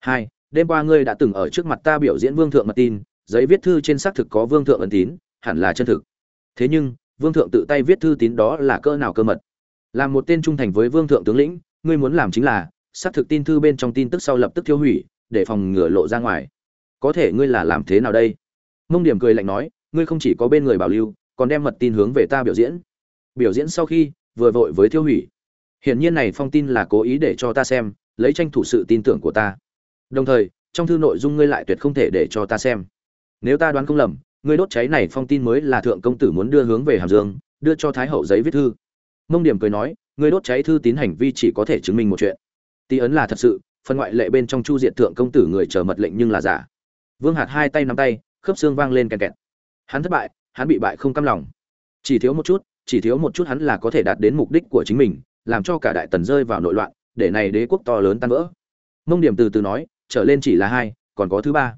hai, đêm qua ngươi đã từng ở trước mặt ta biểu diễn vương thượng mật tin, giấy viết thư trên xác thực có vương thượng ấn tín, hẳn là chân thực. Thế nhưng, vương thượng tự tay viết thư tín đó là cỡ nào cơ mật? Làm một tên trung thành với vương thượng tướng lĩnh, ngươi muốn làm chính là, xác thực tin thư bên trong tin tức sau lập tức tiêu hủy, để phòng ngừa lộ ra ngoài. Có thể ngươi là làm thế nào đây? Mông điểm cười lạnh nói, ngươi không chỉ có bên người bảo lưu, còn đem mật tin hướng về ta biểu diễn. Biểu diễn sau khi, vừa vội với tiêu hủy. Hiển nhiên này phong tin là cố ý để cho ta xem, lấy tranh thủ sự tin tưởng của ta đồng thời, trong thư nội dung ngươi lại tuyệt không thể để cho ta xem. Nếu ta đoán không lầm, ngươi đốt cháy này phong tin mới là thượng công tử muốn đưa hướng về hàm dương, đưa cho thái hậu giấy viết thư. Mông điểm cười nói, ngươi đốt cháy thư tín hành vi chỉ có thể chứng minh một chuyện. Tí ấn là thật sự, phần ngoại lệ bên trong chu diện thượng công tử người chờ mật lệnh nhưng là giả. Vương hạt hai tay nắm tay, khớp xương vang lên kẹt kẹt. Hắn thất bại, hắn bị bại không cam lòng. Chỉ thiếu một chút, chỉ thiếu một chút hắn là có thể đạt đến mục đích của chính mình, làm cho cả đại tần rơi vào nội loạn, để này đế quốc to lớn tan vỡ. Mông điểm từ từ nói trở lên chỉ là hai, còn có thứ ba.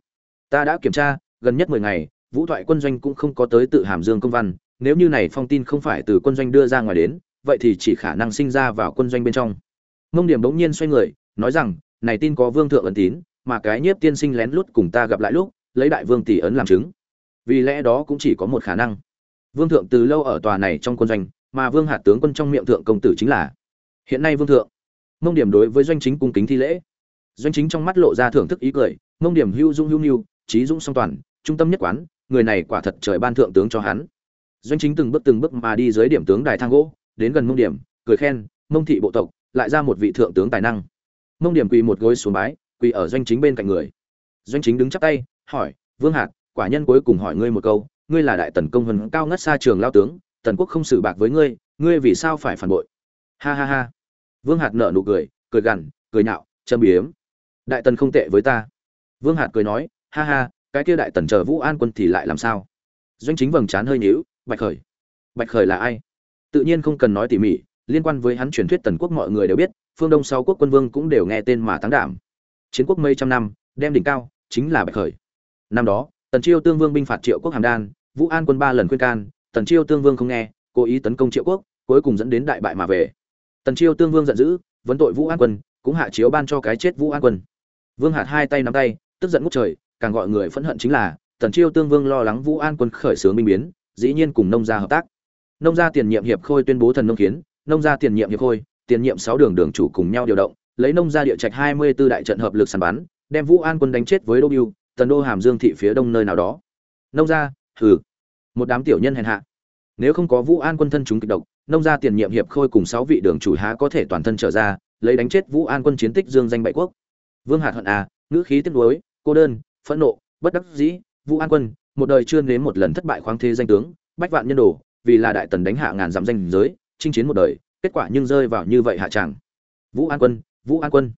Ta đã kiểm tra, gần nhất mười ngày, vũ thoại quân doanh cũng không có tới tự hàm dương công văn. Nếu như này phong tin không phải từ quân doanh đưa ra ngoài đến, vậy thì chỉ khả năng sinh ra vào quân doanh bên trong. Mông điểm bỗng nhiên xoay người, nói rằng, này tin có vương thượng ấn tín, mà cái nhiếp tiên sinh lén lút cùng ta gặp lại lúc, lấy đại vương tỷ ấn làm chứng. Vì lẽ đó cũng chỉ có một khả năng. Vương thượng từ lâu ở tòa này trong quân doanh, mà vương hạt tướng quân trong miệng thượng công tử chính là. Hiện nay vương thượng, mông điểm đối với doanh chính cung kính thi lễ doanh chính trong mắt lộ ra thưởng thức ý cười, mông điểm hưu dung hưu nhu trí dũng song toàn, trung tâm nhất quán, người này quả thật trời ban thượng tướng cho hắn. Doanh chính từng bước từng bước mà đi dưới điểm tướng đài thang gỗ, đến gần mông điểm, cười khen, mông thị bộ tộc, lại ra một vị thượng tướng tài năng. Mông điểm quỳ một gối xuống bái, quỳ ở doanh chính bên cạnh người. Doanh chính đứng chắp tay, hỏi, vương hạt quả nhân cuối cùng hỏi ngươi một câu, ngươi là đại tần công vân cao ngất xa trường lao tướng, tần quốc không xử bạc với ngươi ngươi vì sao phải phản bội? Ha ha ha. Vương hạt nở nụ cười cười gằn, cười nhạo, châm biếm đại tần không tệ với ta. Vương hạt cười nói, ha ha, cái kia đại tần chờ vũ an quân thì lại làm sao? Doanh chính vầng trán hơi nhíu, bạch khởi. Bạch khởi là ai? Tự nhiên không cần nói tỉ mỉ, liên quan với hắn truyền thuyết tần quốc mọi người đều biết, phương đông sau quốc quân vương cũng đều nghe tên mà thắng đảm. Chiến quốc mấy trăm năm, đem đỉnh cao, chính là bạch khởi. Năm đó, tần chiêu tương vương binh phạt triệu quốc hàm đan, vũ an quân ba lần khuyên can, tần chiêu tương vương không nghe, cố ý tấn công triệu quốc, cuối cùng dẫn đến đại bại mà về. Tần chiêu tương vương giận dữ, vấn tội vũ an quân, cũng hạ chiếu ban cho cái chết vũ an quân vương hạt hai tay nắm tay, tức giận ngút trời, càng gọi người phẫn hận chính là, tần chiêu tương vương lo lắng vũ an quân khởi xướng binh biến, dĩ nhiên cùng nông gia hợp tác. Nông gia tiền nhiệm hiệp khôi tuyên bố thần nông kiến, nông gia tiền nhiệm hiệp khôi, tiền nhiệm sáu đường đường chủ cùng nhau điều động, lấy nông gia địa trạch hai mươi 24 đại trận hợp lực săn bắn, đem vũ an quân đánh chết với đô biêu, tần đô hàm dương thị phía đông nơi nào đó. Nông gia, hừ. Một đám tiểu nhân hèn hạ. Nếu không có vũ an quân thân chúng kịch độc, nông gia tiền nhiệm hiệp khôi cùng sáu vị đường chủ há có thể toàn thân trở ra, lấy đánh chết vũ an quân chiến tích dương danh bại quốc vương hạt hận à ngữ khí tiếc nuối, cô đơn, phẫn nộ, bất đắc dĩ vũ an quân, một đời chưa nếm một lần thất bại khoáng thế danh tướng, bách vạn nhân đồ, vì là đại tần đánh hạ ngàn dặm danh giới, chinh chiến một đời, kết quả nhưng rơi vào như vậy hạ tràng vũ an quân vũ an quân.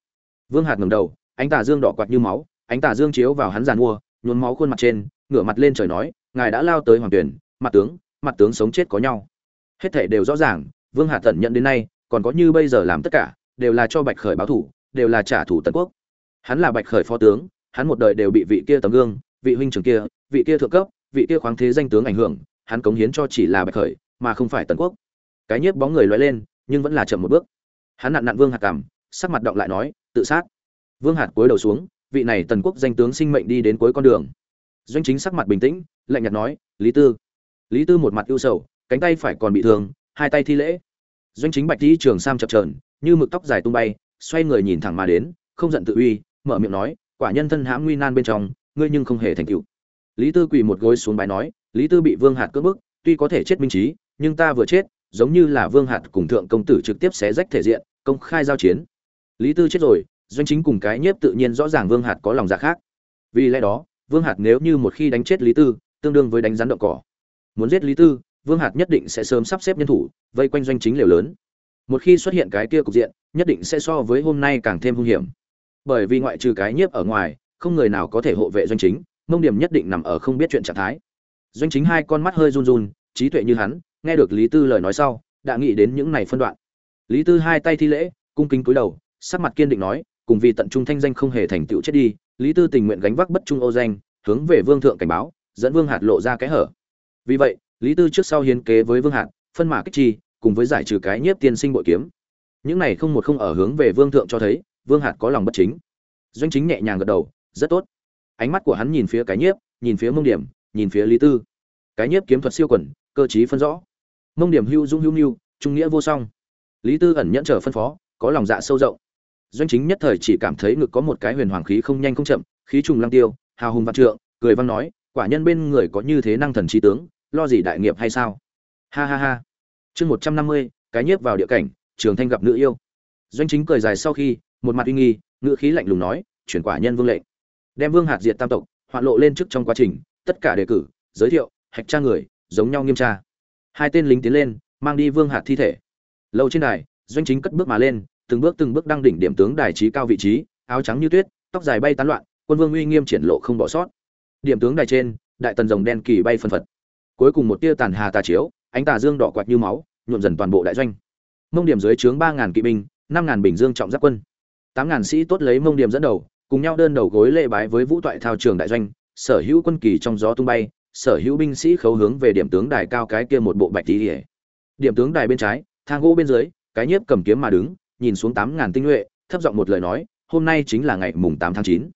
Vương hạt ngẩng đầu, ánh tà dương đỏ quạt như máu, ánh tà dương chiếu vào hắn giàn mua, nhuốm máu khuôn mặt trên, ngửa mặt lên trời nói, ngài đã lao tới hoàng tuyển, mặt tướng mặt tướng sống chết có nhau. Hết thể đều rõ ràng, vương hạ tận nhận đến nay, còn có như bây giờ làm tất cả, đều là cho bạch khởi báo thủ, đều là trả thù tần quốc hắn là bạch khởi phó tướng, hắn một đời đều bị vị kia tấm gương, vị huynh trưởng kia, vị kia thượng cấp, vị kia khoáng thế danh tướng ảnh hưởng, hắn cống hiến cho chỉ là bạch khởi, mà không phải tần quốc. Cái nhiếp bóng người loay lên, nhưng vẫn là chậm một bước. Hắn nặn nặn vương hạt cảm sắc mặt động lại nói, tự sát. Vương hạt cúi đầu xuống, vị này tần quốc danh tướng sinh mệnh đi đến cuối con đường. Doanh chính sắc mặt bình tĩnh, lạnh nhạt nói, lý tư. Lý tư một mặt ưu sầu, cánh tay phải còn bị thương, hai tay thi lễ. Doanh chính bạch đi trường sam chập trờn như mực tóc dài tung bay, xoay người nhìn thẳng mà đến, không giận tự uy mở miệng nói, quả nhân thân hãm nguy nan bên trong, ngươi nhưng không hề thành tựu. Lý tư quỳ một gối xuống bài nói, lý tư bị vương hạt cưỡng bức, tuy có thể chết minh trí, nhưng ta vừa chết, giống như là vương hạt cùng thượng công tử trực tiếp xé rách thể diện, công khai giao chiến. Lý tư chết rồi, doanh chính cùng cái nhiếp tự nhiên rõ ràng vương hạt có lòng dạ khác. Vì lẽ đó, vương hạt nếu như một khi đánh chết lý tư, tương đương với đánh rắn động cỏ. Muốn giết lý tư, vương hạt nhất định sẽ sớm sắp xếp nhân thủ, vây quanh doanh chính liều lớn. Một khi xuất hiện cái kia cục diện, nhất định sẽ so với hôm nay càng thêm hung hiểm bởi vì ngoại trừ cái nhiếp ở ngoài, không người nào có thể hộ vệ doanh chính, mông điểm nhất định nằm ở không biết chuyện trạng thái. Doanh chính hai con mắt hơi run run, trí tuệ như hắn, nghe được lý tư lời nói sau, đã nghĩ đến những này phân đoạn. Lý tư hai tay thi lễ, cung kính cúi đầu, sắc mặt kiên định nói, cùng vì tận trung thanh danh không hề thành tựu chết đi, lý tư tình nguyện gánh vác bất trung ô danh, hướng về vương thượng cảnh báo, dẫn vương hạt lộ ra cái hở. Vì vậy, lý tư trước sau hiến kế với vương hạt, phân mã kích chi cùng với giải trừ cái nhiếp tiên sinh bội kiếm. Những này không một không ở hướng về vương thượng cho thấy vương hạt có lòng bất chính. Doanh chính nhẹ nhàng gật đầu, rất tốt. Ánh mắt của hắn nhìn phía cái nhiếp, nhìn phía mông điểm, nhìn phía lý tư. Cái nhiếp kiếm thuật siêu quẩn, cơ chí phân rõ. Mông điểm hưu dung hưu nhu trung nghĩa vô song. Lý tư ẩn nhẫn trở phân phó, có lòng dạ sâu rộng. Doanh chính nhất thời chỉ cảm thấy ngực có một cái huyền hoàng khí không nhanh không chậm, khí trùng lăng tiêu, hào hùng văn trượng, cười văn nói, quả nhân bên người có như thế năng thần trí tướng, lo gì đại nghiệp hay sao? Ha ha ha. Chương một trăm năm mươi, cái nhiếp vào địa cảnh, trường thanh gặp nữ yêu. Doanh chính cười dài sau khi một mặt uy nghi, ngữ khí lạnh lùng nói, chuyển quả nhân vương lệnh. Đem vương hạt diệt tam tộc, hoạn lộ lên trước trong quá trình, tất cả đề cử, giới thiệu, hạch tra người, giống nhau nghiêm tra. Hai tên lính tiến lên, mang đi vương hạt thi thể. Lâu trên đài, doanh chính cất bước mà lên, từng bước từng bước đăng đỉnh điểm tướng đài trí cao vị trí, áo trắng như tuyết, tóc dài bay tán loạn, quân vương uy nghiêm triển lộ không bỏ sót. Điểm tướng đài trên, đại tần rồng đen kỳ bay phân phật. Cuối cùng một tia tàn hà tà chiếu, ánh tà dương đỏ quạt như máu, nhuộm dần toàn bộ đại doanh. Mông điểm dưới trướng ba ngàn kỵ binh, năm ngàn bình dương trọng giáp quân tám ngàn sĩ tốt lấy mông điểm dẫn đầu, cùng nhau đơn đầu gối lệ bái với vũ toại thao trường đại doanh, sở hữu quân kỳ trong gió tung bay, sở hữu binh sĩ khấu hướng về điểm tướng đài cao cái kia một bộ bạch tí điểm tướng đài bên trái, thang gỗ bên dưới, cái nhiếp cầm kiếm mà đứng, nhìn xuống tám ngàn tinh nhuệ, thấp giọng một lời nói, hôm nay chính là ngày mùng tám tháng chín.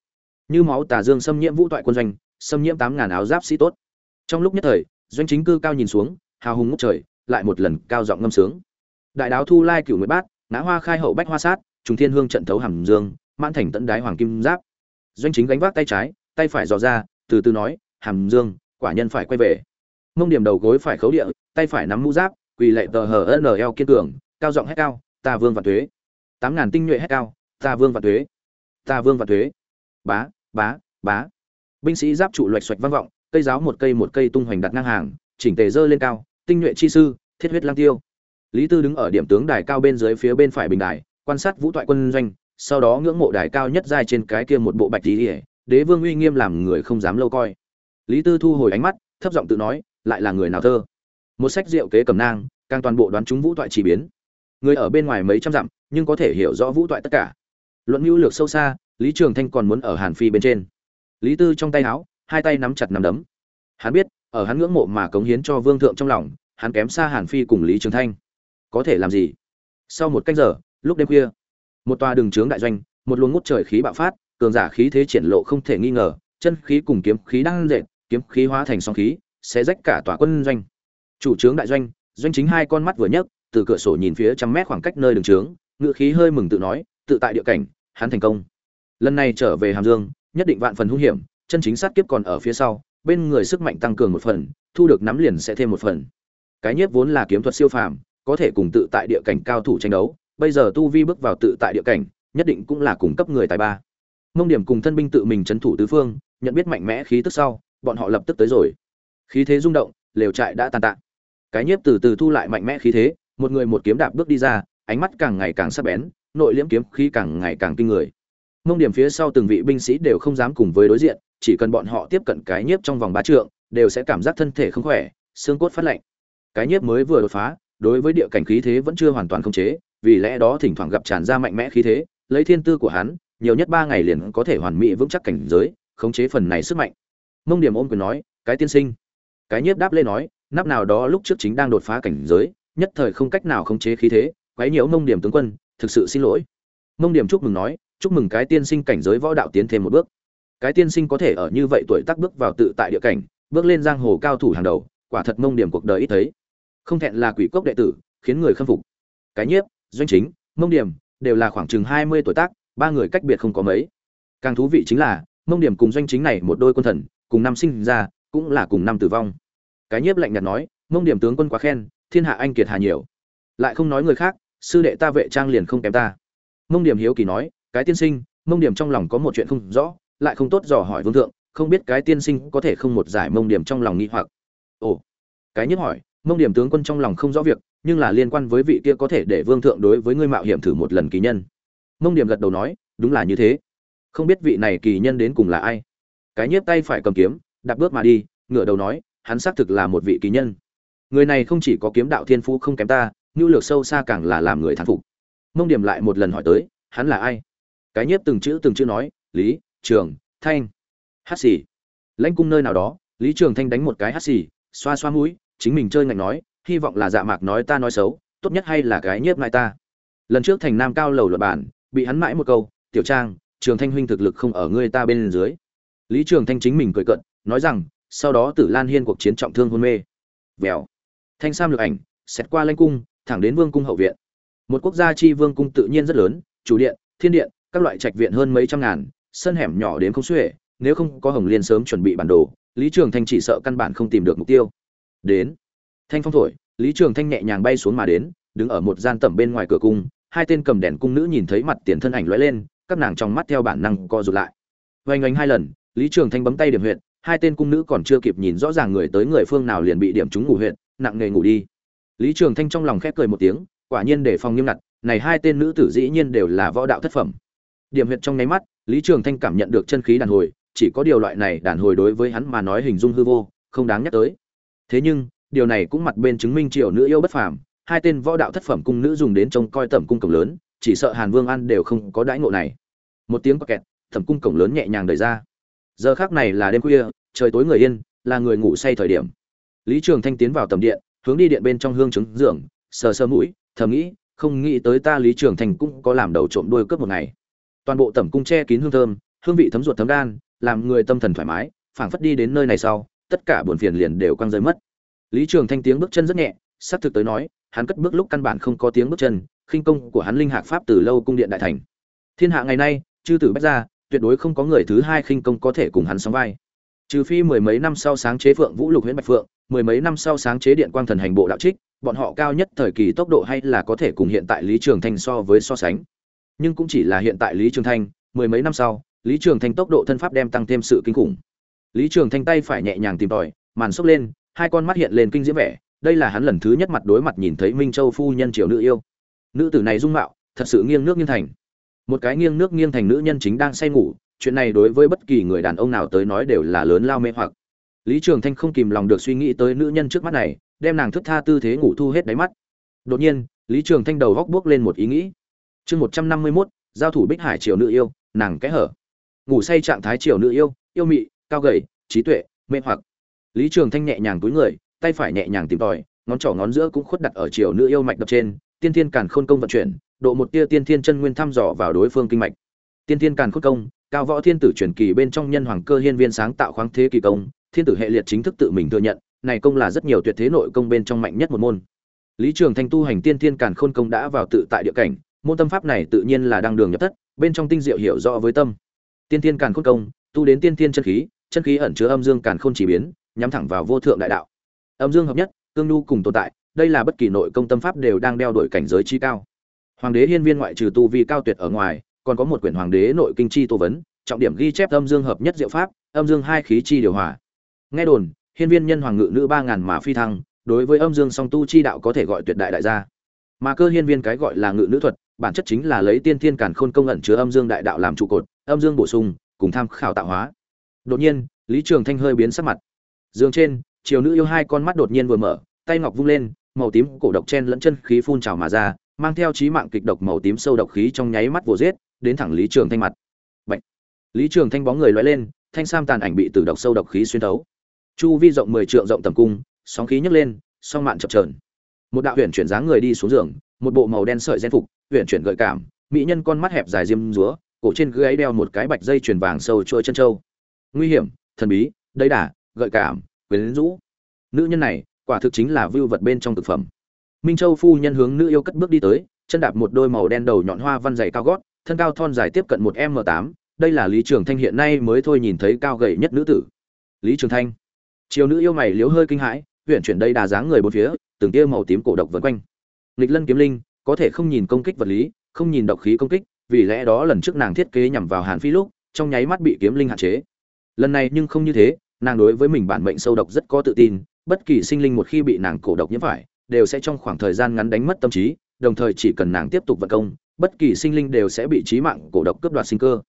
Như máu tà dương xâm nhiễm vũ toại quân doanh, xâm nhiễm tám ngàn áo giáp sĩ tốt. Trong lúc nhất thời, doanh chính cư cao nhìn xuống, hào hùng ngút trời, lại một lần cao giọng ngâm sướng. Đại đáo thu lai cửu nguyệt bát, ngã hoa khai hậu bách hoa sát trùng thiên hương trận thấu hàm dương, mãn thành tận đái hoàng kim giáp. Doanh chính gánh vác tay trái, tay phải dò ra, từ từ nói, hàm dương, quả nhân phải quay về. Mông điểm đầu gối phải khấu địa, tay phải nắm mũ giáp, quỳ lệ tờ hờ nl kiên cường, cao giọng hét cao, ta vương và thuế. Tám ngàn tinh nhuệ hét cao, ta vương và thuế, ta vương và thuế. Bá bá bá. Binh sĩ giáp trụ loạch xoạch vang vọng, cây giáo một cây một cây tung hoành đặt ngang hàng, chỉnh tề dơ lên cao, tinh nhuệ chi sư, thiết huyết lang tiêu. Lý tư đứng ở điểm tướng đài cao bên dưới phía bên phải bình đài quan sát vũ thoại quân doanh, sau đó ngưỡng mộ đài cao nhất giai trên cái kia một bộ bạch tí ỉa đế vương uy nghiêm làm người không dám lâu coi. Lý tư thu hồi ánh mắt, thấp giọng tự nói, lại là người nào thơ? Một sách rượu kế cầm nang, càng toàn bộ đoán chúng vũ thoại chỉ biến. Người ở bên ngoài mấy trăm dặm, nhưng có thể hiểu rõ vũ thoại tất cả. Luận mưu lược sâu xa, lý trường thanh còn muốn ở hàn phi bên trên. Lý tư trong tay áo, hai tay nắm chặt nắm đấm. Hắn biết, ở hắn ngưỡng mộ mà cống hiến cho vương thượng trong lòng, hắn kém xa hàn phi cùng lý trường thanh. Có thể làm gì? Sau một cách giờ lúc đêm khuya, một tòa đường trướng đại doanh, một luồng ngút trời khí bạo phát, cường giả khí thế triển lộ không thể nghi ngờ, chân khí cùng kiếm khí đang dệt kiếm khí hóa thành song khí sẽ rách cả tòa quân doanh. Chủ trướng đại doanh doanh chính hai con mắt vừa nhấc, từ cửa sổ nhìn phía trăm mét khoảng cách nơi đường trướng, ngựa khí hơi mừng tự nói, tự tại địa cảnh, hắn thành công. Lần này trở về hàm dương, nhất định vạn phần hung hiểm, chân chính sát kiếp còn ở phía sau, bên người sức mạnh tăng cường một phần, thu được nắm liền sẽ thêm một phần. Cái nhiếp vốn là kiếm thuật siêu phàm, có thể cùng tự tại địa cảnh cao thủ tranh đấu bây giờ tu vi bước vào tự tại địa cảnh, nhất định cũng là cung cấp người tài ba. Mông điểm cùng thân binh tự mình trấn thủ tứ phương, nhận biết mạnh mẽ khí tức sau, bọn họ lập tức tới rồi. Khí thế rung động, lều trại đã tàn tạ. Cái nhiếp từ từ thu lại mạnh mẽ khí thế, một người một kiếm đạp bước đi ra, ánh mắt càng ngày càng sắc bén, nội liễm kiếm khí càng ngày càng kinh người. Mông điểm phía sau từng vị binh sĩ đều không dám cùng với đối diện, chỉ cần bọn họ tiếp cận cái nhiếp trong vòng ba trượng, đều sẽ cảm giác thân thể không khỏe, xương cốt phát lạnh. Cái nhiếp mới vừa đột phá, đối với địa cảnh khí thế vẫn chưa hoàn toàn khống chế vì lẽ đó thỉnh thoảng gặp tràn ra mạnh mẽ khí thế, lấy thiên tư của hắn, nhiều nhất ba ngày liền có thể hoàn mỹ vững chắc cảnh giới, khống chế phần này sức mạnh. Mông điểm ôm quyền nói, cái tiên sinh. Cái nhiếp đáp lên nói, nắp nào đó lúc trước chính đang đột phá cảnh giới, nhất thời không cách nào khống chế khí thế, quấy nhiễu mông điểm tướng quân, thực sự xin lỗi. Mông điểm chúc mừng nói, chúc mừng cái tiên sinh cảnh giới võ đạo tiến thêm một bước. Cái tiên sinh có thể ở như vậy tuổi tác bước vào tự tại địa cảnh, bước lên giang hồ cao thủ hàng đầu, quả thật mông điểm cuộc đời ít thấy. Không thẹn là quỷ cốc đệ tử, khiến người khâm phục. Cái nhiếp doanh chính, mông điểm, đều là khoảng chừng hai mươi tuổi tác, ba người cách biệt không có mấy. Càng thú vị chính là, mông điểm cùng doanh chính này một đôi quân thần, cùng năm sinh ra, cũng là cùng năm tử vong. Cái nhiếp lạnh nhạt nói, mông điểm tướng quân quá khen, thiên hạ anh kiệt hà nhiều. Lại không nói người khác, sư đệ ta vệ trang liền không kém ta. Mông điểm hiếu kỳ nói, cái tiên sinh, mông điểm trong lòng có một chuyện không rõ, lại không tốt dò hỏi vương thượng, không biết cái tiên sinh có thể không một giải mông điểm trong lòng nghi hoặc. Ồ, cái nhất hỏi, mông điểm tướng quân trong lòng không rõ việc nhưng là liên quan với vị kia có thể để vương thượng đối với ngươi mạo hiểm thử một lần kỳ nhân. Mông điểm gật đầu nói, đúng là như thế. Không biết vị này kỳ nhân đến cùng là ai. Cái nhiếp tay phải cầm kiếm, đạp bước mà đi, ngửa đầu nói, hắn xác thực là một vị kỳ nhân. Người này không chỉ có kiếm đạo thiên phú không kém ta, nhu lược sâu xa càng là làm người thán phục. Mông điểm lại một lần hỏi tới, hắn là ai? Cái nhiếp từng chữ từng chữ nói, lý, trường, thanh. Hát xì. Lãnh cung nơi nào đó, lý trường thanh đánh một cái hát xì, xoa xoa mũi, chính mình chơi ngạnh nói hy vọng là dạ mạc nói ta nói xấu, tốt nhất hay là cái nhiếp ngại ta. Lần trước thành nam cao lầu luật bản bị hắn mãi một câu, tiểu trang, trường thanh huynh thực lực không ở ngươi ta bên dưới. Lý trường thanh chính mình cười cận nói rằng, sau đó tử lan hiên cuộc chiến trọng thương hôn mê. Vèo. Thanh sam lược ảnh xét qua lanh cung, thẳng đến vương cung hậu viện. Một quốc gia chi vương cung tự nhiên rất lớn, chủ điện, thiên điện, các loại trạch viện hơn mấy trăm ngàn, sân hẻm nhỏ đến không xuể, nếu không có hồng liên sớm chuẩn bị bản đồ, lý trường thanh chỉ sợ căn bản không tìm được mục tiêu. Đến thanh phong thổi, lý trường thanh nhẹ nhàng bay xuống mà đến, đứng ở một gian tẩm bên ngoài cửa cung, hai tên cầm đèn cung nữ nhìn thấy mặt tiền thân ảnh lóe lên, các nàng trong mắt theo bản năng co rụt lại. Vênh oanh hai lần, lý trường thanh bấm tay điểm huyện hai tên cung nữ còn chưa kịp nhìn rõ ràng người tới người phương nào liền bị điểm trúng ngủ huyện nặng nề ngủ đi. Lý trường thanh trong lòng khép cười một tiếng, quả nhiên để phòng nghiêm ngặt, này hai tên nữ tử dĩ nhiên đều là võ đạo thất phẩm. Điểm huyệt trong nháy mắt, lý trường thanh cảm nhận được chân khí đàn hồi, chỉ có điều loại này đàn hồi đối với hắn mà nói hình dung hư vô, không đáng nhắc tới. Thế nhưng điều này cũng mặt bên chứng minh triều nữ yêu bất phàm, hai tên võ đạo thất phẩm cung nữ dùng đến trông coi tẩm cung cổng lớn, chỉ sợ hàn vương ăn đều không có đãi ngộ này. Một tiếng kẹt, tẩm cung cổng lớn nhẹ nhàng đẩy ra. Giờ khác này là đêm khuya, trời tối người yên, là người ngủ say thời điểm. Lý trường thanh tiến vào tầm điện, hướng đi điện bên trong hương trứng giường, sờ sờ mũi, thầm nghĩ, không nghĩ tới ta lý trường thanh cũng có làm đầu trộm đuôi cướp một ngày. Toàn bộ tẩm cung che kín hương thơm, hương vị thấm ruột thấm đan, làm người tâm thần thoải mái, phảng phất đi đến nơi này sau, tất cả buồn phiền liền đều quăng rơi mất lý trường thanh tiếng bước chân rất nhẹ sắp thực tới nói, hắn cất bước lúc căn bản không có tiếng bước chân, khinh công của hắn linh hạc pháp từ lâu cung điện đại thành. Thiên hạ ngày nay, chư tử bách gia, tuyệt đối không có người thứ hai khinh công có thể cùng hắn sánh vai. Trừ phi mười mấy năm sau sáng chế phượng vũ lục Huyền bạch phượng, mười mấy năm sau sáng chế điện quang thần hành bộ đạo trích, bọn họ cao nhất thời kỳ tốc độ hay là có thể cùng hiện tại lý trường thanh so với so sánh. Nhưng cũng chỉ là hiện tại lý trường thanh, mười mấy năm sau, lý trường thanh tốc độ thân pháp đem tăng thêm sự kinh khủng. Lý trường thanh tay phải nhẹ nhàng tìm tòi, màn xốc lên hai con mắt hiện lên kinh diễm vẻ, đây là hắn lần thứ nhất mặt đối mặt nhìn thấy minh châu phu nhân triều nữ yêu. Nữ tử này dung mạo, thật sự nghiêng nước nghiêng thành. Một cái nghiêng nước nghiêng thành nữ nhân chính đang say ngủ, chuyện này đối với bất kỳ người đàn ông nào tới nói đều là lớn lao mê hoặc. Lý trường thanh không kìm lòng được suy nghĩ tới nữ nhân trước mắt này, đem nàng thức tha tư thế ngủ thu hết đáy mắt. Đột nhiên, lý trường thanh đầu góc bước lên một ý nghĩ. Chương một trăm năm mươi mốt, giao thủ bích hải triều nữ yêu, nàng kẽ hở. Ngủ say trạng thái triều nữ yêu yêu mị, cao gầy, trí tuệ, mê hoặc lý trường thanh nhẹ nhàng túi người, tay phải nhẹ nhàng tìm tòi, ngón trỏ ngón giữa cũng khuất đặt ở chiều nữ yêu mạch đập trên, tiên thiên càn khôn công vận chuyển, độ một tia tiên thiên chân nguyên thăm dò vào đối phương kinh mạch. Tiên thiên càn khôn công, cao võ thiên tử truyền kỳ bên trong nhân hoàng cơ hiên viên sáng tạo khoáng thế kỳ công, thiên tử hệ liệt chính thức tự mình thừa nhận, này công là rất nhiều tuyệt thế nội công bên trong mạnh nhất một môn. Lý trường thanh tu hành tiên thiên càn khôn công đã vào tự tại địa cảnh, môn tâm pháp này tự nhiên là đang đường nhập thất, bên trong tinh diệu hiểu rõ với tâm. Tiên thiên càn khôn công, tu đến tiên thiên chân khí chân khí ẩn chứa âm dương càn khôn chỉ biến nhắm thẳng vào vô thượng đại đạo. Âm dương hợp nhất, cương nhu cùng tồn tại, đây là bất kỳ nội công tâm pháp đều đang đeo đổi cảnh giới chi cao. Hoàng đế hiên viên ngoại trừ tu vi cao tuyệt ở ngoài, còn có một quyển hoàng đế nội kinh chi tô vấn, trọng điểm ghi chép âm dương hợp nhất diệu pháp, âm dương hai khí chi điều hòa. Nghe đồn, hiên viên nhân hoàng ngự nữ ba ngàn mà phi thăng, đối với âm dương song tu chi đạo có thể gọi tuyệt đại đại gia. Mà cơ hiên viên cái gọi là ngự nữ thuật, bản chất chính là lấy tiên thiên càn khôn công ẩn chứa âm dương đại đạo làm trụ cột, âm dương bổ sung, cùng tham khảo tạo hóa. Đột nhiên, lý trường thanh hơi biến sắc mặt giường trên, chiều nữ yêu hai con mắt đột nhiên vừa mở, tay ngọc vung lên, màu tím cổ độc chen lẫn chân khí phun trào mà ra, mang theo trí mạng kịch độc màu tím sâu độc khí trong nháy mắt vồ giết, đến thẳng lý trường thanh mặt. Bạch. lý trường thanh bóng người loay lên, thanh sam tàn ảnh bị tử độc sâu độc khí xuyên thấu. Chu vi rộng mười trượng rộng tầm cung, sóng khí nhấc lên, song mạn chập trờn một đạo huyền chuyển dáng người đi xuống giường, một bộ màu đen sợi gen phục, huyền chuyển gợi cảm, mỹ nhân con mắt hẹp dài diêm rúa cổ trên gáy đeo một cái bạch dây chuyền vàng sâu trôi chân trâu nguy hiểm, thần bí đầy đà gợi cảm, quyến rũ. Nữ nhân này, quả thực chính là vưu vật bên trong thực phẩm. Minh châu phu nhân hướng nữ yêu cất bước đi tới, chân đạp một đôi màu đen đầu nhọn hoa văn dày cao gót, thân cao thon dài tiếp cận một m tám. Đây là lý trường thanh hiện nay mới thôi nhìn thấy cao gầy nhất nữ tử. Lý trường thanh. Chiều nữ yêu mày liếu hơi kinh hãi huyện chuyển đây đà dáng người bốn phía, từng tia màu tím cổ độc vần quanh. Nghịch lân kiếm linh, có thể không nhìn công kích vật lý, không nhìn độc khí công kích, vì lẽ đó lần trước nàng thiết kế nhằm vào hàn phi lúc, trong nháy mắt bị kiếm linh hạn chế. Lần này nhưng không như thế nàng đối với mình bản mệnh sâu độc rất có tự tin, bất kỳ sinh linh một khi bị nàng cổ độc nhiễm phải, đều sẽ trong khoảng thời gian ngắn đánh mất tâm trí, đồng thời chỉ cần nàng tiếp tục vận công, bất kỳ sinh linh đều sẽ bị trí mạng cổ độc cướp đoạt sinh cơ.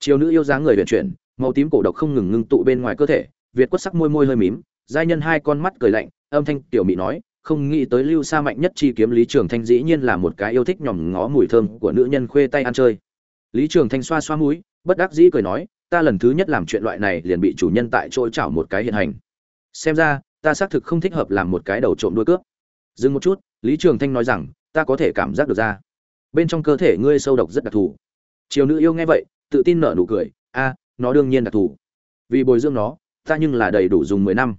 Chiều nữ yêu dáng người vận chuyển, màu tím cổ độc không ngừng ngưng tụ bên ngoài cơ thể, việt quất sắc môi môi hơi mím, giai nhân hai con mắt cười lạnh, âm thanh tiểu mị nói, không nghĩ tới lưu sa mạnh nhất chi kiếm lý trường thanh dĩ nhiên là một cái yêu thích nhòm ngó mùi thơm của nữ nhân khuê tay ăn chơi. Lý trường thanh xoa xoa mũi, bất đắc dĩ cười nói ta lần thứ nhất làm chuyện loại này liền bị chủ nhân tại chỗ chảo một cái hiện hành. Xem ra, ta xác thực không thích hợp làm một cái đầu trộm đuôi cướp. Dừng một chút, lý trường thanh nói rằng, ta có thể cảm giác được ra. Bên trong cơ thể ngươi sâu độc rất đặc thù. Chiều nữ yêu nghe vậy, tự tin nở nụ cười, a, nó đương nhiên đặc thù. Vì bồi dưỡng nó, ta nhưng là đầy đủ dùng mười năm.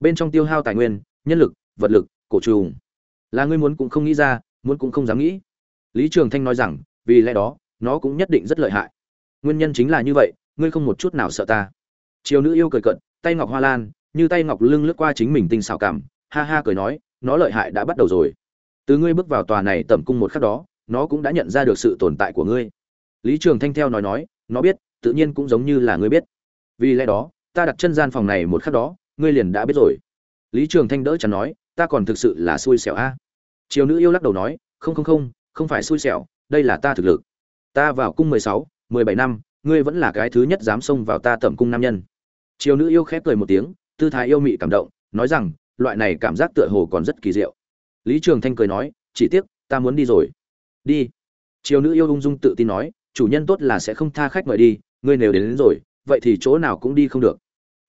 Bên trong tiêu hao tài nguyên, nhân lực, vật lực, cổ trùng. Là ngươi muốn cũng không nghĩ ra, muốn cũng không dám nghĩ. Lý trường thanh nói rằng, vì lẽ đó, nó cũng nhất định rất lợi hại. Nguyên nhân chính là như vậy ngươi không một chút nào sợ ta. Chiều nữ yêu cười cận tay ngọc hoa lan, như tay ngọc lưng lướt qua chính mình tinh xảo cảm, ha ha cười nói, nó lợi hại đã bắt đầu rồi. Từ ngươi bước vào tòa này tẩm cung một khắc đó, nó cũng đã nhận ra được sự tồn tại của ngươi. Lý trường thanh theo nói nói, nó biết, tự nhiên cũng giống như là ngươi biết. Vì lẽ đó, ta đặt chân gian phòng này một khắc đó, ngươi liền đã biết rồi. Lý trường thanh đỡ chẳng nói, ta còn thực sự là xui xẻo a. À? triều nữ yêu lắc đầu nói, không không không không phải xui xẻo, đây là ta thực lực. Ta vào cung mười sáu, mười bảy năm ngươi vẫn là cái thứ nhất dám xông vào ta tẩm cung nam nhân. Triều nữ yêu khép cười một tiếng tư thái yêu mị cảm động nói rằng loại này cảm giác tựa hồ còn rất kỳ diệu. Lý trường thanh cười nói chỉ tiếc ta muốn đi rồi. Đi. Triều nữ yêu ung dung tự tin nói chủ nhân tốt là sẽ không tha khách mời đi ngươi nếu đến, đến rồi vậy thì chỗ nào cũng đi không được.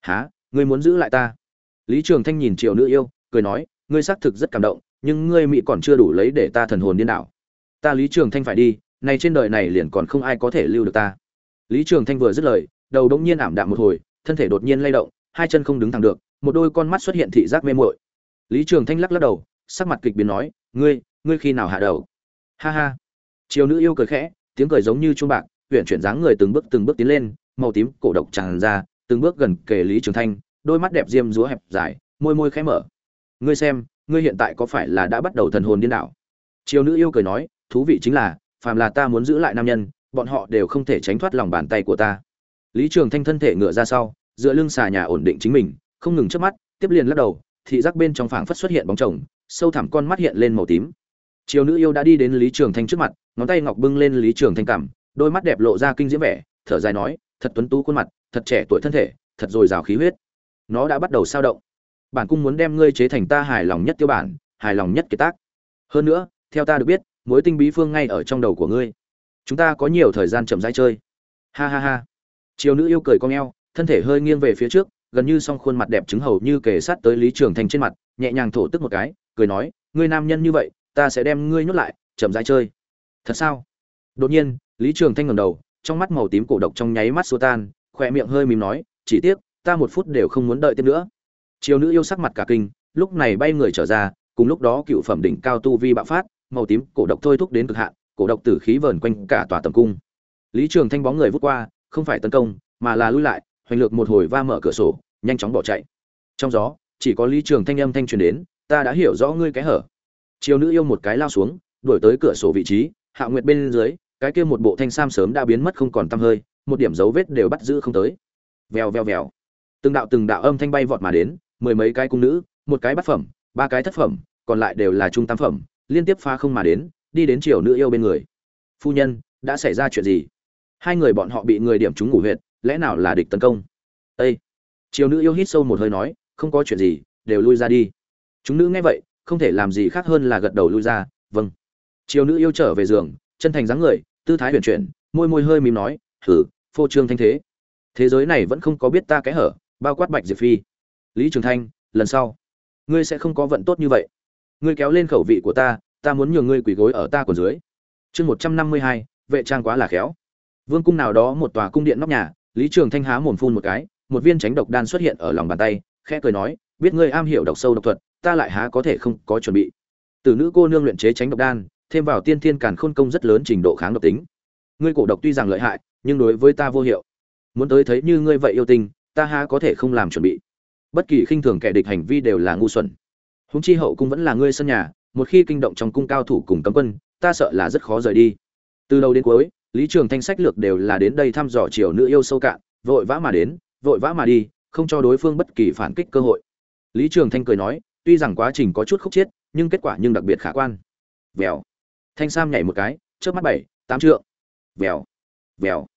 Há ngươi muốn giữ lại ta? Lý trường thanh nhìn triều nữ yêu cười nói ngươi xác thực rất cảm động nhưng ngươi mị còn chưa đủ lấy để ta thần hồn điên đảo. Ta lý trường thanh phải đi này trên đời này liền còn không ai có thể lưu được ta lý trường thanh vừa dứt lời, đầu đột nhiên ảm đạm một hồi, thân thể đột nhiên lay động, hai chân không đứng thẳng được, một đôi con mắt xuất hiện thị giác mê muội. Lý trường thanh lắc lắc đầu, sắc mặt kịch biến nói, ngươi ngươi khi nào hạ đầu? Ha ha. Triều nữ yêu cười khẽ, tiếng cười giống như chuông bạc huyền chuyển dáng người từng bước từng bước tiến lên, màu tím cổ độc tràn ra, từng bước gần kề lý trường thanh, đôi mắt đẹp diêm dúa hẹp dài, môi môi khẽ mở. Ngươi xem, ngươi hiện tại có phải là đã bắt đầu thần hồn điên đảo? Triều nữ yêu cười nói, thú vị chính là, phàm là ta muốn giữ lại nam nhân bọn họ đều không thể tránh thoát lòng bàn tay của ta. Lý trường thanh thân thể ngựa ra sau dựa lưng xà nhà ổn định chính mình, không ngừng trước mắt, tiếp liền lắc đầu, thị giác bên trong phảng phất xuất hiện bóng chồng, sâu thẳm con mắt hiện lên màu tím. Chiều nữ yêu đã đi đến lý trường thanh trước mặt, ngón tay ngọc bưng lên lý trường thanh cảm đôi mắt đẹp lộ ra kinh diễm vẻ, thở dài nói, thật tuấn tú khuôn mặt, thật trẻ tuổi thân thể, thật dồi dào khí huyết. Nó đã bắt đầu sao động. Bản cung muốn đem ngươi chế thành ta hài lòng nhất tiêu bản, hài lòng nhất kiệt tác. Hơn nữa, theo ta được biết, mối tinh bí phương ngay ở trong đầu của ngươi chúng ta có nhiều thời gian chậm rãi chơi. Ha ha ha. Chiều nữ yêu cười cong eo, thân thể hơi nghiêng về phía trước, gần như song khuôn mặt đẹp trứng hầu như kề sát tới lý trường thanh trên mặt, nhẹ nhàng thổ tức một cái, cười nói, ngươi nam nhân như vậy, ta sẽ đem ngươi nhốt lại, chậm rãi chơi. Thật sao? Đột nhiên, lý trường thanh ngẩng đầu, trong mắt màu tím cổ độc trong nháy mắt xua tan, khỏe miệng hơi mím nói, chỉ tiếc, ta một phút đều không muốn đợi tiếp nữa. Chiều nữ yêu sắc mặt cả kinh, lúc này bay người trở ra, cùng lúc đó cựu phẩm đỉnh cao tu vi bạo phát, màu tím cổ độc thôi thúc đến cực hạn cổ độc tử khí vờn quanh cả tòa tầm cung. Lý trường thanh bóng người vút qua, không phải tấn công, mà là lui lại, hoành lược một hồi va mở cửa sổ, nhanh chóng bỏ chạy. Trong gió, chỉ có lý trường thanh âm thanh truyền đến, ta đã hiểu rõ ngươi cái hở. Chiều nữ yêu một cái lao xuống, đuổi tới cửa sổ vị trí, hạ nguyệt bên dưới, cái kia một bộ thanh sam sớm đã biến mất không còn tăm hơi, một điểm dấu vết đều bắt giữ không tới. Vèo vèo vèo. Từng đạo từng đạo âm thanh bay vọt mà đến, mười mấy cái cung nữ, một cái bát phẩm, ba cái thất phẩm, còn lại đều là trung tam phẩm, liên tiếp pha không mà đến đi đến triều nữ yêu bên người. Phu nhân, đã xảy ra chuyện gì? Hai người bọn họ bị người điểm trúng ngủ huyệt, lẽ nào là địch tấn công? Ây triều nữ yêu hít sâu một hơi nói, không có chuyện gì, đều lui ra đi. Chúng nữ nghe vậy, không thể làm gì khác hơn là gật đầu lui ra vâng. Triều nữ yêu trở về giường, chân thành dáng người, tư thái huyền chuyển, môi môi hơi mím nói thử phô trương thanh thế. Thế giới này vẫn không có biết ta cái hở, bao quát bạch diệp phi. Lý trường thanh, lần sau, ngươi sẽ không có vận tốt như vậy. Ngươi kéo lên khẩu vị của ta ta muốn nhường ngươi quỳ gối ở ta còn dưới. Chương một trăm năm mươi hai, vệ trang quá là khéo. Vương cung nào đó một tòa cung điện nóc nhà, lý trường thanh há mồm phun một cái, một viên tránh độc đan xuất hiện ở lòng bàn tay, khẽ cười nói, biết ngươi am hiểu độc sâu độc thuật, ta lại há có thể không có chuẩn bị. Từ nữ cô nương luyện chế tránh độc đan, thêm vào tiên thiên càn khôn công rất lớn trình độ kháng độc tính. Ngươi cổ độc tuy rằng lợi hại, nhưng đối với ta vô hiệu. Muốn tới thấy như ngươi vậy yêu tình ta há có thể không làm chuẩn bị. Bất kỳ khinh thường kẻ địch hành vi đều là ngu xuẩn. Húng chi hậu cung vẫn là ngươi sân nhà một khi kinh động trong cung cao thủ cùng cấm quân, ta sợ là rất khó rời đi. Từ đầu đến cuối, lý trường thanh sách lược đều là đến đây thăm dò triều nữ yêu sâu cạn, vội vã mà đến, vội vã mà đi, không cho đối phương bất kỳ phản kích cơ hội. Lý trường thanh cười nói, tuy rằng quá trình có chút khúc chiết, nhưng kết quả nhưng đặc biệt khả quan. Vèo. Thanh sam nhảy một cái trước mắt bảy, tám trượng. Vèo. Vèo.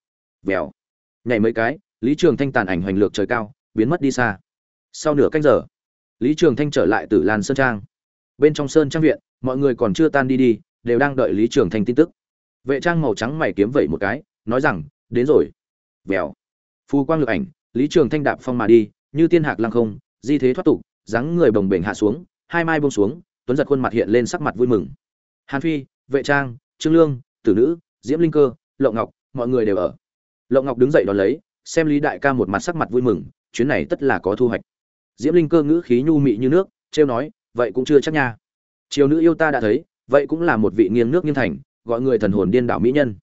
Vèo. Nhảy mấy cái, lý trường thanh tàn ảnh hoành lược trời cao, biến mất đi xa. Sau nửa canh giờ, lý trường thanh trở lại từ lan sơn trang bên trong sơn trang viện, mọi người còn chưa tan đi đi, đều đang đợi lý trường thanh tin tức. Vệ trang màu trắng mày kiếm vẩy một cái, nói rằng, đến rồi. Vèo. Phù quang lực ảnh, lý trường thanh đạp phong mà đi, như tiên hạc lăng không, di thế thoát tục, dáng người bồng bềnh hạ xuống, hai mai bông xuống, tuấn giật khuôn mặt hiện lên sắc mặt vui mừng. Hàn phi, vệ trang, trương lương, tử nữ, diễm linh cơ lộ ngọc, mọi người đều ở. Lộng ngọc đứng dậy đón lấy, xem lý đại ca một mặt sắc mặt vui mừng, chuyến này tất là có thu hoạch. Diễm linh cơ ngữ khí nhu mị như nước, trêu nói vậy cũng chưa chắc nha. Triều nữ yêu ta đã thấy, vậy cũng là một vị nghiêng nước nghiêng thành, gọi người thần hồn điên đảo mỹ nhân.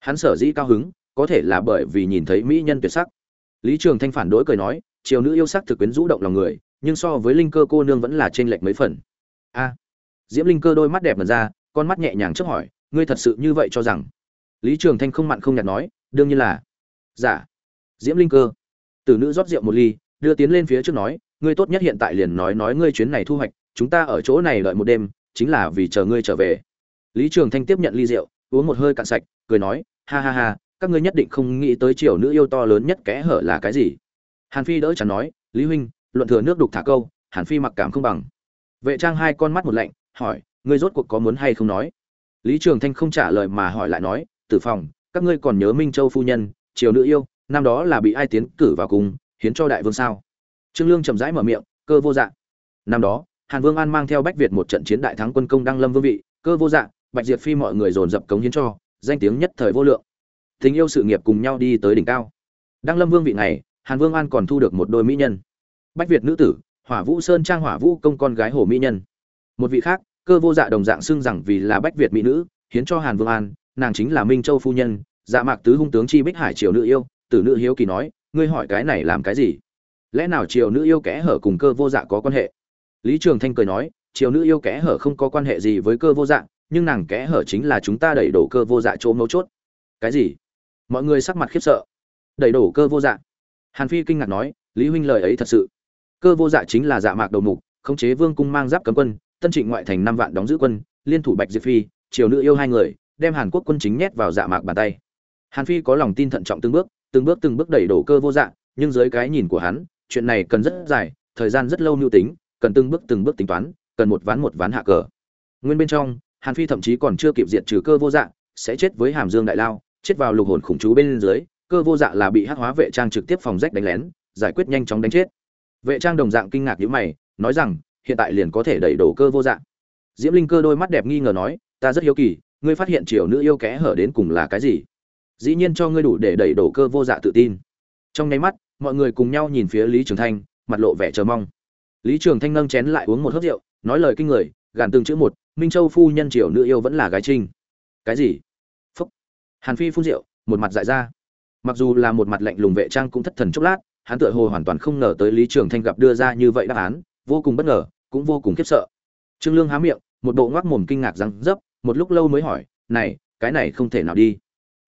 Hắn sở dĩ cao hứng, có thể là bởi vì nhìn thấy mỹ nhân tuyệt sắc. Lý trường thanh phản đối cười nói, triều nữ yêu sắc thực quyến rũ động lòng người, nhưng so với linh cơ cô nương vẫn là trên lệch mấy phần. A. Diễm linh cơ đôi mắt đẹp mật ra, con mắt nhẹ nhàng trước hỏi, ngươi thật sự như vậy cho rằng? Lý trường thanh không mặn không nhạt nói, đương nhiên là. Giả dạ. diễm linh cơ. Tử nữ rót rượu một ly, đưa tiến lên phía trước nói, ngươi tốt nhất hiện tại liền nói nói ngươi chuyến này thu hoạch chúng ta ở chỗ này đợi một đêm, chính là vì chờ ngươi trở về. Lý trường thanh tiếp nhận ly rượu, uống một hơi cạn sạch, cười nói, ha ha ha, các ngươi nhất định không nghĩ tới triều nữ yêu to lớn nhất kẽ hở là cái gì. Hàn phi đỡ chẳng nói, lý huynh, luận thừa nước đục thả câu, hàn phi mặc cảm không bằng. Vệ trang hai con mắt một lạnh, hỏi, ngươi rốt cuộc có muốn hay không nói? Lý trường thanh không trả lời mà hỏi lại nói, tử phòng các ngươi còn nhớ minh châu phu nhân, triều nữ yêu, năm đó là bị ai tiến cử vào cùng, hiến cho đại vương sao? Trương lương chậm rãi mở miệng, cơ vô dạng năm đó hàn vương an mang theo bách việt một trận chiến đại thắng quân công đăng lâm vương vị, cơ vô dạng bạch diệp phi mọi người dồn dập cống hiến cho, danh tiếng nhất thời vô lượng. Tình yêu sự nghiệp cùng nhau đi tới đỉnh cao. Đăng lâm vương vị này hàn vương an còn thu được một đôi mỹ nhân. Bách việt nữ tử, hỏa vũ sơn trang hỏa vũ công con gái hồ mỹ nhân. Một vị khác, cơ vô dạ đồng dạng xưng rằng vì là bách việt mỹ nữ, hiến cho hàn vương an, nàng chính là minh châu phu nhân dạ mạc tứ hung tướng chi bích hải triều nữ yêu, tử nữ hiếu kỳ nói, ngươi hỏi cái này làm cái gì? Lẽ nào triều nữ yêu kẽ hở cùng cơ vô dạ có quan hệ? Lý trường thanh cười nói, triều nữ yêu kẽ hở không có quan hệ gì với cơ vô dạ nhưng nàng kẽ hở chính là chúng ta đẩy đổ cơ vô dạ chỗ mấu chốt. Cái gì? Mọi người sắc mặt khiếp sợ. Đẩy đổ cơ vô dạ hàn phi kinh ngạc nói, lý huynh lời ấy thật sự. Cơ vô dạ chính là dạ mạc đầu mục, khống chế vương cung mang giáp cấm quân, tân trịnh ngoại thành năm vạn đóng giữ quân, liên thủ bạch diệp phi, triều nữ yêu hai người, đem hàn quốc quân chính nhét vào dạ mạc bàn tay. Hàn phi có lòng tin thận trọng từng bước từng bước từng bước đẩy đổ cơ vô dạ nhưng dưới cái nhìn của hắn, chuyện này cần rất dài, thời gian rất lâu mưu tính cần từng bước từng bước tính toán, cần một ván một ván hạ cờ. Nguyên bên trong, hàn phi thậm chí còn chưa kịp diệt trừ cơ vô dạ sẽ chết với hàm dương đại lao, chết vào lục hồn khủng chú bên dưới, cơ vô dạ là bị hắc hóa vệ trang trực tiếp phòng rách đánh lén, giải quyết nhanh chóng đánh chết. Vệ trang đồng dạng kinh ngạc nhíu mày, nói rằng, hiện tại liền có thể đẩy đổ cơ vô dạ. Diễm linh cơ đôi mắt đẹp nghi ngờ nói, ta rất hiếu kỳ, ngươi phát hiện triều nữ yêu kẽ hở đến cùng là cái gì? Dĩ nhiên cho ngươi đủ để đẩy đổ cơ vô dạ tự tin. Trong nháy mắt, mọi người cùng nhau nhìn phía lý trường thanh, mặt lộ vẻ chờ mong lý trường thanh nâng chén lại uống một hớp rượu, nói lời kinh người, gàn từng chữ một, minh châu phu nhân triều nữ yêu vẫn là gái trinh. Cái gì? Phúc. Hàn phi phun rượu, một mặt dại ra. Mặc dù là một mặt lạnh lùng vệ trang cũng thất thần chốc lát, hắn tựa hồ hoàn toàn không ngờ tới lý trường thanh gặp đưa ra như vậy đáp án, vô cùng bất ngờ, cũng vô cùng khiếp sợ. Trương lương há miệng, một bộ ngoác mồm kinh ngạc răng dấp, một lúc lâu mới hỏi, này, cái này không thể nào đi.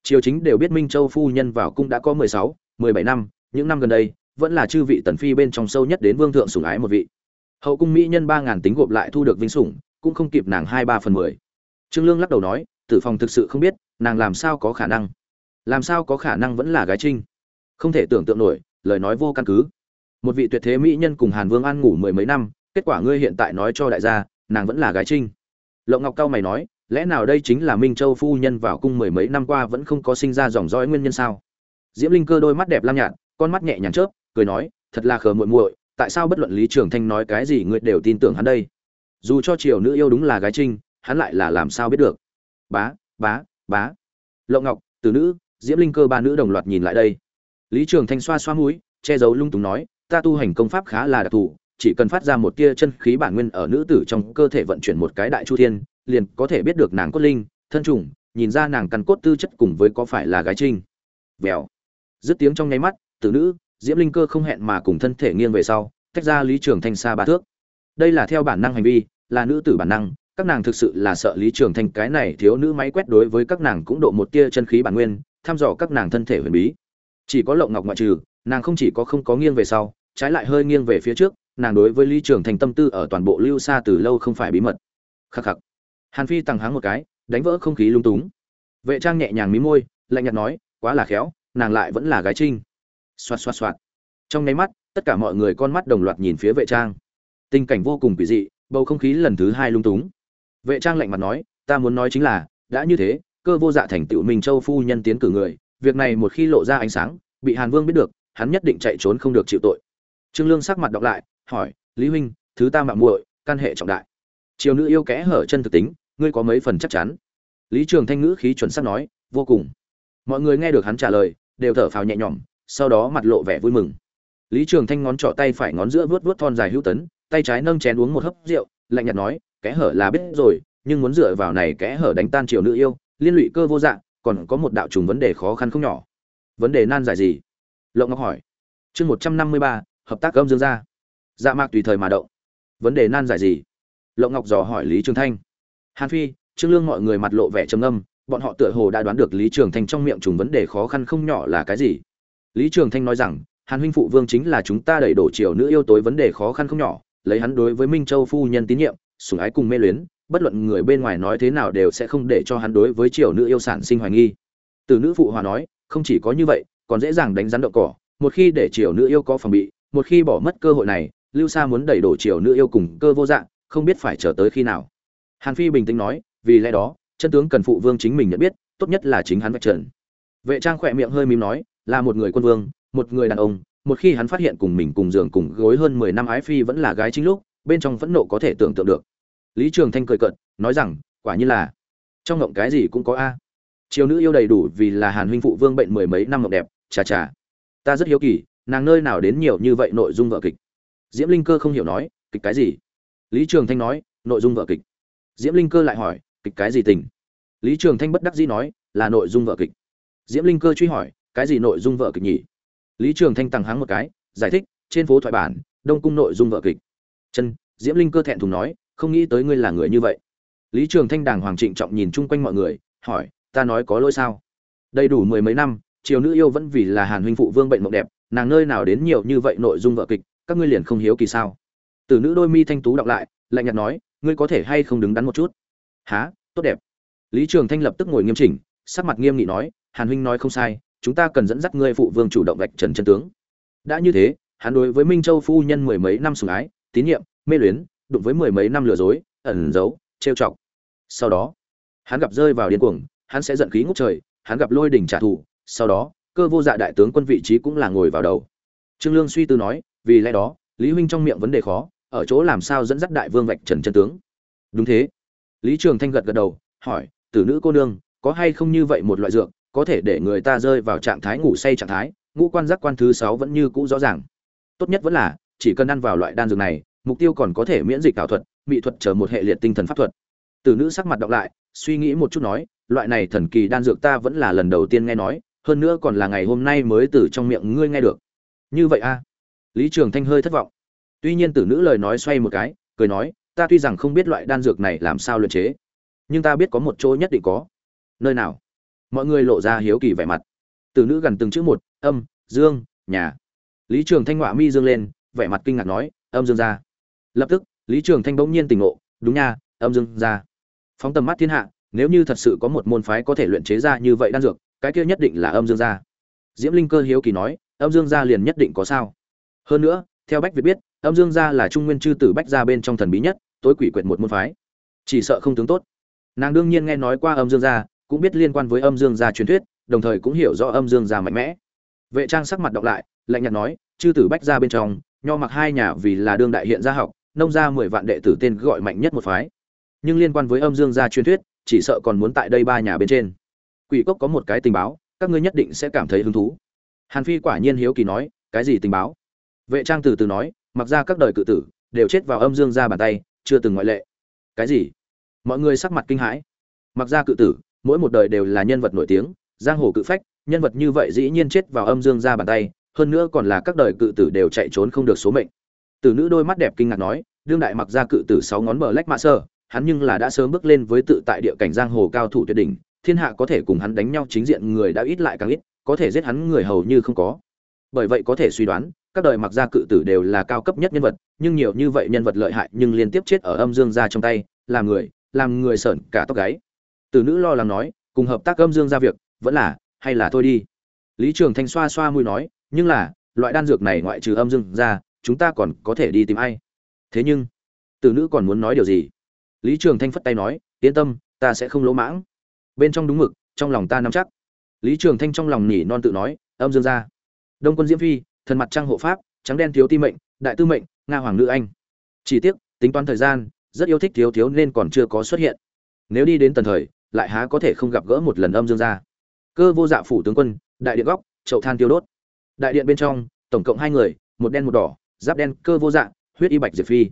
Triều chính đều biết minh châu phu nhân vào cung đã có mười sáu, mười bảy năm, những năm gần đây vẫn là chư vị tần phi bên trong sâu nhất đến vương thượng sủng ái một vị. Hậu cung mỹ nhân ba ngàn tính gộp lại thu được vinh sủng, cũng không kịp nàng hai ba phần mười. Trương lương lắc đầu nói, tử phòng thực sự không biết, nàng làm sao có khả năng? Làm sao có khả năng vẫn là gái trinh? Không thể tưởng tượng nổi, lời nói vô căn cứ. Một vị tuyệt thế mỹ nhân cùng hàn vương an ngủ mười mấy năm, kết quả ngươi hiện tại nói cho đại gia, nàng vẫn là gái trinh. Lộng ngọc cao mày nói, lẽ nào đây chính là minh châu phu nhân vào cung mười mấy năm qua vẫn không có sinh ra dòng dõi nguyên nhân sao? Diễm linh cơ đôi mắt đẹp lam nhạt, con mắt nhẹ nhàng chớp cười nói, thật là khờ muội muội, tại sao bất luận lý trường thanh nói cái gì ngươi đều tin tưởng hắn đây? Dù cho triều nữ yêu đúng là gái trinh, hắn lại là làm sao biết được? Bá bá bá. Lộng ngọc, từ nữ, diễm linh cơ ba nữ đồng loạt nhìn lại đây. Lý trường thanh xoa xoa mũi, che giấu lung túng nói, ta tu hành công pháp khá là đặc thù, chỉ cần phát ra một tia chân khí bản nguyên ở nữ tử trong cơ thể vận chuyển một cái đại chu thiên, liền có thể biết được nàng cốt linh, thân trùng, nhìn ra nàng căn cốt tư chất cùng với có phải là gái trinh. Vèo. Dứt tiếng trong nháy mắt tử nữ diễm linh cơ không hẹn mà cùng thân thể nghiêng về sau, tách ra lý trường thanh xa ba thước. Đây là theo bản năng hành vi, là nữ tử bản năng, các nàng thực sự là sợ lý trường thanh cái này thiếu nữ máy quét đối với các nàng cũng độ một tia chân khí bản nguyên, thăm dò các nàng thân thể huyền bí. Chỉ có lộng ngọc ngoại trừ, nàng không chỉ có không có nghiêng về sau, trái lại hơi nghiêng về phía trước, nàng đối với lý trường thành tâm tư ở toàn bộ lưu xa từ lâu không phải bí mật. Khắc khắc. Hàn phi tăng háng một cái, đánh vỡ không khí lung túng. Vệ trang nhẹ nhàng mí môi, lạnh nhạt nói, quá là khéo, nàng lại vẫn là gái trinh xoạt xoạt xoạt. Trong nháy mắt, tất cả mọi người con mắt đồng loạt nhìn phía vệ trang. Tình cảnh vô cùng kỳ dị, bầu không khí lần thứ hai lung túng. Vệ trang lạnh mặt nói, ta muốn nói chính là, đã như thế, cơ vô dạ thành tựu minh châu phu nhân tiến cử người, việc này một khi lộ ra ánh sáng, bị hàn vương biết được, hắn nhất định chạy trốn không được chịu tội. Trương lương sắc mặt đọc lại, hỏi, lý huynh, thứ ta mạng muội, căn hệ trọng đại. Triều nữ yêu kẽ hở chân thực tính, ngươi có mấy phần chắc chắn? Lý trường thanh ngữ khí chuẩn xác nói, vô cùng. Mọi người nghe được hắn trả lời, đều thở phào nhẹ nhõm sau đó mặt lộ vẻ vui mừng. Lý trường thanh ngón trỏ tay phải ngón giữa vớt vớt thon dài hữu tấn, tay trái nâng chén uống một hớp rượu, lạnh nhạt nói, kẽ hở là biết rồi, nhưng muốn dựa vào này kẽ hở đánh tan triều nữ yêu, liên lụy cơ vô dạng, còn có một đạo trùng vấn đề khó khăn không nhỏ. Vấn đề nan giải gì? Lộng ngọc hỏi. Chương một trăm năm mươi ba, hợp tác âm dương gia. Dạ mạc tùy thời mà động. Vấn đề nan giải gì? Lộng ngọc dò hỏi lý trường thanh. Hàn phi, trương lương mọi người mặt lộ vẻ trầm âm bọn họ tựa hồ đã đoán được lý trường thanh trong miệng trùng vấn đề khó khăn không nhỏ là cái gì lý trường thanh nói rằng, hàn huynh phụ vương chính là chúng ta đẩy đổ triều nữ yêu tối vấn đề khó khăn không nhỏ, lấy hắn đối với minh châu phu nhân tín nhiệm, sủng ái cùng mê luyến, bất luận người bên ngoài nói thế nào đều sẽ không để cho hắn đối với triều nữ yêu sản sinh hoài nghi. Từ nữ phụ hòa nói, không chỉ có như vậy, còn dễ dàng đánh rắn đậu cỏ, một khi để triều nữ yêu có phòng bị, một khi bỏ mất cơ hội này, lưu sa muốn đẩy đổ triều nữ yêu cùng cơ vô dạng, không biết phải chờ tới khi nào. Hàn phi bình tĩnh nói, vì lẽ đó, chân tướng cần phụ vương chính mình nhận biết, tốt nhất là chính hắn vạch trần. Vệ trang khẽ miệng hơi mím nói là một người quân vương, một người đàn ông, một khi hắn phát hiện cùng mình cùng giường cùng gối hơn mười năm ái phi vẫn là gái chính lúc, bên trong phẫn nộ có thể tưởng tượng được. Lý trường thanh cười cợt, nói rằng, quả như là, trong ngộng cái gì cũng có a. Chiều nữ yêu đầy đủ vì là hàn huynh phụ vương bệnh mười mấy năm ngộng đẹp, chà chà. Ta rất hiếu kỳ, nàng nơi nào đến nhiều như vậy nội dung vở kịch. Diễm linh cơ không hiểu nói, kịch cái gì? Lý trường thanh nói, nội dung vở kịch. Diễm linh cơ lại hỏi, kịch cái gì tình? Lý trường thanh bất đắc dĩ nói, là nội dung vở kịch. Diễm linh cơ truy hỏi cái gì nội dung vợ kịch nhỉ? Lý trường thanh tăng háng một cái, giải thích, trên phố thoại bản, đông cung nội dung vợ kịch. Chân, diễm linh cơ thẹn thùng nói, không nghĩ tới ngươi là người như vậy. Lý trường thanh đàng hoàng trịnh trọng nhìn chung quanh mọi người, hỏi, ta nói có lỗi sao? Đầy đủ mười mấy năm, triều nữ yêu vẫn vì là hàn huynh phụ vương bệnh mộng đẹp, nàng nơi nào đến nhiều như vậy nội dung vợ kịch, các ngươi liền không hiếu kỳ sao? Từ nữ đôi mi thanh tú đọc lại, lạnh nhạt nói, ngươi có thể hay không đứng đắn một chút? Há tốt đẹp. Lý trường thanh lập tức ngồi nghiêm chỉnh, sắc mặt nghiêm nghị nói, hàn huynh nói không sai chúng ta cần dẫn dắt ngươi phụ vương chủ động vạch trần chân tướng. Đã như thế, hắn đối với minh châu phu nhân mười mấy năm sủng ái, tín nhiệm, mê luyến, đụng với mười mấy năm lừa dối, ẩn giấu, trêu chọc. Sau đó, hắn gặp rơi vào điên cuồng, hắn sẽ giận khí ngút trời, hắn gặp lôi đỉnh trả thù, sau đó, cơ vô dạ đại tướng quân vị trí cũng là ngồi vào đầu. Trương lương suy tư nói, vì lẽ đó, lý huynh trong miệng vấn đề khó, ở chỗ làm sao dẫn dắt đại vương vạch trần chân tướng? Đúng thế. Lý trường thanh gật gật đầu, hỏi, tử nữ cô nương, có hay không như vậy một loại dược có thể để người ta rơi vào trạng thái ngủ say trạng thái, ngũ quan giác quan thứ sáu vẫn như cũ rõ ràng. Tốt nhất vẫn là, chỉ cần ăn vào loại đan dược này, mục tiêu còn có thể miễn dịch ảo thuật, mỹ thuật chờ một hệ liệt tinh thần pháp thuật. Tử nữ sắc mặt đọc lại, suy nghĩ một chút nói, loại này thần kỳ đan dược ta vẫn là lần đầu tiên nghe nói, hơn nữa còn là ngày hôm nay mới từ trong miệng ngươi nghe được. Như vậy a lý trường thanh hơi thất vọng. Tuy nhiên tử nữ lời nói xoay một cái, cười nói, ta tuy rằng không biết loại đan dược này làm sao luyện chế, nhưng ta biết có một chỗ nhất định có. Nơi nào? Mọi người lộ ra hiếu kỳ vẻ mặt. Từ nữ gần từng chữ một, âm, dương, nhà. Lý trường thanh họa mi dương lên, vẻ mặt kinh ngạc nói, âm dương ra lập tức, lý trường thanh bỗng nhiên tỉnh ngộ, đúng nha, âm dương ra phóng tầm mắt thiên hạ, nếu như thật sự có một môn phái có thể luyện chế ra như vậy đan dược, cái kia nhất định là âm dương gia. Diễm linh cơ hiếu kỳ nói, âm dương gia liền nhất định có sao? Hơn nữa, theo bách việt biết, âm dương gia là trung nguyên chư tử bách gia bên trong thần bí nhất, tối quỷ quyệt một môn phái. Chỉ sợ không tướng tốt. Nàng đương nhiên nghe nói qua âm dương gia cũng biết liên quan với âm dương gia truyền thuyết, đồng thời cũng hiểu rõ âm dương gia mạnh mẽ. Vệ trang sắc mặt đọc lại, lạnh nhạt nói, chư tử bách gia bên trong, nho mặc hai nhà vì là đương đại hiện gia học, nông gia mười vạn đệ tử tên gọi mạnh nhất một phái. Nhưng liên quan với âm dương gia truyền thuyết, chỉ sợ còn muốn tại đây ba nhà bên trên. Quỷ cốc có một cái tình báo, các ngươi nhất định sẽ cảm thấy hứng thú. Hàn phi quả nhiên hiếu kỳ nói, cái gì tình báo? Vệ trang từ từ nói, mặc ra các đời cự tử, đều chết vào âm dương gia bàn tay, chưa từng ngoại lệ. Cái gì? Mọi người sắc mặt kinh hãi. Mặc ra cự tử mỗi một đời đều là nhân vật nổi tiếng, giang hồ cự phách, nhân vật như vậy dĩ nhiên chết vào âm dương ra bàn tay, hơn nữa còn là các đời cự tử đều chạy trốn không được số mệnh. Tử nữ đôi mắt đẹp kinh ngạc nói, đương đại mặc ra cự tử sáu ngón bờ lách mạ sơ, hắn nhưng là đã sớm bước lên với tự tại địa cảnh giang hồ cao thủ tuyệt đỉnh, thiên hạ có thể cùng hắn đánh nhau chính diện người đã ít lại càng ít, có thể giết hắn người hầu như không có. Bởi vậy có thể suy đoán, các đời mặc gia cự tử đều là cao cấp nhất nhân vật, nhưng nhiều như vậy nhân vật lợi hại nhưng liên tiếp chết ở âm dương ra trong tay, làm người làm người sởn cả tóc gáy. Tử nữ lo lắng nói, cùng hợp tác âm dương gia việc, vẫn là, hay là thôi đi. Lý trường thanh xoa xoa mũi nói, nhưng là, loại đan dược này ngoại trừ âm dương ra, chúng ta còn có thể đi tìm ai? Thế nhưng Tử nữ còn muốn nói điều gì? Lý trường thanh phất tay nói, yên tâm, ta sẽ không lỗ mãng. Bên trong đúng mực, trong lòng ta nắm chắc. Lý trường thanh trong lòng nhỉ non tự nói, âm dương gia đông quân diễm phi, thần mặt trăng hộ pháp, trắng đen thiếu ti mệnh, đại tư mệnh, nga hoàng nữ anh. Chỉ tiếc, tính toán thời gian, rất yêu thích thiếu thiếu nên còn chưa có xuất hiện. Nếu đi đến tần thời lại há có thể không gặp gỡ một lần âm dương gia. Cơ vô dạ phủ tướng quân, đại điện góc, chậu than tiêu đốt. Đại điện bên trong, tổng cộng hai người, một đen một đỏ, giáp đen, cơ vô dạng huyết y bạch diệp phi.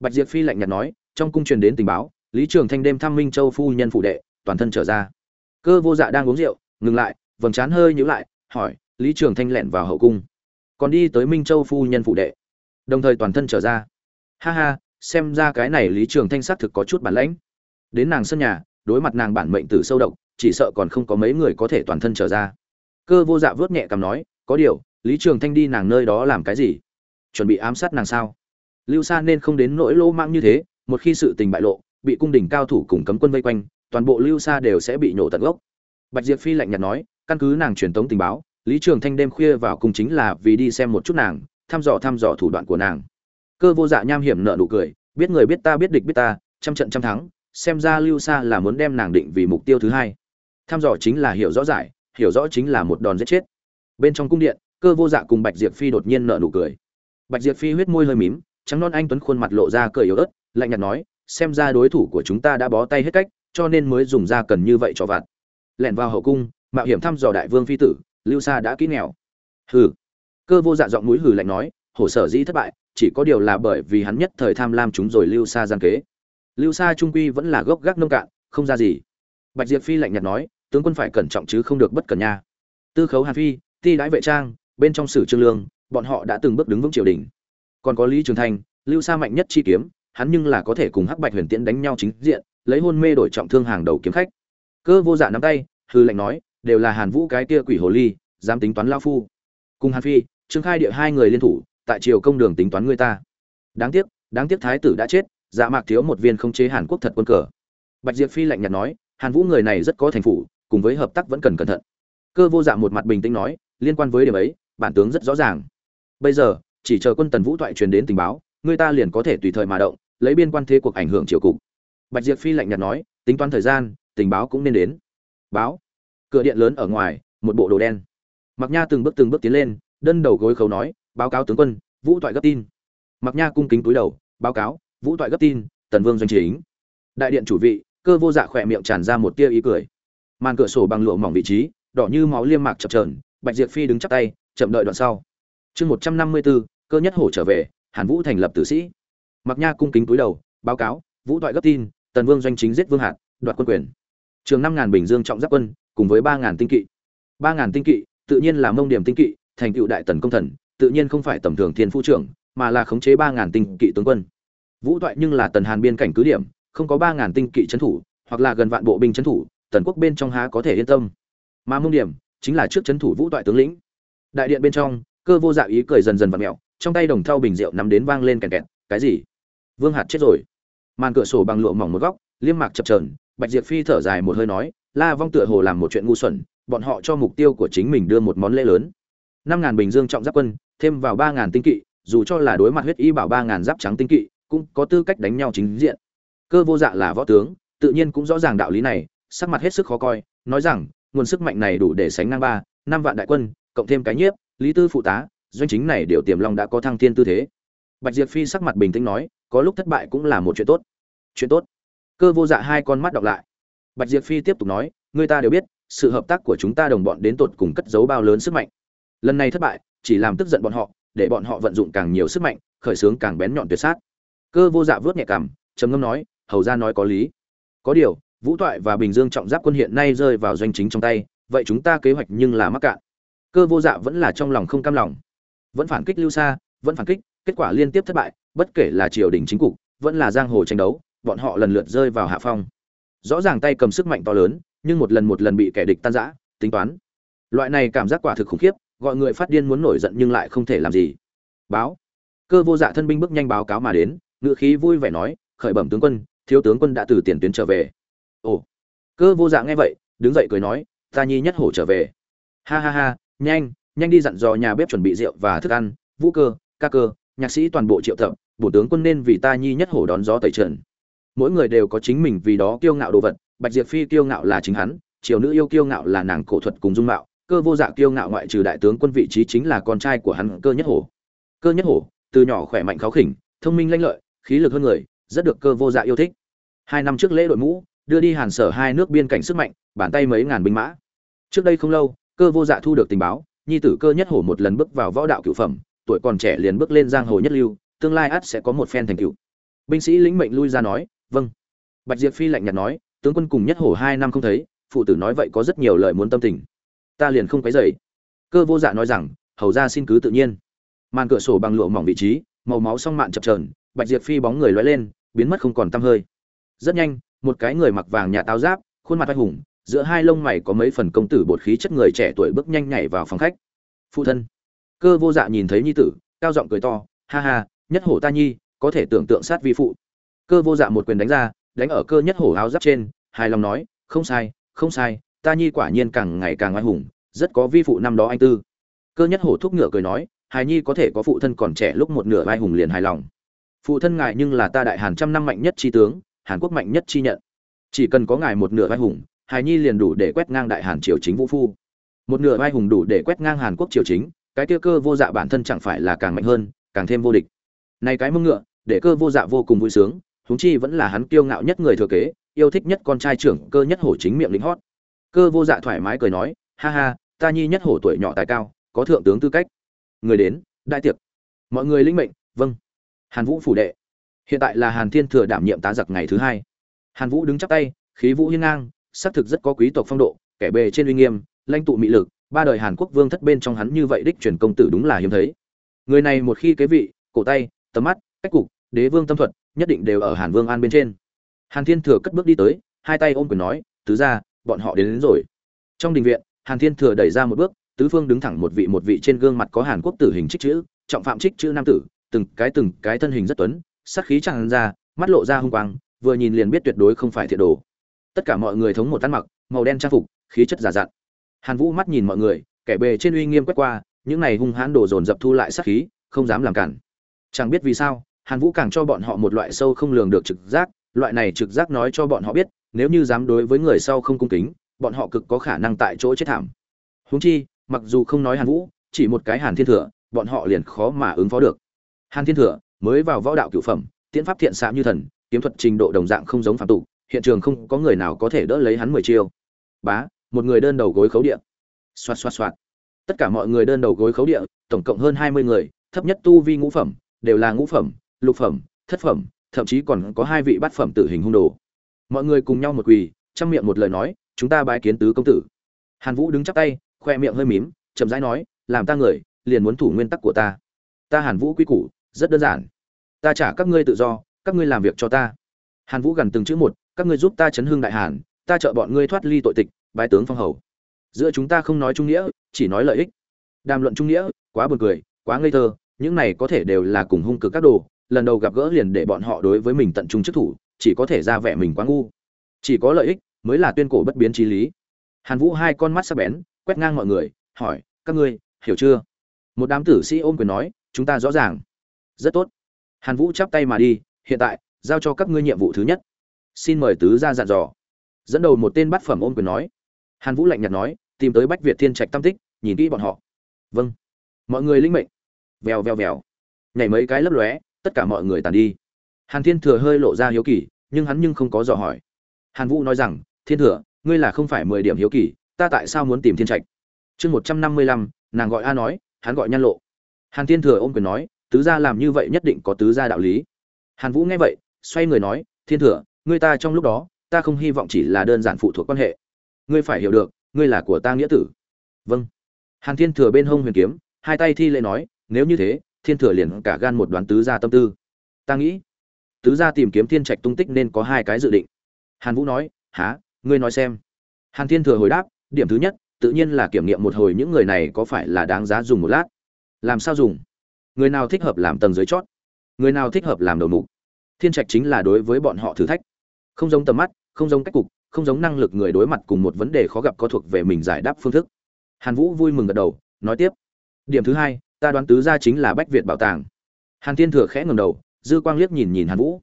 Bạch diệp phi lạnh nhạt nói, trong cung truyền đến tình báo, lý trường thanh đêm thăm minh châu phu nhân phụ đệ, toàn thân trở ra. Cơ vô dạ đang uống rượu, ngừng lại, vầng trán hơi nhíu lại, hỏi, lý trường thanh lẹn vào hậu cung. Còn đi tới minh châu phu nhân phụ đệ. Đồng thời toàn thân trở ra. Ha ha, xem ra cái này lý trường thanh xác thực có chút bản lãnh. Đến nàng sân nhà đối mặt nàng bản mệnh tử sâu độc, chỉ sợ còn không có mấy người có thể toàn thân trở ra. Cơ vô dạ vớt nhẹ cằm nói, có điều, lý trường thanh đi nàng nơi đó làm cái gì? Chuẩn bị ám sát nàng sao? Lưu sa nên không đến nỗi lỗ mạng như thế, một khi sự tình bại lộ, bị cung đình cao thủ cùng cấm quân vây quanh, toàn bộ lưu sa đều sẽ bị nhổ tận gốc. Bạch diệp phi lạnh nhạt nói, căn cứ nàng truyền tống tình báo, lý trường thanh đêm khuya vào cung chính là vì đi xem một chút nàng, thăm dò thăm dò thủ đoạn của nàng. Cơ vô dạ nham hiểm nở nụ cười, biết người biết ta, biết địch biết ta, trăm trận trăm thắng xem ra lưu sa là muốn đem nàng định vì mục tiêu thứ hai. Tham dò chính là hiểu rõ giải, hiểu rõ chính là một đòn giết chết. Bên trong cung điện, cơ vô dạ cùng bạch diệp phi đột nhiên nợ nụ cười. Bạch diệp phi huyết môi hơi mím, trắng non anh tuấn khuôn mặt lộ ra cười yếu ớt, lạnh nhạt nói, xem ra đối thủ của chúng ta đã bó tay hết cách, cho nên mới dùng ra cần như vậy cho vặt. Lẻn vào hậu cung, mạo hiểm thăm dò đại vương phi tử, lưu sa đã kỹ nghèo hừ. Cơ vô dạ giọng mũi hừ lạnh nói, hổ sở dĩ thất bại, chỉ có điều là bởi vì hắn nhất thời tham lam chúng rồi lưu sa gian kế lưu sa trung quy vẫn là gốc gác nông cạn, không ra gì. Bạch diệp phi lạnh nhạt nói, tướng quân phải cẩn trọng chứ không được bất cẩn nha. Tư khấu hàn phi, ti đãi vệ trang, bên trong sử trương lương, bọn họ đã từng bước đứng vững triều đình. Còn có lý trường thanh lưu sa mạnh nhất chi kiếm, hắn nhưng là có thể cùng hắc bạch huyền tiễn đánh nhau chính diện, lấy hôn mê đổi trọng thương hàng đầu kiếm khách. Cơ vô dạ nắm tay hư lệnh nói, đều là hàn vũ cái kia quỷ hồ ly, dám tính toán lao phu. Cùng hàn phi, trương khai địa hai người liên thủ, tại triều công đường tính toán người ta. Đáng tiếc đáng tiếc thái tử đã chết dạ mạc thiếu một viên không chế hàn quốc thật quân cờ. Bạch diệp phi lạnh nhạt nói, hàn vũ người này rất có thành phủ, cùng với hợp tác vẫn cần cẩn thận. Cơ vô dạ một mặt bình tĩnh nói, liên quan với điểm ấy, bản tướng rất rõ ràng. Bây giờ, chỉ chờ quân tần vũ thoại truyền đến tình báo, người ta liền có thể tùy thời mà động, lấy biên quan thế cuộc ảnh hưởng triều cục. Bạch diệp phi lạnh nhạt nói, tính toán thời gian, tình báo cũng nên đến. Báo. Cửa điện lớn ở ngoài, một bộ đồ đen. Mặc nha từng bước từng bước tiến lên, đơn đầu gối khấu nói, báo cáo tướng quân, vũ thoại gấp tin. Mặc nha cung kính túi đầu, báo cáo vũ Toại gấp tin, tần vương doanh chính. Đại điện chủ vị, cơ vô dạ khỏe miệng tràn ra một tia ý cười. Màn cửa sổ bằng lụa mỏng vị trí, đỏ như máu liêm mạc chập trờn bạch diệp phi đứng chắp tay, chậm đợi đoạn sau. Chương một trăm năm mươi bốn cơ nhất hổ trở về, hàn vũ thành lập tử sĩ. Mặc nha cung kính túi đầu, báo cáo, vũ Toại gấp tin, tần vương doanh chính giết vương hạt, đoạt quân quyền. Trường năm ngàn bình dương trọng giáp quân, cùng với ba ngàn tinh kỵ. Ba ngàn tinh kỵ, tự nhiên là mông điểm tinh kỵ, thành cựu đại tần công thần, tự nhiên không phải tầm thường thiên phu trưởng, mà là khống chế ba ngàn tinh kỵ tướng quân vũ thoại nhưng là tần hàn biên cảnh cứ điểm, không có ba ngàn tinh kỵ trấn thủ, hoặc là gần vạn bộ binh trấn thủ, tần quốc bên trong há có thể yên tâm. Mà mông điểm, chính là trước trấn thủ vũ thoại tướng lĩnh. Đại điện bên trong, cơ vô dạ ý cười dần dần vặn mẹo, trong tay đồng thau bình rượu nắm đến vang lên kèn kẹt, cái gì? Vương hạt chết rồi. Màn cửa sổ bằng lụa mỏng một góc, liêm mạc chập trờn bạch diệp phi thở dài một hơi nói, la vong tựa hồ làm một chuyện ngu xuẩn, bọn họ cho mục tiêu của chính mình đưa một món lễ lớn. Năm ngàn bình dương trọng giáp quân, thêm vào ba ngàn tinh kỵ, dù cho là đối mặt huyết y bảo ba ngàn giáp trắng tinh kỵ cũng có tư cách đánh nhau chính diện. Cơ vô dạ là võ tướng, tự nhiên cũng rõ ràng đạo lý này, sắc mặt hết sức khó coi, nói rằng, nguồn sức mạnh này đủ để sánh ngang ba, năm vạn đại quân, cộng thêm cái nhiếp, lý tư phụ tá, doanh chính này điều tiềm long đã có thăng thiên tư thế. Bạch diệp phi sắc mặt bình tĩnh nói, có lúc thất bại cũng là một chuyện tốt. Chuyện tốt. Cơ vô dạ hai con mắt đọc lại. Bạch diệp phi tiếp tục nói, người ta đều biết, sự hợp tác của chúng ta đồng bọn đến tột cùng cất giấu bao lớn sức mạnh. Lần này thất bại, chỉ làm tức giận bọn họ, để bọn họ vận dụng càng nhiều sức mạnh, khởi xướng càng bén nhọn tuyệt sát cơ vô dạ vớt nhẹ cảm, trầm ngâm nói, hầu ra nói có lý. Có điều, vũ toại và bình dương trọng giáp quân hiện nay rơi vào doanh chính trong tay, vậy chúng ta kế hoạch nhưng là mắc cạn. Cơ vô dạ vẫn là trong lòng không cam lòng. Vẫn phản kích lưu xa vẫn phản kích, kết quả liên tiếp thất bại, bất kể là triều đình chính cục, vẫn là giang hồ tranh đấu, bọn họ lần lượt rơi vào hạ phong. Rõ ràng tay cầm sức mạnh to lớn, nhưng một lần một lần bị kẻ địch tan rã, tính toán. Loại này cảm giác quả thực khủng khiếp, gọi người phát điên muốn nổi giận nhưng lại không thể làm gì. Báo. Cơ vô dạ thân binh bước nhanh báo cáo mà đến ngự khí vui vẻ nói, khởi bẩm tướng quân, thiếu tướng quân đã từ tiền tuyến trở về. Ồ. Cơ vô dạ nghe vậy, đứng dậy cười nói, ta nhi nhất hổ trở về. Ha ha ha, nhanh nhanh đi dặn dò nhà bếp chuẩn bị rượu và thức ăn, vũ cơ, ca cơ, nhạc sĩ toàn bộ triệu tập, bổ tướng quân nên vì ta nhi nhất hổ đón gió tẩy trần. Mỗi người đều có chính mình vì đó kiêu ngạo đồ vật, bạch diệp phi kiêu ngạo là chính hắn, triều nữ yêu kiêu ngạo là nàng cổ thuật cùng dung mạo, cơ vô dạ kiêu ngạo ngoại trừ đại tướng quân vị trí chính là con trai của hắn, cơ nhất hổ. Cơ nhất hổ, từ nhỏ khỏe mạnh kháo khỉnh, thông minh lanh lợi khí lực hơn người rất được cơ vô dạ yêu thích. Hai năm trước lễ đội mũ đưa đi hàn sở hai nước biên cảnh sức mạnh bàn tay mấy ngàn binh mã. Trước đây không lâu cơ vô dạ thu được tình báo nhi tử cơ nhất hổ một lần bước vào võ đạo cửu phẩm tuổi còn trẻ liền bước lên giang hồ nhất lưu tương lai ắt sẽ có một phen thành tựu. binh sĩ lĩnh mệnh lui ra nói vâng. Bạch diệp phi lạnh nhạt nói tướng quân cùng nhất hổ hai năm không thấy phụ tử nói vậy có rất nhiều lời muốn tâm tình. Ta liền không quấy dậy cơ vô dạ nói rằng hầu gia xin cứ tự nhiên. Màn cửa sổ bằng lụa mỏng vị trí màu máu song mạn chập chờn, bạch diệp phi bóng người lóe lên, biến mất không còn tăm hơi. Rất nhanh, một cái người mặc vàng nhà táo giáp, khuôn mặt anh hùng, giữa hai lông mày có mấy phần công tử bột khí chất người trẻ tuổi bước nhanh nhảy vào phòng khách. Phụ thân. Cơ vô dạ nhìn thấy nhi tử, cao giọng cười to, ha ha, nhất hổ ta nhi, có thể tưởng tượng sát vi phụ. Cơ vô dạ một quyền đánh ra, đánh ở cơ nhất hổ áo giáp trên, hài lòng nói, không sai không sai, ta nhi quả nhiên càng ngày càng oai hùng, rất có vi phụ năm đó anh tư. Cơ nhất hổ thúc ngựa cười nói, hài nhi có thể có phụ thân còn trẻ lúc một nửa oai hùng liền hài lòng phụ thân ngài nhưng là ta đại hàn trăm năm mạnh nhất chi tướng, hàn quốc mạnh nhất chi nhận. Chỉ cần có ngài một nửa vai hùng, hài nhi liền đủ để quét ngang đại hàn triều chính vũ phu. Một nửa vai hùng đủ để quét ngang hàn quốc triều chính, cái kia cơ vô dạ bản thân chẳng phải là càng mạnh hơn, càng thêm vô địch. Này cái mông ngựa, để cơ vô dạ vô cùng vui sướng, huống chi vẫn là hắn kiêu ngạo nhất người thừa kế, yêu thích nhất con trai trưởng cơ nhất hổ chính miệng lính hót. Cơ vô dạ thoải mái cười nói, ha ha, ta nhi nhất hổ tuổi nhỏ tài cao, có thượng tướng tư cách. Người đến, đại tiệc. Mọi người linh mệnh vâng hàn vũ phủ đệ. Hiện tại là hàn thiên thừa đảm nhiệm tá giặc ngày thứ hai. Hàn vũ đứng chắp tay khí vũ hiên ngang xác thực rất có quý tộc phong độ kẻ bề trên uy nghiêm lãnh tụ mị lực ba đời hàn quốc vương thất bên trong hắn như vậy đích truyền công tử đúng là hiếm thấy. Người này một khi kế vị cổ tay tầm mắt cách cục đế vương tâm thuật nhất định đều ở hàn vương an bên trên. Hàn thiên thừa cất bước đi tới hai tay ôm quyền nói tứ ra bọn họ đến, đến rồi. Trong đình viện hàn thiên thừa đẩy ra một bước tứ phương đứng thẳng một vị một vị trên gương mặt có hàn quốc tử hình trích chữ trọng phạm trích chữ nam tử từng cái từng cái thân hình rất tuấn sắc khí tràn ra, mắt lộ ra hung quang, vừa nhìn liền biết tuyệt đối không phải thiệt đồ. Tất cả mọi người thống một ăn mặc, màu đen trang phục, khí chất giả dặn. Hàn vũ mắt nhìn mọi người, kẻ bề trên uy nghiêm quét qua, những này hung hãn đồ dồn dập thu lại sắc khí, không dám làm cản. Chẳng biết vì sao, hàn vũ càng cho bọn họ một loại sâu không lường được trực giác, loại này trực giác nói cho bọn họ biết, nếu như dám đối với người sau không cung kính, bọn họ cực có khả năng tại chỗ chết thảm. Huống chi, mặc dù không nói hàn vũ, chỉ một cái hàn thiên thừa, bọn họ liền khó mà ứng phó được hàn thiên thừa, mới vào võ đạo cửu phẩm, tiễn pháp thiện xạ như thần, kiếm thuật trình độ đồng dạng không giống phạm tục, hiện trường không có người nào có thể đỡ lấy hắn mười chiêu. Bá, một người đơn đầu gối khấu địa. Xoạt xoạt xoạt. Tất cả mọi người đơn đầu gối khấu địa, tổng cộng hơn hai mươi người, thấp nhất tu vi ngũ phẩm, đều là ngũ phẩm, lục phẩm, thất phẩm, thậm chí còn có hai vị bát phẩm tử hình hung đồ. Mọi người cùng nhau một quỳ, chăm miệng một lời nói, chúng ta bái kiến tứ công tử. Hàn vũ đứng chắp tay, khoe miệng hơi mím, chậm rãi nói, làm ta người, liền muốn thủ nguyên tắc của ta. Ta hàn vũ quy củ rất đơn giản. Ta trả các ngươi tự do, các ngươi làm việc cho ta. Hàn vũ gần từng chữ một, các ngươi giúp ta chấn hương đại hàn, ta trợ bọn ngươi thoát ly tội tịch, bái tướng phong hầu. Giữa chúng ta không nói trung nghĩa, chỉ nói lợi ích. Đàm luận trung nghĩa, quá buồn cười, quá ngây thơ, những này có thể đều là cùng hung cực các đồ, lần đầu gặp gỡ liền để bọn họ đối với mình tận trung chức thủ, chỉ có thể ra vẻ mình quá ngu. Chỉ có lợi ích mới là tuyên cổ bất biến trí lý. Hàn vũ hai con mắt sắc bén, quét ngang mọi người, hỏi, các ngươi, hiểu chưa? Một đám tử sĩ ôm quyền nói, chúng ta rõ ràng rất tốt. Hàn vũ chắp tay mà đi, hiện tại, giao cho các ngươi nhiệm vụ thứ nhất. Xin mời tứ ra dặn dò. Dẫn đầu một tên bát phẩm ôm quyền nói. Hàn vũ lạnh nhạt nói, tìm tới bách việt thiên trạch tam tích, nhìn kỹ bọn họ. Vâng. Mọi người linh mệnh. Vèo vèo vèo. Nhảy mấy cái lấp lóe, tất cả mọi người tàn đi. Hàn thiên thừa hơi lộ ra hiếu kỳ, nhưng hắn nhưng không có dò hỏi. Hàn vũ nói rằng, thiên thừa, ngươi là không phải mười điểm hiếu kỳ, ta tại sao muốn tìm thiên trạch? Chương một trăm năm mươi lăm, nàng gọi a nói, hắn gọi nhan lộ. Hàn thiên thừa ôm quyền nói tứ gia làm như vậy nhất định có tứ gia đạo lý. Hàn vũ nghe vậy, xoay người nói, thiên thừa, ngươi ta trong lúc đó, ta không hy vọng chỉ là đơn giản phụ thuộc quan hệ. Ngươi phải hiểu được, ngươi là của ta nghĩa tử. Vâng. Hàn thiên thừa bên hông huyền kiếm, hai tay thi lễ nói, nếu như thế, thiên thừa liền cả gan một đoán tứ gia tâm tư. Ta nghĩ, tứ gia tìm kiếm thiên trạch tung tích nên có hai cái dự định. Hàn vũ nói há ngươi nói xem. Hàn thiên thừa hồi đáp, điểm thứ nhất, tự nhiên là kiểm nghiệm một hồi những người này có phải là đáng giá dùng một lát. Làm sao dùng? Người nào thích hợp làm tầng dưới chót? Người nào thích hợp làm đầu mục? Thiên trạch chính là đối với bọn họ thử thách. Không giống tầm mắt, không giống cách cục, không giống năng lực người đối mặt cùng một vấn đề khó gặp có thuộc về mình giải đáp phương thức. Hàn vũ vui mừng gật đầu, nói tiếp. Điểm thứ hai, ta đoán tứ gia chính là bách việt bảo tàng. Hàn thiên thừa khẽ ngầm đầu, dư quang liếc nhìn nhìn hàn vũ.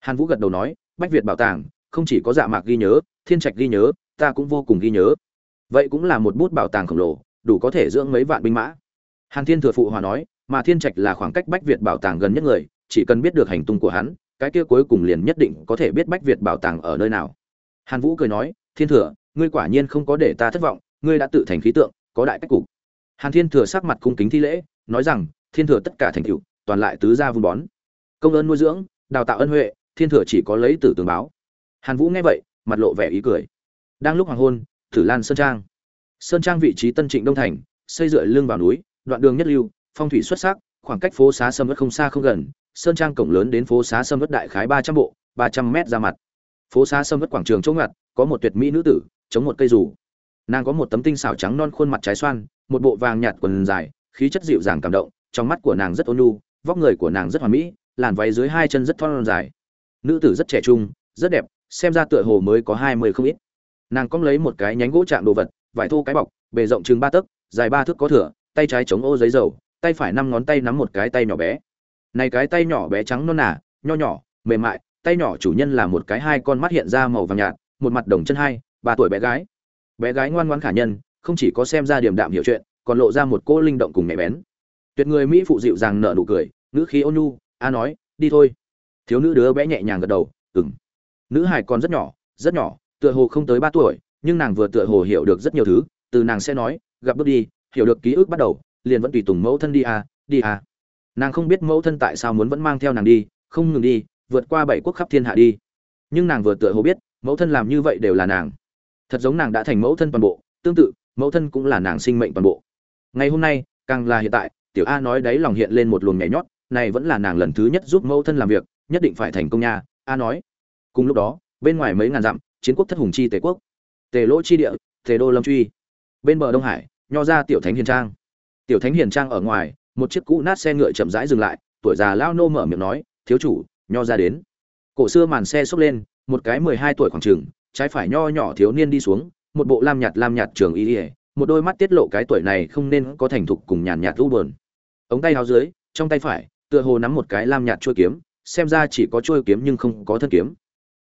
Hàn vũ gật đầu nói, bách việt bảo tàng, không chỉ có dạ mạc ghi nhớ, thiên trạch ghi nhớ, ta cũng vô cùng ghi nhớ. Vậy cũng là một bút bảo tàng khổng lồ, đủ có thể dưỡng mấy vạn binh mã. Hàn thiên thừa phụ hòa nói mà thiên trạch là khoảng cách bách việt bảo tàng gần nhất người, chỉ cần biết được hành tung của hắn, cái kia cuối cùng liền nhất định có thể biết bách việt bảo tàng ở nơi nào. Hàn vũ cười nói, thiên thừa, ngươi quả nhiên không có để ta thất vọng, ngươi đã tự thành khí tượng, có đại cách cục. Hàn thiên thừa sắc mặt cung kính thi lễ, nói rằng, thiên thừa tất cả thành tựu, toàn lại tứ gia vun bón. Công ơn nuôi dưỡng, đào tạo ân huệ, thiên thừa chỉ có lấy tử tường báo. Hàn vũ nghe vậy, mặt lộ vẻ ý cười. Đang lúc hoàng hôn, thử lan sơn trang. Sơn trang vị trí tân trịnh đông thành, xây dựa lưng vào núi, đoạn đường nhất lưu phong thủy xuất sắc, khoảng cách phố xá sâm ớt không xa không gần, sơn trang cổng lớn đến phố xá sâm ớt đại khái ba trăm bộ, ba trăm mét ra mặt. Phố xá sâm ớt quảng trường chỗ ngặt có một tuyệt mỹ nữ tử, chống một cây rủ nàng có một tấm tinh xảo trắng non khuôn mặt trái xoan, một bộ vàng nhạt quần dài, khí chất dịu dàng cảm động, trong mắt của nàng rất ôn nhu, vóc người của nàng rất hoàn mỹ, làn váy dưới hai chân rất thon dài. Nữ tử rất trẻ trung, rất đẹp, xem ra tựa hồ mới có hai mươi không ít. Nàng cong lấy một cái nhánh gỗ chạm đồ vật, vải thô cái bọc, bề rộng chừng ba tấc, dài ba thước có thửa, tay trái chống ô giấy dầu tay phải năm ngón tay nắm một cái tay nhỏ bé. Này cái tay nhỏ bé trắng non nà, nho nhỏ mềm mại tay nhỏ chủ nhân là một cái hai con mắt hiện ra màu vàng nhạt một mặt đồng chân hai ba tuổi bé gái. Bé gái ngoan ngoãn khả nhân không chỉ có xem ra điểm đạm hiểu chuyện còn lộ ra một cô linh động cùng nhạy bén. Tuyệt người mỹ phụ dịu dàng nở nụ cười ngữ khí ôn nhu a nói đi thôi. Thiếu nữ đứa bé nhẹ nhàng gật đầu ừng nữ hải còn rất nhỏ rất nhỏ tựa hồ không tới ba tuổi nhưng nàng vừa tựa hồ hiểu được rất nhiều thứ từ nàng sẽ nói gặp bước đi hiểu được ký ức bắt đầu liền vẫn tùy tùng mẫu thân đi à đi à. Nàng không biết mẫu thân tại sao muốn vẫn mang theo nàng đi, không ngừng đi, vượt qua bảy quốc khắp thiên hạ đi. Nhưng nàng vừa tựa hồ biết, mẫu thân làm như vậy đều là nàng. Thật giống nàng đã thành mẫu thân toàn bộ, tương tự, mẫu thân cũng là nàng sinh mệnh toàn bộ. Ngày hôm nay, càng là hiện tại, tiểu a nói đấy lòng hiện lên một luồng nhảy nhót, này vẫn là nàng lần thứ nhất giúp mẫu thân làm việc, nhất định phải thành công nha, a nói. Cùng lúc đó, bên ngoài mấy ngàn dặm, chiến quốc thất hùng chi tề quốc. Tề lỗ chi địa, tề đô lâm truy. Bên bờ đông hải, nho ra tiểu thánh hiền trang tiểu thánh hiền trang ở ngoài, một chiếc cũ nát xe ngựa chậm rãi dừng lại, tuổi già lao nô mở miệng nói, thiếu chủ, nho ra đến. Cổ xưa màn xe xốc lên, một cái mười hai tuổi khoảng trường trái phải nho nhỏ thiếu niên đi xuống, một bộ lam nhạt lam nhạt trường y ỉa một đôi mắt tiết lộ cái tuổi này không nên có thành thục cùng nhàn nhạt u bờn ống tay áo dưới, trong tay phải, tựa hồ nắm một cái lam nhạt chuôi kiếm, xem ra chỉ có chuôi kiếm nhưng không có thân kiếm.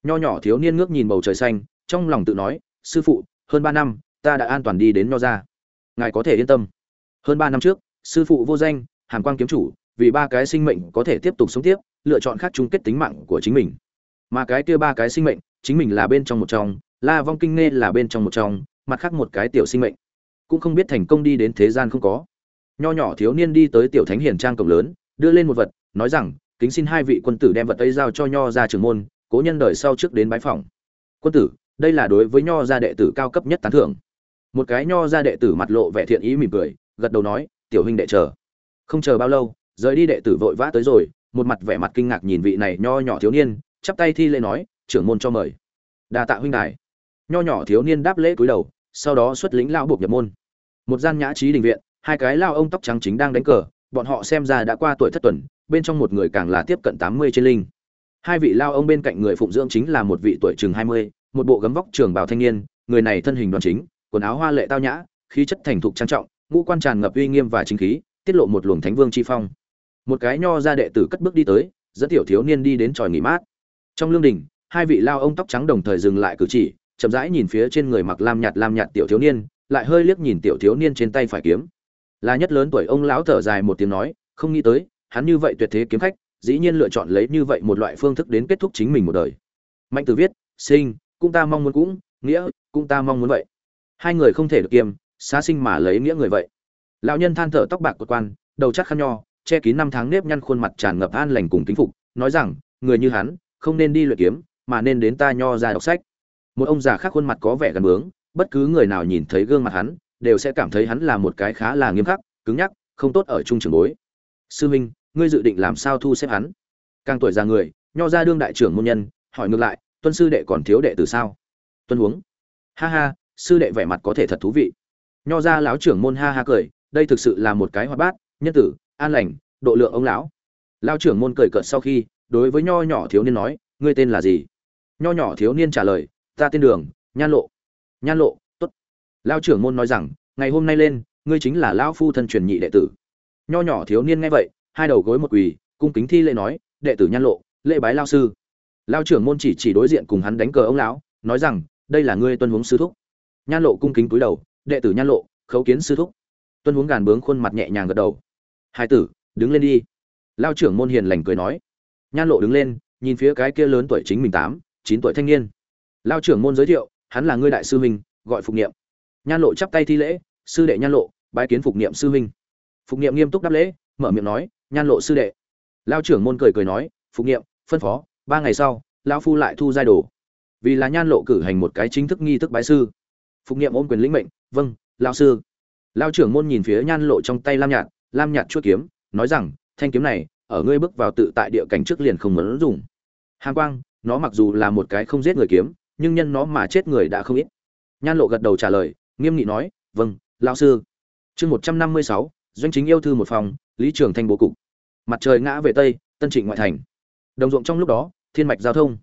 Nho nhỏ thiếu niên ngước nhìn bầu trời xanh, trong lòng tự nói, sư phụ, hơn ba năm, ta đã an toàn đi đến nho ra ngài có thể yên tâm hơn ba năm trước, sư phụ vô danh, hàm quang kiếm chủ, vì ba cái sinh mệnh có thể tiếp tục sống tiếp, lựa chọn khác chung kết tính mạng của chính mình. Mà cái kia ba cái sinh mệnh, chính mình là bên trong một trong, la vong kinh nghe là bên trong một trong, mặt khác một cái tiểu sinh mệnh. Cũng không biết thành công đi đến thế gian không có. Nho nhỏ thiếu niên đi tới tiểu thánh hiền trang cổng lớn, đưa lên một vật, nói rằng, kính xin hai vị quân tử đem vật ấy giao cho nho ra trường môn, cố nhân đời sau trước đến bái phòng quân tử, đây là đối với nho gia đệ tử cao cấp nhất tán thưởng. Một cái nho gia đệ tử mặt lộ vẻ thiện ý mỉm cười gật đầu nói, tiểu huynh đệ chờ. Không chờ bao lâu, rời đi đệ tử vội vã tới rồi, một mặt vẻ mặt kinh ngạc nhìn vị này nho nhỏ thiếu niên, chắp tay thi lễ nói, trưởng môn cho mời. Đa tạ huynh đài. Nho nhỏ thiếu niên đáp lễ cúi đầu, sau đó xuất lĩnh lao buộc nhập môn. Một gian nhã trí đình viện, hai cái lao ông tóc trắng chính đang đánh cờ, bọn họ xem ra đã qua tuổi thất tuần, bên trong một người càng là tiếp cận tám mươi trên linh. Hai vị lao ông bên cạnh người phụng dưỡng chính là một vị tuổi chừng hai mươi, một bộ gấm vóc trường bào thanh niên, người này thân hình đoàn chính, quần áo hoa lệ tao nhã, khí chất thành thục trang trọng ngũ quan tràn ngập uy nghiêm và chính khí, tiết lộ một luồng thánh vương chi phong. Một cái nho ra đệ tử cất bước đi tới, dẫn tiểu thiếu niên đi đến tròi nghỉ mát. Trong lương đình, hai vị lao ông tóc trắng đồng thời dừng lại cử chỉ, chậm rãi nhìn phía trên người mặc lam nhạt lam nhạt tiểu thiếu niên, lại hơi liếc nhìn tiểu thiếu niên trên tay phải kiếm. Là nhất lớn tuổi ông lão thở dài một tiếng nói, không nghĩ tới, hắn như vậy tuyệt thế kiếm khách, dĩ nhiên lựa chọn lấy như vậy một loại phương thức đến kết thúc chính mình một đời. Mạnh tử viết, sinh, cũng ta mong muốn cũng, nghĩa, cũng ta mong muốn vậy. Hai người không thể được kiêm xá sinh mà lấy nghĩa người vậy. Lão nhân than thở tóc bạc của quan, đầu chắc khăn nho, che kín năm tháng nếp nhăn khuôn mặt tràn ngập an lành cùng kính phục, nói rằng, người như hắn, không nên đi luyện kiếm, mà nên đến ta nho ra đọc sách. Một ông già khác khuôn mặt có vẻ gần bướng, bất cứ người nào nhìn thấy gương mặt hắn, đều sẽ cảm thấy hắn là một cái khá là nghiêm khắc, cứng nhắc, không tốt ở trung trường bối. Sư minh, ngươi dự định làm sao thu xếp hắn? Càng tuổi già người, nho ra đương đại trưởng môn nhân, hỏi ngược lại, tuân sư đệ còn thiếu đệ từ sao? Tuân huống. Ha ha, sư đệ vẻ mặt có thể thật thú vị nho ra lão trưởng môn ha ha cười, đây thực sự là một cái hoa bát, nhân tử, an lành, độ lượng ông lão. Lão trưởng môn cười cợt sau khi, đối với nho nhỏ thiếu niên nói, ngươi tên là gì? Nho nhỏ thiếu niên trả lời, ta tên đường, nhan lộ. Nhan lộ, tốt. Lão trưởng môn nói rằng, ngày hôm nay lên, ngươi chính là lão phu thân truyền nhị đệ tử. Nho nhỏ thiếu niên nghe vậy, hai đầu gối một quỳ, cung kính thi lễ nói, đệ tử nhan lộ, lễ bái lao sư. Lao trưởng môn chỉ chỉ đối diện cùng hắn đánh cờ ông lão, nói rằng, đây là ngươi tuân huống sư thúc. Nhan lộ cung kính cúi đầu đệ tử nhan lộ, khấu kiến sư thúc. Tuân huống gàn bướng khuôn mặt nhẹ nhàng gật đầu. Hai tử, đứng lên đi. Lao trưởng môn hiền lành cười nói. Nhan lộ đứng lên, nhìn phía cái kia lớn tuổi chính mình tám, chín tuổi thanh niên. Lao trưởng môn giới thiệu, hắn là ngươi đại sư huynh, gọi phục niệm. Nhan lộ chắp tay thi lễ, sư đệ nhan lộ, bái kiến phục niệm sư huynh. Phục niệm nghiêm túc đáp lễ, mở miệng nói, nhan lộ sư đệ. Lao trưởng môn cười cười nói, phục niệm, phân phó, ba ngày sau lao phu lại thu giai đồ. Vì là nhan lộ cử hành một cái chính thức nghi thức bái sư. Phục niệm ôm quyền lĩnh mệnh vâng lao sư. Lao trưởng môn nhìn phía nhan lộ trong tay lam nhạt lam nhạt chuốt kiếm, nói rằng, thanh kiếm này, ở ngươi bước vào tự tại địa cảnh trước liền không muốn dùng. Hàn quang, nó mặc dù là một cái không giết người kiếm, nhưng nhân nó mà chết người đã không ít. Nhan lộ gật đầu trả lời, nghiêm nghị nói vâng lao sư. Chương một trăm năm mươi sáu, doanh chính yêu thư một phòng, lý trường thanh bố cục. Mặt trời ngã về tây, tân trịnh ngoại thành. Đồng ruộng trong lúc đó, thiên mạch giao thông.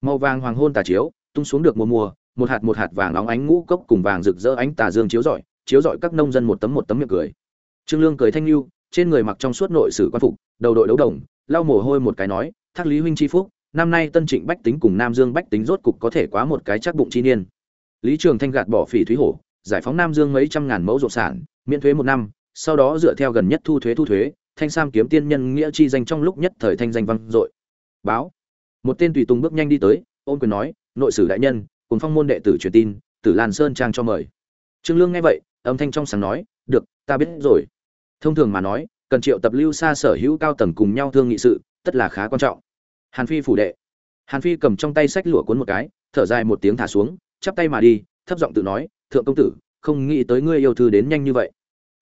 Màu vàng hoàng hôn tà chiếu, tung xuống được mùa mùa một hạt một hạt vàng óng ánh ngũ cốc cùng vàng rực rỡ ánh tà dương chiếu rọi chiếu rọi các nông dân một tấm một tấm miệng cười. Trương lương cười thanh lưu, trên người mặc trong suốt nội sử quan phục, đầu đội đấu đồng, lau mồ hôi một cái nói, thác lý huynh chi phúc, năm nay tân trịnh bách tính cùng nam dương bách tính rốt cục có thể quá một cái chắc bụng chi niên. Lý trường thanh gạt bỏ phỉ thúy hổ, giải phóng nam dương mấy trăm ngàn mẫu ruộng sản, miễn thuế một năm, sau đó dựa theo gần nhất thu thuế thu thuế, thanh sam kiếm tiên nhân nghĩa chi danh trong lúc nhất thời thanh danh vang dội. Báo. Một tên tùy tùng bước nhanh đi tới, ôn quyền nói, nội sử đại nhân cùng phong môn đệ tử truyền tin, tử lan sơn trang cho mời. Trương lương nghe vậy, âm thanh trong sáng nói, được, ta biết rồi. Thông thường mà nói, cần triệu tập lưu xa sở hữu cao tầng cùng nhau thương nghị sự, tất là khá quan trọng. Hàn phi phủ đệ. Hàn phi cầm trong tay sách lụa cuốn một cái, thở dài một tiếng thả xuống, chắp tay mà đi, thấp giọng tự nói, thượng công tử, không nghĩ tới ngươi yêu thư đến nhanh như vậy.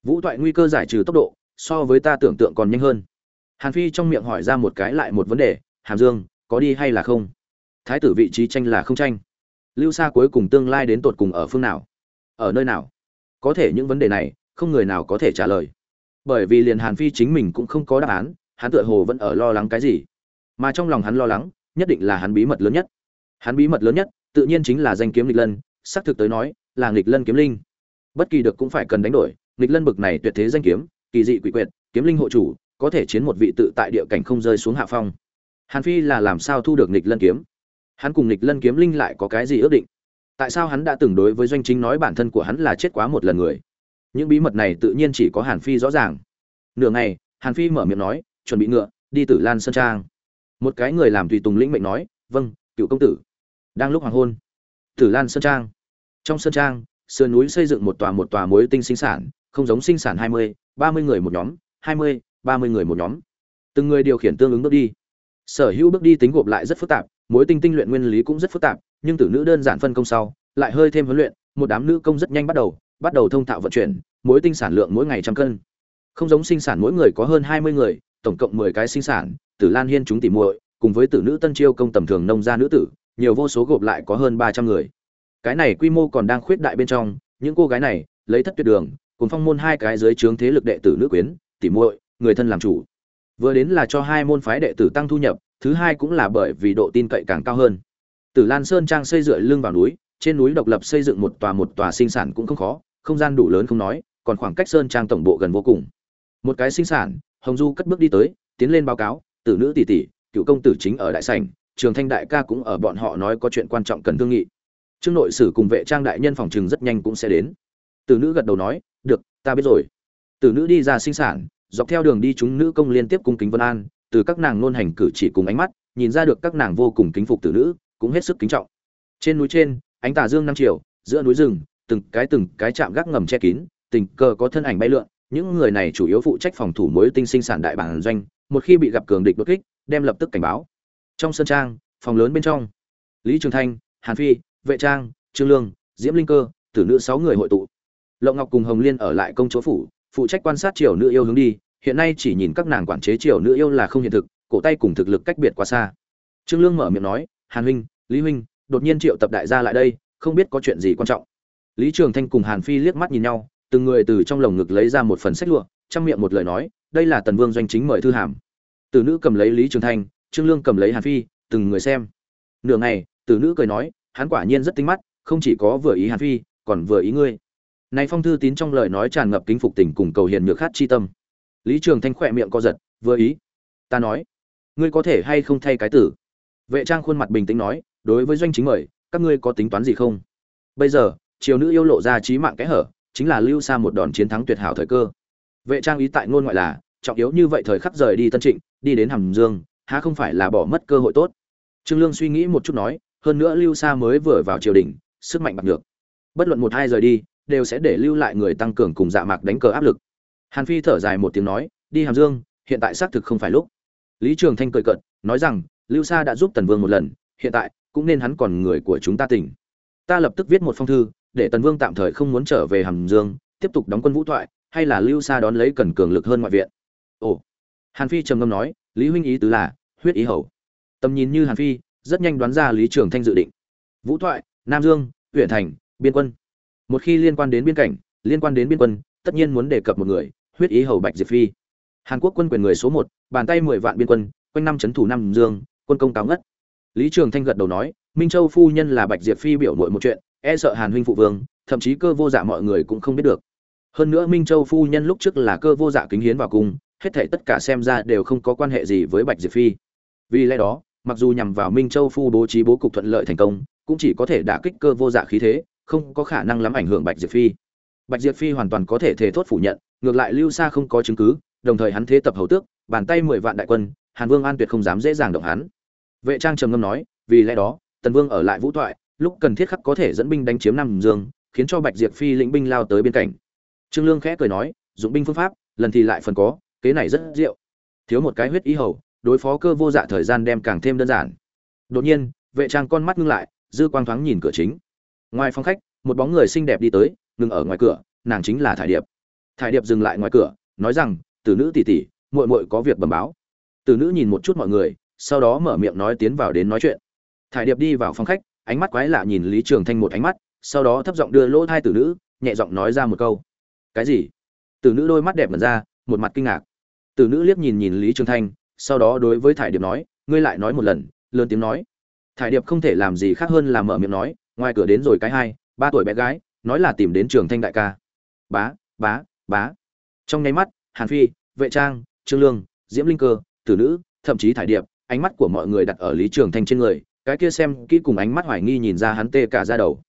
Vũ thoại nguy cơ giải trừ tốc độ, so với ta tưởng tượng còn nhanh hơn. Hàn phi trong miệng hỏi ra một cái lại một vấn đề, hàm dương, có đi hay là không? Thái tử vị trí tranh là không tranh lưu xa cuối cùng tương lai đến tột cùng ở phương nào? Ở nơi nào? Có thể những vấn đề này, không người nào có thể trả lời. Bởi vì liền hàn phi chính mình cũng không có đáp án, hắn tựa hồ vẫn ở lo lắng cái gì. Mà trong lòng hắn lo lắng, nhất định là hắn bí mật lớn nhất. Hắn bí mật lớn nhất, tự nhiên chính là danh kiếm nghịch lân, xác thực tới nói, là nghịch lân kiếm linh. Bất kỳ được cũng phải cần đánh đổi, nghịch lân bực này tuyệt thế danh kiếm, kỳ dị quỷ quyệt, kiếm linh hộ chủ, có thể chiến một vị tự tại địa cảnh không rơi xuống hạ phong. Hàn phi là làm sao thu được nghịch lân kiếm? Hắn cùng lịch lân kiếm linh lại có cái gì ước định? Tại sao hắn đã từng đối với doanh chính nói bản thân của hắn là chết quá một lần người? Những bí mật này tự nhiên chỉ có hàn phi rõ ràng. Nửa ngày, hàn phi mở miệng nói, chuẩn bị ngựa, đi tử lan sơn trang. Một cái người làm tùy tùng lĩnh mệnh nói vâng cựu công tử. Đang lúc hoàng hôn, tử lan sơn trang. Trong sơn trang, sườn núi xây dựng một tòa một tòa mối tinh sinh sản, không giống sinh sản hai mươi, ba mươi người một nhóm, hai mươi, ba mươi người một nhóm. Từng người điều khiển tương ứng bước đi sở hữu bước đi tính gộp lại rất phức tạp, mối tinh tinh luyện nguyên lý cũng rất phức tạp, nhưng tử nữ đơn giản phân công sau, lại hơi thêm huấn luyện, một đám nữ công rất nhanh bắt đầu bắt đầu thông thạo vận chuyển, mối tinh sản lượng mỗi ngày trăm cân. Không giống sinh sản mỗi người có hơn hai mươi người, tổng cộng mười cái sinh sản, tử lan hiên chúng tỉ muội, cùng với tử nữ tân chiêu công tầm thường nông gia nữ tử, nhiều vô số gộp lại có hơn ba trăm người. Cái này quy mô còn đang khuyết đại bên trong, những cô gái này, lấy thất tuyệt đường, cùng phong môn hai cái dưới trướng thế lực đệ tử nữ quyến, tỉ muội, người thân làm chủ vừa đến là cho hai môn phái đệ tử tăng thu nhập, thứ hai cũng là bởi vì độ tin cậy càng cao hơn. Tử lan sơn trang xây dựa lưng vào núi, trên núi độc lập xây dựng một tòa một tòa sinh sản cũng không khó, không gian đủ lớn không nói, còn khoảng cách sơn trang tổng bộ gần vô cùng. Một cái sinh sản, hồng du cất bước đi tới, tiến lên báo cáo, tử nữ tỷ tỷ, cựu công tử chính ở đại sảnh, trường thanh đại ca cũng ở bọn họ nói có chuyện quan trọng cần thương nghị. Trương nội sử cùng vệ trang đại nhân phòng trừng rất nhanh cũng sẽ đến. Tử nữ gật đầu nói, được, ta biết rồi. Tử nữ đi ra sinh sản dọc theo đường đi chúng nữ công liên tiếp cung kính vân an, từ các nàng nôn hành cử chỉ cùng ánh mắt, nhìn ra được các nàng vô cùng kính phục tử nữ, cũng hết sức kính trọng. Trên núi trên, ánh tà dương năm chiều, giữa núi rừng, từng cái từng cái chạm gác ngầm che kín, tình cờ có thân ảnh bay lượn, những người này chủ yếu phụ trách phòng thủ mối tinh sinh sản đại bản doanh, một khi bị gặp cường địch đột kích, đem lập tức cảnh báo. Trong sân trang, phòng lớn bên trong, lý trường thanh, hàn phi, vệ trang, trương lương, diễm linh cơ, tử nữ sáu người hội tụ. Lộng ngọc cùng hồng liên ở lại công chúa phủ phụ trách quan sát triều nữ yêu hướng đi, hiện nay chỉ nhìn các nàng quản chế triều nữ yêu là không hiện thực, cổ tay cùng thực lực cách biệt quá xa. Trương lương mở miệng nói, hàn huynh, lý huynh, đột nhiên triệu tập đại gia lại đây, không biết có chuyện gì quan trọng. Lý trường thanh cùng hàn phi liếc mắt nhìn nhau, từng người từ trong lồng ngực lấy ra một phần sách lụa, trong miệng một lời nói, đây là tần vương doanh chính mời thư hàm. Từ nữ cầm lấy lý trường thanh, trương lương cầm lấy hàn phi, từng người xem. Nửa ngày, Từ nữ cười nói, hắn quả nhiên rất tinh mắt, không chỉ có vừa ý hàn phi, còn vừa ý ngươi này phong thư tín trong lời nói tràn ngập kính phục tình cùng cầu hiền nhược khát chi tâm. Lý trường thanh khỏe miệng co giật, vừa ý. Ta nói, ngươi có thể hay không thay cái tử? Vệ trang khuôn mặt bình tĩnh nói, đối với doanh chính mời, các ngươi có tính toán gì không? Bây giờ, triều nữ yêu lộ ra trí mạng kẽ hở, chính là lưu xa một đòn chiến thắng tuyệt hảo thời cơ. Vệ trang ý tại ngôn ngoại là, trọng yếu như vậy thời khắc rời đi tân trịnh, đi đến hàm dương, há không phải là bỏ mất cơ hội tốt? Trương lương suy nghĩ một chút nói, hơn nữa lưu xa mới vừa vào triều đình, sức mạnh bạc được bất luận một hai rời đi đều sẽ để lưu lại người tăng cường cùng dạ mạc đánh cờ áp lực. Hàn phi thở dài một tiếng nói, đi hàm dương, hiện tại xác thực không phải lúc. Lý trường thanh cười cợt, nói rằng, lưu sa đã giúp tần vương một lần, hiện tại cũng nên hắn còn người của chúng ta tỉnh. Ta lập tức viết một phong thư, để tần vương tạm thời không muốn trở về hàm dương, tiếp tục đóng quân vũ thoại, hay là lưu sa đón lấy cần cường lực hơn ngoại viện. Ồ. Hàn phi trầm ngâm nói, lý huynh ý tứ là, huyết ý hầu. Tầm nhìn như hàn phi, rất nhanh đoán ra lý trường thanh dự định. Vũ thoại, nam dương huyện thành, biên quân một khi liên quan đến biên cảnh, liên quan đến biên quân, tất nhiên muốn đề cập một người, huyết ý hầu bạch diệp phi. Hàn quốc quân quyền người số một, bàn tay mười vạn biên quân, quanh năm c thủ nam dương, quân công cáo ngất. Lý trường thanh gật đầu nói, minh châu phu nhân là bạch diệp phi biểu nội một chuyện e sợ hàn huynh phụ vương, thậm chí cơ vô dạ mọi người cũng không biết được. Hơn nữa minh châu phu nhân lúc trước là cơ vô dạ kính hiến vào cung, hết thảy tất cả xem ra đều không có quan hệ gì với bạch diệp phi. Vì lẽ đó, mặc dù nhằm vào minh châu phu bố trí bố cục thuận lợi thành công, cũng chỉ có thể đả kích cơ vô dạ khí thế không có khả năng lắm ảnh hưởng bạch diệp phi. Bạch diệp phi hoàn toàn có thể thể thốt phủ nhận, ngược lại lưu xa không có chứng cứ, đồng thời hắn thế tập hầu tước, bàn tay mười vạn đại quân, hàn vương an tuyệt không dám dễ dàng động hắn. Vệ trang trầm ngâm nói, vì lẽ đó, tần vương ở lại vũ thoại, lúc cần thiết khắc có thể dẫn binh đánh chiếm nam dương, khiến cho bạch diệp phi lĩnh binh lao tới biên cảnh trương lương khẽ cười nói, dụng binh phương pháp, lần thì lại phần có, kế này rất diệu. Thiếu một cái huyết ý hầu, đối phó cơ vô dạ thời gian đem càng thêm đơn giản. Đột nhiên, vệ trang con mắt ngưng lại, dư quang thoáng nhìn cửa chính ngoài phòng khách, một bóng người xinh đẹp đi tới, ngừng ở ngoài cửa, nàng chính là thải điệp. Thải điệp dừng lại ngoài cửa, nói rằng, tử nữ tỷ tỷ, muội muội có việc bẩm báo. Tử nữ nhìn một chút mọi người, sau đó mở miệng nói tiến vào đến nói chuyện. Thải điệp đi vào phòng khách, ánh mắt quái lạ nhìn lý trường thanh một ánh mắt, sau đó thấp giọng đưa lỗ thai tử nữ, nhẹ giọng nói ra một câu. Cái gì? Tử nữ đôi mắt đẹp mật ra, một mặt kinh ngạc. Tử nữ liếc nhìn nhìn lý trường thanh, sau đó đối với thải điệp nói, ngươi lại nói một lần, lớn tiếng nói. Thải điệp không thể làm gì khác hơn là mở miệng nói ngoài cửa đến rồi cái hai, ba tuổi bé gái, nói là tìm đến trường thanh đại ca. Bá bá bá. Trong nháy mắt, hàn phi, vệ trang, trương lương, diễm linh cơ, tử nữ, thậm chí thải điệp, ánh mắt của mọi người đặt ở lý trường thanh trên người, cái kia xem kỹ cùng ánh mắt hoài nghi nhìn ra hắn tê cả ra đầu.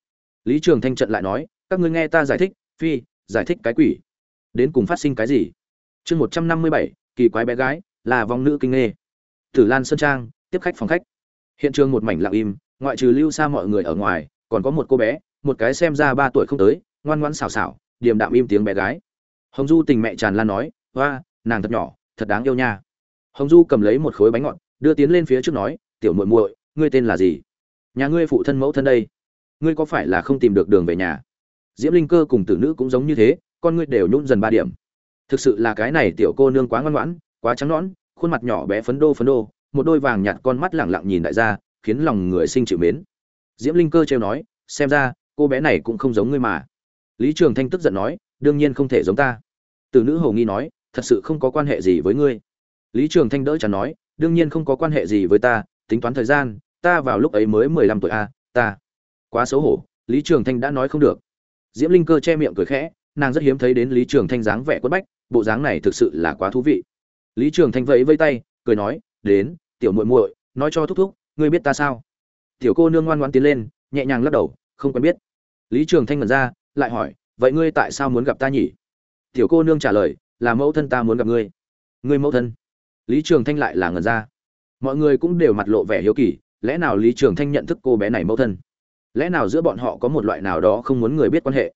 Lý trường thanh trận lại nói, các ngươi nghe ta giải thích, phi, giải thích cái quỷ. Đến cùng phát sinh cái gì? Chương một trăm năm mươi bảy, kỳ quái bé gái, là vong nữ kinh nghê. Tử lan sơn trang, tiếp khách phòng khách. Hiện trường một mảnh lặng im, ngoại trừ lưu xa mọi người ở ngoài còn có một cô bé, một cái xem ra ba tuổi không tới, ngoan ngoãn xảo xảo, điềm đạm im tiếng bé gái. Hồng du tình mẹ tràn lan nói hoa nàng thật nhỏ, thật đáng yêu nha. Hồng du cầm lấy một khối bánh ngọt, đưa tiến lên phía trước nói, tiểu muội muội, ngươi tên là gì? Nhà ngươi phụ thân mẫu thân đây. Ngươi có phải là không tìm được đường về nhà? Diễm linh cơ cùng tử nữ cũng giống như thế, con ngươi đều nhún dần ba điểm. Thực sự là cái này tiểu cô nương quá ngoan ngoãn, quá trắng nõn, khuôn mặt nhỏ bé phấn đô phấn đô, một đôi vàng nhạt con mắt lẳng lặng nhìn đại gia, khiến lòng người sinh chịu mến diễm linh cơ trêu nói, xem ra, cô bé này cũng không giống ngươi mà. Lý trường thanh tức giận nói, đương nhiên không thể giống ta. Từ nữ hầu nghi nói, thật sự không có quan hệ gì với ngươi. Lý trường thanh đỡ chắn nói, đương nhiên không có quan hệ gì với ta, tính toán thời gian, ta vào lúc ấy mới mười lăm tuổi a, ta. Quá xấu hổ, lý trường thanh đã nói không được. Diễm linh cơ che miệng cười khẽ, nàng rất hiếm thấy đến lý trường thanh dáng vẻ quất bách, bộ dáng này thực sự là quá thú vị. Lý trường thanh vẫy vây tay, cười nói, đến, tiểu muội muội, nói cho thúc thúc, ngươi biết ta sao? Tiểu cô nương ngoan ngoãn tiến lên, nhẹ nhàng lắc đầu, không quen biết. Lý trường thanh ngẩn ra, lại hỏi, vậy ngươi tại sao muốn gặp ta nhỉ? Tiểu cô nương trả lời, là mẫu thân ta muốn gặp ngươi. Ngươi mẫu thân? Lý trường thanh lại là ngẩn ra. Mọi người cũng đều mặt lộ vẻ hiếu kỳ, lẽ nào lý trường thanh nhận thức cô bé này mẫu thân? Lẽ nào giữa bọn họ có một loại nào đó không muốn người biết quan hệ?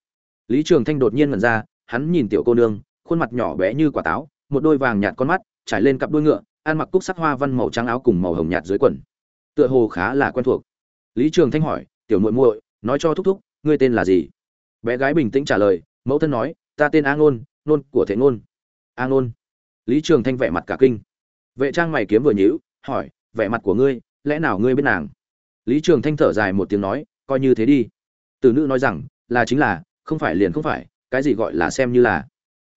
Lý trường thanh đột nhiên ngẩn ra, hắn nhìn tiểu cô nương, khuôn mặt nhỏ bé như quả táo, một đôi vàng nhạt con mắt, trải lên cặp đuôi ngựa, ăn mặc cúc sắc hoa văn màu trắng áo cùng màu hồng nhạt dưới quần. Tựa hồ khá là quen thuộc lý trường thanh hỏi, tiểu muội muội, nói cho thúc thúc, ngươi tên là gì? Bé gái bình tĩnh trả lời, mẫu thân nói, ta tên a ngôn, nôn của thế ngôn. A ngôn. Lý trường thanh vẻ mặt cả kinh. Vệ trang mày kiếm vừa nhíu, hỏi, vẻ mặt của ngươi, lẽ nào ngươi biết nàng? Lý trường thanh thở dài một tiếng nói, coi như thế đi. Từ nữ nói rằng, là chính là, không phải liền không phải, cái gì gọi là xem như là.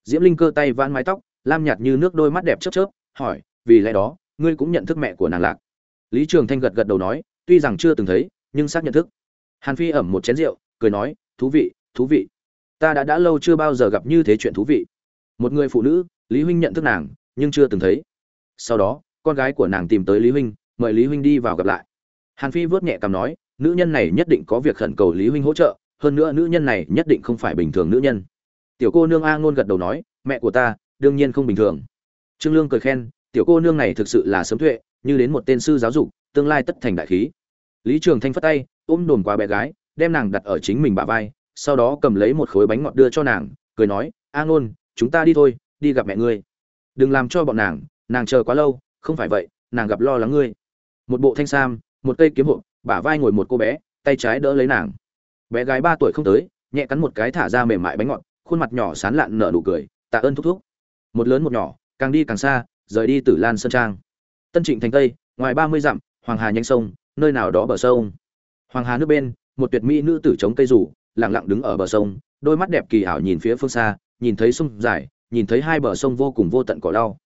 Diễm linh cơ tay vãn mái tóc, lam nhạt như nước đôi mắt đẹp chớp chớp, hỏi, vì lẽ đó, ngươi cũng nhận thức mẹ của nàng lạc? Lý trường thanh gật gật đầu nói tuy rằng chưa từng thấy, nhưng xác nhận thức. Hàn phi ẩm một chén rượu, cười nói, thú vị thú vị. Ta đã đã lâu chưa bao giờ gặp như thế chuyện thú vị. Một người phụ nữ, lý huynh nhận thức nàng, nhưng chưa từng thấy. Sau đó, con gái của nàng tìm tới lý huynh, mời lý huynh đi vào gặp lại. Hàn phi vớt nhẹ cằm nói, nữ nhân này nhất định có việc khẩn cầu lý huynh hỗ trợ, hơn nữa nữ nhân này nhất định không phải bình thường nữ nhân. Tiểu cô nương a ngôn gật đầu nói, mẹ của ta, đương nhiên không bình thường. Trương lương cười khen, tiểu cô nương này thực sự là sớm tuệ, như đến một tên sư giáo dục, tương lai tất thành đại khí lý trường thanh phất tay, ôm đồn qua bé gái, đem nàng đặt ở chính mình bả vai, sau đó cầm lấy một khối bánh ngọt đưa cho nàng, cười nói, a ngôn, chúng ta đi thôi, đi gặp mẹ ngươi. Đừng làm cho bọn nàng nàng chờ quá lâu, không phải vậy, nàng gặp lo lắng ngươi. Một bộ thanh sam, một cây kiếm hộp, bả vai ngồi một cô bé, tay trái đỡ lấy nàng. Bé gái ba tuổi không tới, nhẹ cắn một cái thả ra mềm mại bánh ngọt, khuôn mặt nhỏ sán lạn nở nụ cười, tạ ơn thúc thúc. Một lớn một nhỏ, càng đi càng xa, rời đi từ lan sơn trang. Tân trịnh thành tây, ngoài ba mươi dặm, hoàng hà nhanh sông nơi nào đó bờ sông. Hoàng hà nước bên, một tuyệt mỹ nữ tử chống cây rủ, lặng lặng đứng ở bờ sông, đôi mắt đẹp kỳ ảo nhìn phía phương xa, nhìn thấy sông dài, nhìn thấy hai bờ sông vô cùng vô tận cỏ lau.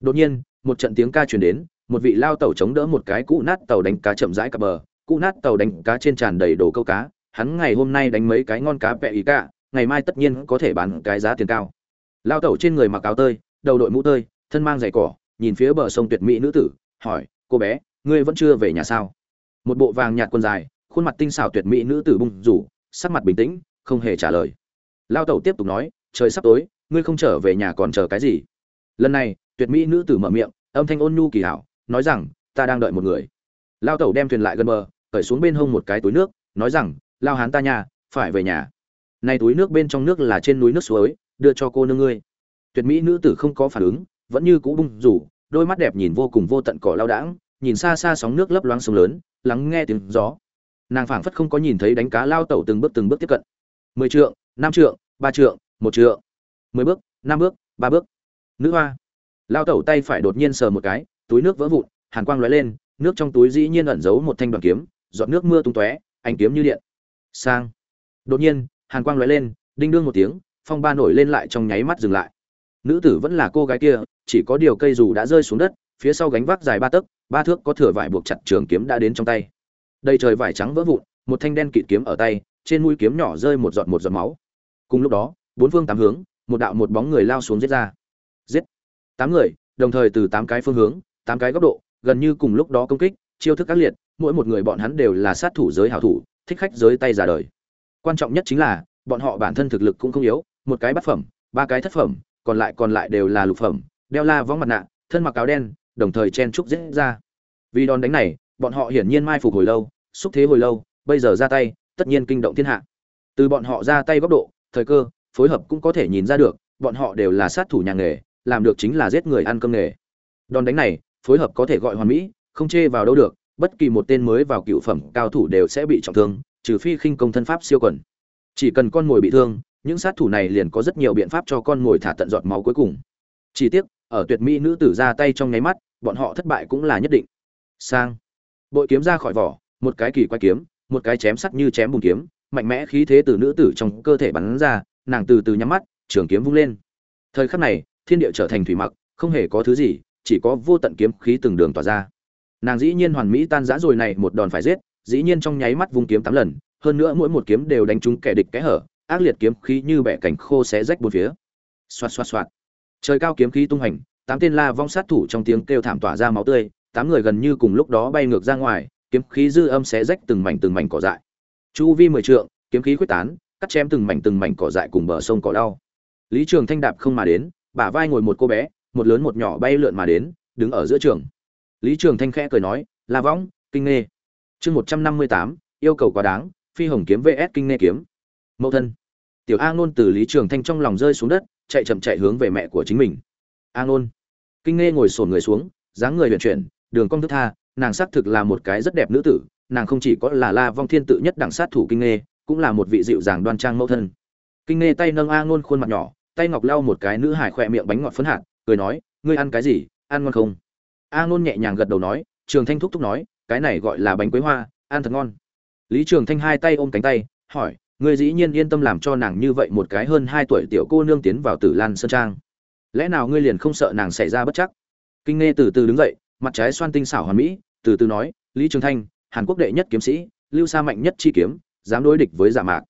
đột nhiên, một trận tiếng ca truyền đến, một vị lao tàu chống đỡ một cái cũ nát tàu đánh cá chậm rãi cập bờ, cũ nát tàu đánh cá trên tràn đầy đồ câu cá, hắn ngày hôm nay đánh mấy cái ngon cá vẹ ý cả, ngày mai tất nhiên có thể bán cái giá tiền cao. Lao tàu trên người mặc áo tơi, đầu đội mũ tơi, thân mang giày cỏ, nhìn phía bờ sông tuyệt mỹ nữ tử, hỏi, cô bé, ngươi vẫn chưa về nhà sao? Một bộ vàng nhạt quần dài, khuôn mặt tinh xảo tuyệt mỹ nữ tử bung rủ, sắc mặt bình tĩnh, không hề trả lời. Lao tẩu tiếp tục nói, trời sắp tối, ngươi không trở về nhà còn chờ cái gì? Lần này, tuyệt mỹ nữ tử mở miệng, âm thanh ôn nhu kỳ hảo, nói rằng, ta đang đợi một người. Lao tẩu đem thuyền lại gần bờ, cởi xuống bên hông một cái túi nước, nói rằng, lao hán ta nhà, phải về nhà. Này túi nước bên trong nước là trên núi nước suối, đưa cho cô nương ngươi. Tuyệt mỹ nữ tử không có phản ứng, vẫn như cũ bung rủ, đôi mắt đẹp nhìn vô cùng vô tận cỏ lao đãng nhìn xa xa sóng nước lấp loáng sông lớn, lắng nghe tiếng gió. Nàng phảng phất không có nhìn thấy đánh cá lao tẩu từng bước từng bước tiếp cận. Mười trượng, năm trượng, ba trượng, một trượng. Mười bước, năm bước, ba bước. Nữ hoa. Lao tẩu tay phải đột nhiên sờ một cái, túi nước vỡ vụn, hàn quang lóe lên, nước trong túi dĩ nhiên ẩn giấu một thanh đoàn kiếm, giọt nước mưa tung tóe, ánh kiếm như điện. Sang. Đột nhiên, hàn quang lóe lên, đinh đương một tiếng, phong ba nổi lên lại trong nháy mắt dừng lại. Nữ tử vẫn là cô gái kia, chỉ có điều cây dù đã rơi xuống đất, phía sau gánh vác dài ba tấc ba thước có thừa vải buộc chặt trường kiếm đã đến trong tay. Đầy trời vải trắng vỡ vụn, một thanh đen kịt kiếm ở tay, trên mũi kiếm nhỏ rơi một giọt một giọt máu. Cùng lúc đó, bốn phương tám hướng, một đạo một bóng người lao xuống giết ra. Giết. Tám người, đồng thời từ tám cái phương hướng, tám cái góc độ, gần như cùng lúc đó công kích, chiêu thức các liệt, mỗi một người bọn hắn đều là sát thủ giới hảo thủ, thích khách giới tay giả đời. Quan trọng nhất chính là, bọn họ bản thân thực lực cũng không yếu, một cái bát phẩm, ba cái thất phẩm, còn lại còn lại đều là lục phẩm, đeo la võng mặt nạ, thân mặc áo đen đồng thời chen trúc giết ra. Vì đòn đánh này, bọn họ hiển nhiên mai phục hồi lâu, xúc thế hồi lâu, bây giờ ra tay, tất nhiên kinh động thiên hạ. Từ bọn họ ra tay góc độ, thời cơ, phối hợp cũng có thể nhìn ra được, bọn họ đều là sát thủ nhà nghề, làm được chính là giết người ăn cơm nghề. Đòn đánh này, phối hợp có thể gọi hoàn mỹ, không chê vào đâu được, bất kỳ một tên mới vào cựu phẩm cao thủ đều sẽ bị trọng thương, trừ phi khinh công thân pháp siêu quần. Chỉ cần con mồi bị thương, những sát thủ này liền có rất nhiều biện pháp cho con mồi thả tận giọt máu cuối cùng. Chỉ tiếc ở tuyệt mỹ nữ tử ra tay trong nháy mắt, bọn họ thất bại cũng là nhất định. Sang. Bội kiếm ra khỏi vỏ, một cái kỳ quái kiếm, một cái chém sắt như chém bùn kiếm, mạnh mẽ khí thế từ nữ tử trong cơ thể bắn ra, nàng từ từ nhắm mắt, trường kiếm vung lên. Thời khắc này, thiên địa trở thành thủy mặc, không hề có thứ gì, chỉ có vô tận kiếm khí từng đường tỏa ra. Nàng dĩ nhiên hoàn mỹ tan rã rồi này một đòn phải giết, dĩ nhiên trong nháy mắt vung kiếm tám lần, hơn nữa mỗi một kiếm đều đánh trúng kẻ địch kẽ hở, ác liệt kiếm khí như bẻ cảnh khô xé rách bốn phía. Xoạt xoạt xoạt trời cao kiếm khí tung hành, tám tên la vong sát thủ trong tiếng kêu thảm tỏa ra máu tươi, tám người gần như cùng lúc đó bay ngược ra ngoài, kiếm khí dư âm xé rách từng mảnh từng mảnh cỏ dại. Chu vi mười trượng, kiếm khí quyết tán, cắt chém từng mảnh từng mảnh cỏ dại cùng bờ sông cỏ đau lý trường thanh đạp không mà đến, bả vai ngồi một cô bé, một lớn một nhỏ bay lượn mà đến, đứng ở giữa trường. Lý trường thanh khẽ cười nói, la võng kinh nghê. Chương một trăm năm mươi tám, yêu cầu quá đáng, phi hồng kiếm vs kinh nghê kiếm. Mẫu thân. Tiểu a ngôn từ lý trường thanh trong lòng rơi xuống đất chạy chậm chạy hướng về mẹ của chính mình. A ngôn kinh nghe ngồi sồn người xuống, dáng người huyền chuyển, đường cong thức tha, nàng xác thực là một cái rất đẹp nữ tử, nàng không chỉ có là la vong thiên tự nhất đẳng sát thủ kinh nghe cũng là một vị dịu dàng đoan trang mẫu thân. Kinh nghe tay nâng a ngôn khuôn mặt nhỏ, tay ngọc lau một cái nữ hải khỏe miệng bánh ngọt phấn hạt, cười nói, ngươi ăn cái gì, ăn ngon không? A ngôn nhẹ nhàng gật đầu nói, trường thanh thúc thúc nói, cái này gọi là bánh quế hoa, ăn thật ngon. Lý trường thanh hai tay ôm cánh tay, hỏi ngươi dĩ nhiên yên tâm làm cho nàng như vậy một cái hơn hai tuổi tiểu cô nương tiến vào tử lan sơn trang. Lẽ nào ngươi liền không sợ nàng xảy ra bất chắc? Kinh nghe từ từ đứng dậy, mặt trái xoan tinh xảo hoàn mỹ, từ từ nói, lý trường thanh, hàn quốc đệ nhất kiếm sĩ, lưu sa mạnh nhất chi kiếm, dám đối địch với giả mạc.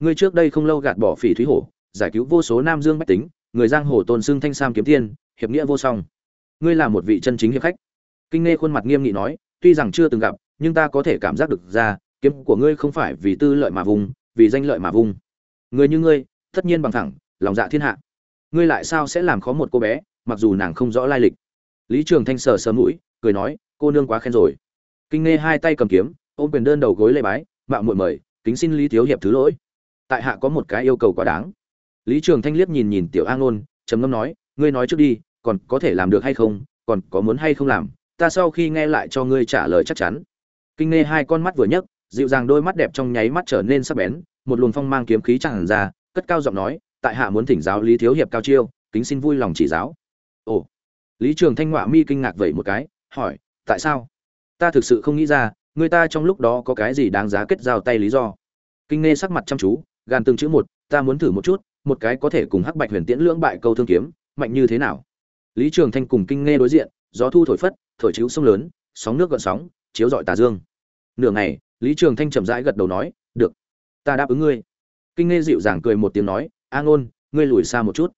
Ngươi trước đây không lâu gạt bỏ phỉ thúy hổ, giải cứu vô số nam dương bách tính, người giang hồ tôn xưng thanh sam kiếm tiên, hiệp nghĩa vô song. Ngươi là một vị chân chính hiệp khách. Kinh nghe khuôn mặt nghiêm nghị nói, tuy rằng chưa từng gặp, nhưng ta có thể cảm giác được ra, kiếm của ngươi không phải vì tư lợi mà vùng vì danh lợi mà vung. Người như ngươi, tất nhiên bằng thẳng, lòng dạ thiên hạ. Ngươi lại sao sẽ làm khó một cô bé, mặc dù nàng không rõ lai lịch. Lý trường thanh sờ sờ mũi, cười nói, cô nương quá khen rồi. Kinh nghe hai tay cầm kiếm, ôm quyền đơn đầu gối lê bái, mạo muội mời, kính xin lý thiếu hiệp thứ lỗi. Tại hạ có một cái yêu cầu quá đáng. Lý trường thanh liếc nhìn nhìn tiểu an ôn trầm ngâm nói, ngươi nói trước đi, còn có thể làm được hay không, còn có muốn hay không làm, ta sau khi nghe lại cho ngươi trả lời chắc chắn. Kinh nghe hai con mắt vừa nhấc dịu dàng đôi mắt đẹp trong nháy mắt trở nên sắc bén, một luồng phong mang kiếm khí tràn ra, cất cao giọng nói, tại hạ muốn thỉnh giáo lý thiếu hiệp cao chiêu, kính xin vui lòng chỉ giáo. Ồ. Lý trường thanh ngọa mi kinh ngạc vậy một cái, hỏi, tại sao? Ta thực sự không nghĩ ra, người ta trong lúc đó có cái gì đáng giá kết giao tay lý do. Kinh nghe sắc mặt chăm chú gan từng chữ một, ta muốn thử một chút, một cái có thể cùng hắc bạch huyền tiễn lưỡng bại câu thương kiếm, mạnh như thế nào? Lý trường thanh cùng kinh nghe đối diện, gió thu thổi phất, thổi chiếu sông lớn, sóng nước gợn sóng, chiếu rọi tà dương. Nửa ngày lý trường thanh chậm rãi gật đầu nói, được, ta đáp ứng ngươi. Kinh nghe dịu dàng cười một tiếng nói, a ngôn, ngươi lùi xa một chút.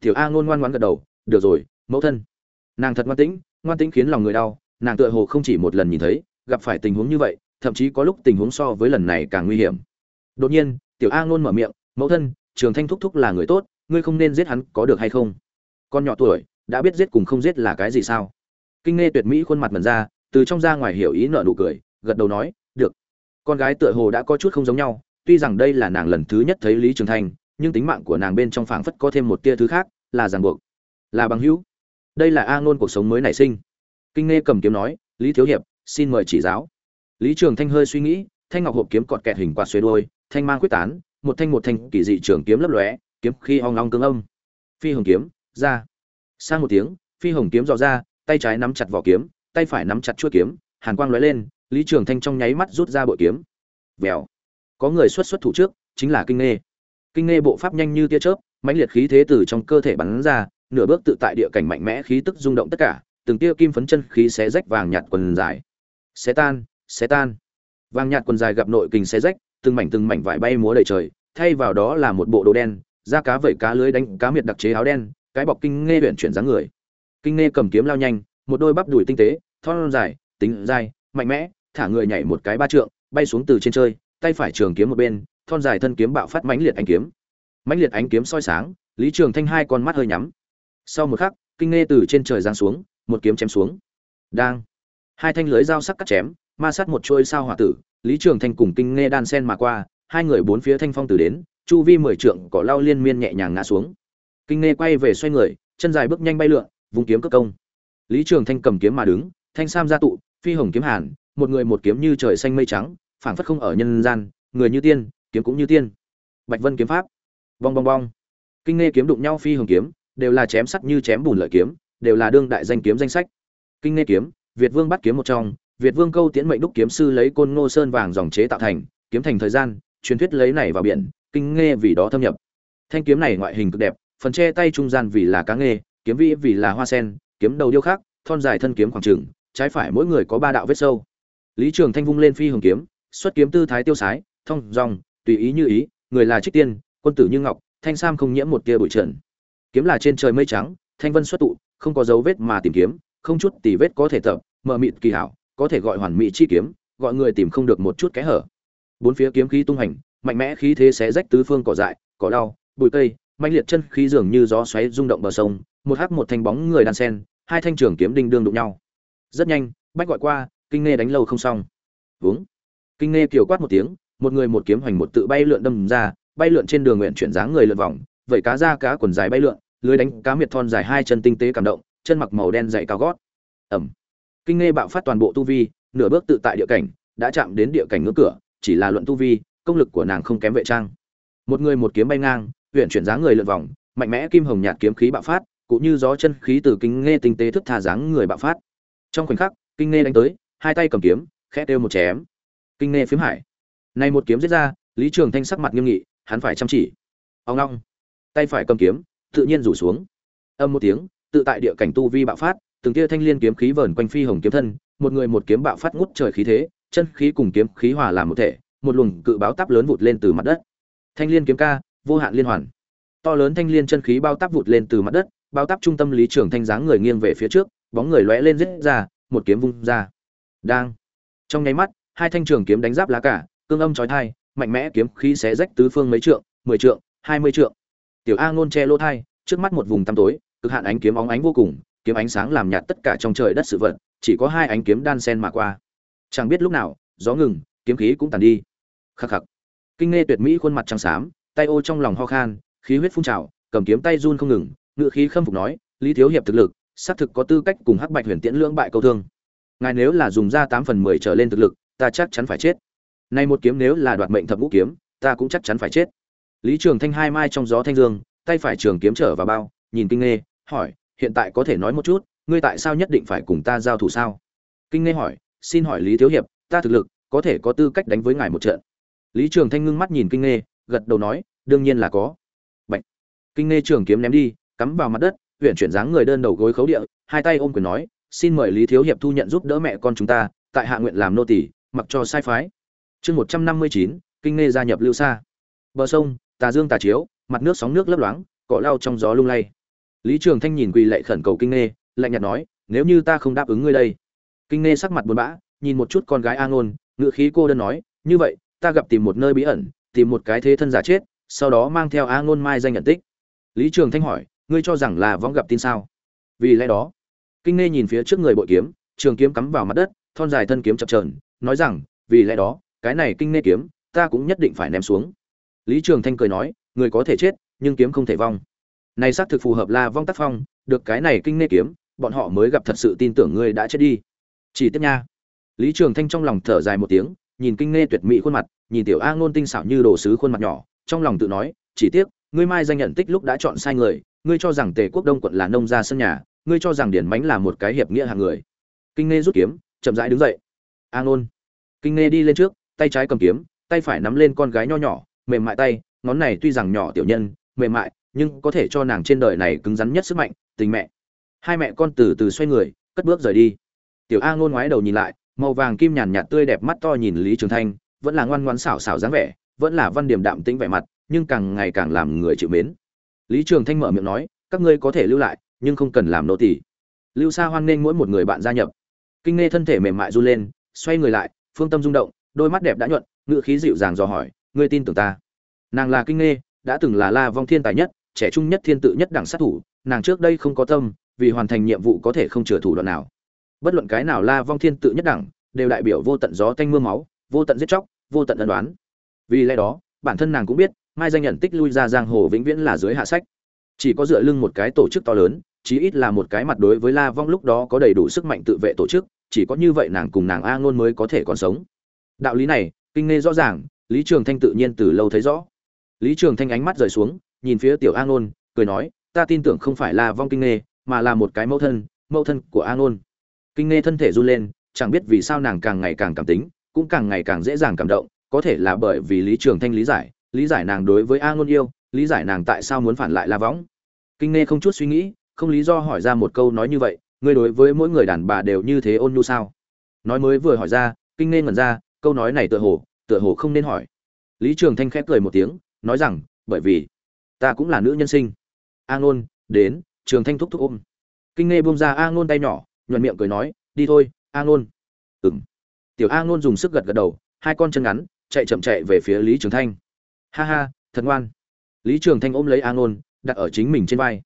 Tiểu a ngôn ngoan ngoãn gật đầu, được rồi, mẫu thân. Nàng thật ngoan tĩnh ngoan tĩnh khiến lòng người đau, nàng tựa hồ không chỉ một lần nhìn thấy, gặp phải tình huống như vậy, thậm chí có lúc tình huống so với lần này càng nguy hiểm. Đột nhiên, tiểu a ngôn mở miệng, mẫu thân, trường thanh thúc thúc là người tốt, ngươi không nên giết hắn có được hay không? Con nhỏ tuổi, đã biết giết cùng không giết là cái gì sao? Kinh nghe tuyệt mỹ khuôn mặt mần ra, từ trong ra ngoài hiểu ý nợ nụ cười, gật đầu nói, được con gái tựa hồ đã có chút không giống nhau, tuy rằng đây là nàng lần thứ nhất thấy lý trường thanh nhưng tính mạng của nàng bên trong phảng phất có thêm một tia thứ khác, là ràng buộc, là bằng hữu. Đây là a ngôn cuộc sống mới nảy sinh. Kinh nghe cầm kiếm nói, lý thiếu hiệp, xin mời chỉ giáo. Lý trường thanh hơi suy nghĩ, thanh ngọc hộp kiếm cọt kẹt hình quạt xuế đôi thanh mang quyết tán, một thanh một thanh kỳ dị trường kiếm lấp lóe, kiếm khi ong long cương âm. Phi hồng kiếm, ra. Sang một tiếng, phi hồng kiếm dò ra, tay trái nắm chặt vỏ kiếm, tay phải nắm chặt chuôi kiếm, hàn quang lóe lên lý trường thanh trong nháy mắt rút ra bội kiếm. Vèo. Có người xuất xuất thủ trước, chính là kinh nghe kinh nghe bộ pháp nhanh như tia chớp, mãnh liệt khí thế từ trong cơ thể bắn ra, nửa bước tự tại địa cảnh mạnh mẽ khí tức rung động tất cả, từng tia kim phấn chân khí xé rách vàng nhạt quần dài. Xé tan xé tan. Vàng nhạt quần dài gặp nội kình xé rách, từng mảnh từng mảnh vải bay múa đầy trời, thay vào đó là một bộ đồ đen, da cá vẩy cá lưới đánh, cá miệt đặc chế áo đen, cái bọc kinh nghe huyện chuyển dáng người. Kinh nghe cầm kiếm lao nhanh, một đôi bắp đùi tinh tế, thon dài, tính dai mạnh mẽ thả người nhảy một cái ba trượng, bay xuống từ trên chơi, tay phải trường kiếm một bên, thon dài thân kiếm bạo phát mãnh liệt ánh kiếm. Mãnh liệt ánh kiếm soi sáng, lý trường thanh hai con mắt hơi nhắm. Sau một khắc, kinh nghe từ trên trời giáng xuống, một kiếm chém xuống. Đang. Hai thanh lưới dao sắc cắt chém, ma sát một chuôi sao hỏa tử, lý trường thanh cùng kinh nghe đan sen mà qua, hai người bốn phía thanh phong từ đến, chu vi mười trượng cỏ lau liên miên nhẹ nhàng ngã xuống. Kinh nghe quay về xoay người, chân dài bước nhanh bay lượn vùng kiếm cướp công. Lý trường thanh cầm kiếm mà đứng, thanh sam gia tụ, phi hồng kiếm hàn một người một kiếm như trời xanh mây trắng, phảng phất không ở nhân gian, người như tiên, kiếm cũng như tiên. Bạch vân kiếm pháp. Bong bong bong. Kinh nghe kiếm đụng nhau phi hồng kiếm, đều là chém sắt như chém bùn lợi kiếm, đều là đương đại danh kiếm danh sách. Kinh nghe kiếm, việt vương bắt kiếm một trong, việt vương câu tiễn mệnh đúc kiếm sư lấy côn ngô sơn vàng dòng chế tạo thành, kiếm thành thời gian, truyền thuyết lấy này vào biển, kinh nghe vì đó thâm nhập. Thanh kiếm này ngoại hình cực đẹp, phần che tay trung gian vì là cá nghê, kiếm vĩ vì là hoa sen, kiếm đầu điêu khắc, thon dài thân kiếm khoảng trừng trái phải mỗi người có ba đạo vết sâu lý trường thanh vung lên phi hồng kiếm, xuất kiếm tư thái tiêu sái, thông dong tùy ý như ý, người là trích tiên, quân tử như ngọc, thanh sam không nhiễm một tia bụi trần. Kiếm là trên trời mây trắng, thanh vân xuất tụ, không có dấu vết mà tìm kiếm, không chút tỉ vết có thể tập mờ mịt kỳ hảo, có thể gọi hoàn mỹ chi kiếm, gọi người tìm không được một chút kẽ hở. Bốn phía kiếm khí tung hành, mạnh mẽ khí thế xé rách tứ phương cỏ dại, cỏ đau bụi cây, mãnh liệt chân khí dường như gió xoáy rung động bờ sông, một hắc một thanh bóng người đan sen, hai thanh trường kiếm đinh đương đụng nhau. Rất nhanh, bách gọi qua kinh nghe đánh lâu không xong. Vướng kinh nghe kiều quát một tiếng, một người một kiếm hoành một tự bay lượn đâm ra, bay lượn trên đường nguyện chuyển dáng người lượn vòng vậy cá ra cá quần dài bay lượn, lưới đánh cá miệt thon dài hai chân tinh tế cảm động, chân mặc màu đen dày cao gót. Ẩm. Kinh nghe bạo phát toàn bộ tu vi, nửa bước tự tại địa cảnh, đã chạm đến địa cảnh ngưỡng cửa, chỉ là luận tu vi, công lực của nàng không kém vệ trang. Một người một kiếm bay ngang huyện chuyển dáng người lượn vòng, mạnh mẽ kim hồng nhạt kiếm khí bạo phát, cũng như gió chân khí từ kinh nghe tinh tế thức tha dáng người bạo phát. Trong khoảnh khắc, kinh nghe đánh tới hai tay cầm kiếm, khẽ đeo một chém. Kinh nghe phiếm hải. Này một kiếm giết ra, lý trường thanh sắc mặt nghiêm nghị, hắn phải chăm chỉ. Ông long tay phải cầm kiếm, tự nhiên rủ xuống. Âm một tiếng, tự tại địa cảnh tu vi bạo phát, từng tia thanh liên kiếm khí vờn quanh phi hồng kiếm thân, một người một kiếm bạo phát ngút trời khí thế, chân khí cùng kiếm khí hòa làm một thể, một luồng cự báo táp lớn vụt lên từ mặt đất. Thanh liên kiếm ca, vô hạn liên hoàn. To lớn thanh liên chân khí bao táp vụt lên từ mặt đất bao táp trung tâm lý trường thanh dáng người nghiêng về phía trước, bóng người lóe lên giết ra, một kiếm vung ra đang. Trong nháy mắt, hai thanh trường kiếm đánh giáp lá cả, cương âm chói thai mạnh mẽ kiếm khí xé rách tứ phương mấy trượng, mười trượng, hai mươi trượng. Tiểu a ngôn che lỗ thai trước mắt một vùng tăm tối, cực hạn ánh kiếm óng ánh vô cùng, kiếm ánh sáng làm nhạt tất cả trong trời đất sự vật, chỉ có hai ánh kiếm đan sen mà qua. Chẳng biết lúc nào, gió ngừng, kiếm khí cũng tàn đi. Khắc khắc. Kinh nghe tuyệt mỹ khuôn mặt trắng xám, tay ô trong lòng ho khan, khí huyết phun trào, cầm kiếm tay run không ngừng, ngựa khí khâm phục nói, lý thiếu hiệp thực lực, xác thực có tư cách cùng hắc bạch huyền tiễn lưỡng bại câu thương ngài nếu là dùng ra tám phần mười trở lên thực lực, ta chắc chắn phải chết. Nay một kiếm nếu là đoạt mệnh thập ngũ kiếm, ta cũng chắc chắn phải chết. Lý trường thanh hai mai trong gió thanh dương, tay phải trường kiếm trở vào bao, nhìn kinh nghe hỏi, hiện tại có thể nói một chút, ngươi tại sao nhất định phải cùng ta giao thủ sao? Kinh nghe hỏi, xin hỏi lý thiếu hiệp, ta thực lực, có thể có tư cách đánh với ngài một trận? Lý trường thanh ngưng mắt nhìn kinh nghe gật đầu nói, đương nhiên là có. Bạch. kinh nghe trường kiếm ném đi, cắm vào mặt đất huyện chuyển dáng người đơn đầu gối khấu địa, hai tay ôm quyền nói xin mời lý thiếu hiệp thu nhận giúp đỡ mẹ con chúng ta, tại hạ nguyện làm nô tỳ, mặc cho sai phái. Chương một trăm năm mươi chín, kinh nghe gia nhập lưu xa bờ sông, tà dương tà chiếu, mặt nước sóng nước lấp loáng, cỏ lao trong gió lung lay. Lý trường thanh nhìn quỳ lệ khẩn cầu kinh nghe lạnh nhạt nói, nếu như ta không đáp ứng ngươi đây. Kinh nghe sắc mặt buồn bã, nhìn một chút con gái a ngôn ngự khí cô đơn nói, như vậy, ta gặp tìm một nơi bí ẩn, tìm một cái thế thân giả chết, sau đó mang theo a ngôn mai danh nhận tích. Lý trường thanh hỏi, ngươi cho rằng là võng gặp tin sao? Vì lẽ đó kinh nghe nhìn phía trước người bội kiếm, trường kiếm cắm vào mặt đất, thon dài thân kiếm chập trờn nói rằng, vì lẽ đó, cái này kinh nghe kiếm, ta cũng nhất định phải ném xuống. Lý trường thanh cười nói, người có thể chết, nhưng kiếm không thể vong. Này xác thực phù hợp la vong tác phong, được cái này kinh nghe kiếm, bọn họ mới gặp thật sự tin tưởng ngươi đã chết đi. Chỉ tiếp nha. Lý trường thanh trong lòng thở dài một tiếng, nhìn kinh nghe tuyệt mỹ khuôn mặt, nhìn tiểu a ngôn tinh xảo như đồ sứ khuôn mặt nhỏ, trong lòng tự nói, chỉ tiếc, ngươi mai danh nhận tích lúc đã chọn sai người, ngươi cho rằng tề quốc đông quận là nông gia sân nhà ngươi cho rằng điển mánh là một cái hiệp nghĩa hàng người. Kinh nghe rút kiếm, chậm rãi đứng dậy. A ngôn kinh nghe đi lên trước, tay trái cầm kiếm, tay phải nắm lên con gái nho nhỏ, mềm mại tay, ngón này tuy rằng nhỏ tiểu nhân, mềm mại, nhưng có thể cho nàng trên đời này cứng rắn nhất sức mạnh, tình mẹ. Hai mẹ con từ từ xoay người, cất bước rời đi. Tiểu a ngôn ngoái đầu nhìn lại, màu vàng kim nhàn nhạt tươi đẹp mắt to nhìn lý trường thanh, vẫn là ngoan ngoãn xảo xảo dáng vẻ, vẫn là văn điểm đạm tĩnh vẻ mặt, nhưng càng ngày càng làm người chịu mến. Lý trường thanh mở miệng nói, các ngươi có thể lưu lại nhưng không cần làm nô tỳ. Lưu Sa hoan nghênh mỗi một người bạn gia nhập. Kinh nghe thân thể mềm mại run lên, xoay người lại, phương tâm rung động, đôi mắt đẹp đã nhuận ngự khí dịu dàng dò hỏi, ngươi tin tưởng ta? Nàng là kinh nghe đã từng là la vong thiên tài nhất, trẻ trung nhất thiên tự nhất đẳng sát thủ, nàng trước đây không có tâm, vì hoàn thành nhiệm vụ có thể không chừa thủ đoạn nào. Bất luận cái nào la vong thiên tự nhất đẳng, đều đại biểu vô tận gió tanh mưa máu, vô tận giết chóc, vô tận ân đoán vì lẽ đó, bản thân nàng cũng biết, mai danh nhận tích lui ra giang hồ vĩnh viễn là dưới hạ sách. Chỉ có dựa lưng một cái tổ chức to lớn chí ít là một cái mặt đối với la vong lúc đó có đầy đủ sức mạnh tự vệ tổ chức, chỉ có như vậy nàng cùng nàng a ngôn mới có thể còn sống. Đạo lý này, kinh nghe rõ ràng, lý trường thanh tự nhiên từ lâu thấy rõ. Lý trường thanh ánh mắt rời xuống, nhìn phía tiểu a ngôn, cười nói, ta tin tưởng không phải là vong kinh nghe, mà là một cái mẫu thân mẫu thân của a ngôn. Kinh nghe thân thể run lên, chẳng biết vì sao nàng càng ngày càng cảm tính, cũng càng ngày càng dễ dàng cảm động, có thể là bởi vì lý trường thanh lý giải lý giải nàng đối với a ngôn yêu, lý giải nàng tại sao muốn phản lại la Vong. Kinh nghe không chút suy nghĩ không lý do hỏi ra một câu nói như vậy, ngươi đối với mỗi người đàn bà đều như thế ôn nhu sao? Nói mới vừa hỏi ra, kinh nên ngẩn ra, câu nói này tựa hồ tựa hồ không nên hỏi. Lý trường thanh khép cười một tiếng, nói rằng, bởi vì ta cũng là nữ nhân sinh. A ngôn, đến, trường thanh thúc thúc ôm. Kinh nghe buông ra a ngôn tay nhỏ, nhuận miệng cười nói, đi thôi, a ngôn. Ừng tiểu a ngôn dùng sức gật gật đầu, hai con chân ngắn, chạy chậm chạy về phía lý trường thanh. Ha ha, thật ngoan. Lý trường thanh ôm lấy a ngôn, đặt ở chính mình trên vai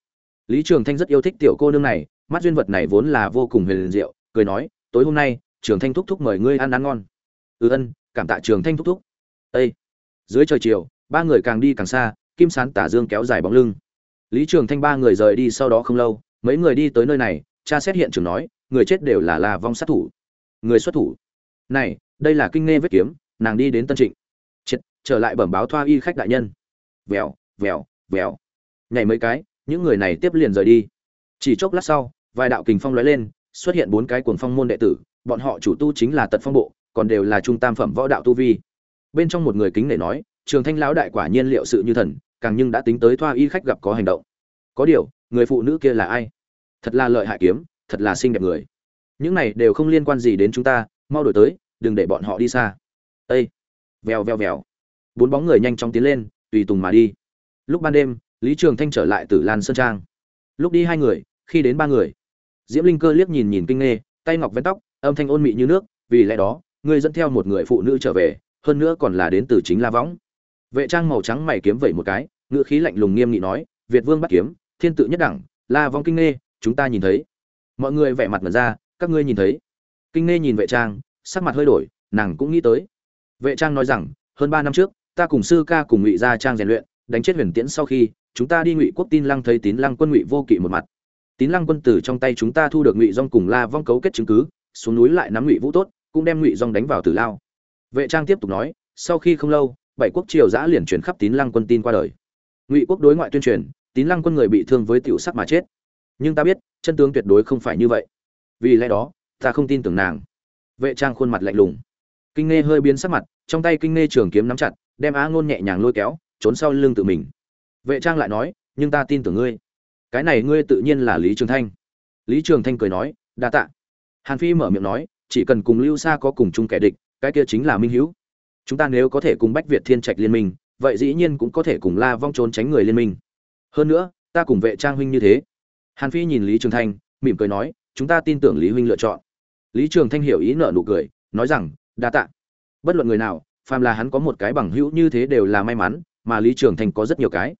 lý trường thanh rất yêu thích tiểu cô nương này, mắt duyên vật này vốn là vô cùng huyền diệu, cười nói, tối hôm nay, trường thanh thúc thúc mời ngươi ăn ăn ngon. Ừ ân, cảm tạ trường thanh thúc thúc. Ây dưới trời chiều, ba người càng đi càng xa, kim sán tả dương kéo dài bóng lưng. Lý trường thanh ba người rời đi sau đó không lâu, mấy người đi tới nơi này cha xét hiện trường nói, người chết đều là la vong sát thủ. Người xuất thủ? Này, đây là kinh nghe vết kiếm, nàng đi đến tân trịnh. Chết, trở lại bẩm báo thoa y khách đại nhân. Vèo vèo vèo. Nhảy mấy cái những người này tiếp liền rời đi. Chỉ chốc lát sau, vài đạo kình phong lóe lên, xuất hiện bốn cái cuồng phong môn đệ tử, bọn họ chủ tu chính là tật phong bộ, còn đều là trung tam phẩm võ đạo tu vi. Bên trong một người kính để nói, trường thanh lão đại quả nhiên liệu sự như thần, càng nhưng đã tính tới thoa y khách gặp có hành động. Có điều, người phụ nữ kia là ai? Thật là lợi hại kiếm, thật là xinh đẹp người. Những này đều không liên quan gì đến chúng ta, mau đổi tới, đừng để bọn họ đi xa. Ây vèo vèo vèo. Bốn bóng người nhanh chóng tiến lên, tùy tùng mà đi. Lúc ban đêm lý trường thanh trở lại từ lan sơn trang. Lúc đi hai người, khi đến ba người. Diễm linh cơ liếc nhìn nhìn kinh nghê, tay ngọc vén tóc, âm thanh ôn mị như nước, vì lẽ đó ngươi dẫn theo một người phụ nữ trở về, hơn nữa còn là đến từ chính la võng. Vệ trang màu trắng mày kiếm vẩy một cái ngựa khí lạnh lùng nghiêm nghị nói, việt vương bắt kiếm, thiên tự nhất đẳng, la vong kinh nghê, chúng ta nhìn thấy. Mọi người vẻ mặt mật ra, các ngươi nhìn thấy. Kinh nghê nhìn vệ trang, sắc mặt hơi đổi, nàng cũng nghĩ tới. Vệ trang nói rằng, hơn ba năm trước, ta cùng sư ca cùng ngụy gia trang rèn luyện đánh chết huyền tiễn sau khi, chúng ta đi ngụy quốc tin lăng thấy tín lăng quân ngụy vô kỵ một mặt. Tín lăng quân tử trong tay chúng ta thu được ngụy dong cùng la vong cấu kết chứng cứ, xuống núi lại nắm ngụy vũ tốt, cũng đem ngụy dong đánh vào tử lao. Vệ trang tiếp tục nói, sau khi không lâu, bảy quốc triều giã liền chuyển khắp tín lăng quân tin qua đời. Ngụy quốc đối ngoại tuyên truyền, tín lăng quân người bị thương với tiểu sắc mà chết. Nhưng ta biết, chân tướng tuyệt đối không phải như vậy. Vì lẽ đó, ta không tin tưởng nàng. Vệ trang khuôn mặt lạnh lùng. Kinh nghe hơi biến sắc mặt, trong tay kinh nghe trường kiếm nắm chặt, đem á ngôn nhẹ nhàng lôi kéo trốn sau lưng tự mình. Vệ trang lại nói, nhưng ta tin tưởng ngươi. Cái này ngươi tự nhiên là lý trường thanh. Lý trường thanh cười nói, đa tạ. Hàn phi mở miệng nói, chỉ cần cùng lưu xa có cùng chung kẻ địch, cái kia chính là minh hữu chúng ta nếu có thể cùng bách việt thiên trạch liên minh, vậy dĩ nhiên cũng có thể cùng la vong trốn tránh người liên minh. Hơn nữa, ta cùng vệ trang huynh như thế. Hàn phi nhìn lý trường thanh, mỉm cười nói, chúng ta tin tưởng lý huynh lựa chọn. Lý trường thanh hiểu ý nợ nụ cười, nói rằng, đa tạ. Bất luận người nào, phàm là hắn có một cái bằng hữu như thế đều là may mắn mà lý trường thanh có rất nhiều cái.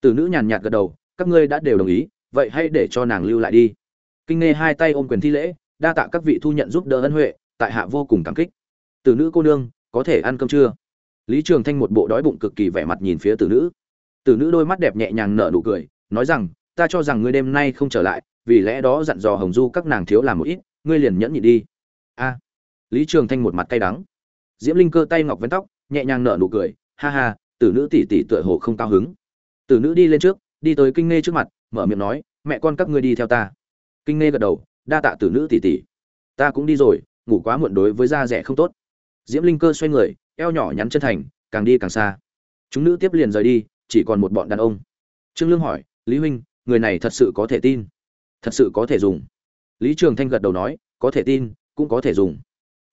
Từ nữ nhàn nhạt gật đầu, các ngươi đã đều đồng ý, vậy hãy để cho nàng lưu lại đi. Kinh nghe hai tay ôm quyền thi lễ, đa tạ các vị thu nhận giúp đỡ ân huệ, tại hạ vô cùng cảm kích. Từ nữ cô nương, có thể ăn cơm chưa? Lý trường thanh một bộ đói bụng cực kỳ vẻ mặt nhìn phía Từ nữ. Từ nữ đôi mắt đẹp nhẹ nhàng nở nụ cười, nói rằng, ta cho rằng ngươi đêm nay không trở lại, vì lẽ đó dặn dò hồng du các nàng thiếu làm một ít, ngươi liền nhẫn nhịn đi. A. Lý trường thanh một mặt cay đắng. Diễm linh cơ tay ngọc vén tóc, nhẹ nhàng nở nụ cười, ha ha tử nữ tỷ tỷ tựa hồ không cao hứng. Tử nữ đi lên trước, đi tới kinh nghe trước mặt, mở miệng nói, mẹ con các ngươi đi theo ta. Kinh nghe gật đầu, đa tạ tử nữ tỷ tỷ. Ta cũng đi rồi, ngủ quá muộn đối với da rẻ không tốt. Diễm linh cơ xoay người, eo nhỏ nhắn chân thành, càng đi càng xa. Chúng nữ tiếp liền rời đi, chỉ còn một bọn đàn ông. Trương lương hỏi, lý huynh, người này thật sự có thể tin? Thật sự có thể dùng. Lý trường thanh gật đầu nói, có thể tin, cũng có thể dùng.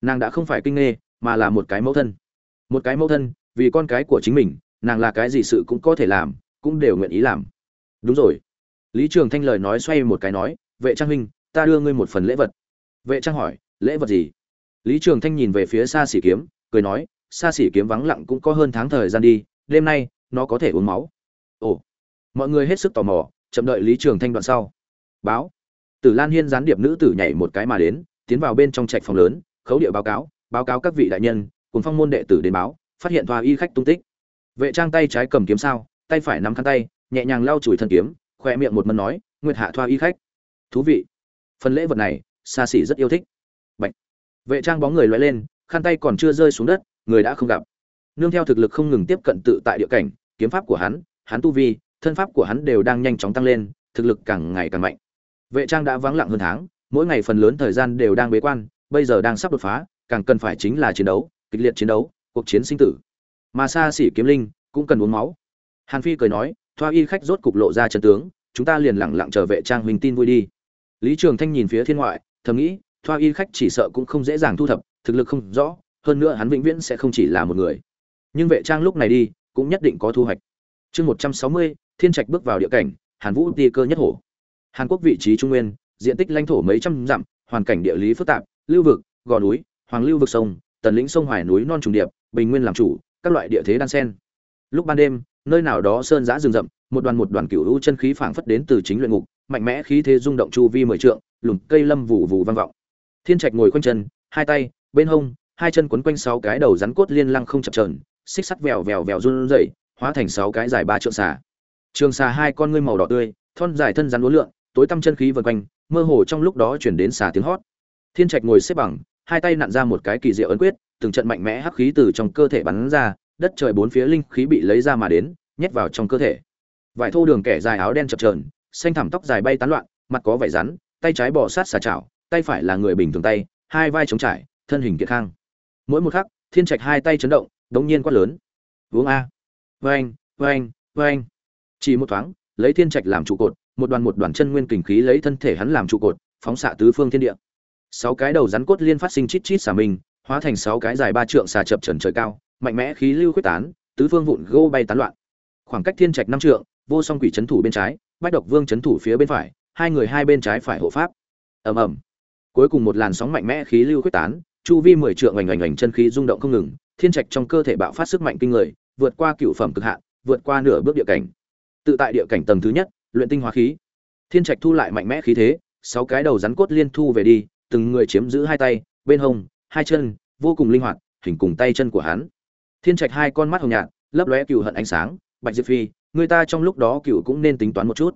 Nàng đã không phải kinh nghê, mà là một cái mẫu thân. Một cái mẫu thân vì con cái của chính mình, nàng là cái gì sự cũng có thể làm, cũng đều nguyện ý làm. Đúng rồi. Lý trường thanh lời nói xoay một cái nói, vệ trang huynh, ta đưa ngươi một phần lễ vật. Vệ trang hỏi, lễ vật gì? Lý trường thanh nhìn về phía xa xỉ kiếm, cười nói xa xỉ kiếm vắng lặng cũng có hơn tháng thời gian đi, đêm nay nó có thể uống máu. Ồ. Mọi người hết sức tò mò, chậm đợi lý trường thanh đoạn sau. Báo. Tử lan hiên gián điệp nữ tử nhảy một cái mà đến, tiến vào bên trong trạch phòng lớn, khấu địa báo cáo báo cáo các vị đại nhân, cùng phong môn đệ tử đến báo phát hiện thoa y khách tung tích. Vệ trang tay trái cầm kiếm sao, tay phải nắm khăn tay, nhẹ nhàng lau chùi thân kiếm khoe miệng một mân nói, nguyệt hạ thoa y khách. Thú vị. Phần lễ vật này, xa xỉ rất yêu thích. Bạch. vệ trang bóng người loay lên, khăn tay còn chưa rơi xuống đất, người đã không gặp. Nương theo thực lực không ngừng tiếp cận tự tại địa cảnh, kiếm pháp của hắn hắn tu vi, thân pháp của hắn đều đang nhanh chóng tăng lên, thực lực càng ngày càng mạnh. Vệ trang đã vắng lặng hơn tháng, mỗi ngày phần lớn thời gian đều đang bế quan, bây giờ đang sắp đột phá, càng cần phải chính là chiến đấu, kịch liệt chiến đấu cuộc chiến sinh tử. Mà xa xỉ kiếm linh cũng cần uống máu. Hàn phi cười nói, thoa y khách rốt cục lộ ra chân tướng, chúng ta liền lẳng lặng chờ vệ trang huỳnh tin vui đi. Lý trường thanh nhìn phía thiên ngoại, thầm nghĩ, thoa y khách chỉ sợ cũng không dễ dàng thu thập, thực lực không rõ, hơn nữa hắn vĩnh viễn sẽ không chỉ là một người. Nhưng vệ trang lúc này đi, cũng nhất định có thu hoạch. Chương một trăm sáu mươi, thiên trạch bước vào địa cảnh, hàn vũ ti cơ nhất hổ. Hàn quốc vị trí trung nguyên, diện tích lãnh thổ mấy trăm dặm, hoàn cảnh địa lý phức tạp, lưu vực, gò núi, hoàng lưu vực sông, tần lĩnh sông hoài núi non trùng điệp bình nguyên làm chủ, các loại địa thế đan sen. Lúc ban đêm, nơi nào đó sơn giã rừng rậm, một đoàn một đoàn cựu u chân khí phảng phất đến từ chính luyện ngục, mạnh mẽ khí thế rung động chu vi mười trượng lùn cây lâm vụ vụ vang vọng. Thiên trạch ngồi quanh chân, hai tay, bên hông, hai chân quấn quanh sáu cái đầu rắn cốt liên lăng không chập chờn, xích sắt vèo vèo vèo run rẩy, hóa thành sáu cái dài ba trượng xà. Trường xà hai con ngươi màu đỏ tươi, thon dài thân rắn uốn lượn, tối tăm chân khí vần quanh, mơ hồ trong lúc đó chuyển đến xà tiếng hót. Thiên trạch ngồi xếp bằng, hai tay nặn ra một cái kỳ diệu ấn quyết từng trận mạnh mẽ hắc khí từ trong cơ thể bắn ra đất trời bốn phía linh khí bị lấy ra mà đến nhét vào trong cơ thể. Vải thô đường kẻ dài áo đen chập chờn, xanh thẳm tóc dài bay tán loạn mặt có vảy rắn tay trái bò sát xà chảo tay phải là người bình thường tay hai vai chống trải thân hình kiệt khang. Mỗi một khắc thiên trạch hai tay chấn động đống nhiên quát lớn. Uống a vang vang vang chỉ một thoáng lấy thiên trạch làm trụ cột một đoàn một đoàn chân nguyên kình khí lấy thân thể hắn làm trụ cột phóng xạ tứ phương thiên địa. Sáu cái đầu rắn cốt liên phát sinh chít chít xả mình hóa thành sáu cái dài ba trượng xà chập trần trời cao, mạnh mẽ khí lưu quyết tán, tứ phương vụn gô bay tán loạn. Khoảng cách thiên trạch năm trượng, vô song quỷ trấn thủ bên trái, bách độc vương trấn thủ phía bên phải, hai người hai bên trái phải hộ pháp. Ầm ầm. Cuối cùng một làn sóng mạnh mẽ khí lưu quyết tán, chu vi mười trượng oành oành oành chân khí rung động không ngừng, thiên trạch trong cơ thể bạo phát sức mạnh kinh người, vượt qua cựu phẩm cực hạn, vượt qua nửa bước địa cảnh. Tự tại địa cảnh tầng thứ nhất, luyện tinh hóa khí. Thiên trạch thu lại mạnh mẽ khí thế, sáu cái đầu rắn cốt liên thu về đi, từng người chiếm giữ hai tay, bên hông hai chân, vô cùng linh hoạt, hình cùng tay chân của hắn. Thiên trạch hai con mắt hồng nhạt, lấp lóe cựu hận ánh sáng, bạch diệp phi, người ta trong lúc đó cựu cũng nên tính toán một chút.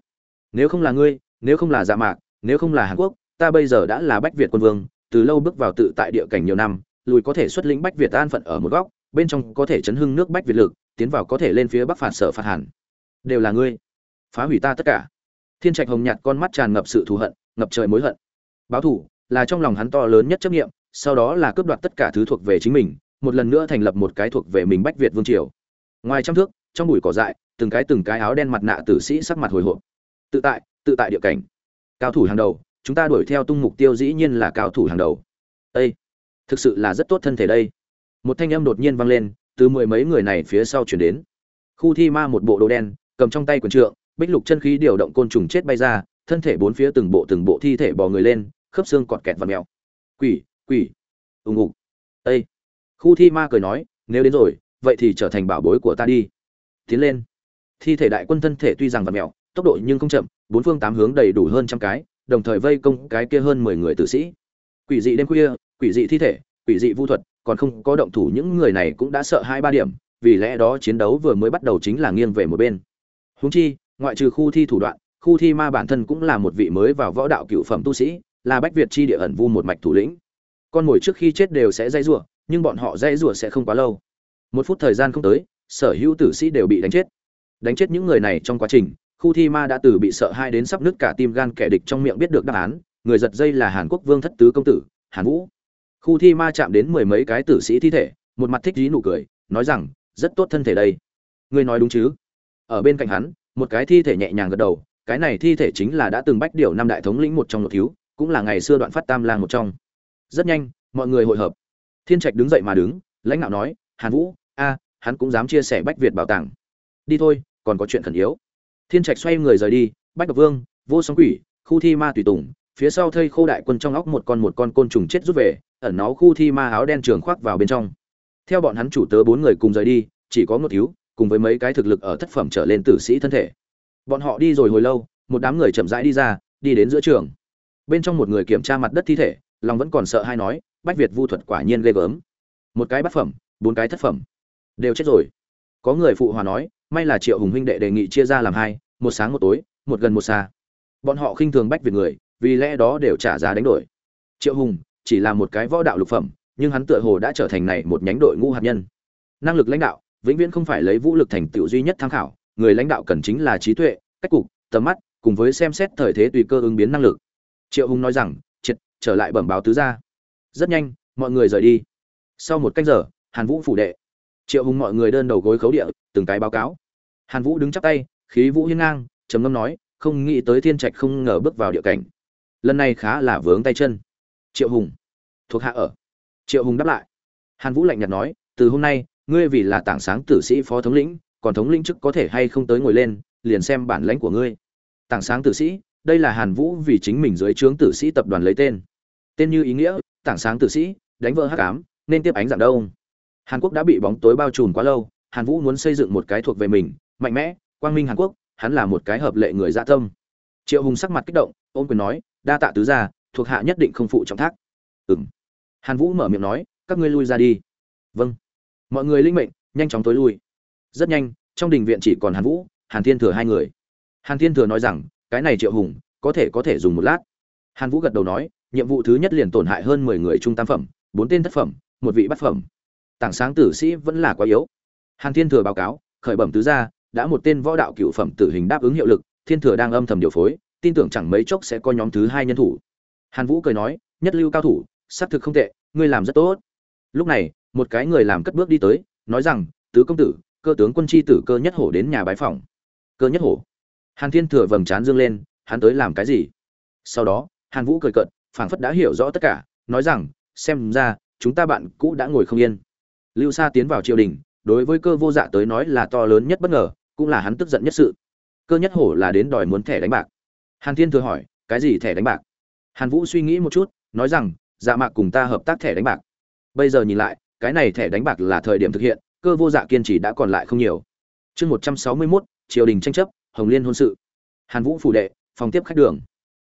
Nếu không là ngươi, nếu không là dạ mạc, nếu không là hàn quốc, ta bây giờ đã là bách việt quân vương, từ lâu bước vào tự tại địa cảnh nhiều năm, lùi có thể xuất lĩnh bách việt an phận ở một góc, bên trong có thể chấn hưng nước bách việt lực, tiến vào có thể lên phía bắc phạt sở phạt hàn. Đều là ngươi. Phá hủy ta tất cả. Thiên trạch hồng nhạt con mắt tràn ngập sự thù hận, ngập trời mối hận. Báo thủ là trong lòng hắn to lớn nhất chấp nghiệm sau đó là cướp đoạt tất cả thứ thuộc về chính mình, một lần nữa thành lập một cái thuộc về mình bách việt vương triều. Ngoài trăm thước, trong bụi cỏ dại, từng cái từng cái áo đen mặt nạ tử sĩ sắc mặt hồi hộp. Tự tại tự tại địa cảnh. Cao thủ hàng đầu, chúng ta đuổi theo tung mục tiêu dĩ nhiên là cao thủ hàng đầu. Ây thực sự là rất tốt thân thể đây. Một thanh âm đột nhiên vang lên, từ mười mấy người này phía sau chuyển đến. Khu thi ma một bộ đồ đen, cầm trong tay quần trượng, bích lục chân khí điều động côn trùng chết bay ra, thân thể bốn phía từng bộ từng bộ thi thể bò người lên, khớp xương cọt kẹt và mèo. Quỷ quỷ. Ùng ục ây khu thi ma cười nói, nếu đến rồi, vậy thì trở thành bảo bối của ta đi. Tiến lên. Thi thể đại quân thân thể tuy rằng và mèo tốc độ nhưng không chậm, bốn phương tám hướng đầy đủ hơn trăm cái, đồng thời vây công cái kia hơn mười người tử sĩ. Quỷ dị đêm khuya, quỷ dị thi thể, quỷ dị vu thuật, còn không có động thủ những người này cũng đã sợ hai ba điểm, vì lẽ đó chiến đấu vừa mới bắt đầu chính là nghiêng về một bên. Húng chi, ngoại trừ khu thi thủ đoạn, khu thi ma bản thân cũng là một vị mới vào võ đạo cựu phẩm tu sĩ, là bách việt chi địa ẩn vu một mạch thủ lĩnh con mồi trước khi chết đều sẽ dây rủa, nhưng bọn họ dây rủa sẽ không quá lâu. Một phút thời gian không tới, sở hữu tử sĩ đều bị đánh chết. Đánh chết những người này trong quá trình, khu thi ma đã từ bị sợ hai đến sắp nứt cả tim gan kẻ địch trong miệng biết được đáp án, người giật dây là hàn quốc vương thất tứ công tử, hàn vũ. Khu thi ma chạm đến mười mấy cái tử sĩ thi thể, một mặt thích dí nụ cười, nói rằng, rất tốt thân thể đây. Ngươi nói đúng chứ? Ở bên cạnh hắn, một cái thi thể nhẹ nhàng gật đầu, cái này thi thể chính là đã từng bách điều năm đại thống lĩnh một trong một thiếu, cũng là ngày xưa đoạn phát tam lang một trong rất nhanh, mọi người hội hợp. Thiên trạch đứng dậy mà đứng, lãnh đạo nói, hàn vũ, a, hắn cũng dám chia sẻ bách việt bảo tàng. Đi thôi, còn có chuyện khẩn yếu. Thiên trạch xoay người rời đi, bách độc vương, vô sóng quỷ, khu thi ma tùy tùng, phía sau thây khô đại quân trong óc một con một con côn trùng chết rút về, ẩn nó khu thi ma áo đen trường khoác vào bên trong. Theo bọn hắn chủ tớ bốn người cùng rời đi, chỉ có một thiếu, cùng với mấy cái thực lực ở thất phẩm trở lên tử sĩ thân thể. Bọn họ đi rồi hồi lâu, một đám người chậm rãi đi ra, đi đến giữa trường. Bên trong một người kiểm tra mặt đất thi thể lòng vẫn còn sợ hay nói, bách việt vu thuật quả nhiên ghê gớm. Một cái bát phẩm, bốn cái thất phẩm. Đều chết rồi. Có người phụ hòa nói, may là triệu hùng huynh đệ đề nghị chia ra làm hai, một sáng một tối, một gần một xa. Bọn họ khinh thường bách việt người, vì lẽ đó đều trả giá đánh đổi. Triệu hùng chỉ là một cái võ đạo lục phẩm, nhưng hắn tựa hồ đã trở thành này một nhánh đội ngũ hạt nhân. Năng lực lãnh đạo, vĩnh viễn không phải lấy vũ lực thành tựu duy nhất tham khảo, người lãnh đạo cần chính là trí tuệ, cách cục, tầm mắt, cùng với xem xét thời thế tùy cơ ứng biến năng lực. Triệu hùng nói rằng trở lại bẩm báo tứ gia. Rất nhanh, mọi người rời đi. Sau một canh giờ, hàn vũ phủ đệ. Triệu hùng mọi người đơn đầu gối khấu địa, từng cái báo cáo. Hàn vũ đứng chắp tay, khí vũ hiên ngang, trầm ngâm nói, không nghĩ tới thiên trạch không ngờ bước vào địa cảnh. Lần này khá là vướng tay chân. Triệu hùng, thuộc hạ ở. Triệu hùng đáp lại. Hàn vũ lạnh nhạt nói, từ hôm nay, ngươi vì là tảng sáng tử sĩ phó thống lĩnh, còn thống lĩnh chức có thể hay không tới ngồi lên, liền xem bản lãnh của ngươi. Tảng sáng tử sĩ, đây là hàn vũ vì chính mình dưới trướng tử sĩ tập đoàn lấy tên tên như ý nghĩa, tảng sáng tử sĩ, đánh vỡ hắc ám, nên tiếp ánh dạng đâu hàn quốc đã bị bóng tối bao trùm quá lâu, hàn vũ muốn xây dựng một cái thuộc về mình, mạnh mẽ, quang minh hàn quốc, hắn là một cái hợp lệ người dạ tâm. Triệu hùng sắc mặt kích động ôm quyền nói, đa tạ tứ gia, thuộc hạ nhất định không phụ trọng thác. Ừng hàn vũ mở miệng nói, các ngươi lui ra đi. Vâng. Mọi người linh mệnh, nhanh chóng tối lui. Rất nhanh, trong đình viện chỉ còn hàn vũ, hàn thiên thừa hai người. Hàn thiên thừa nói rằng, cái này triệu hùng, có thể có thể dùng một lát. Hàn vũ gật đầu nói nhiệm vụ thứ nhất liền tổn hại hơn mười người trung tam phẩm, bốn tên thất phẩm, một vị bát phẩm. Tảng sáng tử sĩ vẫn là quá yếu. Hàn thiên thừa báo cáo, khởi bẩm tứ gia, đã một tên võ đạo cựu phẩm tử hình đáp ứng hiệu lực, thiên thừa đang âm thầm điều phối, tin tưởng chẳng mấy chốc sẽ có nhóm thứ hai nhân thủ. Hàn vũ cười nói, nhất lưu cao thủ, xác thực không tệ, ngươi làm rất tốt. Lúc này, một cái người làm cất bước đi tới, nói rằng, tứ công tử, cơ tướng quân chi tử cơ nhất hổ đến nhà bái phòng cơ nhất hổ? Hàn thiên thừa vầng trán dương lên, hắn tới làm cái gì? Sau đó, hàn vũ cười cợt phảng phất đã hiểu rõ tất cả, nói rằng, xem ra, chúng ta bạn cũ đã ngồi không yên. Lưu sa tiến vào triều đình, đối với cơ vô dạ tới nói là to lớn nhất bất ngờ, cũng là hắn tức giận nhất sự. Cơ nhất hổ là đến đòi muốn thẻ đánh bạc. Hàn thiên thừa hỏi, cái gì thẻ đánh bạc? Hàn vũ suy nghĩ một chút, nói rằng dạ mạc cùng ta hợp tác thẻ đánh bạc. Bây giờ nhìn lại, cái này thẻ đánh bạc là thời điểm thực hiện, cơ vô dạ kiên trì đã còn lại không nhiều. Chương một trăm sáu mươi mốt, triều đình tranh chấp, hồng liên hôn sự. Hàn vũ phủ đệ, phòng tiếp khách đường.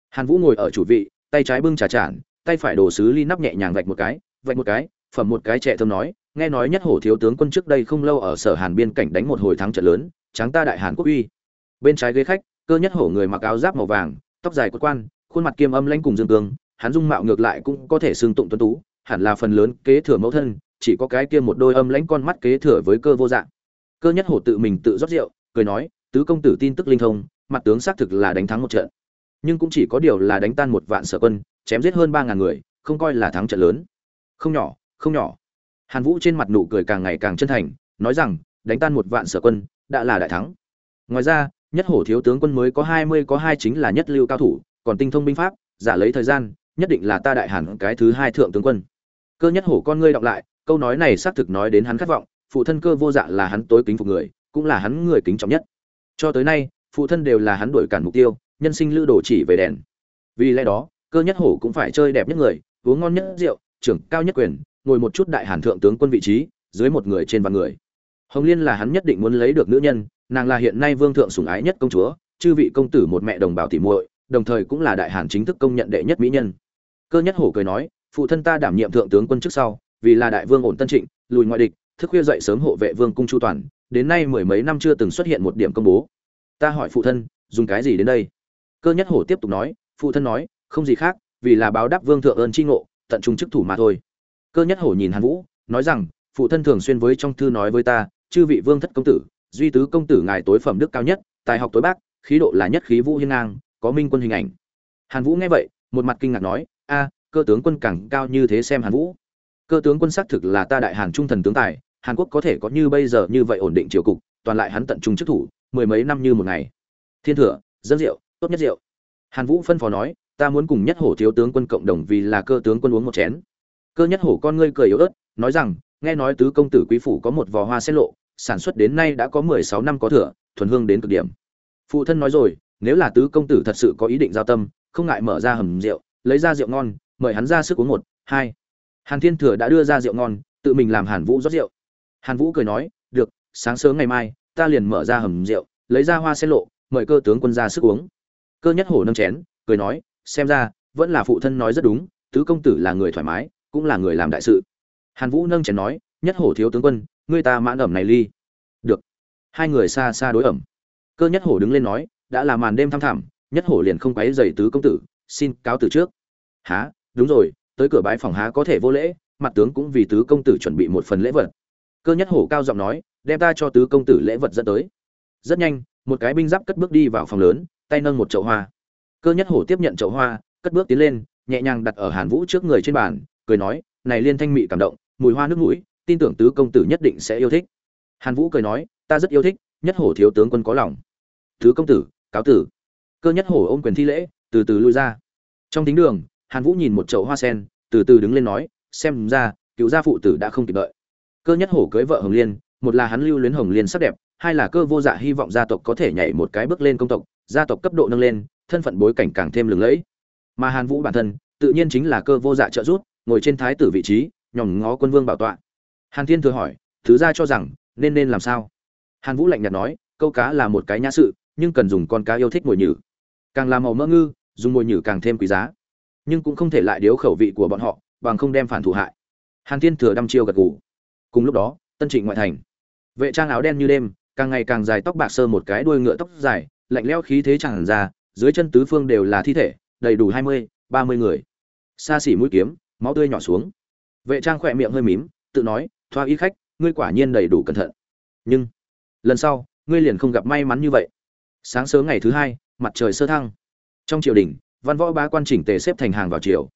Hàn vũ ngồi ở chủ vị tay trái bưng trà chản, tay phải đổ sứ ly nắp nhẹ nhàng vạch một cái vạch một cái phẩm một cái trẻ thơm nói nghe nói nhất hổ thiếu tướng quân trước đây không lâu ở sở hàn biên cảnh đánh một hồi thắng trận lớn tráng ta đại hàn quốc uy. Bên trái ghế khách cơ nhất hổ người mặc áo giáp màu vàng tóc dài quất quan khuôn mặt kiêm âm lãnh cùng dương cương hắn dung mạo ngược lại cũng có thể xương tụng tuấn tú hẳn là phần lớn kế thừa mẫu thân chỉ có cái kia một đôi âm lãnh con mắt kế thừa với cơ vô dạng. Cơ nhất hổ tự mình tự rót rượu cười nói tứ công tử tin tức linh thông mặt tướng xác thực là đánh thắng một trận nhưng cũng chỉ có điều là đánh tan một vạn sở quân, chém giết hơn ba ngàn người, không coi là thắng trận lớn. Không nhỏ không nhỏ. Hàn vũ trên mặt nụ cười càng ngày càng chân thành, nói rằng, đánh tan một vạn sở quân, đã là đại thắng. Ngoài ra, nhất hổ thiếu tướng quân mới có hai mươi, có hai chính là nhất lưu cao thủ, còn tinh thông binh pháp, giả lấy thời gian, nhất định là ta đại hàn cái thứ hai thượng tướng quân. Cơ nhất hổ con ngươi đọc lại, câu nói này xác thực nói đến hắn khát vọng, phụ thân cơ vô dạ là hắn tối kính phục người, cũng là hắn người kính trọng nhất. Cho tới nay, phụ thân đều là hắn đuổi cản mục tiêu nhân sinh lữ đồ chỉ về đèn. Vì lẽ đó, cơ nhất hổ cũng phải chơi đẹp nhất người, uống ngon nhất rượu, trưởng cao nhất quyền, ngồi một chút đại hàn thượng tướng quân vị trí, dưới một người trên vạn người. Hồng liên là hắn nhất định muốn lấy được nữ nhân, nàng là hiện nay vương thượng sủng ái nhất công chúa, chư vị công tử một mẹ đồng bào tỉ muội, đồng thời cũng là đại hàn chính thức công nhận đệ nhất mỹ nhân. Cơ nhất hổ cười nói, phụ thân ta đảm nhiệm thượng tướng quân trước sau, vì là đại vương ổn tân trịnh, lùi ngoại địch, thức khuya dậy sớm hộ vệ vương cung chu toàn, đến nay mười mấy năm chưa từng xuất hiện một điểm công bố. Ta hỏi phụ thân, dùng cái gì đến đây? Cơ nhất hổ tiếp tục nói, phụ thân nói, không gì khác, vì là báo đáp vương thượng ơn tri ngộ, tận trung chức thủ mà thôi. Cơ nhất hổ nhìn hàn vũ, nói rằng, phụ thân thường xuyên với trong thư nói với ta, chư vị vương thất công tử, duy tứ công tử ngài tối phẩm đức cao nhất, tài học tối bác, khí độ là nhất khí vũ hiên ngang, có minh quân hình ảnh. Hàn vũ nghe vậy, một mặt kinh ngạc nói, a, cơ tướng quân càng cao như thế xem hàn vũ. Cơ tướng quân xác thực là ta đại hàn trung thần tướng tài, hàn quốc có thể có như bây giờ như vậy ổn định triều cục, toàn lại hắn tận trung chức thủ, mười mấy năm như một ngày. Thiên thừa, dân diệu tốt nhất rượu. Hàn vũ phân phó nói, ta muốn cùng nhất hổ thiếu tướng quân cộng đồng vì là cơ tướng quân uống một chén. Cơ nhất hổ con ngươi cười yếu ớt, nói rằng, nghe nói tứ công tử quý phủ có một vò hoa xét lộ, sản xuất đến nay đã có mười sáu năm có thừa, thuần hương đến cực điểm. Phụ thân nói rồi, nếu là tứ công tử thật sự có ý định giao tâm, không ngại mở ra hầm rượu, lấy ra rượu ngon, mời hắn ra sức uống một, hai. Hàn thiên thừa đã đưa ra rượu ngon, tự mình làm hàn vũ rót rượu. Hàn vũ cười nói, được, sáng sớm ngày mai, ta liền mở ra hầm rượu, lấy ra hoa xét lộ, mời cơ tướng quân ra sức uống cơ nhất hổ nâng chén, cười nói, xem ra, vẫn là phụ thân nói rất đúng, tứ công tử là người thoải mái, cũng là người làm đại sự. Hàn vũ nâng chén nói, nhất hổ thiếu tướng quân, ngươi ta mãn ẩm này ly. Được. Hai người xa xa đối ẩm. Cơ nhất hổ đứng lên nói, đã là màn đêm thăm thẳm, nhất hổ liền không quấy dày tứ công tử, xin cáo từ trước. Há đúng rồi, tới cửa bãi phòng há có thể vô lễ, mặt tướng cũng vì tứ công tử chuẩn bị một phần lễ vật. Cơ nhất hổ cao giọng nói, đem ta cho tứ công tử lễ vật dẫn tới. Rất nhanh, một cái binh giáp cất bước đi vào phòng lớn tay nâng một chậu hoa. Cơ nhất hổ tiếp nhận chậu hoa, cất bước tiến lên, nhẹ nhàng đặt ở hàn vũ trước người trên bàn, cười nói, này liên thanh mị cảm động, mùi hoa nước mũi, tin tưởng tứ công tử nhất định sẽ yêu thích. Hàn vũ cười nói, ta rất yêu thích, nhất hổ thiếu tướng quân có lòng. Tứ công tử, cáo tử. Cơ nhất hổ ôm quyền thi lễ, từ từ lui ra. Trong thính đường, hàn vũ nhìn một chậu hoa sen, từ từ đứng lên nói, xem ra, cựu gia phụ tử đã không kịp đợi. Cơ nhất hổ cưới vợ hồng liên, một là hắn lưu luyến hồng liên sắc đẹp hai là cơ vô dạ hy vọng gia tộc có thể nhảy một cái bước lên công tộc, gia tộc cấp độ nâng lên, thân phận bối cảnh càng thêm lừng lẫy. Mà hàn vũ bản thân, tự nhiên chính là cơ vô dạ trợ giúp, ngồi trên thái tử vị trí, nhòm ngó quân vương bảo tọa. Hàn thiên thừa hỏi, thứ gia cho rằng, nên nên làm sao? Hàn vũ lạnh nhạt nói, câu cá là một cái nhã sự, nhưng cần dùng con cá yêu thích mồi nhử. Càng làm màu mỡ ngư, dùng mồi nhử càng thêm quý giá. Nhưng cũng không thể lại điếu khẩu vị của bọn họ, bằng không đem phản thủ hại. Hàn thiên thừa đăm chiêu gật gù. Cùng lúc đó, tân trịnh ngoại thành. Vệ trang áo đen như đêm càng ngày càng dài tóc bạc sơ một cái đuôi ngựa tóc dài, lạnh lẽo khí thế tràn ra, dưới chân tứ phương đều là thi thể, đầy đủ hai mươi, ba mươi người. Xa xỉ mũi kiếm, máu tươi nhỏ xuống. Vệ trang khỏe miệng hơi mím, tự nói, thoa y khách, ngươi quả nhiên đầy đủ cẩn thận. Nhưng, lần sau, ngươi liền không gặp may mắn như vậy. Sáng sớm ngày thứ hai, mặt trời sơ thăng. Trong triều đình, văn võ bá quan chỉnh tề xếp thành hàng vào triều.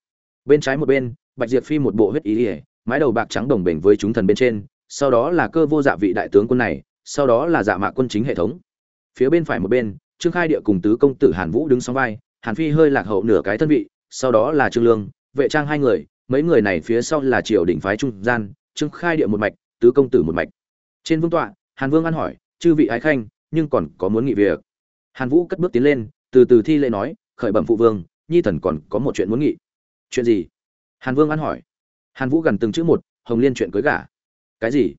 Bên trái một bên, bạch diệp phi một bộ huyết ý ỉa mái đầu bạc trắng đồng bền với chúng thần bên trên, sau đó là cơ vô dạ vị đại tướng quân này sau đó là dạ mạ quân chính hệ thống. Phía bên phải một bên, trương khai địa cùng tứ công tử hàn vũ đứng song vai, hàn phi hơi lạc hậu nửa cái thân vị, sau đó là trương lương, vệ trang hai người, mấy người này phía sau là triều đình phái trung gian, trương khai địa một mạch, tứ công tử một mạch. Trên vương tọa, hàn vương ăn hỏi, chư vị ái khanh, nhưng còn có muốn nghị việc? Hàn vũ cất bước tiến lên, từ từ thi lễ nói, khởi bẩm phụ vương, nhi thần còn có một chuyện muốn nghị. Chuyện gì? Hàn vương ăn hỏi. Hàn vũ gần từng chữ một, hồng liên chuyện cưới gả. Cái gì?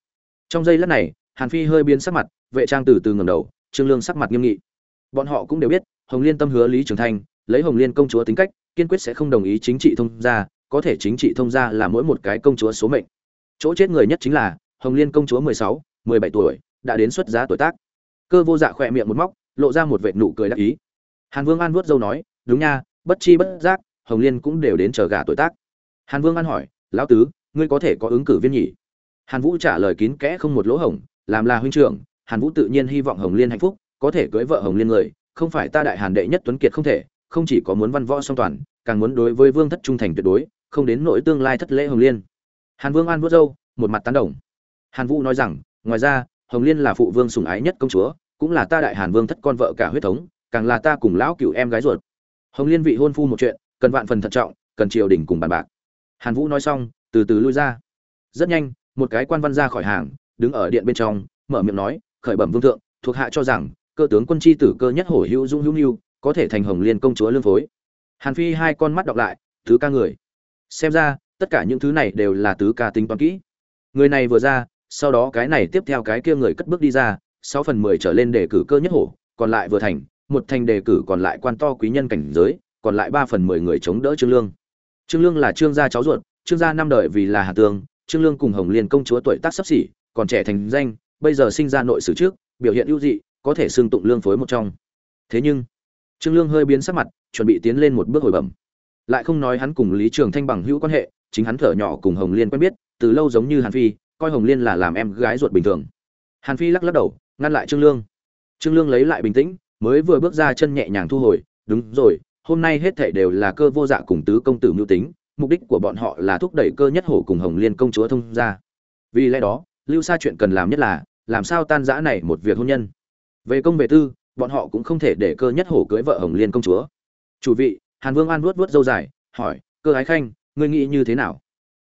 Trong giây lát này hàn phi hơi biến sắc mặt, vệ trang từ từ ngầm đầu, trương lương sắc mặt nghiêm nghị. Bọn họ cũng đều biết, hồng liên tâm hứa lý trường thanh, lấy hồng liên công chúa tính cách, kiên quyết sẽ không đồng ý chính trị thông gia, có thể chính trị thông gia là mỗi một cái công chúa số mệnh. Chỗ chết người nhất chính là hồng liên công chúa mười sáu, mười bảy tuổi, đã đến xuất giá tuổi tác. Cơ vô dạ khỏe miệng một móc, lộ ra một vệt nụ cười đắc ý. Hàn vương an vuốt dâu nói, đúng nha, bất chi bất giác, hồng liên cũng đều đến chờ gả tuổi tác. Hàn vương an hỏi, lão tứ, ngươi có thể có ứng cử viên nhỉ? Hàn vũ trả lời kín kẽ không một lỗ hổng làm là huynh trưởng, hàn vũ tự nhiên hy vọng hồng liên hạnh phúc, có thể cưới vợ hồng liên người, không phải ta đại hàn đệ nhất tuấn kiệt không thể, không chỉ có muốn văn võ song toàn, càng muốn đối với vương thất trung thành tuyệt đối, không đến nỗi tương lai thất lễ hồng liên. Hàn vương an vuốt râu, một mặt tán đồng. Hàn vũ nói rằng, ngoài ra, hồng liên là phụ vương sủng ái nhất công chúa, cũng là ta đại hàn vương thất con vợ cả huyết thống, càng là ta cùng lão cựu em gái ruột. Hồng liên vị hôn phu một chuyện, cần vạn phần thận trọng, cần triều đình cùng bàn bạc. Hàn vũ nói xong, từ từ lui ra. Rất nhanh, một cái quan văn ra khỏi hàng đứng ở điện bên trong, mở miệng nói, khởi bẩm vương thượng, thuộc hạ cho rằng, cơ tướng quân chi tử cơ nhất hổ hữu dung hữu nhu có thể thành hồng liên công chúa lương phối. Hàn phi hai con mắt đọc lại thứ ca người. Xem ra, tất cả những thứ này đều là tứ ca tính toán kỹ. Người này vừa ra, sau đó cái này tiếp theo cái kia người cất bước đi ra, sáu phần mười trở lên đề cử cơ nhất hổ, còn lại vừa thành, một thành đề cử còn lại quan to quý nhân cảnh giới, còn lại ba phần mười người chống đỡ trương lương. Trương lương là trương gia cháu ruột, trương gia năm đời vì là hà tường, trương lương cùng hồng liên công chúa tuổi tác sắp xỉ còn trẻ thành danh, bây giờ sinh ra nội sử trước, biểu hiện ưu dị, có thể xưng tụng lương phối một trong. Thế nhưng, trương lương hơi biến sắc mặt, chuẩn bị tiến lên một bước hồi bẩm. Lại không nói hắn cùng lý trường thanh bằng hữu quan hệ, chính hắn thở nhỏ cùng hồng liên quen biết, từ lâu giống như hàn phi, coi hồng liên là làm em gái ruột bình thường. Hàn phi lắc lắc đầu, ngăn lại trương lương. Trương lương lấy lại bình tĩnh, mới vừa bước ra chân nhẹ nhàng thu hồi, đúng rồi, hôm nay hết thảy đều là cơ vô dạ cùng tứ công tử mưu tính, mục đích của bọn họ là thúc đẩy cơ nhất hổ cùng hồng liên công chúa thông ra vì lẽ đó lưu xa chuyện cần làm nhất là, làm sao tan rã này một việc hôn nhân. Về công về tư, bọn họ cũng không thể để cơ nhất hổ cưới vợ hồng liên công chúa. Chủ vị, hàn vương an vuốt vuốt dâu dài, hỏi, cơ ái khanh, ngươi nghĩ như thế nào?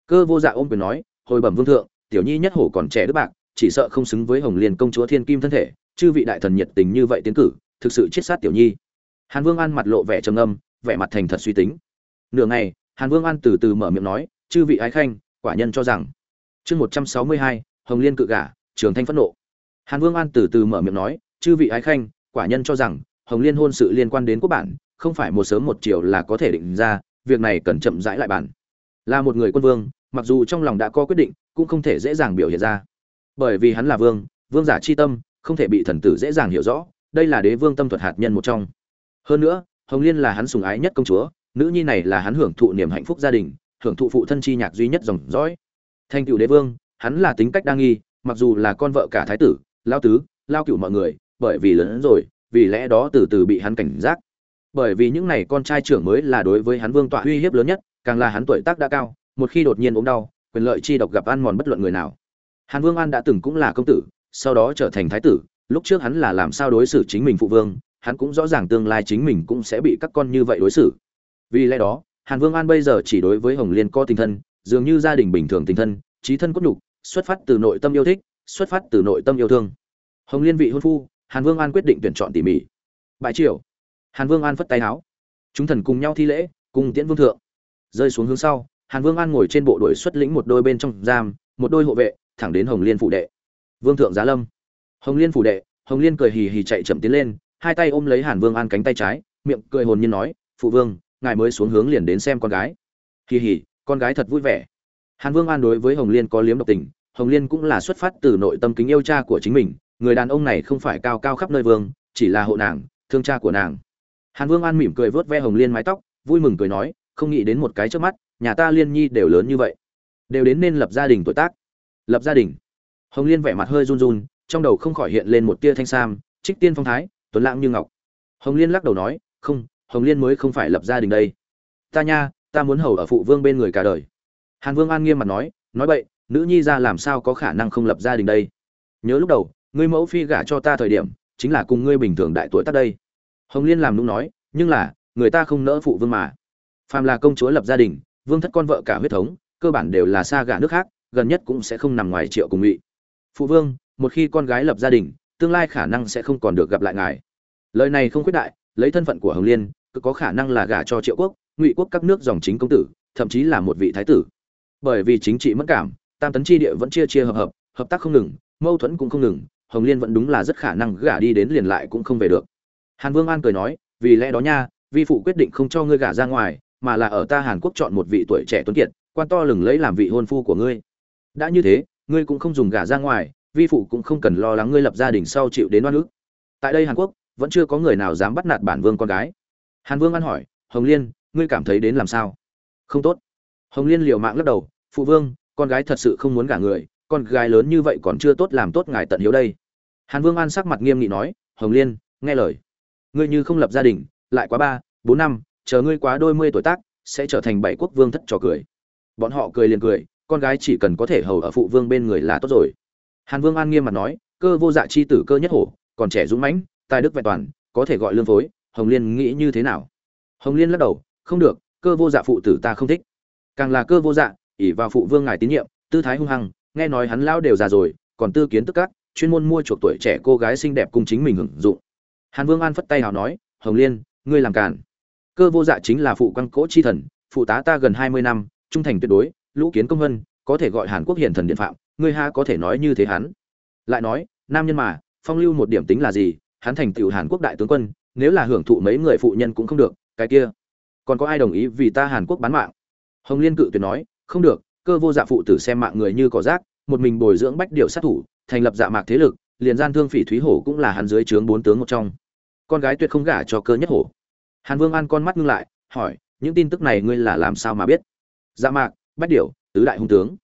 Cơ vô dạ ôm quyền nói, hồi bẩm vương thượng, tiểu nhi nhất hổ còn trẻ đức bạc, chỉ sợ không xứng với hồng liên công chúa thiên kim thân thể, chư vị đại thần nhiệt tình như vậy tiến cử, thực sự chết sát tiểu nhi. Hàn vương an mặt lộ vẻ trầm âm vẻ mặt thành thật suy tính. Nửa ngày, hàn vương an từ từ mở miệng nói, chư vị ái khanh, quả nhân cho rằng. Chương một trăm sáu mươi hai hồng liên cự gả trường thanh phẫn nộ. Hàn vương an từ từ mở miệng nói, chư vị ái khanh, quả nhân cho rằng, hồng liên hôn sự liên quan đến quốc bản, không phải một sớm một chiều là có thể định ra, việc này cần chậm rãi lại bản là một người quân vương, mặc dù trong lòng đã có quyết định, cũng không thể dễ dàng biểu hiện ra. Bởi vì hắn là vương vương giả chi tâm, không thể bị thần tử dễ dàng hiểu rõ, đây là đế vương tâm thuật hạt nhân một trong. Hơn nữa, hồng liên là hắn sùng ái nhất công chúa, nữ nhi này là hắn hưởng thụ niềm hạnh phúc gia đình, hưởng thụ phụ thân chi nhạc duy nhất dòng dõi. Thành cựu đế vương hắn là tính cách đa nghi, mặc dù là con vợ cả thái tử, lao tứ, lao cựu mọi người, bởi vì lớn rồi, vì lẽ đó từ từ bị hắn cảnh giác. Bởi vì những này con trai trưởng mới là đối với hắn vương tọa uy hiếp lớn nhất, càng là hắn tuổi tác đã cao, một khi đột nhiên ốm đau, quyền lợi chi độc gặp ăn mòn bất luận người nào. Hàn vương an đã từng cũng là công tử, sau đó trở thành thái tử, lúc trước hắn là làm sao đối xử chính mình phụ vương, hắn cũng rõ ràng tương lai chính mình cũng sẽ bị các con như vậy đối xử. Vì lẽ đó, hàn vương an bây giờ chỉ đối với hồng liên có tình thân, dường như gia đình bình thường tình thân trí thân cốt nhục, xuất phát từ nội tâm yêu thích, xuất phát từ nội tâm yêu thương. Hồng liên vị hôn phu, hàn vương an quyết định tuyển chọn tỉ mỉ. Bãi triều, hàn vương an phất tay áo chúng thần cùng nhau thi lễ, cùng tiễn vương thượng. Rơi xuống hướng sau, hàn vương an ngồi trên bộ đội xuất lĩnh một đôi bên trong giam, một đôi hộ vệ, thẳng đến hồng liên phủ đệ. Vương thượng giá lâm. Hồng liên phủ đệ, hồng liên cười hì hì chạy chậm tiến lên, hai tay ôm lấy hàn vương an cánh tay trái, miệng cười hồn nhiên nói, phụ vương, ngài mới xuống hướng liền đến xem con gái. Hì hì, con gái thật vui vẻ hàn vương an đối với hồng liên có liếm độc tình, hồng liên cũng là xuất phát từ nội tâm kính yêu cha của chính mình, người đàn ông này không phải cao cao khắp nơi vương, chỉ là hộ nàng, thương cha của nàng. Hàn vương an mỉm cười vớt ve hồng liên mái tóc, vui mừng cười nói, không nghĩ đến một cái trước mắt, nhà ta liên nhi đều lớn như vậy. Đều đến nên lập gia đình tuổi tác. Lập gia đình. Hồng liên vẻ mặt hơi run run, trong đầu không khỏi hiện lên một tia thanh sam, trích tiên phong thái, tuấn lãng như ngọc. Hồng liên lắc đầu nói, không, hồng liên mới không phải lập gia đình đây. Ta nha, ta muốn hầu ở phụ vương bên người cả đời hàn vương an nghiêm mặt nói nói vậy nữ nhi ra làm sao có khả năng không lập gia đình đây? Nhớ lúc đầu, ngươi mẫu phi gả cho ta thời điểm, chính là cùng ngươi bình thường đại tuổi tác đây. Hồng liên làm nũng nói, nhưng là, người ta không nỡ phụ vương mà. Phàm là công chúa lập gia đình, vương thất con vợ cả huyết thống, cơ bản đều là xa gả nước khác, gần nhất cũng sẽ không nằm ngoài triệu cùng ngụy. Phụ vương, một khi con gái lập gia đình, tương lai khả năng sẽ không còn được gặp lại ngài. Lời này không khuyết đại, lấy thân phận của hồng liên, cứ có khả năng là gả cho triệu quốc, ngụy quốc các nước dòng chính công tử, thậm chí là một vị thái tử bởi vì chính trị mất cảm, tam tấn chi địa vẫn chia chia hợp hợp hợp tác không ngừng, mâu thuẫn cũng không ngừng, hồng liên vẫn đúng là rất khả năng gả đi đến liền lại cũng không về được. Hàn vương an cười nói, vì lẽ đó nha, vi phụ quyết định không cho ngươi gả ra ngoài, mà là ở ta hàn quốc chọn một vị tuổi trẻ tuấn kiệt, quan to lừng lấy làm vị hôn phu của ngươi. Đã như thế, ngươi cũng không dùng gả ra ngoài, vi phụ cũng không cần lo lắng ngươi lập gia đình sau chịu đến oan ức. Tại đây hàn quốc, vẫn chưa có người nào dám bắt nạt bản vương con gái. Hàn vương an hỏi, hồng liên, ngươi cảm thấy đến làm sao? Không tốt. Hồng liên liều mạng lắc đầu phụ vương, con gái thật sự không muốn gả người, con gái lớn như vậy còn chưa tốt làm tốt ngài tận hiếu đây. Hàn vương an sắc mặt nghiêm nghị nói, hồng liên, nghe lời. Ngươi như không lập gia đình, lại quá ba, bốn năm, chờ ngươi quá đôi mươi tuổi tác, sẽ trở thành bảy quốc vương thất trò cười. Bọn họ cười liền cười, con gái chỉ cần có thể hầu ở phụ vương bên người là tốt rồi. Hàn vương an nghiêm mặt nói, cơ vô dạ chi tử cơ nhất hổ, còn trẻ dũng mãnh, tài đức vẹn toàn, có thể gọi lương phối, hồng liên nghĩ như thế nào? Hồng liên lắc đầu, không được, cơ vô dạ phụ tử ta không thích. Càng là cơ vô dạ ỷ vào phụ vương ngài tín nhiệm, tư thái hung hăng, nghe nói hắn lão đều già rồi, còn tư kiến tức các, chuyên môn mua chuộc tuổi trẻ cô gái xinh đẹp cùng chính mình hưởng dụng. Hàn vương an phất tay hào nói, hồng liên, ngươi làm cản cơ vô dạ chính là phụ quan cỗ chi thần, phụ tá ta gần hai mươi năm, trung thành tuyệt đối, lũ kiến công vân, có thể gọi hàn quốc hiển thần điện phạm, ngươi ha có thể nói như thế hắn. Lại nói, nam nhân mà, phong lưu một điểm tính là gì, hắn thành tựu hàn quốc đại tướng quân, nếu là hưởng thụ mấy người phụ nhân cũng không được, cái kia, còn có ai đồng ý vì ta hàn quốc bán mạng? Hồng liên cự tuyệt nói không được, cơ vô dạ phụ tử xem mạng người như cỏ rác, một mình bồi dưỡng bách điệu sát thủ, thành lập dạ mạc thế lực, liền gian thương phỉ thúy hổ cũng là hắn dưới trướng bốn tướng một trong. Con gái tuyệt không gả cho cơ nhất hổ. Hàn vương an con mắt ngưng lại, hỏi, những tin tức này ngươi là làm sao mà biết? Dạ mạc, bách điểu, tứ đại hung tướng.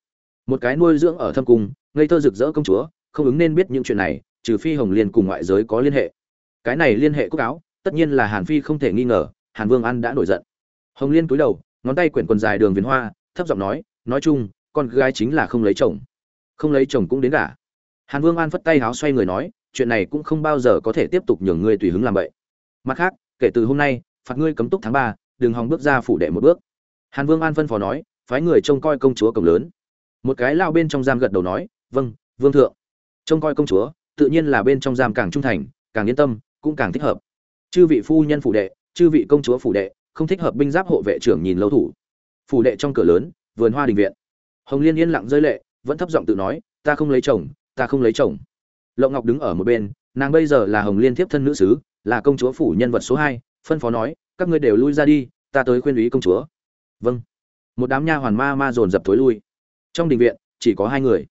Một cái nuôi dưỡng ở thâm cung, ngây thơ rực rỡ công chúa, không ứng nên biết những chuyện này, trừ phi hồng liên cùng ngoại giới có liên hệ. Cái này liên hệ quốc áo, tất nhiên là hàn phi không thể nghi ngờ, hàn vương an đã nổi giận. Hồng liên cúi đầu, ngón tay quyển quần dài đường viền hoa thấp giọng nói nói chung, con gái chính là không lấy chồng. Không lấy chồng cũng đến cả hàn vương an phất tay háo xoay người nói, chuyện này cũng không bao giờ có thể tiếp tục nhường ngươi tùy hứng làm vậy mặt khác, kể từ hôm nay, phạt ngươi cấm túc tháng ba, đừng hòng bước ra phủ đệ một bước. Hàn vương an phân phó nói, phái người trông coi công chúa cổng lớn. Một cái lao bên trong giam gật đầu nói vâng vương thượng. Trông coi công chúa, tự nhiên là bên trong giam càng trung thành, càng yên tâm, cũng càng thích hợp. Chư vị phu nhân phủ đệ, chư vị công chúa phủ đệ, không thích hợp binh giáp hộ vệ trưởng nhìn lâu thủ phủ đệ trong cửa lớn, vườn hoa đình viện. Hồng liên yên lặng rơi lệ, vẫn thấp giọng tự nói, ta không lấy chồng, ta không lấy chồng. Lộng ngọc đứng ở một bên, nàng bây giờ là hồng liên thiếp thân nữ sứ, là công chúa phủ nhân vật số hai, phân phó nói, các ngươi đều lui ra đi, ta tới khuyên ý công chúa. Vâng. Một đám nha hoàn ma ma dồn dập thối lui. Trong đình viện, chỉ có hai người.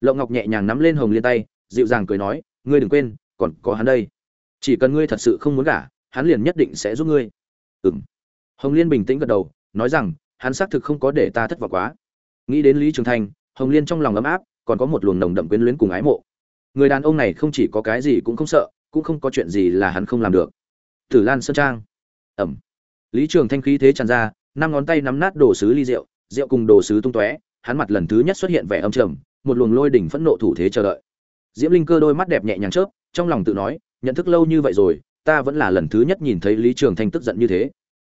Lộng ngọc nhẹ nhàng nắm lên hồng liên tay, dịu dàng cười nói, ngươi đừng quên, còn có hắn đây. Chỉ cần ngươi thật sự không muốn gả, hắn liền nhất định sẽ giúp ngươi. Ừng hồng liên bình tĩnh gật đầu, nói rằng hắn xác thực không có để ta thất vọng quá. Nghĩ đến lý trường thanh hồng liên trong lòng ấm áp, còn có một luồng nồng đậm quyến luyến cùng ái mộ. Người đàn ông này không chỉ có cái gì cũng không sợ, cũng không có chuyện gì là hắn không làm được. Tử lan sơn trang. Ẩm. Lý trường thanh khí thế tràn ra, năm ngón tay nắm nát đồ sứ ly rượu rượu cùng đồ sứ tung tóe, hắn mặt lần thứ nhất xuất hiện vẻ âm trầm, một luồng lôi đỉnh phẫn nộ thủ thế chờ đợi. Diễm linh cơ đôi mắt đẹp nhẹ nhàng chớp, trong lòng tự nói, nhận thức lâu như vậy rồi, ta vẫn là lần thứ nhất nhìn thấy lý trường thanh tức giận như thế.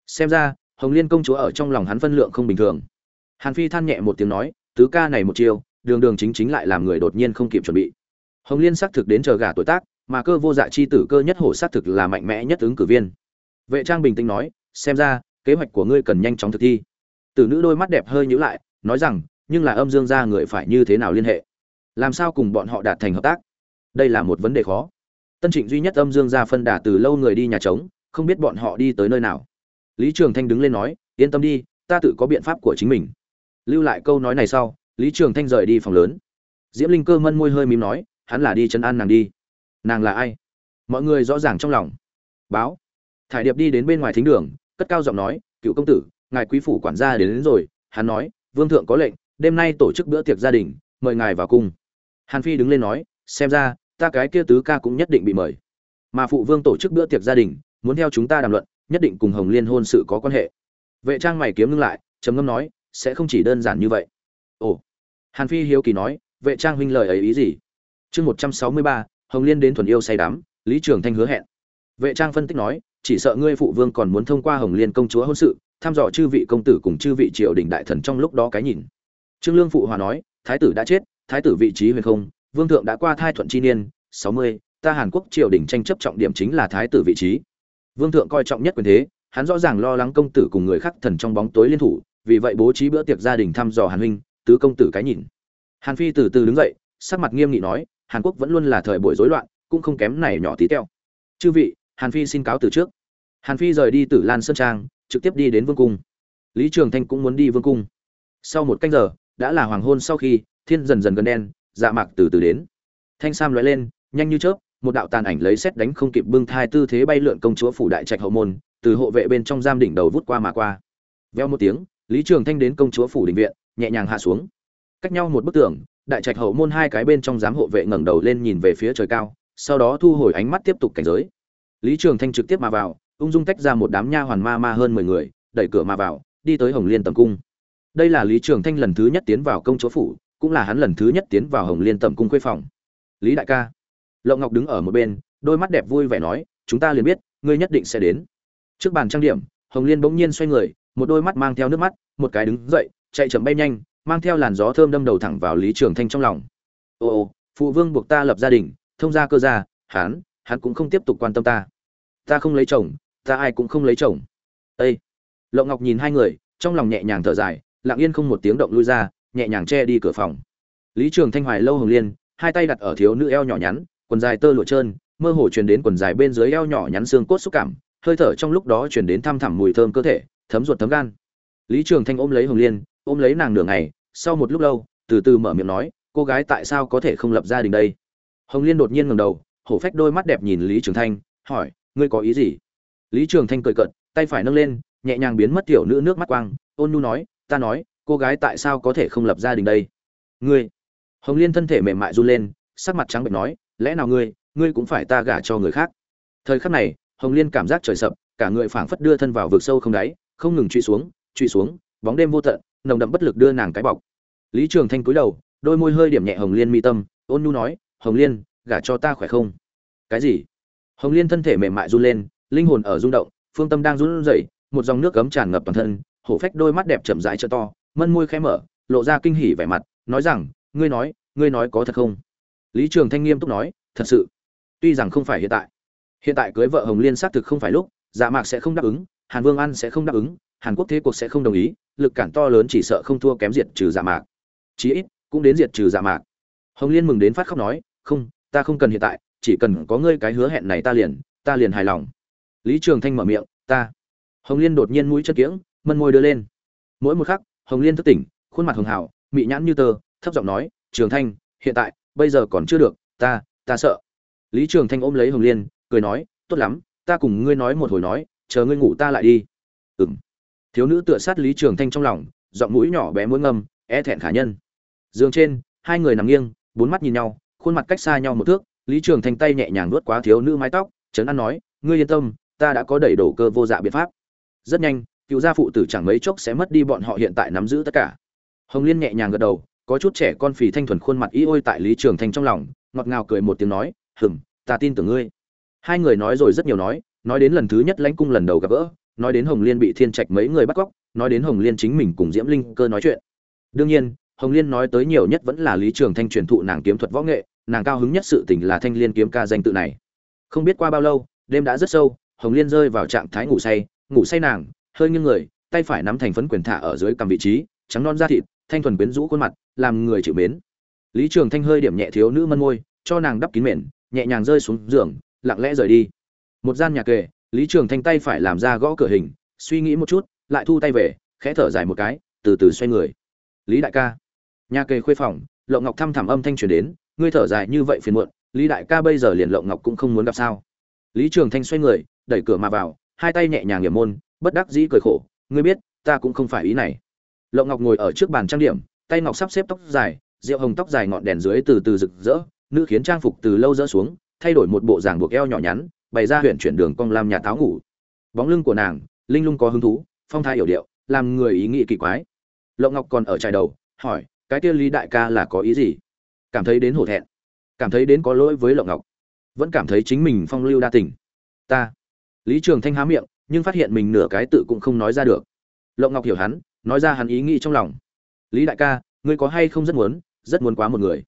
Xem ra hồng liên công chúa ở trong lòng hắn phân lượng không bình thường. Hàn phi than nhẹ một tiếng nói, tứ ca này một chiêu, đường đường chính chính lại làm người đột nhiên không kịp chuẩn bị. Hồng liên xác thực đến chờ gả tuổi tác, mà cơ vô dạ chi tử cơ nhất hổ xác thực là mạnh mẽ nhất ứng cử viên. Vệ trang bình tĩnh nói, xem ra, kế hoạch của ngươi cần nhanh chóng thực thi. Tử nữ đôi mắt đẹp hơi nhíu lại, nói rằng, nhưng là âm dương gia người phải như thế nào liên hệ? Làm sao cùng bọn họ đạt thành hợp tác? Đây là một vấn đề khó. Tân trịnh duy nhất âm dương gia phân đà từ lâu người đi nhà trống, không biết bọn họ đi tới nơi nào lý trường thanh đứng lên nói yên tâm đi ta tự có biện pháp của chính mình. Lưu lại câu nói này sau lý trường thanh rời đi phòng lớn. Diễm linh cơ mân môi hơi mím nói hắn là đi chân an nàng đi. Nàng là ai? Mọi người rõ ràng trong lòng. Báo. Thải điệp đi đến bên ngoài thính đường cất cao giọng nói cựu công tử ngài quý phủ quản gia đến, đến rồi. Hắn nói vương thượng có lệnh đêm nay tổ chức bữa tiệc gia đình mời ngài vào cung. Hàn phi đứng lên nói xem ra ta cái kia tứ ca cũng nhất định bị mời. Mà phụ vương tổ chức bữa tiệc gia đình muốn theo chúng ta đàm luận nhất định cùng hồng liên hôn sự có quan hệ. Vệ trang mày kiếm ngưng lại, trầm ngâm nói, sẽ không chỉ đơn giản như vậy. Ồ. Hàn phi hiếu kỳ nói, vệ trang huynh lời ấy ý gì? Chương một trăm sáu mươi ba, hồng liên đến thuần yêu say đắm, lý trường thanh hứa hẹn. Vệ trang phân tích nói, chỉ sợ ngươi phụ vương còn muốn thông qua hồng liên công chúa hôn sự, thăm dò chư vị công tử cùng chư vị triều đình đại thần trong lúc đó cái nhìn. Trương lương phụ hòa nói, thái tử đã chết, thái tử vị trí huyền không, vương thượng đã qua thai thuận chi niên, sáu mươi, ta hàn quốc triều đình tranh chấp trọng điểm chính là thái tử vị trí vương thượng coi trọng nhất quyền thế, hắn rõ ràng lo lắng công tử cùng người khác thần trong bóng tối liên thủ, vì vậy bố trí bữa tiệc gia đình thăm dò hàn huynh, tứ công tử cái nhìn. Hàn phi từ từ đứng dậy, sắc mặt nghiêm nghị nói, hàn quốc vẫn luôn là thời buổi rối loạn, cũng không kém này nhỏ tí teo. Chư vị, hàn phi xin cáo từ trước. Hàn phi rời đi tử lan sơn trang, trực tiếp đi đến vương cung. Lý trường thanh cũng muốn đi vương cung. Sau một canh giờ, đã là hoàng hôn sau khi, thiên dần dần gần đen dạ mạc từ từ đến. Thanh sam lóe lên, nhanh như chớp một đạo tàn ảnh lấy xét đánh không kịp bưng thai tư thế bay lượn công chúa phủ đại trạch hậu môn, từ hộ vệ bên trong giam đỉnh đầu vút qua mà qua. Veo một tiếng, lý trường thanh đến công chúa phủ đình viện, nhẹ nhàng hạ xuống. Cách nhau một bức tường, đại trạch hậu môn hai cái bên trong giám hộ vệ ngẩng đầu lên nhìn về phía trời cao, sau đó thu hồi ánh mắt tiếp tục cảnh giới. Lý trường thanh trực tiếp mà vào, ung dung tách ra một đám nha hoàn ma ma hơn mười người, đẩy cửa mà vào, đi tới hồng liên tầm cung. Đây là lý trường thanh lần thứ nhất tiến vào công chúa phủ, cũng là hắn lần thứ nhất tiến vào hồng liên tầm cung khuê phòng. Lý đại ca lộng ngọc đứng ở một bên đôi mắt đẹp vui vẻ nói chúng ta liền biết ngươi nhất định sẽ đến. Trước bàn trang điểm hồng liên bỗng nhiên xoay người một đôi mắt mang theo nước mắt một cái đứng dậy chạy chậm bay nhanh mang theo làn gió thơm đâm đầu thẳng vào lý trường thanh trong lòng. Ô, phụ vương buộc ta lập gia đình thông gia cơ gia hắn hắn cũng không tiếp tục quan tâm ta. Ta không lấy chồng ta ai cũng không lấy chồng. Ây lộng ngọc nhìn hai người trong lòng nhẹ nhàng thở dài lặng yên không một tiếng động lui ra nhẹ nhàng che đi cửa phòng. Lý trường thanh hoài lâu hồng liên hai tay đặt ở thiếu nữ eo nhỏ nhắn quần dài tơ lụa trơn, mơ hồ truyền đến quần dài bên dưới eo nhỏ nhắn xương cốt xúc cảm, hơi thở trong lúc đó truyền đến thăm thẳm mùi thơm cơ thể, thấm ruột thấm gan. Lý trường thanh ôm lấy hồng liên, ôm lấy nàng nửa ngày, sau một lúc lâu, từ từ mở miệng nói, cô gái tại sao có thể không lập gia đình đây? Hồng liên đột nhiên ngẩng đầu, hổ phách đôi mắt đẹp nhìn lý trường thanh, hỏi, ngươi có ý gì? Lý trường thanh cười cợt, tay phải nâng lên, nhẹ nhàng biến mất tiểu nữ nước mắt quang, ôn nhu nói, ta nói, cô gái tại sao có thể không lập gia đình đây? Ngươi? Hồng liên thân thể mềm mại run lên, sắc mặt trắng bệnh nói lẽ nào ngươi ngươi cũng phải ta gả cho người khác? Thời khắc này, hồng liên cảm giác trời sập, cả người phảng phất đưa thân vào vực sâu không đáy, không ngừng truy xuống truy xuống, bóng đêm vô tận, nồng đậm bất lực đưa nàng cái bọc. Lý trường thanh cúi đầu, đôi môi hơi điểm nhẹ hồng liên mi tâm, ôn nhu nói, hồng liên, gả cho ta khỏe không? Cái gì? Hồng liên thân thể mềm mại run lên, linh hồn ở rung động, phương tâm đang run rẩy, một dòng nước cấm tràn ngập toàn thân, hổ phách đôi mắt đẹp chậm rãi trợ to, mân môi khẽ mở, lộ ra kinh hỉ vẻ mặt, nói rằng, ngươi nói ngươi nói có thật không? Lý trường thanh nghiêm túc nói, thật sự, tuy rằng không phải hiện tại hiện tại cưới vợ hồng liên xác thực không phải lúc dạ mạc sẽ không đáp ứng, hàn vương an sẽ không đáp ứng, hàn quốc thế cuộc sẽ không đồng ý, lực cản to lớn chỉ sợ không thua kém diệt trừ dạ mạc. Chí ít, cũng đến diệt trừ dạ mạc. Hồng liên mừng đến phát khóc nói, không, ta không cần hiện tại, chỉ cần có ngươi cái hứa hẹn này ta liền ta liền hài lòng. Lý trường thanh mở miệng, ta. Hồng liên đột nhiên mũi chất kiễng, mân môi đưa lên. Mỗi một khắc, hồng liên thức tỉnh, khuôn mặt hường hảo mị nhãn như tơ, thấp giọng nói, trường thanh, hiện tại bây giờ còn chưa được, ta ta sợ. Lý trường thanh ôm lấy hồng liên, cười nói, tốt lắm, ta cùng ngươi nói một hồi nói, chờ ngươi ngủ ta lại đi. Ừ m thiếu nữ tựa sát lý trường thanh trong lòng, giọng mũi nhỏ bé mũi ngâm e thẹn khả nhân. Giường trên, hai người nằm nghiêng, bốn mắt nhìn nhau, khuôn mặt cách xa nhau một thước, lý trường thanh tay nhẹ nhàng nuốt quá thiếu nữ mái tóc, trấn an nói, ngươi yên tâm, ta đã có đầy đủ cơ vô dạ biện pháp. Rất nhanh, cựu gia phụ tử chẳng mấy chốc sẽ mất đi bọn họ hiện tại nắm giữ tất cả. Hồng liên nhẹ nhàng gật đầu có chút trẻ con phì thanh thuần khuôn mặt y ôi tại lý trường thanh trong lòng, ngọt ngào cười một tiếng nói hừng ta tin tưởng ngươi. Hai người nói rồi rất nhiều nói nói đến lần thứ nhất lãnh cung lần đầu gặp gỡ, nói đến hồng liên bị thiên trạch mấy người bắt cóc, nói đến hồng liên chính mình cùng diễm linh cơ nói chuyện. Đương nhiên, hồng liên nói tới nhiều nhất vẫn là lý trường thanh truyền thụ nàng kiếm thuật võ nghệ, nàng cao hứng nhất sự tình là thanh liên kiếm ca danh tự này. Không biết qua bao lâu, đêm đã rất sâu, hồng liên rơi vào trạng thái ngủ say ngủ say nàng, hơi nghiêng người, tay phải nắm thành phấn quyền thả ở dưới cầm vị trí trắng non da thịt, thanh thuần quyến rũ khuôn mặt, làm người chịu mến. Lý trường thanh hơi điểm nhẹ thiếu nữ mân môi, cho nàng đắp kín mền, nhẹ nhàng rơi xuống giường, lặng lẽ rời đi. Một gian nhà kề, lý trường thanh tay phải làm ra gõ cửa hình, suy nghĩ một chút, lại thu tay về, khẽ thở dài một cái, từ từ xoay người. Lý đại ca. Nhà kề khuê phòng, lộng ngọc thăm thẳm âm thanh truyền đến, ngươi thở dài như vậy phiền muộn, lý đại ca bây giờ liền lộng ngọc cũng không muốn gặp sao. Lý trường thanh xoay người, đẩy cửa mà vào, hai tay nhẹ nhàng nghiệm môn, bất đắc dĩ cười khổ, ngươi biết, ta cũng không phải ý này lộng ngọc ngồi ở trước bàn trang điểm, tay ngọc sắp xếp tóc dài, rượu hồng tóc dài ngọn đèn dưới từ từ rực rỡ, nữ khiến trang phục từ lâu rỡ xuống, thay đổi một bộ dạng buộc eo nhỏ nhắn, bày ra huyện chuyển đường cong lam nhà táo ngủ. Bóng lưng của nàng, linh lung có hứng thú, phong thái hiểu điệu, làm người ý nghĩ kỳ quái. Lộng ngọc còn ở trại đầu, hỏi, cái kia lý đại ca là có ý gì? Cảm thấy đến hổ thẹn, cảm thấy đến có lỗi với lộng ngọc, vẫn cảm thấy chính mình phong lưu đa tình. Ta. Lý trường thanh há miệng, nhưng phát hiện mình nửa cái tự cũng không nói ra được. Lộng ngọc hiểu hắn nói ra hắn ý nghĩ trong lòng. Lý đại ca, ngươi có hay không rất muốn rất muốn quá một người?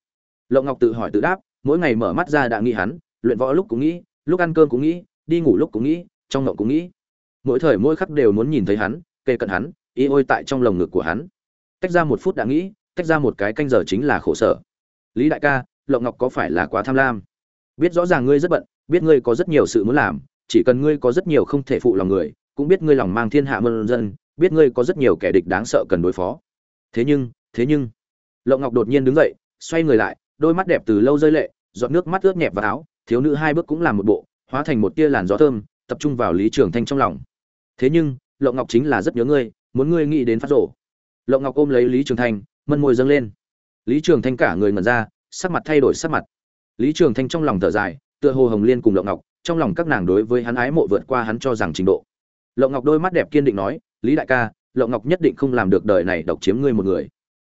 Lộng ngọc tự hỏi tự đáp, mỗi ngày mở mắt ra đã nghĩ hắn, luyện võ lúc cũng nghĩ, lúc ăn cơm cũng nghĩ, đi ngủ lúc cũng nghĩ, trong ngộng cũng nghĩ. Mỗi thời mỗi khắc đều muốn nhìn thấy hắn, kề cận hắn, y ôi tại trong lồng ngực của hắn. Tách ra một phút đã nghĩ, tách ra một cái canh giờ chính là khổ sở. Lý đại ca, lộng ngọc có phải là quá tham lam? Biết rõ ràng ngươi rất bận, biết ngươi có rất nhiều sự muốn làm, chỉ cần ngươi có rất nhiều không thể phụ lòng người, cũng biết ngươi lòng mang thiên hạ muôn dân biết ngươi có rất nhiều kẻ địch đáng sợ cần đối phó. Thế nhưng thế nhưng, lộng ngọc đột nhiên đứng dậy, xoay người lại, đôi mắt đẹp từ lâu rơi lệ, giọt nước mắt ướt nhẹp vào áo, thiếu nữ hai bước cũng làm một bộ, hóa thành một tia làn gió thơm, tập trung vào lý trường thanh trong lòng. Thế nhưng, lộng ngọc chính là rất nhớ ngươi, muốn ngươi nghĩ đến phát rổ lộng ngọc ôm lấy lý trường thanh, mân môi dâng lên. Lý trường thanh cả người ngẩn ra, sắc mặt thay đổi sắc mặt. Lý trường thanh trong lòng thở dài, tựa hồ hồng liên cùng lộng ngọc, trong lòng các nàng đối với hắn ái mộ vượt qua hắn cho rằng trình độ. Lộng ngọc đôi mắt đẹp kiên định nói lý đại ca, lộng ngọc nhất định không làm được đời này độc chiếm ngươi một người.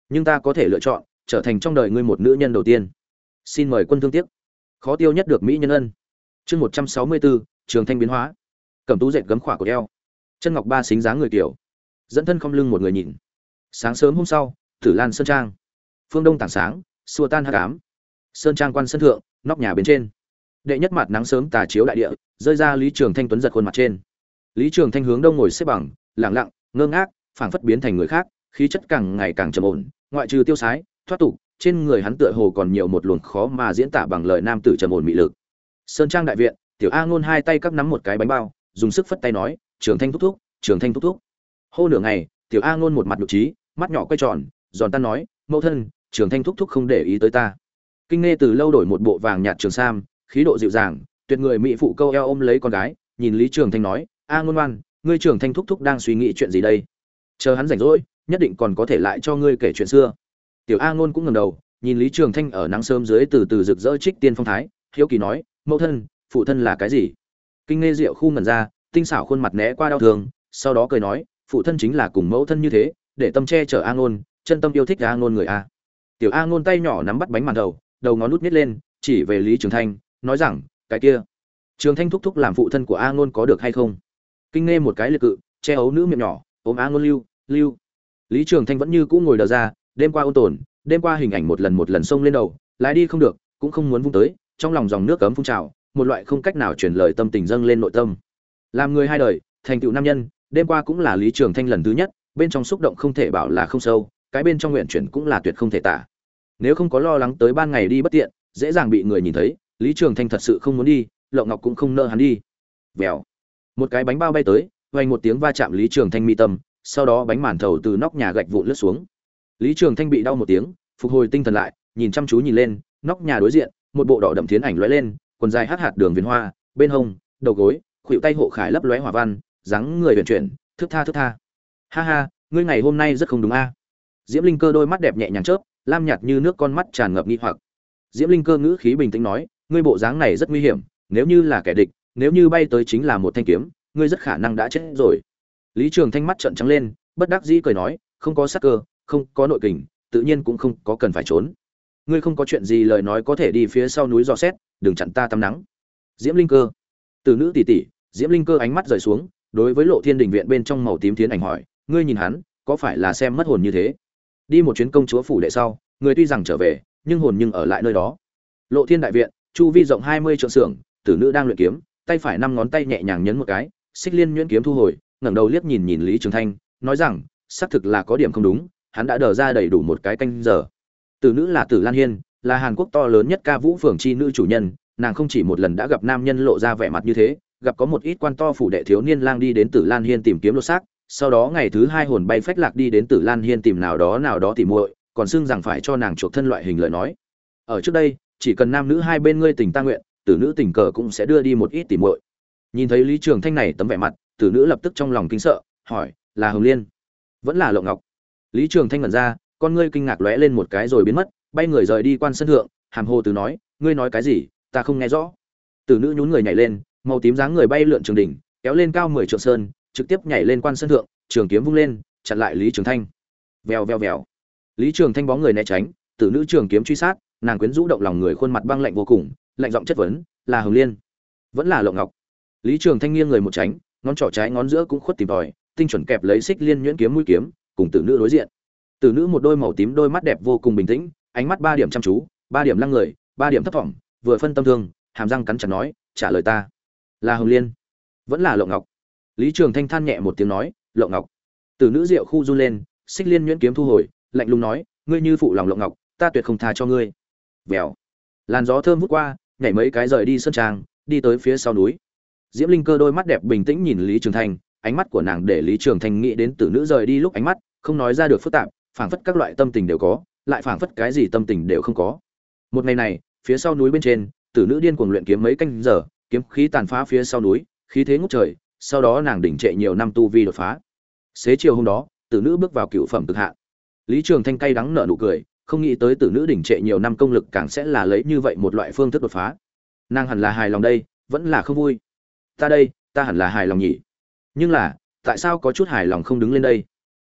Nhưng ta có thể lựa chọn, trở thành trong đời ngươi một nữ nhân đầu tiên. Xin mời quân thương tiếc. Khó tiêu nhất được mỹ nhân ân. Chương một trăm sáu mươi bốn trường thanh biến hóa. Cầm tú dệt gấm khỏa của eo chân ngọc ba xính dáng người kiểu. Dẫn thân không lưng một người nhìn. Sáng sớm hôm sau, tử lan sơn trang. Phương đông tảng sáng, xua tan hát cám sơn trang quan sân thượng, nóc nhà bên trên. Đệ nhất mặt nắng sớm tà chiếu đại địa, rơi ra lý trường thanh tuấn giật khuôn mặt trên. Lý trường thanh hướng đông ngồi xếp bằng lẳng lặng, ngơ ngác, phảng phất biến thành người khác, khí chất càng ngày càng trầm ổn, ngoại trừ tiêu sái, thoát tục, trên người hắn tựa hồ còn nhiều một luồng khó mà diễn tả bằng lời nam tử trầm ổn mị lực. Sơn trang đại viện, tiểu a ngôn hai tay cắp nắm một cái bánh bao, dùng sức phất tay nói, trường thanh thúc thúc, trường thanh thúc thúc. Hô nửa ngày, tiểu a ngôn một mặt nhục trí, mắt nhỏ quay tròn, giòn tan nói, mẫu thân, trường thanh thúc thúc không để ý tới ta. Kinh nghe từ lâu đổi một bộ vàng nhạt trường sam, khí độ dịu dàng, tuyệt người mỹ phụ câu eo ôm lấy con gái, nhìn lý trường thanh nói, a ngôn ngoan ngươi trưởng thanh thúc thúc đang suy nghĩ chuyện gì đây? Chờ hắn rảnh rỗi, nhất định còn có thể lại cho ngươi kể chuyện xưa. Tiểu a ngôn cũng ngầm đầu, nhìn lý trường thanh ở nắng sớm dưới từ từ rực rỡ trích tiên phong thái, hiếu kỳ nói, mẫu thân, phụ thân là cái gì? Kinh nghe rượu khu ngẩn ra, tinh xảo khuôn mặt né qua đau thương, sau đó cười nói, phụ thân chính là cùng mẫu thân như thế, để tâm che chở a ngôn, chân tâm yêu thích a ngôn người a. Tiểu a ngôn tay nhỏ nắm bắt bánh màn đầu đầu ngón nút nít lên, chỉ về lý trường thanh, nói rằng, cái kia, trường thanh thúc thúc làm phụ thân của a ngôn có được hay không? Kinh nghe một cái liệt cự, che ấu nữ miệng nhỏ ôm á ngôn lưu lưu. Lý trường thanh vẫn như cũ ngồi đờ ra, đêm qua ôn tồn, đêm qua hình ảnh một lần một lần xông lên đầu, lái đi không được, cũng không muốn vung tới, trong lòng dòng nước cấm phun trào, một loại không cách nào truyền lời tâm tình dâng lên nội tâm. Làm người hai đời, thành tựu nam nhân, đêm qua cũng là lý trường thanh lần thứ nhất, bên trong xúc động không thể bảo là không sâu, cái bên trong nguyện chuyển cũng là tuyệt không thể tả. Nếu không có lo lắng tới ban ngày đi bất tiện, dễ dàng bị người nhìn thấy, lý trường thanh thật sự không muốn đi lậu ngọc cũng không nợ hắn đi. Vèo một cái bánh bao bay tới, vang một tiếng va chạm lý trường thanh mi tâm, sau đó bánh màn thầu từ nóc nhà gạch vụn lướt xuống. Lý trường thanh bị đau một tiếng, phục hồi tinh thần lại, nhìn chăm chú nhìn lên, nóc nhà đối diện, một bộ đỏ đậm thiến ảnh lóe lên, quần dài hát hạt đường viền hoa, bên hông, đầu gối, khuỷu tay hộ khải lấp lóe hỏa văn, dáng người huyền chuyển, thức tha thức tha. Ha ha, ngươi ngày hôm nay rất không đúng a. Diễm linh cơ đôi mắt đẹp nhẹ nhàng chớp, lam nhạt như nước con mắt tràn ngập nghi hoặc. Diễm linh cơ ngữ khí bình tĩnh nói, ngươi bộ dáng này rất nguy hiểm, nếu như là kẻ địch nếu như bay tới chính là một thanh kiếm, ngươi rất khả năng đã chết rồi. Lý trường thanh mắt trợn trắng lên, bất đắc dĩ cười nói, không có sắc cơ, không có nội kình, tự nhiên cũng không có cần phải trốn. Ngươi không có chuyện gì lời nói có thể đi phía sau núi dò xét, đừng chặn ta tắm nắng. Diễm linh cơ. Từ nữ tỷ tỷ, diễm linh cơ ánh mắt rời xuống, đối với lộ thiên đình viện bên trong màu tím tiến ảnh hỏi, ngươi nhìn hắn, có phải là xem mất hồn như thế? Đi một chuyến công chúa phủ đệ sau, người tuy rằng trở về, nhưng hồn nhưng ở lại nơi đó. Lộ thiên đại viện, chu vi rộng hai mươi trượng xưởng, tử nữ đang luyện kiếm tay phải năm ngón tay nhẹ nhàng nhấn một cái, xích liên nhuyễn kiếm thu hồi, ngẩng đầu liếc nhìn nhìn lý trường thanh, nói rằng, xác thực là có điểm không đúng, hắn đã đờ ra đầy đủ một cái canh giờ. Tử nữ là tử lan hiên, là hàn quốc to lớn nhất ca vũ phường chi nữ chủ nhân, nàng không chỉ một lần đã gặp nam nhân lộ ra vẻ mặt như thế, gặp có một ít quan to phủ đệ thiếu niên lang đi đến tử lan hiên tìm kiếm lột xác, sau đó ngày thứ hai hồn bay phách lạc đi đến tử lan hiên tìm nào đó nào đó tỉ muội, còn xưng rằng phải cho nàng chuộc thân loại hình lời nói. Ở trước đây, chỉ cần nam nữ hai bên ngươi tình ta nguyện tử nữ tình cờ cũng sẽ đưa đi một ít tỉ muội. Nhìn thấy lý trường thanh này tấm vẻ mặt, tử nữ lập tức trong lòng kinh sợ, hỏi, là hồng liên? Vẫn là lộng ngọc. Lý trường thanh ngẩn ra, con ngươi kinh ngạc lóe lên một cái rồi biến mất, bay người rời đi quan sân thượng, hàm hồ từ nói, ngươi nói cái gì, ta không nghe rõ. Tử nữ nhún người nhảy lên, màu tím dáng người bay lượn trường đỉnh, kéo lên cao mười trượng sơn, trực tiếp nhảy lên quan sân thượng, trường kiếm vung lên, chặn lại lý trường thanh. Vèo vèo vèo. Lý trường thanh bóng người né tránh, tử nữ trường kiếm truy sát, nàng quyến rũ động lòng người khuôn mặt băng lạnh vô cùng lạnh giọng chất vấn, là hồng liên. Vẫn là lộng ngọc. Lý trường thanh nghiêng người một tránh, ngón trỏ trái ngón giữa cũng khuất tìm tòi, tinh chuẩn kẹp lấy xích liên nhuyễn kiếm mũi kiếm, cùng tử nữ đối diện. Tử nữ một đôi màu tím đôi mắt đẹp vô cùng bình tĩnh, ánh mắt ba điểm chăm chú, ba điểm lăng người, ba điểm thấp thỏm, vừa phân tâm thương, hàm răng cắn chặt nói, trả lời ta. Là hồng liên. Vẫn là lộng ngọc. Lý trường thanh than nhẹ một tiếng nói, lộng ngọc. Tử nữ rượu khu run lên, xích liên nhuyễn kiếm thu hồi, lạnh lùng nói, ngươi như phụ lòng lộng ngọc, ta tuyệt không tha cho ngươi. Vèo. Làn gió thơm vút qua nhảy mấy cái rời đi sân trang, đi tới phía sau núi. Diễm linh cơ đôi mắt đẹp bình tĩnh nhìn lý trường thanh ánh mắt của nàng để lý trường thanh nghĩ đến tử nữ rời đi lúc ánh mắt, không nói ra được phức tạp, phảng phất các loại tâm tình đều có, lại phảng phất cái gì tâm tình đều không có. Một ngày này, phía sau núi bên trên, tử nữ điên cuồng luyện kiếm mấy canh giờ, kiếm khí tàn phá phía sau núi, khí thế ngút trời, sau đó nàng đỉnh trệ nhiều năm tu vi đột phá. Xế chiều hôm đó, tử nữ bước vào cựu phẩm cực hạn. Lý trường thanh cay đắng nở nụ cười không nghĩ tới tử nữ đỉnh trệ nhiều năm công lực càng sẽ là lấy như vậy một loại phương thức đột phá. Nàng hẳn là hài lòng đây, vẫn là không vui. Ta đây, ta hẳn là hài lòng nhỉ. Nhưng là, tại sao có chút hài lòng không đứng lên đây?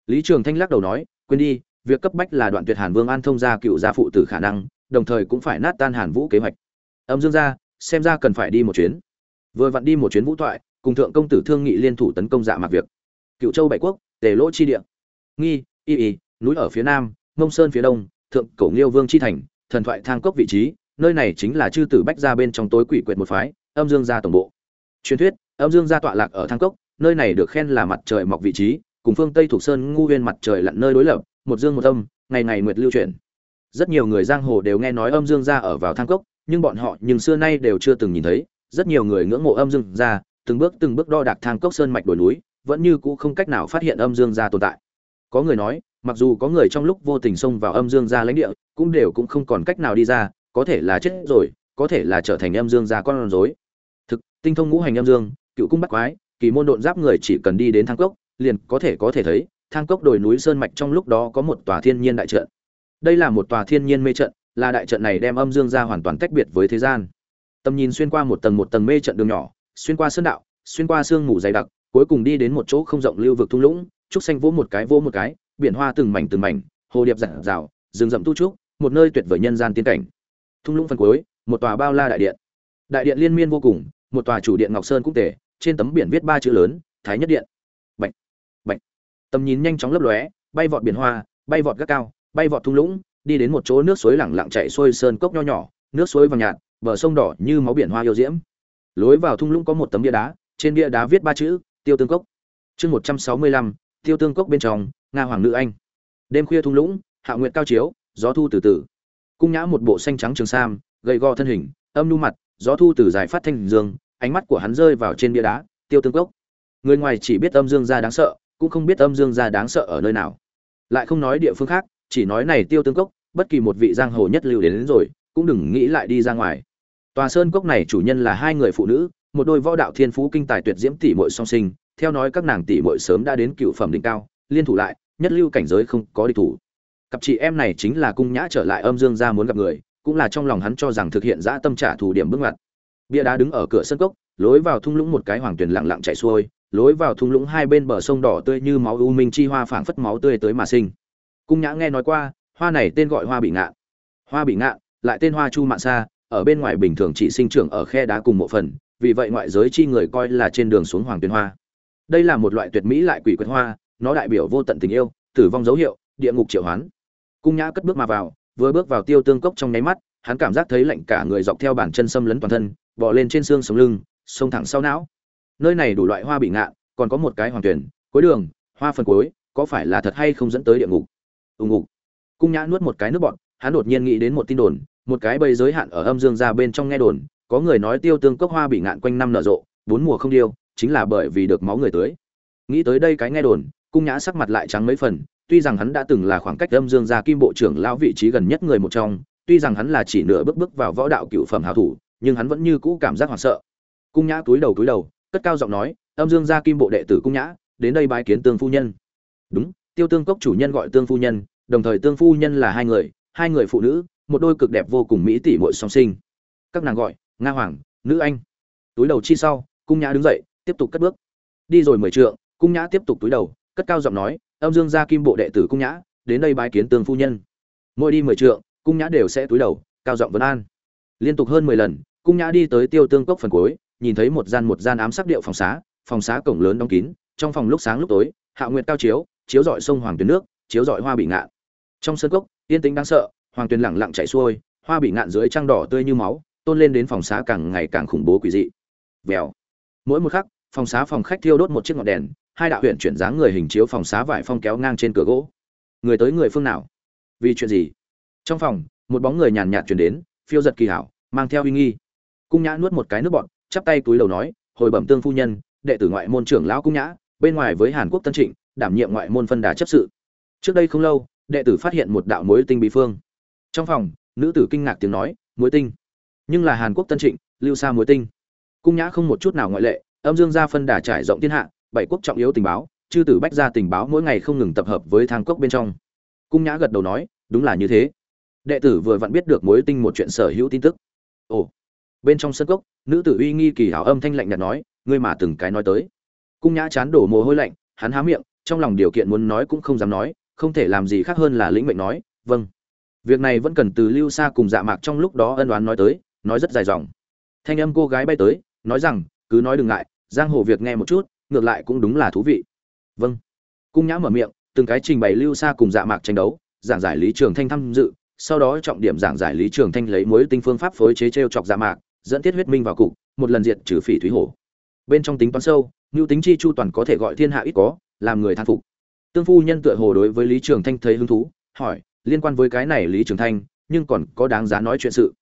Lý trường thanh lắc đầu nói, quên đi, việc cấp bách là đoạn tuyệt hàn vương an thông gia cựu gia phụ tử khả năng, đồng thời cũng phải nát tan hàn vũ kế hoạch. Âm dương gia, xem ra cần phải đi một chuyến. Vừa vặn đi một chuyến vũ thoại, cùng thượng công tử thương nghị liên thủ tấn công dạ mạc việc cựu châu bảy quốc, tề lỗ chi địa. Nghi, y y, núi ở phía nam ngông sơn phía đông thượng cổ nghiêu vương chi thành, thần thoại thang cốc vị trí, nơi này chính là chư tử bách gia bên trong tối quỷ quyệt một phái, âm dương gia tổng bộ. Truyền thuyết, âm dương gia tọa lạc ở thang cốc, nơi này được khen là mặt trời mọc vị trí, cùng phương tây thuộc sơn ngu huyên mặt trời lặn nơi đối lập, một dương một âm, ngày ngày nguyệt lưu chuyển. Rất nhiều người giang hồ đều nghe nói âm dương gia ở vào thang cốc, nhưng bọn họ nhưng xưa nay đều chưa từng nhìn thấy, rất nhiều người ngưỡng mộ âm dương gia, từng bước từng bước đo đạc thang cốc sơn mạch đồi núi, vẫn như cũ không cách nào phát hiện âm dương gia tồn tại. Có người nói mặc dù có người trong lúc vô tình xông vào âm dương gia lãnh địa, cũng đều cũng không còn cách nào đi ra, có thể là chết rồi, có thể là trở thành âm dương gia con rối. Thực, tinh thông ngũ hành âm dương, cựu cung bắt quái, kỳ môn độn giáp người chỉ cần đi đến thang cốc, liền có thể có thể thấy, thang cốc đồi núi sơn mạch trong lúc đó có một tòa thiên nhiên đại trận. Đây là một tòa thiên nhiên mê trận, là đại trận này đem âm dương gia hoàn toàn tách biệt với thế gian. Tầm nhìn xuyên qua một tầng một tầng mê trận đường nhỏ, xuyên qua sơn đạo, xuyên qua sương mù dày đặc, cuối cùng đi đến một chỗ không rộng lưu vực thung lũng, trúc xanh vỗ một cái vỗ một cái biển hoa từng mảnh từng mảnh, hồ điệp rạng rào, rừng rậm tu trúc, một nơi tuyệt vời nhân gian tiên cảnh. Thung lũng phần cuối, một tòa bao la đại điện. Đại điện liên miên vô cùng, một tòa chủ điện ngọc sơn cũng tề, trên tấm biển viết ba chữ lớn, Thái Nhất Điện. Bạch, bạch. Tầm nhìn nhanh chóng lấp lóe, bay vọt biển hoa, bay vọt gác cao, bay vọt thung lũng, đi đến một chỗ nước suối lặng lặng chảy xuôi sơn cốc nho nhỏ, nước suối vàng nhạt, bờ sông đỏ như máu biển hoa yêu diễm. Lối vào thung lũng có một tấm bia đá, trên bia đá viết ba chữ, Tiêu Tương Cốc. Chương 165, tiêu tương cốc bên trong nga hoàng nữ anh. Đêm khuya thung lũng hạ nguyện cao chiếu gió thu từ từ. Cung nhã một bộ xanh trắng trường sam gầy gò thân hình âm nu mặt gió thu từ dài phát thanh dương ánh mắt của hắn rơi vào trên bia đá tiêu tương cốc. Người ngoài chỉ biết âm dương gia đáng sợ cũng không biết âm dương gia đáng sợ ở nơi nào. Lại không nói địa phương khác chỉ nói này tiêu tương cốc bất kỳ một vị giang hồ nhất lưu đến, đến rồi cũng đừng nghĩ lại đi ra ngoài. Tòa sơn cốc này chủ nhân là hai người phụ nữ một đôi võ đạo thiên phú kinh tài tuyệt diễm tỷ muội song sinh theo nói các nàng tỷ muội sớm đã đến cựu phẩm đỉnh cao, liên thủ lại, nhất lưu cảnh giới không có địch thủ. Cặp chị em này chính là cung nhã trở lại âm dương gia muốn gặp người, cũng là trong lòng hắn cho rằng thực hiện dã tâm trả thù điểm bước ngoặt. Bia đá đứng ở cửa sân cốc, lối vào thung lũng một cái hoàng tuyển lặng lặng chảy xuôi, lối vào thung lũng hai bên bờ sông đỏ tươi như máu u minh chi hoa phảng phất máu tươi tới mà sinh. Cung nhã nghe nói qua, hoa này tên gọi hoa bị ngạn hoa bị ngạn lại tên hoa chu mạn sa, ở bên ngoài bình thường chỉ sinh trưởng ở khe đá cùng một phần, vì vậy ngoại giới chi người coi là trên đường xuống hoàng tuyển hoa đây là một loại tuyệt mỹ lại quỷ quyệt hoa, nó đại biểu vô tận tình yêu, tử vong dấu hiệu, địa ngục triệu hoán. Cung nhã cất bước mà vào, vừa bước vào tiêu tương cốc trong nháy mắt, hắn cảm giác thấy lạnh cả người dọc theo bàn chân xâm lấn toàn thân, bò lên trên xương sống lưng, xông thẳng sau não. Nơi này đủ loại hoa bị ngạn còn có một cái hoàng tuyển, cuối đường, hoa phần cuối, có phải là thật hay không dẫn tới địa ngục? Ù ngục. Cung nhã nuốt một cái nước bọt, hắn đột nhiên nghĩ đến một tin đồn, một cái bầy giới hạn ở âm dương ra bên trong nghe đồn, có người nói tiêu tương cốc hoa bị ngạn quanh năm nở rộ, bốn mùa không điêu chính là bởi vì được máu người tưới nghĩ tới đây cái nghe đồn, cung nhã sắc mặt lại trắng mấy phần, tuy rằng hắn đã từng là khoảng cách âm dương gia kim bộ trưởng lão vị trí gần nhất người một trong, tuy rằng hắn là chỉ nửa bước bước vào võ đạo cựu phẩm hảo thủ, nhưng hắn vẫn như cũ cảm giác hoảng sợ. Cung nhã túi đầu túi đầu, cất cao giọng nói, âm dương gia kim bộ đệ tử cung nhã, đến đây bái kiến tương phu nhân. Đúng, tiêu tương cốc chủ nhân gọi tương phu nhân, đồng thời tương phu nhân là hai người hai người phụ nữ, một đôi cực đẹp vô cùng mỹ tỷ muội song sinh. Các nàng gọi, nga hoàng, nữ anh. Túi đầu chi sau, cung nhã đứng dậy tiếp tục cất bước. Đi rồi mười trượng, cung nhã tiếp tục túi đầu, cất cao giọng nói, âm dương gia kim bộ đệ tử cung nhã, đến đây bái kiến tương phu nhân. Mỗi đi mười trượng, cung nhã đều sẽ túi đầu, cao giọng vấn an. Liên tục hơn mười lần, cung nhã đi tới tiêu tương cốc phần cuối, nhìn thấy một gian một gian ám sắc điệu phòng xá phòng xá cổng lớn đóng kín, trong phòng lúc sáng lúc tối, hạ nguyệt cao chiếu chiếu dọi sông hoàng tuyền nước, chiếu dọi hoa bị ngạn. Trong sân cốc, yên tĩnh đáng sợ, hoàng tuyền lẳng lặng chảy xuôi, hoa bị ngạn dưới trăng đỏ tươi như máu, tôn lên đến phòng xá càng ngày càng khủng bố quỷ dị. Vèo. Mỗi một khắc phòng xá phòng khách thiêu đốt một chiếc ngọn đèn, hai đạo huyện chuyển dáng người hình chiếu phòng xá vải phong kéo ngang trên cửa gỗ. Người tới người phương nào? Vì chuyện gì? Trong phòng, một bóng người nhàn nhạt chuyển đến, phiêu giật kỳ hảo, mang theo uy nghi. Cung nhã nuốt một cái nước bọt, chắp tay túi đầu nói, hồi bẩm tương phu nhân, đệ tử ngoại môn trưởng lão cung nhã, bên ngoài với hàn quốc tân trịnh, đảm nhiệm ngoại môn phân đà chấp sự. Trước đây không lâu, đệ tử phát hiện một đạo mối tinh bí phương. Trong phòng, nữ tử kinh ngạc tiếng nói, mối tinh. Nhưng là hàn quốc tân trịnh, lưu xa mối tinh. Cung nhã không một chút nào ngoại lệ âm dương gia phân đà trải rộng thiên hạ, bảy quốc trọng yếu tình báo, chư tử bách gia tình báo mỗi ngày không ngừng tập hợp với thang cốc bên trong. Cung nhã gật đầu nói, đúng là như thế. Đệ tử vừa vặn biết được mối tinh một chuyện sở hữu tin tức. Ồ, bên trong sân cốc, nữ tử uy nghi kỳ hảo âm thanh lạnh nhạt nói, ngươi mà từng cái nói tới. Cung nhã chán đổ mồ hôi lạnh, hắn há miệng, trong lòng điều kiện muốn nói cũng không dám nói, không thể làm gì khác hơn là lĩnh mệnh nói vâng. Việc này vẫn cần từ lưu xa cùng dạ mạc trong lúc đó ân đoán nói tới, nói rất dài dòng. Thanh âm cô gái bay tới, nói rằng, cứ nói đừng ngại giang hồ việc nghe một chút, ngược lại cũng đúng là thú vị. Vâng. Cung nhã mở miệng, từng cái trình bày lưu xa cùng dạ mạc tranh đấu, giảng giải lý trường thanh tham dự, sau đó trọng điểm giảng giải lý trường thanh lấy mối tinh phương pháp phối chế t chọc dạ mạc, dẫn tiết huyết minh vào cục, một lần diệt trừ phỉ thúy hổ. Bên trong tính toán sâu ngưu tính chi chu toàn có thể gọi thiên hạ ít có, làm người thán phục. Tương phu nhân tựa hồ đối với lý trường thanh thấy hứng thú, hỏi, liên quan với cái này lý trường thanh, nhưng còn có đáng giá nói chuyện sự.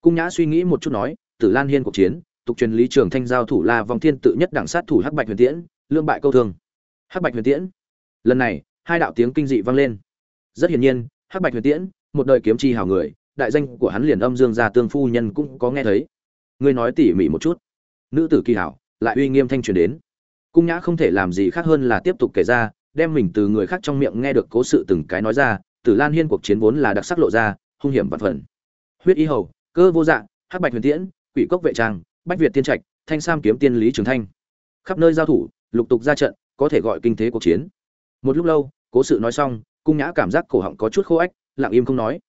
Cung nhã suy nghĩ một chút nói, tử lan hiên cuộc chiến tục truyền lý trường thanh giao thủ la vòng thiên tự nhất đẳng sát thủ hắc bạch huyền tiễn, lương bại câu thương. Hắc bạch huyền tiễn. Lần này, hai đạo tiếng kinh dị vang lên. Rất hiển nhiên, hắc bạch huyền tiễn, một đời kiếm chi hào người, đại danh của hắn liền âm dương gia tương phu nhân cũng có nghe thấy. Ngươi nói tỉ mỉ một chút. Nữ tử kỳ hảo, lại uy nghiêm thanh truyền đến. Cung nhã không thể làm gì khác hơn là tiếp tục kể ra, đem mình từ người khác trong miệng nghe được cố sự từng cái nói ra, tử lan hiên cuộc chiến vốn là đặc sắc lộ ra, hung hiểm vạn phần. Huyết y hầu, cơ vô dạng hắc bạch huyền tiễn, quỷ cốc vệ trang bách việt tiên trạch, thanh sam kiếm tiên lý trường thanh. Khắp nơi giao thủ, lục tục ra trận, có thể gọi kinh thế cuộc chiến. Một lúc lâu, cố sự nói xong, cung nhã cảm giác cổ họng có chút khô ách, lặng im không nói.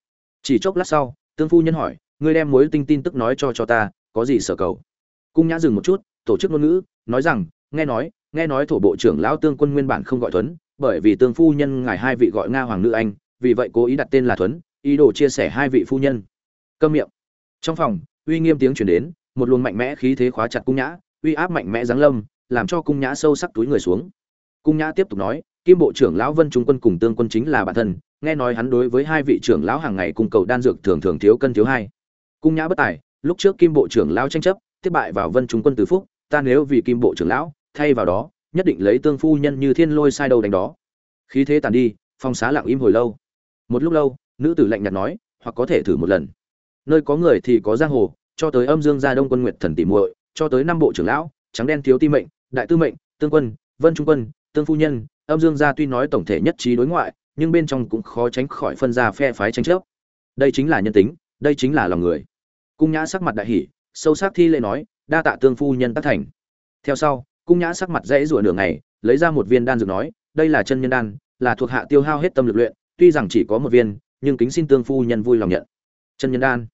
Chỉ chốc lát sau, tương phu nhân hỏi, ngươi đem mối tinh tin tức nói cho cho ta, có gì sở cầu? Cung nhã dừng một chút, tổ chức ngôn ngữ, nói rằng, nghe nói nghe nói thổ bộ trưởng lão tương quân nguyên bản không gọi thuấn, bởi vì tương phu nhân ngài hai vị gọi nga hoàng nữ anh, vì vậy cố ý đặt tên là thuấn, ý đồ chia sẻ hai vị phu nhân. Câm miệng. Trong phòng, uy nghiêm tiếng chuyển đến một luồng mạnh mẽ khí thế khóa chặt cung nhã, uy áp mạnh mẽ giáng lâm, làm cho cung nhã sâu sắc túi người xuống. Cung nhã tiếp tục nói, kim bộ trưởng lão vân trung quân cùng tương quân chính là bản thân, nghe nói hắn đối với hai vị trưởng lão hàng ngày cung cầu đan dược thường thường thiếu cân thiếu hai. Cung nhã bất tài, lúc trước kim bộ trưởng lão tranh chấp, tiếp bại vào vân trung quân từ phúc, ta nếu vì kim bộ trưởng lão, thay vào đó, nhất định lấy tương phu nhân như thiên lôi sai đầu đánh đó. Khí thế tàn đi, phong xá lặng im hồi lâu. Một lúc lâu, nữ tử lạnh nhạt nói, hoặc có thể thử một lần. Nơi có người thì có giang hồ cho tới âm dương gia đông quân nguyệt thần tỷ muội, cho tới năm bộ trưởng lão, trắng đen thiếu ti mệnh, đại tư mệnh, tương quân, vân trung quân, tương phu nhân, âm dương gia tuy nói tổng thể nhất trí đối ngoại, nhưng bên trong cũng khó tránh khỏi phân ra phe phái tranh chấp. Đây chính là nhân tính, đây chính là lòng người. Cung nhã sắc mặt đại hỉ, sâu sắc thi lễ nói, đa tạ tương phu nhân tác thành. Theo sau, cung nhã sắc mặt dễ rủa nửa ngày, lấy ra một viên đan dược nói, đây là chân nhân đan, là thuộc hạ tiêu hao hết tâm lực luyện, tuy rằng chỉ có một viên, nhưng kính xin tương phu nhân vui lòng nhận. Chân nhân đan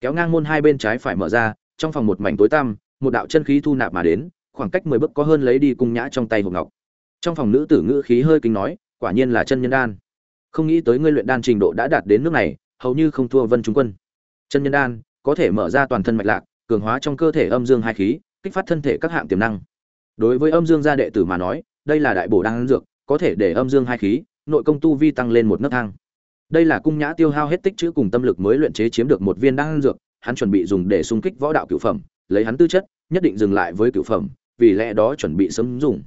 kéo ngang môn hai bên trái phải mở ra, trong phòng một mảnh tối tăm, một đạo chân khí thu nạp mà đến, khoảng cách mười bước có hơn lấy đi cung nhã trong tay hộp ngọc. Trong phòng nữ tử ngữ khí hơi kính nói, quả nhiên là chân nhân đan. Không nghĩ tới ngươi luyện đan trình độ đã đạt đến nước này, hầu như không thua vân trung quân. Chân nhân đan, có thể mở ra toàn thân mạch lạc, cường hóa trong cơ thể âm dương hai khí, kích phát thân thể các hạng tiềm năng. Đối với âm dương gia đệ tử mà nói, đây là đại bổ đan dược, có thể để âm dương hai khí, nội công tu vi tăng lên một nấc thang đây là cung nhã tiêu hao hết tích chữ cùng tâm lực mới luyện chế chiếm được một viên đan dược, hắn chuẩn bị dùng để xung kích võ đạo cửu phẩm, lấy hắn tư chất, nhất định dừng lại với cửu phẩm, vì lẽ đó chuẩn bị sớm dùng.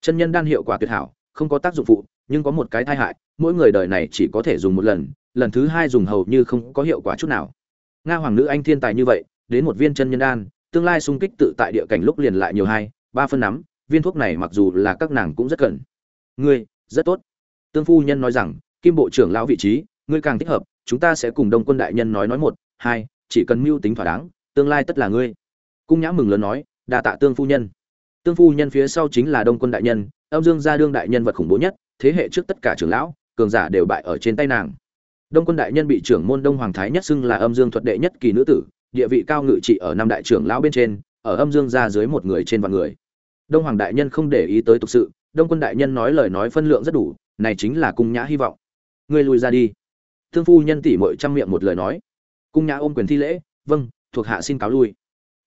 Chân nhân đan hiệu quả tuyệt hảo, không có tác dụng phụ, nhưng có một cái tai hại, mỗi người đời này chỉ có thể dùng một lần lần thứ hai dùng hầu như không có hiệu quả chút nào. Nga hoàng nữ anh thiên tài như vậy, đến một viên chân nhân đan, tương lai xung kích tự tại địa cảnh lúc liền lại nhiều hai, ba phân nắm, viên thuốc này mặc dù là các nàng cũng rất cần. Ngươi, rất tốt. Tương phu nhân nói rằng kim bộ trưởng lão vị trí, ngươi càng thích hợp, chúng ta sẽ cùng đông quân đại nhân nói nói một, hai, chỉ cần mưu tính thỏa đáng, tương lai tất là ngươi. Cung nhã mừng lớn nói đà tạ tương phu nhân. Tương phu nhân phía sau chính là đông quân đại nhân, âm dương gia đương đại nhân vật khủng bố nhất, thế hệ trước tất cả trưởng lão, cường giả đều bại ở trên tay nàng. Đông quân đại nhân bị trưởng môn đông hoàng thái nhất xưng là âm dương thuật đệ nhất kỳ nữ tử, địa vị cao ngự trị ở năm đại trưởng lão bên trên, ở âm dương gia dưới một người trên vạn người. Đông hoàng đại nhân không để ý tới tục sự, đông quân đại nhân nói lời nói phân lượng rất đủ, này chính là cung nhã hy vọng ngươi lùi ra đi. Thương phu nhân tỷ muội trăm miệng một lời nói. Cung nhã ôm quyền thi lễ vâng thuộc hạ xin cáo lui.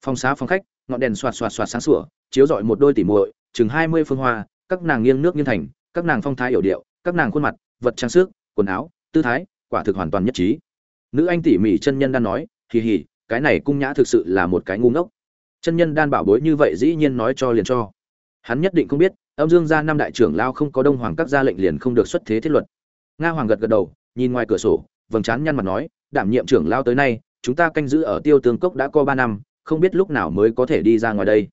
Phòng xá phòng khách, ngọn đèn xoạt xoạt xoạt sáng sủa, chiếu rọi một đôi tỷ muội, chừng hai mươi phương hoa, các nàng nghiêng nước nghiêng thành, các nàng phong thái yểu điệu, các nàng khuôn mặt, vật trang sức, quần áo, tư thái, quả thực hoàn toàn nhất trí. Nữ anh tỉ mỉ chân nhân đang nói, hì hì, cái này cung nhã thực sự là một cái ngu ngốc. Chân nhân đan bảo bối như vậy dĩ nhiên nói cho liền cho. Hắn nhất định không biết, âm dương gia năm đại trưởng lao không có đông hoàng các gia lệnh liền không được xuất thế thiết luật nga hoàng gật gật đầu, nhìn ngoài cửa sổ, vầng trán nhăn mặt nói, đảm nhiệm trưởng lao tới nay, chúng ta canh giữ ở tiêu tương cốc đã có ba năm, không biết lúc nào mới có thể đi ra ngoài đây.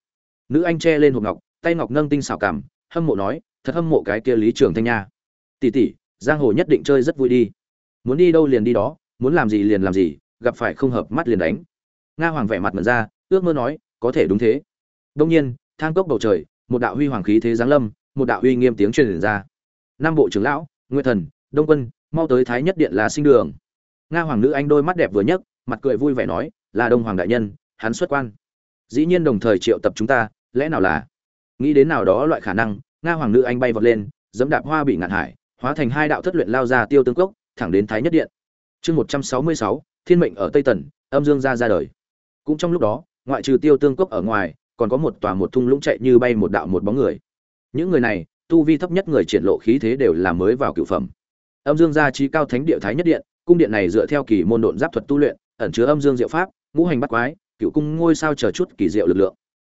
Nữ anh che lên hộp ngọc, tay ngọc nâng tinh xảo cảm, hâm mộ nói, thật hâm mộ cái kia lý trường thanh nha. Tỷ tỷ, giang hồ nhất định chơi rất vui đi. Muốn đi đâu liền đi đó, muốn làm gì liền làm gì, gặp phải không hợp mắt liền đánh. Nga hoàng vẻ mặt mật ra, ước mơ nói, có thể đúng thế. Đông nhiên, thang cốc bầu trời, một đạo huy hoàng khí thế giáng lâm, một đạo uy nghiêm tiếng truyền ra. Nam bộ trưởng lão, nguyệt thần đông quân, mau tới thái nhất điện là sinh đường. Nga hoàng nữ anh đôi mắt đẹp vừa nhấc, mặt cười vui vẻ nói, là đông hoàng đại nhân, hắn xuất quan. Dĩ nhiên đồng thời triệu tập chúng ta, lẽ nào là? Nghĩ đến nào đó loại khả năng, nga hoàng nữ anh bay vọt lên, dẫm đạp hoa bị ngạn hải, hóa thành hai đạo thất luyện lao ra tiêu tương cốc, thẳng đến thái nhất điện. Chương một trăm sáu mươi sáu, thiên mệnh ở tây tần, âm dương gia ra đời. Cũng trong lúc đó, ngoại trừ tiêu tương cốc ở ngoài, còn có một tòa một thung lũng chạy như bay một đạo một bóng người. Những người này, tu vi thấp nhất người triển lộ khí thế đều là mới vào cựu phẩm âm dương gia trí cao thánh địa thái nhất điện, cung điện này dựa theo kỳ môn độn giáp thuật tu luyện, ẩn chứa âm dương diệu pháp, ngũ hành bắt quái, cựu cung ngôi sao chờ chút kỳ diệu lực lượng.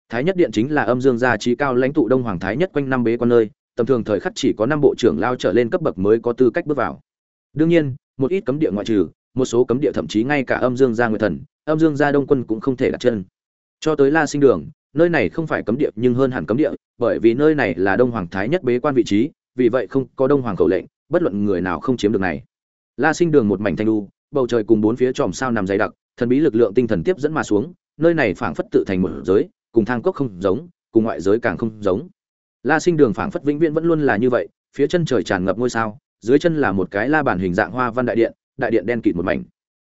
Thái nhất điện chính là âm dương gia trí cao lãnh tụ đông hoàng thái nhất quanh năm bế quan nơi, tầm thường thời khắc chỉ có năm bộ trưởng lao trở lên cấp bậc mới có tư cách bước vào. Đương nhiên, một ít cấm địa ngoại trừ, một số cấm địa thậm chí ngay cả âm dương gia nguyệt thần, âm dương gia đông quân cũng không thể đặt chân. Cho tới la sinh đường, nơi này không phải cấm địa nhưng hơn hẳn cấm địa, bởi vì nơi này là đông hoàng thái nhất bế quan vị trí, vì vậy không có đông hoàng khẩu lệnh bất luận người nào không chiếm được này. La sinh đường một mảnh thanh đu, bầu trời cùng bốn phía tròm sao nằm dày đặc, thần bí lực lượng tinh thần tiếp dẫn mà xuống, nơi này phảng phất tự thành một giới, cùng thang cốc không giống, cùng ngoại giới càng không giống. La sinh đường phảng phất vĩnh viễn vẫn luôn là như vậy, phía chân trời tràn ngập ngôi sao, dưới chân là một cái la bàn hình dạng hoa văn đại điện đại điện đen kịt một mảnh.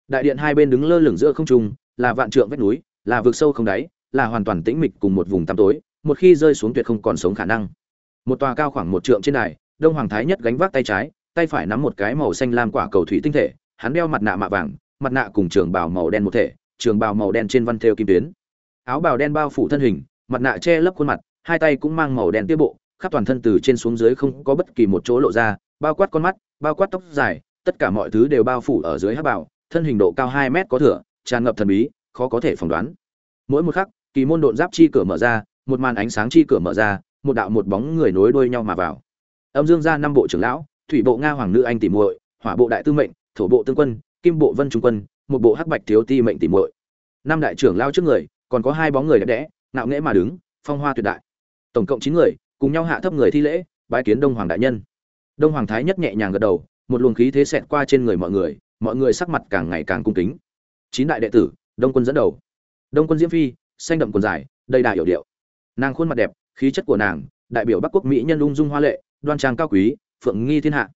Đại điện hai bên đứng lơ lửng giữa không trung, là vạn trượng vách núi, là vực sâu không đáy, là hoàn toàn tĩnh mịch cùng một vùng tăm tối, một khi rơi xuống tuyệt không còn sống khả năng. Một tòa cao khoảng một trượng trên đài đông hoàng thái nhất gánh vác tay trái, tay phải nắm một cái màu xanh lam quả cầu thủy tinh thể, hắn đeo mặt nạ mạ vàng, mặt nạ cùng trường bào màu đen một thể, trường bào màu đen trên văn thêu kim tuyến. Áo bào đen bao phủ thân hình, mặt nạ che lấp khuôn mặt, hai tay cũng mang màu đen tiết bộ, khắp toàn thân từ trên xuống dưới không có bất kỳ một chỗ lộ ra, bao quát con mắt, bao quát tóc dài, tất cả mọi thứ đều bao phủ ở dưới hát bảo thân hình độ cao hai mét có thửa tràn ngập thần bí, khó có thể phỏng đoán. Mỗi một khắc, kỳ môn độn giáp chi cửa mở ra, một màn ánh sáng chi cửa mở ra, một đạo một bóng người nối đuôi nhau mà vào âm dương gia năm bộ trưởng lão, thủy bộ nga hoàng nữ anh tỷ muội, hỏa bộ đại tư mệnh, thổ bộ tương quân, kim bộ vân trung quân, một bộ hắc bạch thiếu ti mệnh tỷ muội. Năm đại trưởng lao trước người, còn có hai bóng người đẹp đẽ nạo nghễ mà đứng, phong hoa tuyệt đại. Tổng cộng chín người, cùng nhau hạ thấp người thi lễ, bái kiến đông hoàng đại nhân. Đông hoàng thái nhất nhẹ nhàng gật đầu, một luồng khí thế xẹt qua trên người mọi người mọi người sắc mặt càng ngày càng cung kính. Chín đại đệ tử, đông quân dẫn đầu. Đông quân diễm phi, xanh đậm quần dài, đầy đà hiểu điệu. Nàng khuôn mặt đẹp, khí chất của nàng, đại biểu bắc quốc mỹ nhân ung dung hoa lệ đoan trang cao quý, phượng nghi thiên hạ.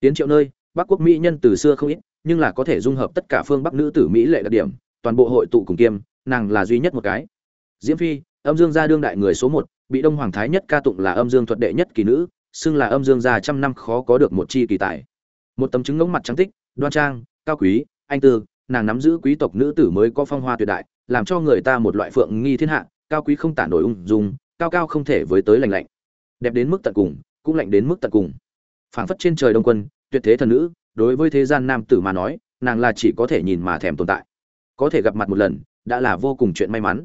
Tiến triệu nơi, bắc quốc mỹ nhân từ xưa không ít, nhưng là có thể dung hợp tất cả phương bắc nữ tử mỹ lệ đặc điểm, toàn bộ hội tụ cùng kiêm, nàng là duy nhất một cái. Diễm phi, âm dương gia đương đại người số một, bị đông hoàng thái nhất ca tụng là âm dương thuật đệ nhất kỳ nữ, xưng là âm dương gia trăm năm khó có được một chi kỳ tài. Một tấm chứng ngỗng mặt trắng tích, đoan trang, cao quý, anh tư, nàng nắm giữ quý tộc nữ tử mới có phong hoa tuyệt đại, làm cho người ta một loại phượng nghi thiên hạ, cao quý không tản nổi ung dung, cao cao không thể với tới lành lạnh. Đẹp đến mức tận cùng cũng lạnh đến mức tận cùng. Phảng phất trên trời đông quân, tuyệt thế thần nữ, đối với thế gian nam tử mà nói, nàng là chỉ có thể nhìn mà thèm tồn tại. Có thể gặp mặt một lần, đã là vô cùng chuyện may mắn.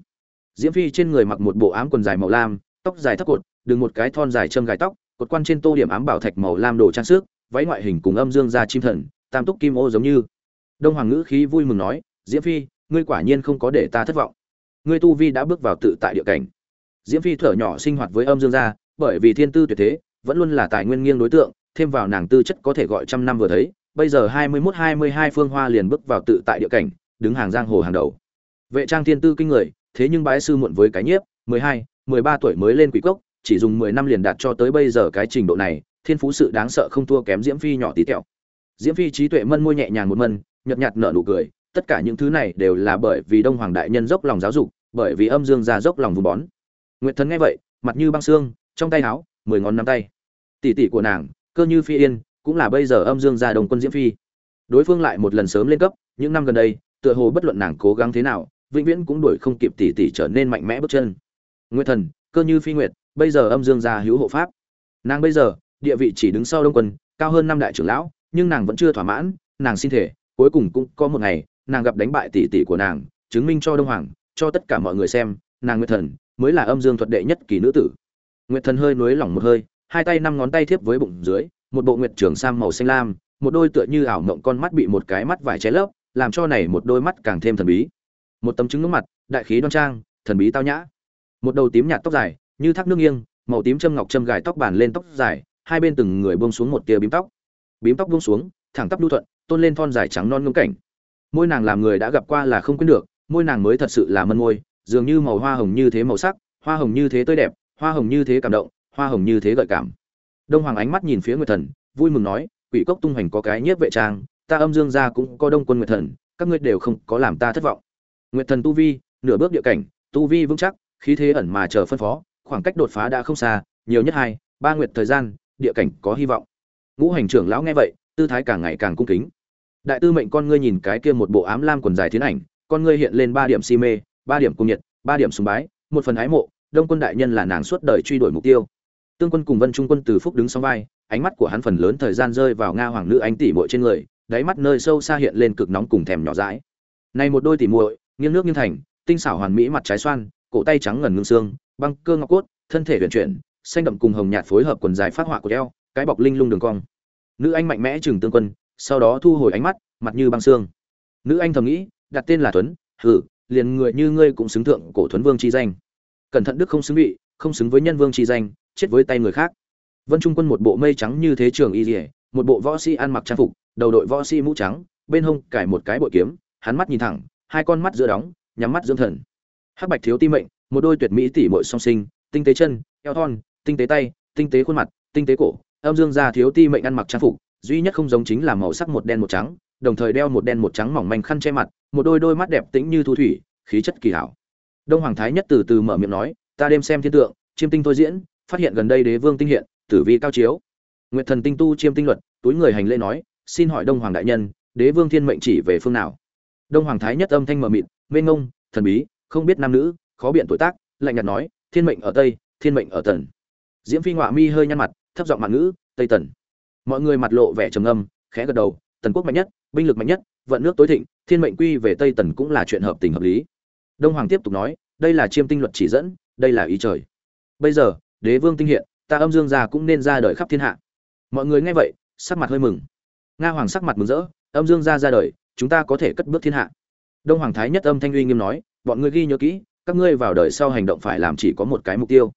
Diễm phi trên người mặc một bộ ám quần dài màu lam, tóc dài thấp cột đừng một cái thon dài châm gài tóc, cột quan trên tô điểm ám bảo thạch màu lam đồ trang sức, váy ngoại hình cùng âm dương gia chim thần, tam túc kim ô giống như. Đông hoàng ngữ khí vui mừng nói, diễm phi, ngươi quả nhiên không có để ta thất vọng. Ngươi tu vi đã bước vào tự tại địa cảnh. Diễm phi thở nhỏ sinh hoạt với âm dương gia bởi vì thiên tư tuyệt thế vẫn luôn là tài nguyên nghiêng đối tượng, thêm vào nàng tư chất có thể gọi trăm năm vừa thấy, bây giờ hai mươi mốt hai mươi hai phương hoa liền bước vào tự tại địa cảnh, đứng hàng giang hồ hàng đầu. Vệ trang thiên tư kinh người, thế nhưng bái sư muộn với cái nhiếp, mười hai, mười ba tuổi mới lên quỷ cốc, chỉ dùng mười năm liền đạt cho tới bây giờ cái trình độ này, thiên phú sự đáng sợ không thua kém diễm phi nhỏ tí tẹo. Diễm phi trí tuệ mân môi nhẹ nhàng một mân, nhợt nhạt nở nụ cười, tất cả những thứ này đều là bởi vì đông hoàng đại nhân dốc lòng giáo dục, bởi vì âm dương gia dốc lòng vùng bón. Nguyệt thần nghe vậy, mặt như băng xương, trong tay áo mười ngón nắm tay. Tỷ tỷ của nàng, cơ như phi yên, cũng là bây giờ âm dương gia đồng quân diễm phi. Đối phương lại một lần sớm lên cấp, những năm gần đây, tựa hồ bất luận nàng cố gắng thế nào, vĩnh viễn cũng đuổi không kịp tỷ tỷ trở nên mạnh mẽ bước chân. Nguyệt thần, cơ như phi nguyệt, bây giờ âm dương gia hữu hộ pháp. Nàng bây giờ, địa vị chỉ đứng sau đông quân, cao hơn năm đại trưởng lão, nhưng nàng vẫn chưa thỏa mãn, nàng xin thể, cuối cùng cũng có một ngày, nàng gặp đánh bại tỷ tỷ của nàng, chứng minh cho đông hoàng, cho tất cả mọi người xem, nàng nguyệt thần, mới là âm dương thuật đệ nhất kỳ nữ tử nguyệt thần hơi nuối lỏng một hơi, hai tay năm ngón tay thiếp với bụng dưới, một bộ nguyệt trường sam màu xanh lam, một đôi tựa như ảo mộng con mắt bị một cái mắt vải che lấp, làm cho này một đôi mắt càng thêm thần bí. Một tấm trứng nước mặt, đại khí đoan trang, thần bí tao nhã. Một đầu tím nhạt tóc dài, như thác nước nghiêng, màu tím châm ngọc châm gài tóc bàn lên tóc dài, hai bên từng người buông xuống một tia bím tóc. Bím tóc buông xuống, thẳng tắp lưu thuận, tôn lên thon dài trắng non ngâm cảnh. Môi nàng làm người đã gặp qua là không quên được, môi nàng mới thật sự là mân môi, dường như màu hoa hồng như thế màu sắc, hoa hồng như thế tươi đẹp hoa hồng như thế cảm động, hoa hồng như thế gợi cảm. Đông hoàng ánh mắt nhìn phía nguyệt thần, vui mừng nói, quỷ cốc tung hoành có cái nhiếp vệ trang, ta âm dương gia cũng có đông quân nguyệt thần, các ngươi đều không có làm ta thất vọng. Nguyệt thần tu vi, nửa bước địa cảnh, tu vi vững chắc, khí thế ẩn mà chờ phân phó, khoảng cách đột phá đã không xa, nhiều nhất hai, ba nguyệt thời gian, địa cảnh có hy vọng. Ngũ hành trưởng lão nghe vậy, tư thái càng ngày càng cung kính. Đại tư mệnh con ngươi nhìn cái kia một bộ ám lam quần dài tiến ảnh, con ngươi hiện lên ba điểm si mê, ba điểm cung nhiệt, ba điểm sùng bái, một phần ái mộ đông quân đại nhân là nàng suốt đời truy đuổi mục tiêu. Tương quân cùng vân trung quân từ phúc đứng sau vai, ánh mắt của hắn phần lớn thời gian rơi vào nga hoàng nữ anh tỷ muội trên người, đáy mắt nơi sâu xa hiện lên cực nóng cùng thèm nhỏ dãi. Này một đôi tỷ muội, nghiêng nước nghiêng thành, tinh xảo hoàn mỹ mặt trái xoan, cổ tay trắng ngần ngưng xương, băng cơ ngọc cốt, thân thể huyền chuyển, xanh đậm cùng hồng nhạt phối hợp quần dài phát họa của eo, cái bọc linh lung đường cong. Nữ anh mạnh mẽ chừng tương quân, sau đó thu hồi ánh mắt, mặt như băng xương. Nữ anh thầm nghĩ, đặt tên là tuấn, hử, liền người như ngươi cũng xứng thượng cổ thuấn vương chi danh cẩn thận đức không xứng vị, không xứng với nhân vương tri danh, chết với tay người khác. Vân trung quân một bộ mây trắng như thế trường y dỉa một bộ võ sĩ ăn mặc trang phục, đầu đội võ sĩ mũ trắng, bên hông cải một cái bội kiếm, hắn mắt nhìn thẳng, hai con mắt giữa đóng, nhắm mắt dưỡng thần. Hắc bạch thiếu ti mệnh, một đôi tuyệt mỹ tỷ muội song sinh, tinh tế chân, eo thon, tinh tế tay, tinh tế khuôn mặt, tinh tế cổ, âm dương gia thiếu ti mệnh ăn mặc trang phục, duy nhất không giống chính là màu sắc một đen một trắng, đồng thời đeo một đen một trắng mỏng manh khăn che mặt, một đôi đôi mắt đẹp tĩnh như thu thủy, khí chất kỳ hảo đông hoàng thái nhất từ từ mở miệng nói, ta đêm xem thiên tượng, chiêm tinh thôi diễn, phát hiện gần đây đế vương tinh hiện, tử vi cao chiếu. Nguyệt thần tinh tu chiêm tinh luật, túi người hành lễ nói, xin hỏi đông hoàng đại nhân, đế vương thiên mệnh chỉ về phương nào? Đông hoàng thái nhất âm thanh mờ mịt mênh ngông, thần bí, không biết nam nữ, khó biện tuổi tác, lạnh nhạt nói, thiên mệnh ở tây, thiên mệnh ở tần. Diễm phi ngọa mi hơi nhăn mặt, thấp giọng mạn ngữ, tây tần. Mọi người mặt lộ vẻ trầm âm khẽ gật đầu, tần quốc mạnh nhất, binh lực mạnh nhất, vận nước tối thịnh, thiên mệnh quy về tây tần cũng là chuyện hợp tình hợp lý đông hoàng tiếp tục nói, đây là chiêm tinh luật chỉ dẫn, đây là ý trời. Bây giờ, đế vương tinh hiện, ta âm dương gia cũng nên ra đời khắp thiên hạ. Mọi người nghe vậy, sắc mặt hơi mừng. Nga hoàng sắc mặt mừng rỡ, âm dương gia ra đời, chúng ta có thể cất bước thiên hạ. Đông hoàng thái nhất âm thanh uy nghiêm nói, bọn ngươi ghi nhớ kỹ, các ngươi vào đời sau hành động phải làm chỉ có một cái mục tiêu.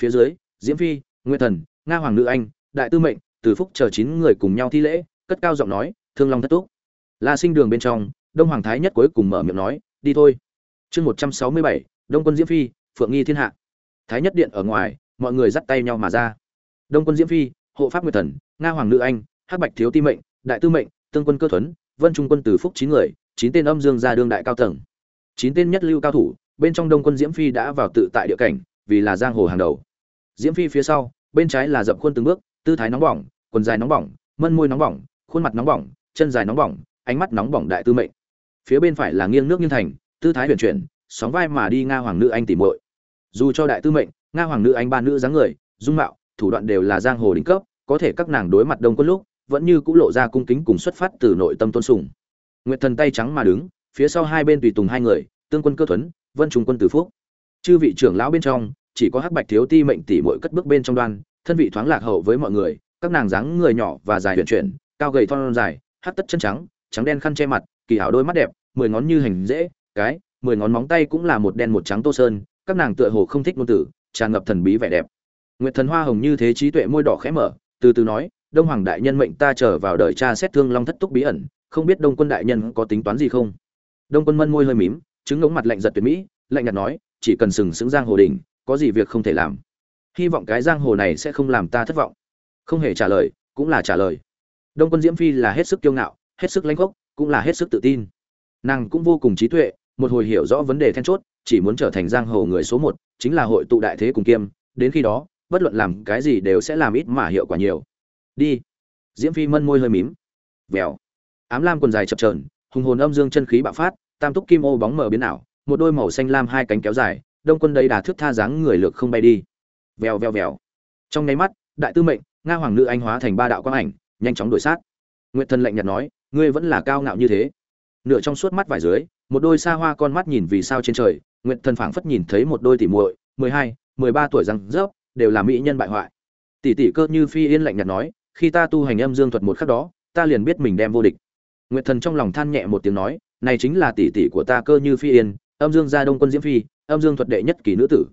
Phía dưới, diễm phi nguyên thần, nga hoàng nữ anh, đại tư mệnh, từ phúc chờ chín người cùng nhau thi lễ, cất cao giọng nói, thương long thất túc. La sinh đường bên trong, đông hoàng thái nhất cuối cùng mở miệng nói, đi thôi chương một trăm sáu mươi bảy, đông quân diễm phi, phượng nghi thiên hạ. Thái nhất điện ở ngoài, mọi người dắt tay nhau mà ra. Đông quân diễm phi, hộ pháp nguyệt thần, nga hoàng nữ anh, hắc bạch thiếu ti mệnh, đại tư mệnh, tương quân cơ thuấn, vân trung quân từ phúc chín người, chín tên âm dương gia đương đại cao tầng. Chín tên nhất lưu cao thủ, bên trong đông quân diễm phi đã vào tự tại địa cảnh, vì là giang hồ hàng đầu. Diễm phi phía sau, bên trái là dập khuôn từng bước, tư thái nóng bỏng, quần dài nóng bỏng, mân môi nóng bỏng, khuôn mặt nóng bỏng, chân dài nóng bỏng, ánh mắt nóng bỏng đại tư mệnh. Phía bên phải là nghiêng nước nghiêng thành tư thái huyền chuyển, sóng vai mà đi nga hoàng nữ anh tỉ muội. Dù cho đại tư mệnh, nga hoàng nữ anh ba nữ dáng người, dung mạo, thủ đoạn đều là giang hồ đỉnh cấp, có thể các nàng đối mặt đông quân lúc, vẫn như cũng lộ ra cung kính cùng xuất phát từ nội tâm tôn sùng. Nguyệt thần tay trắng mà đứng, phía sau hai bên tùy tùng hai người, tương quân cơ thuấn, vân trung quân tử phúc. Chư vị trưởng lão bên trong, chỉ có hắc bạch thiếu ti mệnh tỷ muội cất bước bên trong đoan, thân vị thoáng lạc hậu với mọi người, các nàng dáng người nhỏ và dài huyền chuyển, cao gầy thon dài hắt tất chân trắng trắng đen khăn che mặt, kỳ hảo đôi mắt đẹp, mười ngón như hình dễ cái, mười ngón móng tay cũng là một đen một trắng tô sơn, các nàng tựa hồ không thích ngôn tử tràn ngập thần bí vẻ đẹp. Nguyệt thần hoa hồng như thế trí tuệ môi đỏ khẽ mở, từ từ nói, đông hoàng đại nhân mệnh ta trở vào đời cha xét thương long thất túc bí ẩn, không biết đông quân đại nhân có tính toán gì không? Đông quân mân môi hơi mím chứng ngống mặt lạnh giật tuyệt mỹ, lạnh nhạt nói, chỉ cần sừng sững giang hồ đình có gì việc không thể làm. Hy vọng cái giang hồ này sẽ không làm ta thất vọng. Không hề trả lời, cũng là trả lời. Đông quân diễm phi là hết sức kiêu ngạo, hết sức lãnh gốc, cũng là hết sức tự tin. Nàng cũng vô cùng trí tuệ một hồi hiểu rõ vấn đề then chốt, chỉ muốn trở thành giang hồ người số một, chính là hội tụ đại thế cùng kiêm, đến khi đó, bất luận làm cái gì đều sẽ làm ít mà hiệu quả nhiều. Đi. Diễm phi mân môi hơi mím. Vèo. Ám lam quần dài chập trờn hùng hồn âm dương chân khí bạo phát, tam túc kim ô bóng mờ biến ảo, một đôi màu xanh lam hai cánh kéo dài, đông quân đây đà thước tha dáng người lược không bay đi. Vèo vèo vèo. Trong nháy mắt, đại tư mệnh, nga hoàng nữ anh hóa thành ba đạo quang ảnh, nhanh chóng đuổi sát. Nguyệt thần lạnh nhạt nói, ngươi vẫn là cao ngạo như thế. Nửa trong suốt mắt vải dưới một đôi xa hoa con mắt nhìn vì sao trên trời, nguyệt thần phảng phất nhìn thấy một đôi tỷ muội, mười hai, mười ba tuổi răng rớp, đều là mỹ nhân bại hoại. Tỷ tỷ cơ như phi yên lạnh nhạt nói, khi ta tu hành âm dương thuật một khắc đó, ta liền biết mình đem vô địch. Nguyệt thần trong lòng than nhẹ một tiếng nói, này chính là tỷ tỷ của ta cơ như phi yên, âm dương gia đông quân diễm phi, âm dương thuật đệ nhất kỳ nữ tử.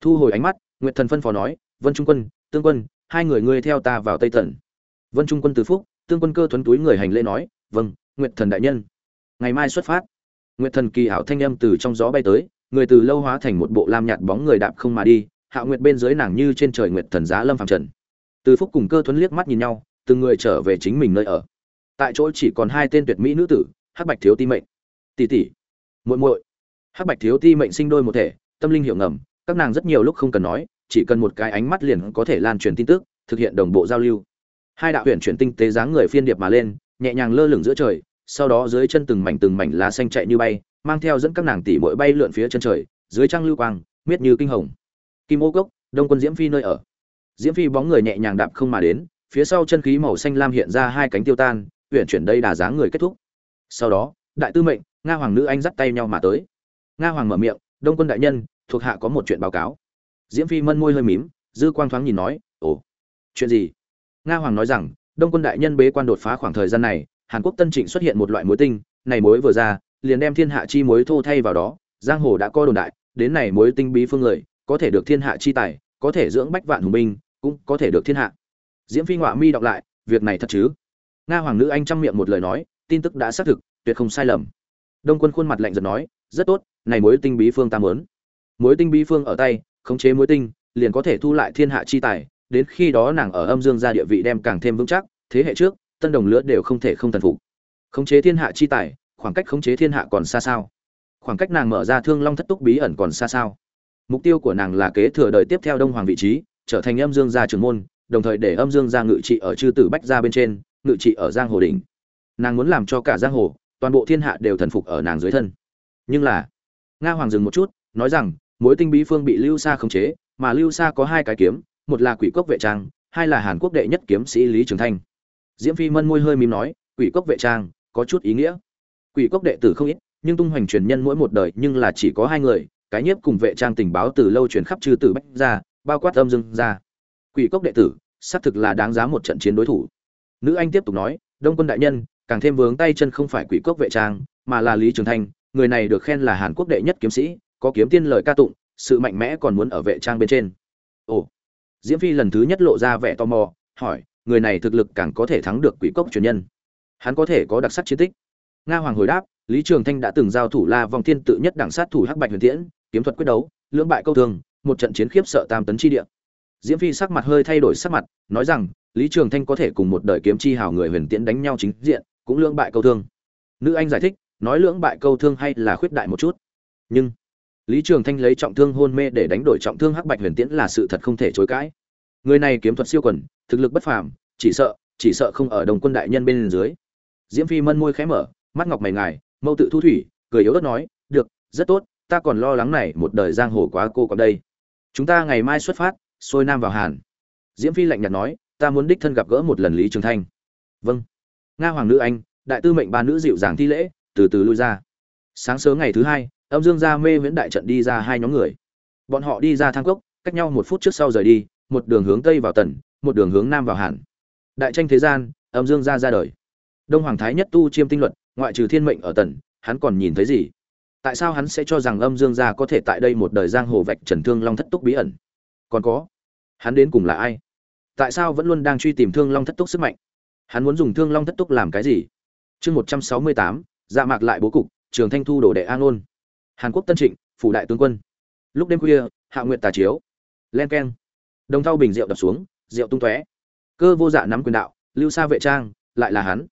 Thu hồi ánh mắt, nguyệt thần phân phó nói, vân trung quân, tương quân, hai người ngươi theo ta vào tây thần vân trung quân từ phúc, tương quân cơ thuấn túi người hành lễ nói vâng nguyệt thần đại nhân. Ngày mai xuất phát nguyệt thần kỳ hảo thanh âm từ trong gió bay tới, người từ lâu hóa thành một bộ lam nhạt bóng người đạp không mà đi hạo nguyệt bên dưới nàng như trên trời nguyệt thần giá lâm phàm trần. Từ phúc cùng cơ thuấn liếc mắt nhìn nhau, từng người trở về chính mình nơi ở. Tại chỗ chỉ còn hai tên tuyệt mỹ nữ tử, hắc bạch thiếu ti mệnh. Tỷ tỷ, muội muội. Hắc bạch thiếu ti mệnh sinh đôi một thể, tâm linh hiểu ngầm, các nàng rất nhiều lúc không cần nói, chỉ cần một cái ánh mắt liền có thể lan truyền tin tức, thực hiện đồng bộ giao lưu. Hai đạo huyền chuyển tinh tế dáng người phiên điệp mà lên, nhẹ nhàng lơ lửng giữa trời sau đó dưới chân từng mảnh từng mảnh lá xanh chạy như bay, mang theo dẫn các nàng tỷ muội bay lượn phía chân trời, dưới trăng lưu quang, miết như kinh hồng. Kim ô cốc, đông quân diễm phi nơi ở. Diễm phi bóng người nhẹ nhàng đạp không mà đến, phía sau chân khí màu xanh lam hiện ra hai cánh tiêu tan huyện chuyển đây đà dáng người kết thúc. Sau đó, đại tư mệnh, nga hoàng nữ anh dắt tay nhau mà tới. Nga hoàng mở miệng, đông quân đại nhân, thuộc hạ có một chuyện báo cáo. Diễm phi mân môi hơi mím, dư quang thoáng nhìn nói, ồ, chuyện gì? Nga hoàng nói rằng, đông quân đại nhân bế quan đột phá khoảng thời gian này hàn quốc tân trịnh xuất hiện một loại muối tinh, này muối vừa ra, liền đem thiên hạ chi muối thô thay vào đó, giang hồ đã co đồn đại, đến này muối tinh bí phương người, có thể được thiên hạ chi tài, có thể dưỡng bách vạn hùng binh, cũng có thể được thiên hạ. Diễm phi ngọa mi đọc lại, việc này thật chứ? Nga hoàng nữ anh trăm miệng một lời nói, tin tức đã xác thực, tuyệt không sai lầm. Đông quân khuôn mặt lạnh dần nói, rất tốt, này muối tinh bí phương ta muốn. Muối tinh bí phương ở tay, khống chế muối tinh, liền có thể thu lại thiên hạ chi tài, đến khi đó nàng ở âm dương gia địa vị đem càng thêm vững chắc, thế hệ trước tân đồng lứa đều không thể không thần phục. Khống chế thiên hạ chi tài, khoảng cách khống chế thiên hạ còn xa sao? Khoảng cách nàng mở ra thương long thất túc bí ẩn còn xa sao? Mục tiêu của nàng là kế thừa đời tiếp theo đông hoàng vị trí, trở thành âm dương gia trưởng môn, đồng thời để âm dương gia ngự trị ở chư tử bách gia bên trên, ngự trị ở giang hồ đỉnh. Nàng muốn làm cho cả giang hồ, toàn bộ thiên hạ đều thần phục ở nàng dưới thân. Nhưng là, nga hoàng dừng một chút, nói rằng, mối tinh bí phương bị lưu sa khống chế, mà lưu sa có hai cái kiếm, một là quỷ cốc vệ trang, hai là hàn quốc đệ nhất kiếm sĩ lý trường thanh diễm phi mân môi hơi mím nói, quỷ cốc vệ trang, có chút ý nghĩa. Quỷ cốc đệ tử không ít, nhưng tung hoành truyền nhân mỗi một đời nhưng là chỉ có hai người, cái nhiếp cùng vệ trang tình báo từ lâu truyền khắp chư tử bách ra bao quát âm dương ra quỷ cốc đệ tử, xác thực là đáng giá một trận chiến đối thủ. Nữ anh tiếp tục nói, đông quân đại nhân, càng thêm vướng tay chân không phải quỷ cốc vệ trang, mà là lý trường thanh, người này được khen là hàn quốc đệ nhất kiếm sĩ, có kiếm tiên lời ca tụng, sự mạnh mẽ còn muốn ở vệ trang bên trên. Ồ. Diễm phi lần thứ nhất lộ ra vẻ tò mò, hỏi người này thực lực càng có thể thắng được quỷ cốc truyền nhân. Hắn có thể có đặc sắc chiến tích. Nga hoàng hồi đáp, lý trường thanh đã từng giao thủ la vòng thiên tự nhất đẳng sát thủ hắc bạch huyền tiễn, kiếm thuật quyết đấu, lưỡng bại câu thương, một trận chiến khiếp sợ tam tấn chi địa. Diễm phi sắc mặt hơi thay đổi sắc mặt, nói rằng, lý trường thanh có thể cùng một đời kiếm chi hào người huyền tiễn đánh nhau chính diện, cũng lưỡng bại câu thương. Nữ anh giải thích, nói lưỡng bại câu thương hay là khuyết đại một chút. Nhưng, lý trường thanh lấy trọng thương hôn mê để đánh đổi trọng thương hắc bạch huyền tiễn là sự thật không thể chối cãi người này kiếm thuật siêu quần, thực lực bất phàm, chỉ sợ chỉ sợ không ở đồng quân đại nhân bên dưới. Diễm phi mân môi khẽ mở, mắt ngọc mày ngài, mâu tự thu thủy, cười yếu ớt nói, được, rất tốt, ta còn lo lắng này một đời giang hồ quá cô còn đây. Chúng ta ngày mai xuất phát, xuôi nam vào hàn. Diễm phi lạnh nhạt nói, ta muốn đích thân gặp gỡ một lần lý trường thanh. Vâng. Nga hoàng nữ anh, đại tư mệnh ba nữ dịu dàng thi lễ, từ từ lui ra. Sáng sớm ngày thứ hai, âm dương gia mê viễn đại trận đi ra hai nhóm người. Bọn họ đi ra thang cốc, cách nhau một phút trước sau rời đi một đường hướng tây vào tần, một đường hướng nam vào hàn. Đại tranh thế gian, âm dương gia ra đời. Đông hoàng thái nhất tu chiêm tinh luật ngoại trừ thiên mệnh ở tần, hắn còn nhìn thấy gì? Tại sao hắn sẽ cho rằng âm dương gia có thể tại đây một đời giang hồ vạch trần thương long thất túc bí ẩn? Còn có, hắn đến cùng là ai? Tại sao vẫn luôn đang truy tìm thương long thất túc sức mạnh? Hắn muốn dùng thương long thất túc làm cái gì? Chương một trăm sáu mươi tám dạ mạc lại bố cục, trường thanh thu đổ đệ an ôn hàn quốc tân trịnh, phủ đại tướng quân. Lúc đêm khuya, hạ nguyện tà chiếu. Len keng đồng thau bình rượu đập xuống, rượu tung tóe. Cơ vô dạ nắm quyền đạo, lưu xa vệ trang, lại là hắn.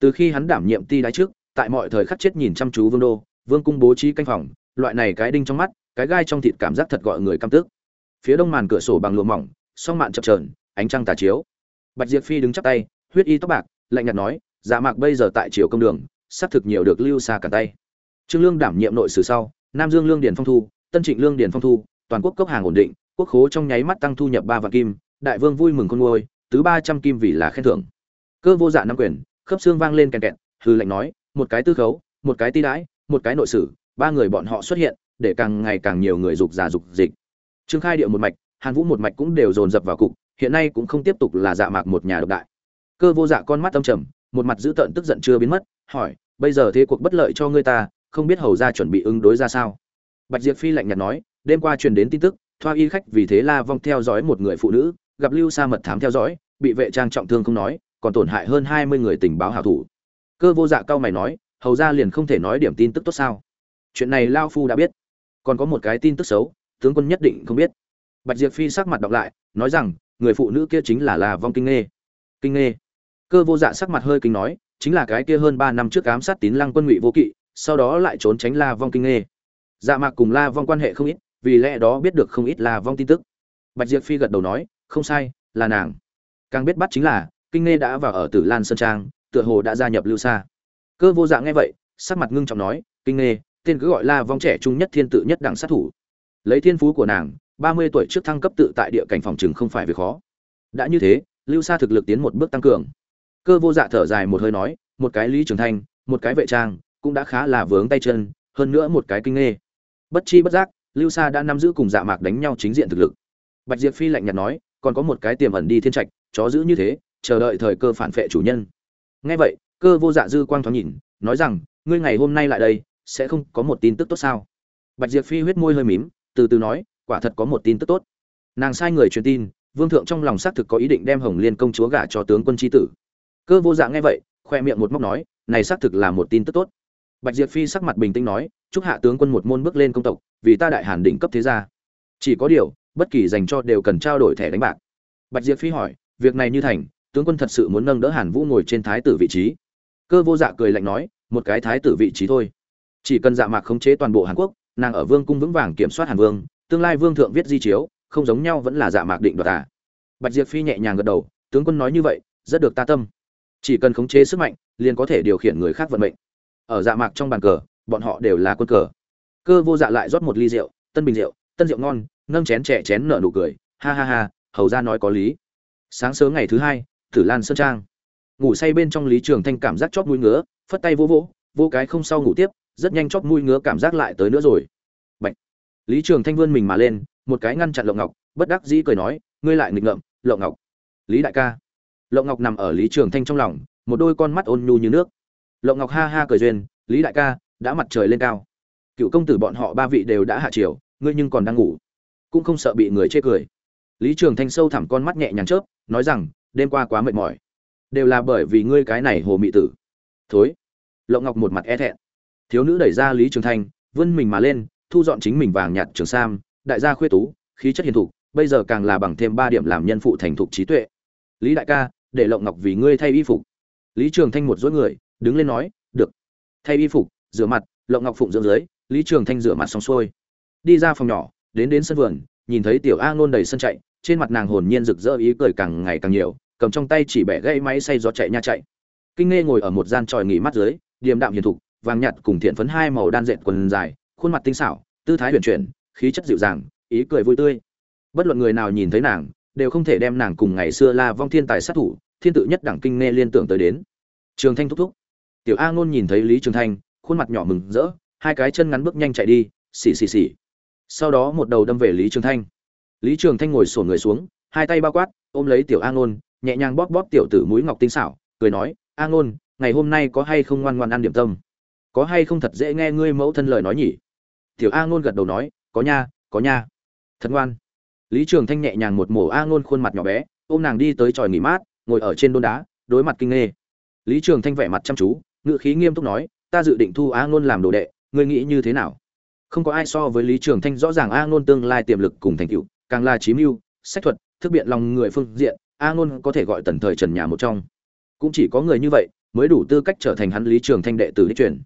Từ khi hắn đảm nhiệm ti đái trước, tại mọi thời khắc chết nhìn chăm chú vương đô, vương cung bố trí canh phòng, loại này cái đinh trong mắt, cái gai trong thịt cảm giác thật gọi người căm tức. Phía đông màn cửa sổ bằng lụa mỏng, song mạn chập trờn ánh trăng tà chiếu. Bạch diệp phi đứng chắp tay, huyết y tóc bạc, lạnh nhạt nói dạ mạc bây giờ tại triều công đường, xác thực nhiều được lưu xa cả tay. Trương lương đảm nhiệm nội sử sau, nam dương lương điền phong thu, tân trịnh lương điền phong thu, toàn quốc cấp hàng ổn định quốc khố trong nháy mắt tăng thu nhập ba vạn kim, đại vương vui mừng con ngôi tứ ba trăm kim vì là khen thưởng. Cơ vô dạ năm quyền, khớp xương vang lên kèn kẹt, hư lệnh nói, một cái tư khấu, một cái ti đãi, một cái nội sử, ba người bọn họ xuất hiện, để càng ngày càng nhiều người dục giả dục dịch. Trương khai điệu một mạch, hàn vũ một mạch cũng đều dồn dập vào cục, hiện nay cũng không tiếp tục là dạ mạc một nhà độc đại. Cơ vô dạ con mắt âm trầm, một mặt giữ tợn tức giận chưa biến mất, hỏi, bây giờ thế cuộc bất lợi cho ngươi ta, không biết hầu ra chuẩn bị ứng đối ra sao? Bạch diệp phi lạnh nhạt nói, đêm qua truyền đến tin tức thoa y khách vì thế la vong theo dõi một người phụ nữ, gặp lưu sa mật thám theo dõi, bị vệ trang trọng thương không nói, còn tổn hại hơn hai mươi người tình báo hảo thủ. Cơ vô dạ cao mày nói, hầu ra liền không thể nói điểm tin tức tốt sao. Chuyện này lao phu đã biết. Còn có một cái tin tức xấu, tướng quân nhất định không biết. Bạch diệp phi sắc mặt đọc lại, nói rằng, người phụ nữ kia chính là la vong kinh nghê. Kinh nghê. Cơ vô dạ sắc mặt hơi kinh nói, chính là cái kia hơn ba năm trước ám sát tín lăng quân ngụy vô kỵ, sau đó lại trốn tránh la vong kinh nghê. Dạ mạc cùng la vong quan hệ không ít vì lẽ đó biết được không ít là vong tin tức. Bạch diệp phi gật đầu nói, không sai, là nàng. Càng biết bắt chính là, kinh nghe đã vào ở tử lan sơn trang, tựa hồ đã gia nhập lưu xa cơ vô dạng nghe vậy, sắc mặt ngưng trọng nói, kinh nghe tên cứ gọi là vong trẻ trung nhất thiên tự nhất đẳng sát thủ. Lấy thiên phú của nàng, ba mươi tuổi trước thăng cấp tự tại địa cảnh phòng trường không phải việc khó. Đã như thế, lưu xa thực lực tiến một bước tăng cường. Cơ vô dạ thở dài một hơi nói, một cái lý trường thanh, một cái vệ trang, cũng đã khá là vướng tay chân, hơn nữa một cái kinh nghe bất chi bất giác lưu sa đã nắm giữ cùng dạ mạc đánh nhau chính diện thực lực. Bạch diệp phi lạnh nhạt nói, còn có một cái tiềm ẩn đi thiên trạch, chó giữ như thế, chờ đợi thời cơ phản vệ chủ nhân. Nghe vậy, cơ vô dạ dư quang thoáng nhìn, nói rằng, ngươi ngày hôm nay lại đây, sẽ không có một tin tức tốt sao? Bạch diệp phi huyết môi hơi mím, từ từ nói, quả thật có một tin tức tốt. Nàng sai người truyền tin, vương thượng trong lòng xác thực có ý định đem hồng liên công chúa gả cho tướng quân tri tử. Cơ vô dạ nghe vậy, khoe miệng một móc nói, này xác thực là một tin tức tốt bạch diệp phi sắc mặt bình tĩnh nói, chúc hạ tướng quân một môn bước lên công tộc, vì ta đại hàn đỉnh cấp thế gia. Chỉ có điều, bất kỳ dành cho đều cần trao đổi thẻ đánh bạc. Bạch diệp phi hỏi, việc này như thành, tướng quân thật sự muốn nâng đỡ hàn vũ ngồi trên thái tử vị trí? Cơ vô dạ cười lạnh nói, một cái thái tử vị trí thôi. Chỉ cần dạ mạc khống chế toàn bộ hàn quốc, nàng ở vương cung vững vàng kiểm soát hàn vương, tương lai vương thượng viết di chiếu, không giống nhau vẫn là dạ mạc định đoạt à. bạch diệp phi nhẹ nhàng gật đầu, tướng quân nói như vậy, rất được ta tâm. Chỉ cần khống chế sức mạnh, liền có thể điều khiển người khác vận mệnh ở dạ mạc trong bàn cờ, bọn họ đều là quân cờ. Cơ vô dạ lại rót một ly rượu, tân bình rượu, tân rượu ngon, nâng chén trẻ chén nở nụ cười, ha ha ha, hầu ra nói có lý. Sáng sớm ngày thứ hai, tử lan sơn trang. Ngủ say bên trong lý trường thanh cảm giác chót mũi ngứa, phất tay vô vỗ, vô cái không sau ngủ tiếp, rất nhanh chót mũi ngứa cảm giác lại tới nữa rồi. Bạch. lý trường thanh vươn mình mà lên, một cái ngăn chặn lộng ngọc, bất đắc dĩ cười nói, ngươi lại nghịch ngợm, lộng ngọc. Lý đại ca. Lộng ngọc nằm ở lý trường thanh trong lòng, một đôi con mắt ôn nhu như nước lộng ngọc ha ha cười duyên, lý đại ca, đã mặt trời lên cao. Cựu công tử bọn họ ba vị đều đã hạ chiều ngươi nhưng còn đang ngủ. Cũng không sợ bị người chê cười. Lý trường thanh sâu thẳm con mắt nhẹ nhàng chớp, nói rằng, đêm qua quá mệt mỏi. Đều là bởi vì ngươi cái này hồ mị tử. Thối. Lộng ngọc một mặt e thẹn. Thiếu nữ đẩy ra lý trường thanh, vươn mình mà lên, thu dọn chính mình vàng nhạt trường sam, đại gia khuê tú, khí chất hiền thục, bây giờ càng là bằng thêm ba điểm làm nhân phụ thành thục trí tuệ. Lý đại ca, để lộng ngọc vì ngươi thay y phục. Lý trường thanh một dối người đứng lên nói, được. Thay y phục, rửa mặt, lộng ngọc phụng dưỡng dưới, lý trường thanh rửa mặt xong xuôi. Đi ra phòng nhỏ, đến đến sân vườn, nhìn thấy tiểu a ngôn đầy sân chạy, trên mặt nàng hồn nhiên rực rỡ ý cười càng ngày càng nhiều, cầm trong tay chỉ bẻ gãy máy xay gió chạy nha chạy. Kinh nghe ngồi ở một gian tròi nghỉ mắt dưới, điềm đạm hiền thục, vàng nhạt cùng thiện phấn hai màu đan dệt quần dài, khuôn mặt tinh xảo, tư thái huyền chuyển, khí chất dịu dàng, ý cười vui tươi. Bất luận người nào nhìn thấy nàng, đều không thể đem nàng cùng ngày xưa la vong thiên tài sát thủ, thiên tự nhất đẳng kinh nghe liên tưởng tới đến. Trường thanh thúc thúc tiểu a ngôn nhìn thấy lý trường thanh, khuôn mặt nhỏ mừng rỡ, hai cái chân ngắn bước nhanh chạy đi, xì xì xì. Sau đó một đầu đâm về lý trường thanh. Lý trường thanh ngồi sổn người xuống, hai tay bao quát, ôm lấy tiểu a ngôn, nhẹ nhàng bóp bóp tiểu tử mũi ngọc tinh xảo, cười nói, a ngôn, ngày hôm nay có hay không ngoan ngoan ăn điểm tâm? Có hay không thật dễ nghe ngươi mẫu thân lời nói nhỉ? Tiểu a ngôn gật đầu nói, có nha có nha. Thật ngoan. Lý trường thanh nhẹ nhàng một mổ a ngôn khuôn mặt nhỏ bé, ôm nàng đi tới tròi nghỉ mát, ngồi ở trên đôn đá, đối mặt kinh nghê. Lý trường thanh vẻ mặt chăm chú ngự khí nghiêm túc nói, ta dự định thu a ngôn làm đồ đệ, ngươi nghĩ như thế nào? Không có ai so với lý trường thanh rõ ràng a ngôn tương lai tiềm lực cùng thành tựu, càng là trí mưu, sách thuật, thức biện lòng người phương diện a ngôn có thể gọi tần thời trần nhà một trong. Cũng chỉ có người như vậy mới đủ tư cách trở thành hắn lý trường thanh đệ tử đích truyền.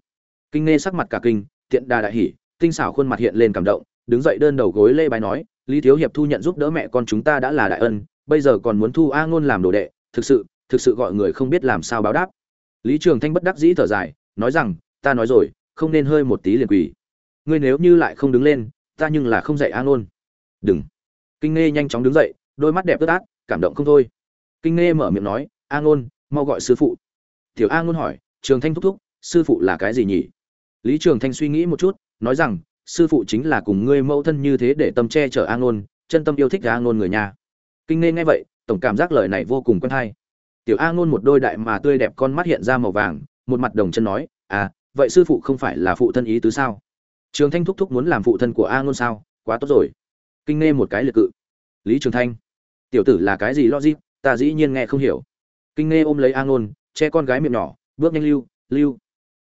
Kinh nghe sắc mặt cả kinh, tiện đa đại hỉ, tinh xảo khuôn mặt hiện lên cảm động, đứng dậy đơn đầu gối lê bài nói, lý thiếu hiệp thu nhận giúp đỡ mẹ con chúng ta đã là đại ân, bây giờ còn muốn thu a ngôn làm đồ đệ, thực sự thực sự gọi người không biết làm sao báo đáp lý trường thanh bất đắc dĩ thở dài, nói rằng, ta nói rồi, không nên hơi một tí liền quỳ. Ngươi nếu như lại không đứng lên, ta nhưng là không dạy an ôn đừng. Kinh nghe nhanh chóng đứng dậy, đôi mắt đẹp ướt át, cảm động không thôi. Kinh nghe mở miệng nói, a ngôn, mau gọi sư phụ. Tiểu a ngôn hỏi, trường thanh thúc thúc, sư phụ là cái gì nhỉ? Lý trường thanh suy nghĩ một chút, nói rằng, sư phụ chính là cùng ngươi mẫu thân như thế để tâm che chở a ngôn, chân tâm yêu thích a ngôn người nhà. Kinh nghe nghe vậy, tổng cảm giác lời này vô cùng quen hay tiểu a ngôn một đôi đại mà tươi đẹp con mắt hiện ra màu vàng, một mặt đồng chân nói à vậy sư phụ không phải là phụ thân ý tứ sao? Trường thanh thúc thúc muốn làm phụ thân của a ngôn sao? Quá tốt rồi. Kinh nghe một cái liệt cự. Lý trường thanh, tiểu tử là cái gì logic? Ta dĩ nhiên nghe không hiểu. Kinh nghe ôm lấy a ngôn, che con gái miệng nhỏ, bước nhanh lưu lưu.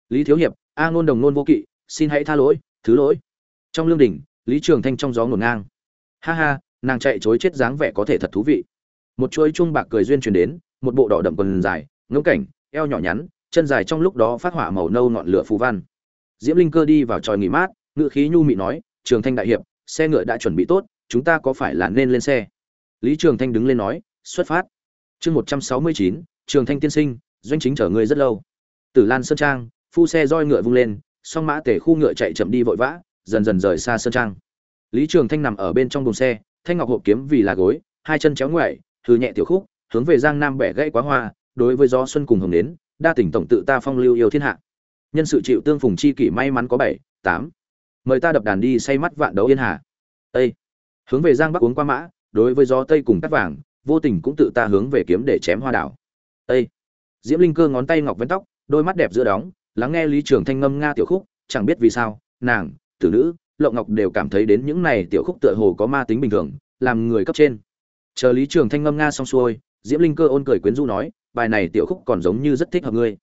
Lý thiếu hiệp, a ngôn đồng nôn vô kỵ, xin hãy tha lỗi, thứ lỗi. Trong lương đình lý trường thanh trong gió ngổn ngang. Ha ha, nàng chạy chối chết dáng vẻ có thể thật thú vị. Một chuỗi chuông bạc cười duyên truyền đến một bộ đỏ đậm quần dài ngẫm cảnh, eo nhỏ nhắn, chân dài trong lúc đó phát hỏa màu nâu ngọn lửa phù văn. Diễm linh cơ đi vào tròi nghỉ mát ngự khí nhu mị nói, trường thanh đại hiệp, xe ngựa đã chuẩn bị tốt, chúng ta có phải là nên lên xe? Lý trường thanh đứng lên nói, xuất phát. Chương một trăm sáu mươi chín, trường thanh tiên sinh, doanh chính chở người rất lâu. Tử lan sơn trang, phu xe roi ngựa vung lên, song mã tể khu ngựa chạy chậm đi vội vã, dần dần rời xa sơn trang. Lý trường thanh nằm ở bên trong đồn xe, thanh ngọc hộp kiếm vì là gối, hai chân chéo ngoại thư nhẹ tiểu khúc hướng về giang nam bẻ gãy quá hoa, đối với gió xuân cùng hồng đến đa tỉnh tổng tự ta phong lưu yêu thiên hạ. Nhân sự chịu tương phùng chi kỷ may mắn có bảy, tám. Mời ta đập đàn đi say mắt vạn đấu yên hà. Tây. Hướng về giang bắc uống qua mã, đối với gió tây cùng cắt vàng, vô tình cũng tự ta hướng về kiếm để chém hoa đảo. Tây. Diễm linh cơ ngón tay ngọc vén tóc, đôi mắt đẹp giữa đóng, lắng nghe lý trường thanh ngâm nga tiểu khúc, chẳng biết vì sao, nàng, tử nữ, lộng ngọc đều cảm thấy đến những này tiểu khúc tựa hồ có ma tính bình thường, làm người cấp trên. Chờ lý trường thanh ngâm nga xong xuôi diễm linh cơ ôn cười quyến rũ nói, bài này tiểu khúc còn giống như rất thích hợp ngươi.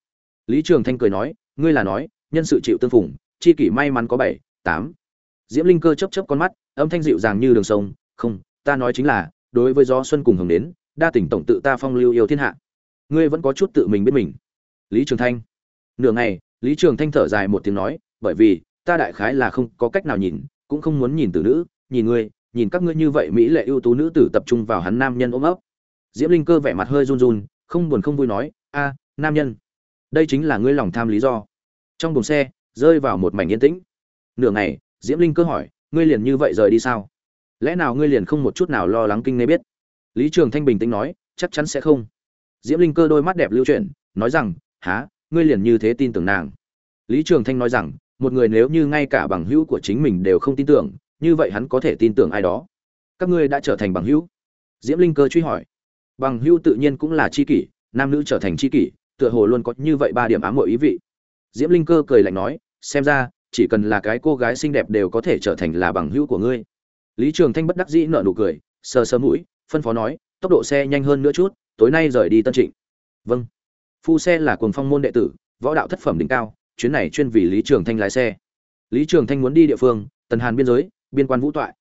Lý trường thanh cười nói, ngươi là nói, nhân sự chịu tương phùng, chi kỷ may mắn có bảy, tám. Diễm linh cơ chấp chấp con mắt, âm thanh dịu dàng như đường sông, không, ta nói chính là, đối với gió xuân cùng hồng đến, đa tỉnh tổng tự ta phong lưu yêu thiên hạ. Ngươi vẫn có chút tự mình biết mình. Lý trường thanh. Nửa ngày, lý trường thanh thở dài một tiếng nói, bởi vì, ta đại khái là không có cách nào nhìn, cũng không muốn nhìn từ nữ, nhìn ngươi, nhìn các ngươi như vậy mỹ lệ ưu tú nữ tử tập trung vào hắn nam nhân ôm ấp diễm linh cơ vẻ mặt hơi run run, không buồn không vui nói, a, nam nhân, đây chính là ngươi lòng tham lý do. Trong buồng xe, rơi vào một mảnh yên tĩnh. Nửa ngày, diễm linh cơ hỏi, ngươi liền như vậy rời đi sao? Lẽ nào ngươi liền không một chút nào lo lắng kinh nê biết? Lý trường thanh bình tĩnh nói, chắc chắn sẽ không. Diễm linh cơ đôi mắt đẹp lưu chuyển, nói rằng há ngươi liền như thế tin tưởng nàng? Lý trường thanh nói rằng, một người nếu như ngay cả bằng hữu của chính mình đều không tin tưởng, như vậy hắn có thể tin tưởng ai đó. Các ngươi đã trở thành bằng hữu? Diễm linh cơ truy hỏi bằng hữu tự nhiên cũng là chi kỷ, nam nữ trở thành chi kỷ, tựa hồ luôn có như vậy ba điểm ám hội ý vị. Diễm linh cơ cười lạnh nói, xem ra, chỉ cần là cái cô gái xinh đẹp đều có thể trở thành là bằng hữu của ngươi. Lý trường thanh bất đắc dĩ nợ nụ cười, sờ sờ mũi, phân phó nói, tốc độ xe nhanh hơn nữa chút, tối nay rời đi tân trịnh. Vâng. Phu xe là cuồng phong môn đệ tử, võ đạo thất phẩm đỉnh cao, chuyến này chuyên vì lý trường thanh lái xe. Lý trường thanh muốn đi địa phương, tần hàn biên giới, biên quan vũ thoại.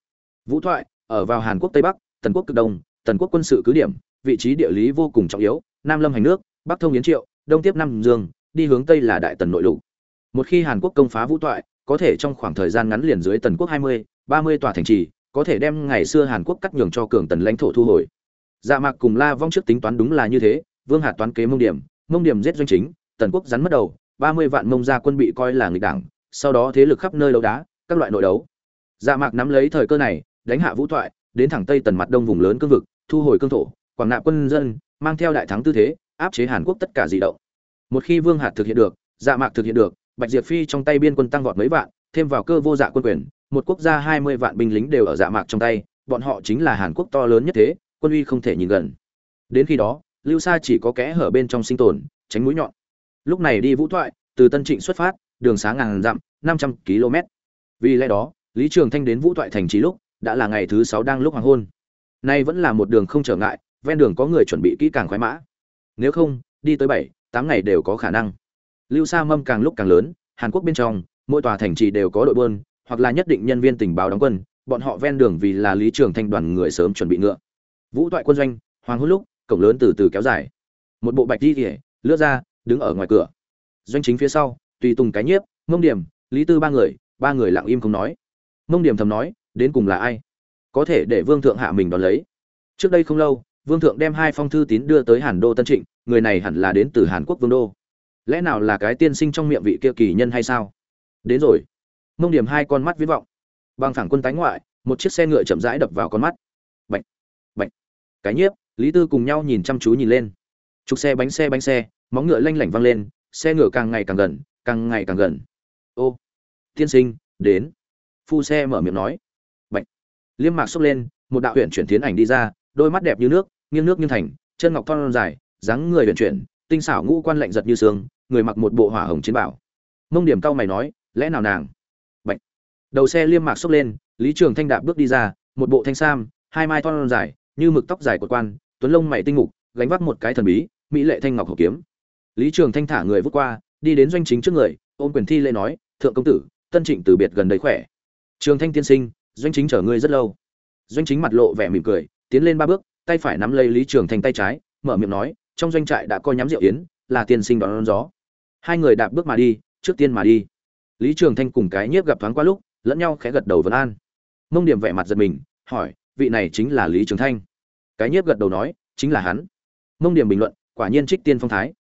Vũ thoại, ở vào hàn quốc tây bắc, tần quốc cực đông, tần quốc quân sự cứ điểm vị trí địa lý vô cùng trọng yếu, nam lâm hành nước, bắc thông yến triệu, đông tiếp nam dương, đi hướng tây là đại tần nội lục. Một khi hàn quốc công phá vũ thoại, có thể trong khoảng thời gian ngắn liền dưới tần quốc hai mươi, ba mươi tòa thành trì, có thể đem ngày xưa hàn quốc cắt nhường cho cường tần lãnh thổ thu hồi. Dạ mạc cùng la vong trước tính toán đúng là như thế, vương hạt toán kế mông điểm mông điểm giết doanh chính, tần quốc rắn mất đầu, ba mươi vạn mông gia quân bị coi là nghịch đảng, sau đó thế lực khắp nơi đấu đá, các loại nội đấu. Dạ mạc nắm lấy thời cơ này, đánh hạ vũ thoại, đến thẳng tây tần mặt đông vùng lớn cương vực, thu hồi cương thổ quảng nạp quân dân, mang theo đại thắng tư thế, áp chế hàn quốc tất cả di động. Một khi vương hạt thực hiện được dạ mạc thực hiện được, bạch diệp phi trong tay biên quân tăng vọt mấy vạn, thêm vào cơ vô dạ quân quyền, một quốc gia hai mươi vạn binh lính đều ở dạ mạc trong tay, bọn họ chính là hàn quốc to lớn nhất thế, quân uy không thể nhìn gần. Đến khi đó, lưu sa chỉ có kẽ hở bên trong sinh tồn, tránh mũi nhọn. Lúc này đi vũ thoại, từ tân trịnh xuất phát, đường sáng ngàn dặm, năm trăm km. Vì lẽ đó, lý trường thanh đến vũ thoại thành trí lúc, đã là ngày thứ sáu đang lúc hoàng hôn. Nay vẫn là một đường không trở ngại ven đường có người chuẩn bị kỹ càng khoái mã. Nếu không, đi tới bảy, tám ngày đều có khả năng. Lưu sa mâm càng lúc càng lớn, hàn quốc bên trong, mỗi tòa thành trì đều có đội bơn hoặc là nhất định nhân viên tình báo đóng quân, bọn họ ven đường vì là lý trường thanh đoàn người sớm chuẩn bị ngựa. Vũ toại quân doanh, hoàng hôn lúc, cổng lớn từ từ kéo dài. Một bộ bạch đi kỉa lướt ra, đứng ở ngoài cửa. Doanh chính phía sau, tùy tùng cái nhiếp, mông điểm, lý tư ba người ba người lặng im không nói. Mông điểm thầm nói, đến cùng là ai? Có thể để vương thượng hạ mình đón lấy. Trước đây không lâu vương thượng đem hai phong thư tín đưa tới hàn đô tân trịnh, người này hẳn là đến từ hàn quốc vương đô. Lẽ nào là cái tiên sinh trong miệng vị kia kỳ nhân hay sao? Đến rồi. Mông điểm hai con mắt viết vọng. Bằng thẳng quân tái ngoại, một chiếc xe ngựa chậm rãi đập vào con mắt. Bệnh bệnh cái nhiếp, lý tư cùng nhau nhìn chăm chú nhìn lên. Trục xe bánh xe bánh xe, móng ngựa lanh lảnh văng lên, xe ngựa càng ngày càng gần, càng ngày càng gần. Ô, tiên sinh, đến. Phu xe mở miệng nói. Bệnh liêm mạc xốc lên, một đạo huyện chuyển tiến ảnh đi ra, đôi mắt đẹp như nước nghiêng nước nghiêng thành, chân ngọc thon dài, dáng người uyển chuyển, tinh xảo ngũ quan lạnh giật như sương, người mặc một bộ hỏa hồng chiến bảo. Mông điểm cao mày nói, lẽ nào nàng? Bạch. đầu xe liêm mạc xốc lên, lý trường thanh đạp bước đi ra, một bộ thanh sam, hai mai thon dài, như mực tóc dài của quan, tuấn lông mày tinh mục, gánh vác một cái thần bí, mỹ lệ thanh ngọc hổ kiếm. Lý trường thanh thả người vút qua, đi đến doanh chính trước người, ôm quyền thi lễ nói, thượng công tử, tân trịnh từ biệt gần đấy khỏe. Trường thanh tiên sinh, doanh chính chở ngươi rất lâu. Doanh chính mặt lộ vẻ mỉm cười, tiến lên ba bước tay phải nắm lấy lý trường thanh tay trái mở miệng nói trong doanh trại đã coi nhắm rượu yến là tiên sinh đón, đón gió. Hai người đạp bước mà đi trước tiên mà đi. Lý trường thanh cùng cái nhiếp gặp thoáng qua lúc lẫn nhau khẽ gật đầu vân an. Mông điểm vẻ mặt giật mình hỏi vị này chính là lý trường thanh cái nhiếp gật đầu nói chính là hắn. Mông điểm bình luận quả nhiên trích tiên phong thái.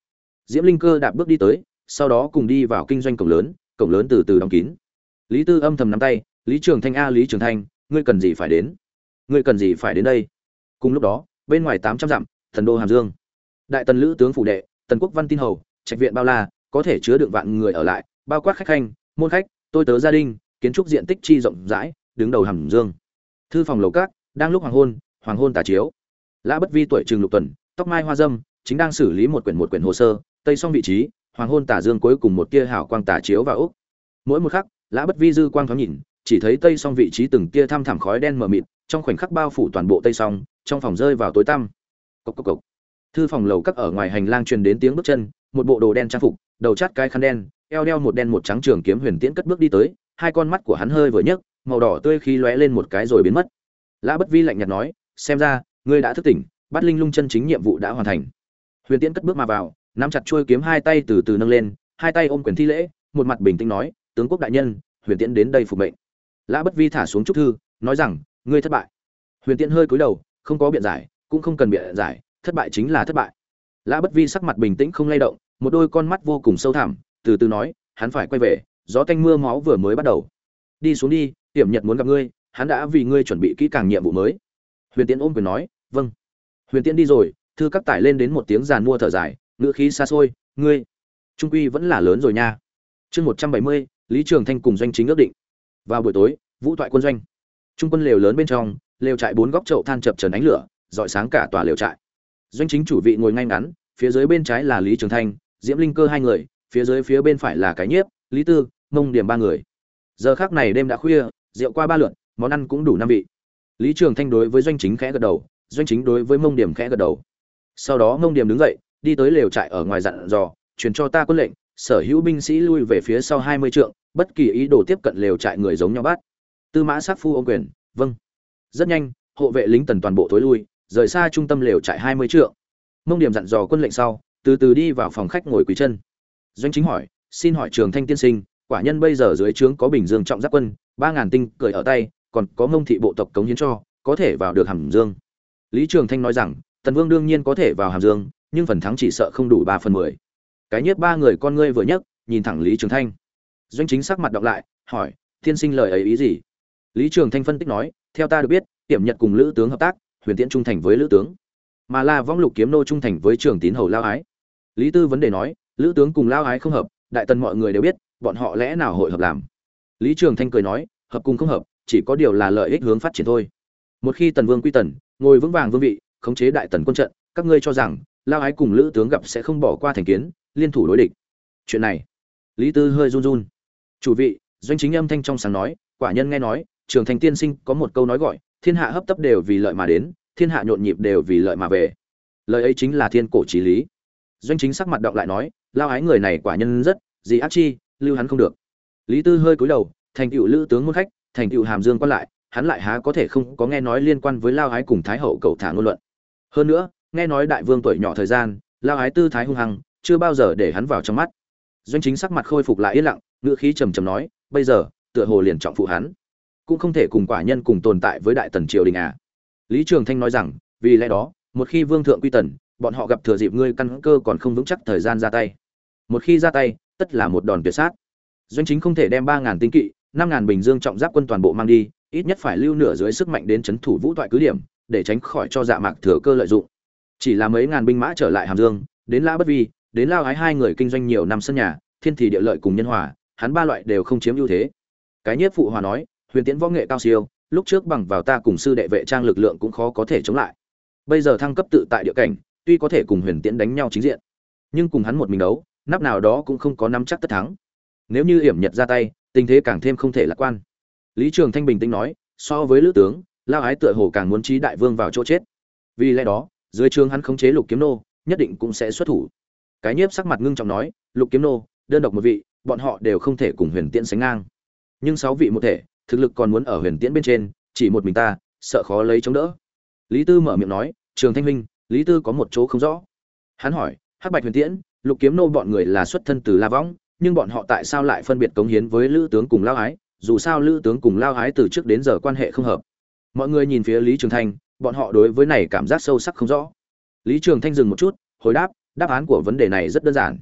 Diễm linh cơ đạp bước đi tới sau đó cùng đi vào kinh doanh cổng lớn cổng lớn từ từ đóng kín. Lý tư âm thầm nắm tay lý trường thanh a lý trường thanh ngươi cần gì phải đến? Ngươi cần gì phải đến đây? Cùng lúc đó, bên ngoài tám trăm dặm, thần đô hàm dương. Đại tần lữ tướng phủ đệ, tần quốc văn tin hầu, trạch viện bao la, có thể chứa đựng vạn người ở lại, bao quát khách khanh, môn khách, tôi tớ gia đình, kiến trúc diện tích chi rộng rãi, đứng đầu hàm dương. Thư phòng lầu cát đang lúc hoàng hôn hoàng hôn tà chiếu. Lã bất vi tuổi trường lục tuần, tóc mai hoa dâm, chính đang xử lý một quyển một quyển hồ sơ, tây xong vị trí, hoàng hôn tà dương cuối cùng một tia hào quang tà chiếu vào úc. Mỗi một khắc, lã bất vi dư quang thoáng nhìn, chỉ thấy tây xong vị trí từng tia thăm thẳm khói đen mờ mịt, trong khoảnh khắc bao phủ toàn bộ tây xong trong phòng rơi vào tối tăm. Cốc cốc cốc. thư phòng lầu các ở ngoài hành lang truyền đến tiếng bước chân, một bộ đồ đen trang phục, đầu chát cái khăn đen, eo đeo một đen một trắng trường kiếm huyền tiễn cất bước đi tới, hai con mắt của hắn hơi vừa nhấc, màu đỏ tươi khi lóe lên một cái rồi biến mất. Lã bất vi lạnh nhạt nói, xem ra, ngươi đã thức tỉnh, bắt linh lung chân chính nhiệm vụ đã hoàn thành. Huyền tiễn cất bước mà vào, nắm chặt chuôi kiếm hai tay từ từ nâng lên, hai tay ôm quyền thi lễ, một mặt bình tĩnh nói, tướng quốc đại nhân, huyền tiễn đến đây phục mệnh. Lã bất vi thả xuống trúc thư, nói rằng, ngươi thất bại. Huyền tiễn hơi cúi đầu không có biện giải, cũng không cần biện giải, thất bại chính là thất bại. Lã bất vi sắc mặt bình tĩnh không lay động, một đôi con mắt vô cùng sâu thẳm, từ từ nói, hắn phải quay về, gió tanh mưa máu vừa mới bắt đầu. Đi xuống đi hiểm nhật muốn gặp ngươi, hắn đã vì ngươi chuẩn bị kỹ càng nhiệm vụ mới. Huyền tiễn ôm quyền nói vâng. Huyền tiễn đi rồi, thư các tải lên đến một tiếng giàn mua thở dài ngựa khí xa xôi, ngươi, trung quy vẫn là lớn rồi nha. Chương một trăm bảy mươi, lý trường thanh cùng doanh chính ước định. Vào buổi tối, vũ thoại quân doanh. Trung quân lều lớn bên trong lều trại bốn góc chậu than chập trần ánh lửa dọi sáng cả tòa lều trại. Doanh chính chủ vị ngồi ngay ngắn, phía dưới bên trái là lý trường thanh, diễm linh cơ hai người, phía dưới phía bên phải là cái nhiếp, lý tư, mông điểm ba người. Giờ khác này đêm đã khuya, rượu qua ba lượn món ăn cũng đủ năm vị. Lý trường thanh đối với doanh chính khẽ gật đầu, doanh chính đối với mông điểm khẽ gật đầu. Sau đó mông điểm đứng dậy, đi tới lều trại ở ngoài dặn dò, truyền cho ta quân lệnh, sở hữu binh sĩ lui về phía sau hai mươi trượng, bất kỳ ý đồ tiếp cận lều trại người giống nhau bắt. Tư mã sát phu ô quyền vâng rất nhanh, hộ vệ lính tần toàn bộ tối lui, rời xa trung tâm lều trại hai mươi trượng. Mông điểm dặn dò quân lệnh sau, từ từ đi vào phòng khách ngồi quỳ chân. Doanh chính hỏi, xin hỏi trường thanh tiên sinh, quả nhân bây giờ dưới trướng có bình dương trọng giáp quân, ba ngàn tinh cười ở tay, còn có mông thị bộ tộc cống hiến cho, có thể vào được hàm dương? Lý trường thanh nói rằng, tần vương đương nhiên có thể vào hàm dương, nhưng phần thắng chỉ sợ không đủ ba phần mười. Cái nhất ba người con ngươi vừa nhấc, nhìn thẳng lý trường thanh. Doanh chính sắc mặt đọc lại, hỏi, tiên sinh lời ấy ý gì? Lý trường thanh phân tích nói theo ta được biết tiệm nhật cùng lữ tướng hợp tác, huyền tiễn trung thành với lữ tướng. Mà là vong lục kiếm nô trung thành với trường tín hầu lao ái. Lý tư vấn đề nói, lữ tướng cùng lao ái không hợp, đại tần mọi người đều biết, bọn họ lẽ nào hội hợp làm. Lý trường thanh cười nói, hợp cùng không hợp, chỉ có điều là lợi ích hướng phát triển thôi. Một khi tần vương quy tần, ngồi vững vàng vương vị, khống chế đại tần quân trận, các ngươi cho rằng, lao ái cùng lữ tướng gặp sẽ không bỏ qua thành kiến, liên thủ đối địch. Chuyện này, lý tư hơi run run. Chủ vị, doanh chính âm thanh trong sáng nói, quả nhân nghe nói trường thành tiên sinh có một câu nói gọi, thiên hạ hấp tấp đều vì lợi mà đến, thiên hạ nhộn nhịp đều vì lợi mà về. Lời ấy chính là thiên cổ trí lý. Doanh chính sắc mặt động lại nói, lao ái người này quả nhân rất, gì ác chi, lưu hắn không được. Lý tư hơi cúi đầu, thành Cựu lữ tướng muốn khách, thành Cựu hàm dương quan lại, hắn lại há có thể không có nghe nói liên quan với lao ái cùng thái hậu cầu thả ngôn luận. Hơn nữa, nghe nói đại vương tuổi nhỏ thời gian, lao ái tư thái hung hăng, chưa bao giờ để hắn vào trong mắt. Doanh chính sắc mặt khôi phục lại yên lặng ngựa khí trầm trầm nói, bây giờ, tựa hồ liền trọng phụ hắn cũng không thể cùng quả nhân cùng tồn tại với đại tần triều đình à. Lý trường thanh nói rằng, vì lẽ đó, một khi vương thượng quy tần, bọn họ gặp thừa dịp ngươi căn cơ còn không vững chắc thời gian ra tay. Một khi ra tay, tất là một đòn tuyệt sát. Doanh chính không thể đem ba ngàn tinh kỵ, năm ngàn bình dương trọng giáp quân toàn bộ mang đi, ít nhất phải lưu nửa dưới sức mạnh đến chấn thủ vũ toại cứ điểm, để tránh khỏi cho dạ mạc thừa cơ lợi dụng. Chỉ là mấy ngàn binh mã trở lại hàm dương, đến lã bất vi, đến lao hái hai người kinh doanh nhiều năm sân nhà, thiên thì địa lợi cùng nhân hòa, hắn ba loại đều không chiếm ưu thế. Cái nhất phụ hòa nói huyền tiễn võ nghệ cao siêu, lúc trước bằng vào ta cùng sư đệ vệ trang lực lượng cũng khó có thể chống lại. Bây giờ thăng cấp tự tại địa cảnh, tuy có thể cùng huyền tiễn đánh nhau chính diện, nhưng cùng hắn một mình đấu, nắp nào đó cũng không có nắm chắc tất thắng. Nếu như hiểm nhật ra tay, tình thế càng thêm không thể lạc quan. Lý trường thanh bình tĩnh nói, so với lữ tướng, lao ái tựa hồ càng muốn trí đại vương vào chỗ chết. Vì lẽ đó, dưới trường hắn khống chế lục kiếm nô, nhất định cũng sẽ xuất thủ. Cái nhiếp sắc mặt ngưng trọng nói, lục kiếm nô, đơn độc một vị, bọn họ đều không thể cùng huyền tiễn sánh ngang. Nhưng sáu vị một thể thực lực còn muốn ở huyền tiễn bên trên, chỉ một mình ta, sợ khó lấy chống đỡ. Lý tư mở miệng nói, trường thanh huynh, lý tư có một chỗ không rõ. Hắn hỏi, hắc bạch huyền tiễn, lục kiếm nô bọn người là xuất thân từ la võng, nhưng bọn họ tại sao lại phân biệt cống hiến với lữ tướng cùng lao ái dù sao lữ tướng cùng lao ái từ trước đến giờ quan hệ không hợp. Mọi người nhìn phía lý trường thanh, bọn họ đối với này cảm giác sâu sắc không rõ. Lý trường thanh dừng một chút, hồi đáp đáp án của vấn đề này rất đơn giản.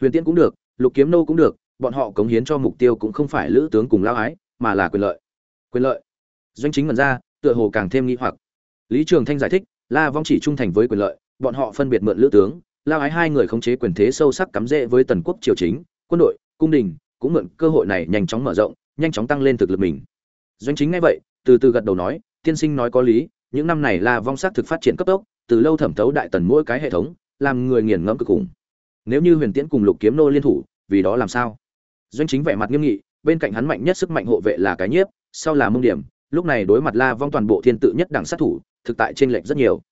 Huyền tiễn cũng được, lục kiếm nô cũng được, bọn họ cống hiến cho mục tiêu cũng không phải lữ tướng cùng lao ái mà là quyền lợi. Quyền lợi. Doanh chính mật ra, tựa hồ càng thêm nghi hoặc. Lý trường thanh giải thích, la vong chỉ trung thành với quyền lợi, bọn họ phân biệt mượn lữ tướng, lao ái hai người khống chế quyền thế sâu sắc cắm rễ với tần quốc triều chính, quân đội, cung đình, cũng mượn cơ hội này nhanh chóng mở rộng, nhanh chóng tăng lên thực lực mình. Doanh chính ngay vậy, từ từ gật đầu nói, tiên sinh nói có lý, những năm này la vong sắc thực phát triển cấp tốc, từ lâu thẩm thấu đại tần mỗi cái hệ thống, làm người nghiền ngẫm cực khủng. nếu như huyền tiễn cùng lục kiếm nô liên thủ, vì đó làm sao? Doanh chính vẻ mặt nghiêm nghị bên cạnh hắn mạnh nhất sức mạnh hộ vệ là cái nhiếp, sau là mông điểm, lúc này đối mặt la vong toàn bộ thiên tự nhất đẳng sát thủ, thực tại trên lệch rất nhiều.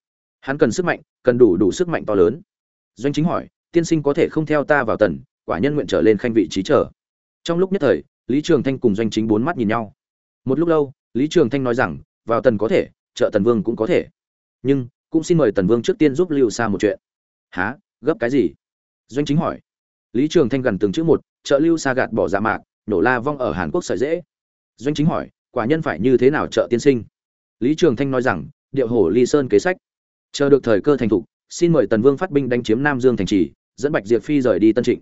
Hắn cần sức mạnh, cần đủ đủ sức mạnh to lớn. Doanh chính hỏi, tiên sinh có thể không theo ta vào tần, quả nhân nguyện trở lên khanh vị trí trở trong lúc nhất thời, lý trường thanh cùng doanh chính bốn mắt nhìn nhau. Một lúc lâu, lý trường thanh nói rằng, vào tần có thể, trợ tần vương cũng có thể. Nhưng, cũng xin mời tần vương trước tiên giúp lưu xa một chuyện. Há gấp cái gì? Doanh chính hỏi. Lý trường thanh gần từng chữ một, trợ lưu xa gạt bỏ dạ mạc nổ la vong ở hàn quốc sợi dễ. Doanh chính hỏi, quả nhân phải như thế nào trợ tiên sinh? Lý trường thanh nói rằng, điệu hổ ly sơn kế sách. Chờ được thời cơ thành thục, xin mời tần vương phát binh đánh chiếm nam dương thành trì, dẫn bạch diệp phi rời đi tân trịnh.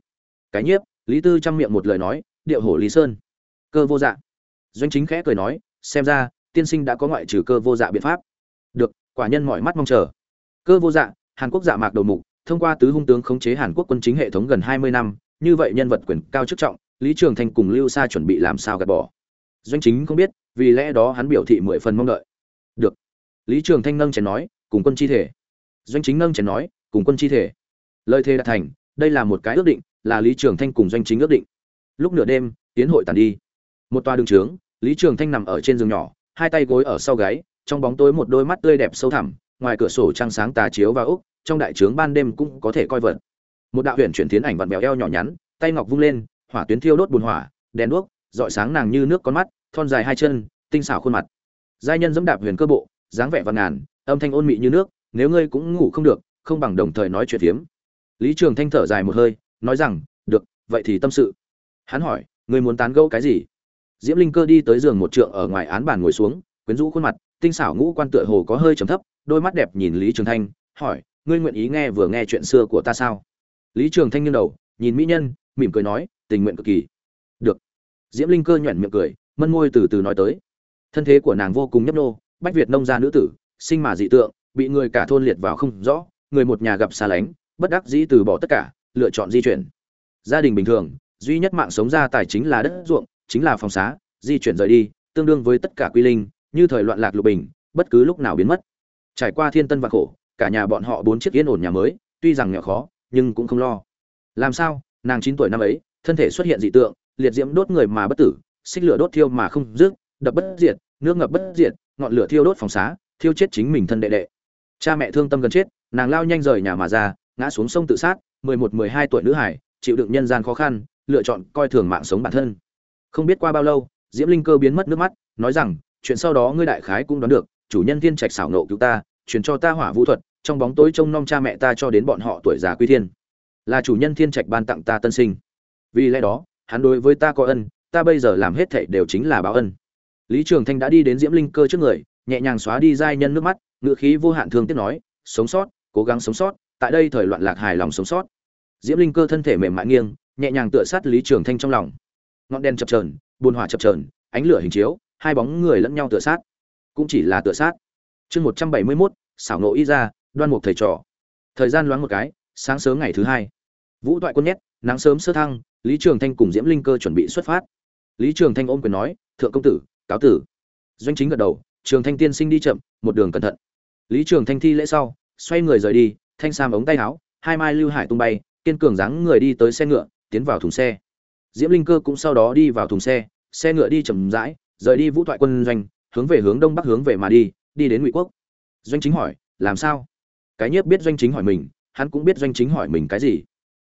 Cái nhiếp, lý tư chăm miệng một lời nói, điệu hổ lý sơn. Cơ vô dạ. Doanh chính khẽ cười nói, xem ra, tiên sinh đã có ngoại trừ cơ vô dạ biện pháp. Được, quả nhân mọi mắt mong chờ. Cơ vô dạ hàn quốc dạ mạc đầu mục, thông qua tứ hung tướng khống chế hàn quốc quân chính hệ thống gần hai mươi năm, như vậy nhân vật quyền cao chức trọng lý trường thanh cùng lưu sa chuẩn bị làm sao gạt bỏ. Doanh chính không biết, vì lẽ đó hắn biểu thị mười phần mong đợi. Được. Lý trường thanh nâng chén nói, cùng quân chi thể. Doanh chính nâng chén nói, cùng quân chi thể. Lời thề đã thành, đây là một cái ước định, là lý trường thanh cùng doanh chính ước định. Lúc nửa đêm, tiến hội tàn đi. Một toa đường trướng, lý trường thanh nằm ở trên giường nhỏ, hai tay gối ở sau gáy, trong bóng tối một đôi mắt tươi đẹp sâu thẳm, ngoài cửa sổ trăng sáng tà chiếu vào úc, trong đại trướng ban đêm cũng có thể coi vật. Một đạo huyền chuyển tiến ảnh vặn bèo eo nhỏ nhắn, tay ngọc vung lên hỏa tuyến thiêu đốt bùn hỏa, đèn đuốc dọi sáng nàng như nước con mắt, thon dài hai chân, tinh xảo khuôn mặt. Giai nhân dẫm đạp huyền cơ bộ, dáng vẻ văn ngàn, âm thanh ôn mị như nước, nếu ngươi cũng ngủ không được, không bằng đồng thời nói chuyện phiếm. Lý trường thanh thở dài một hơi, nói rằng, được, vậy thì tâm sự. Hắn hỏi, ngươi muốn tán gẫu cái gì? Diễm linh cơ đi tới giường một trượng ở ngoài án bàn ngồi xuống, quyến rũ khuôn mặt, tinh xảo ngũ quan tựa hồ có hơi trầm thấp, đôi mắt đẹp nhìn lý trường thanh, hỏi, ngươi nguyện ý nghe vừa nghe chuyện xưa của ta sao? Lý trường thanh nghiêng đầu, nhìn mỹ nhân, mỉm cười nói tình nguyện cực kỳ. Được. Diễm linh cơ nhoẻn miệng cười, mân môi từ từ nói tới. Thân thế của nàng vô cùng nhấp nô bách việt nông gia nữ tử, sinh mà dị tượng, bị người cả thôn liệt vào không rõ, người một nhà gặp xa lánh, bất đắc dĩ từ bỏ tất cả, lựa chọn di chuyển. Gia đình bình thường, duy nhất mạng sống ra tài chính là đất ruộng, chính là phòng xá, di chuyển rời đi, tương đương với tất cả quy linh, như thời loạn lạc lục bình, bất cứ lúc nào biến mất. Trải qua thiên tân và khổ, cả nhà bọn họ bốn chiếc yên ổn nhà mới, tuy rằng nghèo khó, nhưng cũng không lo. Làm sao? Nàng chín tuổi năm ấy thân thể xuất hiện dị tượng liệt diễm đốt người mà bất tử xích lửa đốt thiêu mà không dứt, đập bất diệt nước ngập bất diệt ngọn lửa thiêu đốt phòng xá thiêu chết chính mình thân đệ đệ. Cha mẹ thương tâm gần chết nàng lao nhanh rời nhà mà ra ngã xuống sông tự sát mười một mười hai tuổi nữ hải chịu đựng nhân gian khó khăn lựa chọn coi thường mạng sống bản thân. Không biết qua bao lâu diễm linh cơ biến mất nước mắt nói rằng chuyện sau đó ngươi đại khái cũng đoán được chủ nhân thiên trạch xảo nộ cứu ta truyền cho ta hỏa vũ thuật trong bóng tối trông nom cha mẹ ta cho đến bọn họ tuổi già quy thiên. Là chủ nhân thiên trạch ban tặng ta tân sinh vì lẽ đó, hắn đối với ta có ân, ta bây giờ làm hết thảy đều chính là báo ân. Lý trường thanh đã đi đến diễm linh cơ trước người, nhẹ nhàng xóa đi giai nhân nước mắt ngự khí vô hạn thương tiếc nói, sống sót, cố gắng sống sót, tại đây thời loạn lạc hài lòng sống sót. Diễm linh cơ thân thể mềm mại nghiêng, nhẹ nhàng tựa sát lý trường thanh trong lòng. Ngọn đèn chập trờn buồn hỏa chập trờn ánh lửa hình chiếu, hai bóng người lẫn nhau tựa sát. Cũng chỉ là tựa sát. Chương một trăm bảy mươi mốt, xảo nộ y ra, đoan mục thầy trò. Thời gian loáng một cái, sáng sớm ngày thứ hai. Vũ toại quân nhét, nắng sớm sơ thăng lý trường thanh cùng diễm linh cơ chuẩn bị xuất phát. Lý trường thanh ôm quyền nói, thượng công tử, cáo tử. Doanh chính gật đầu, trường thanh tiên sinh đi chậm, một đường cẩn thận. Lý trường thanh thi lễ sau, xoay người rời đi, thanh sam ống tay áo, hai mai lưu hải tung bay, kiên cường dáng người đi tới xe ngựa, tiến vào thùng xe. Diễm linh cơ cũng sau đó đi vào thùng xe xe ngựa đi chậm rãi, rời đi vũ thoại quân doanh, hướng về hướng đông bắc hướng về mà đi đi đến ngụy quốc. Doanh chính hỏi, làm sao? Cái nhiếp biết doanh chính hỏi mình, hắn cũng biết doanh chính hỏi mình cái gì.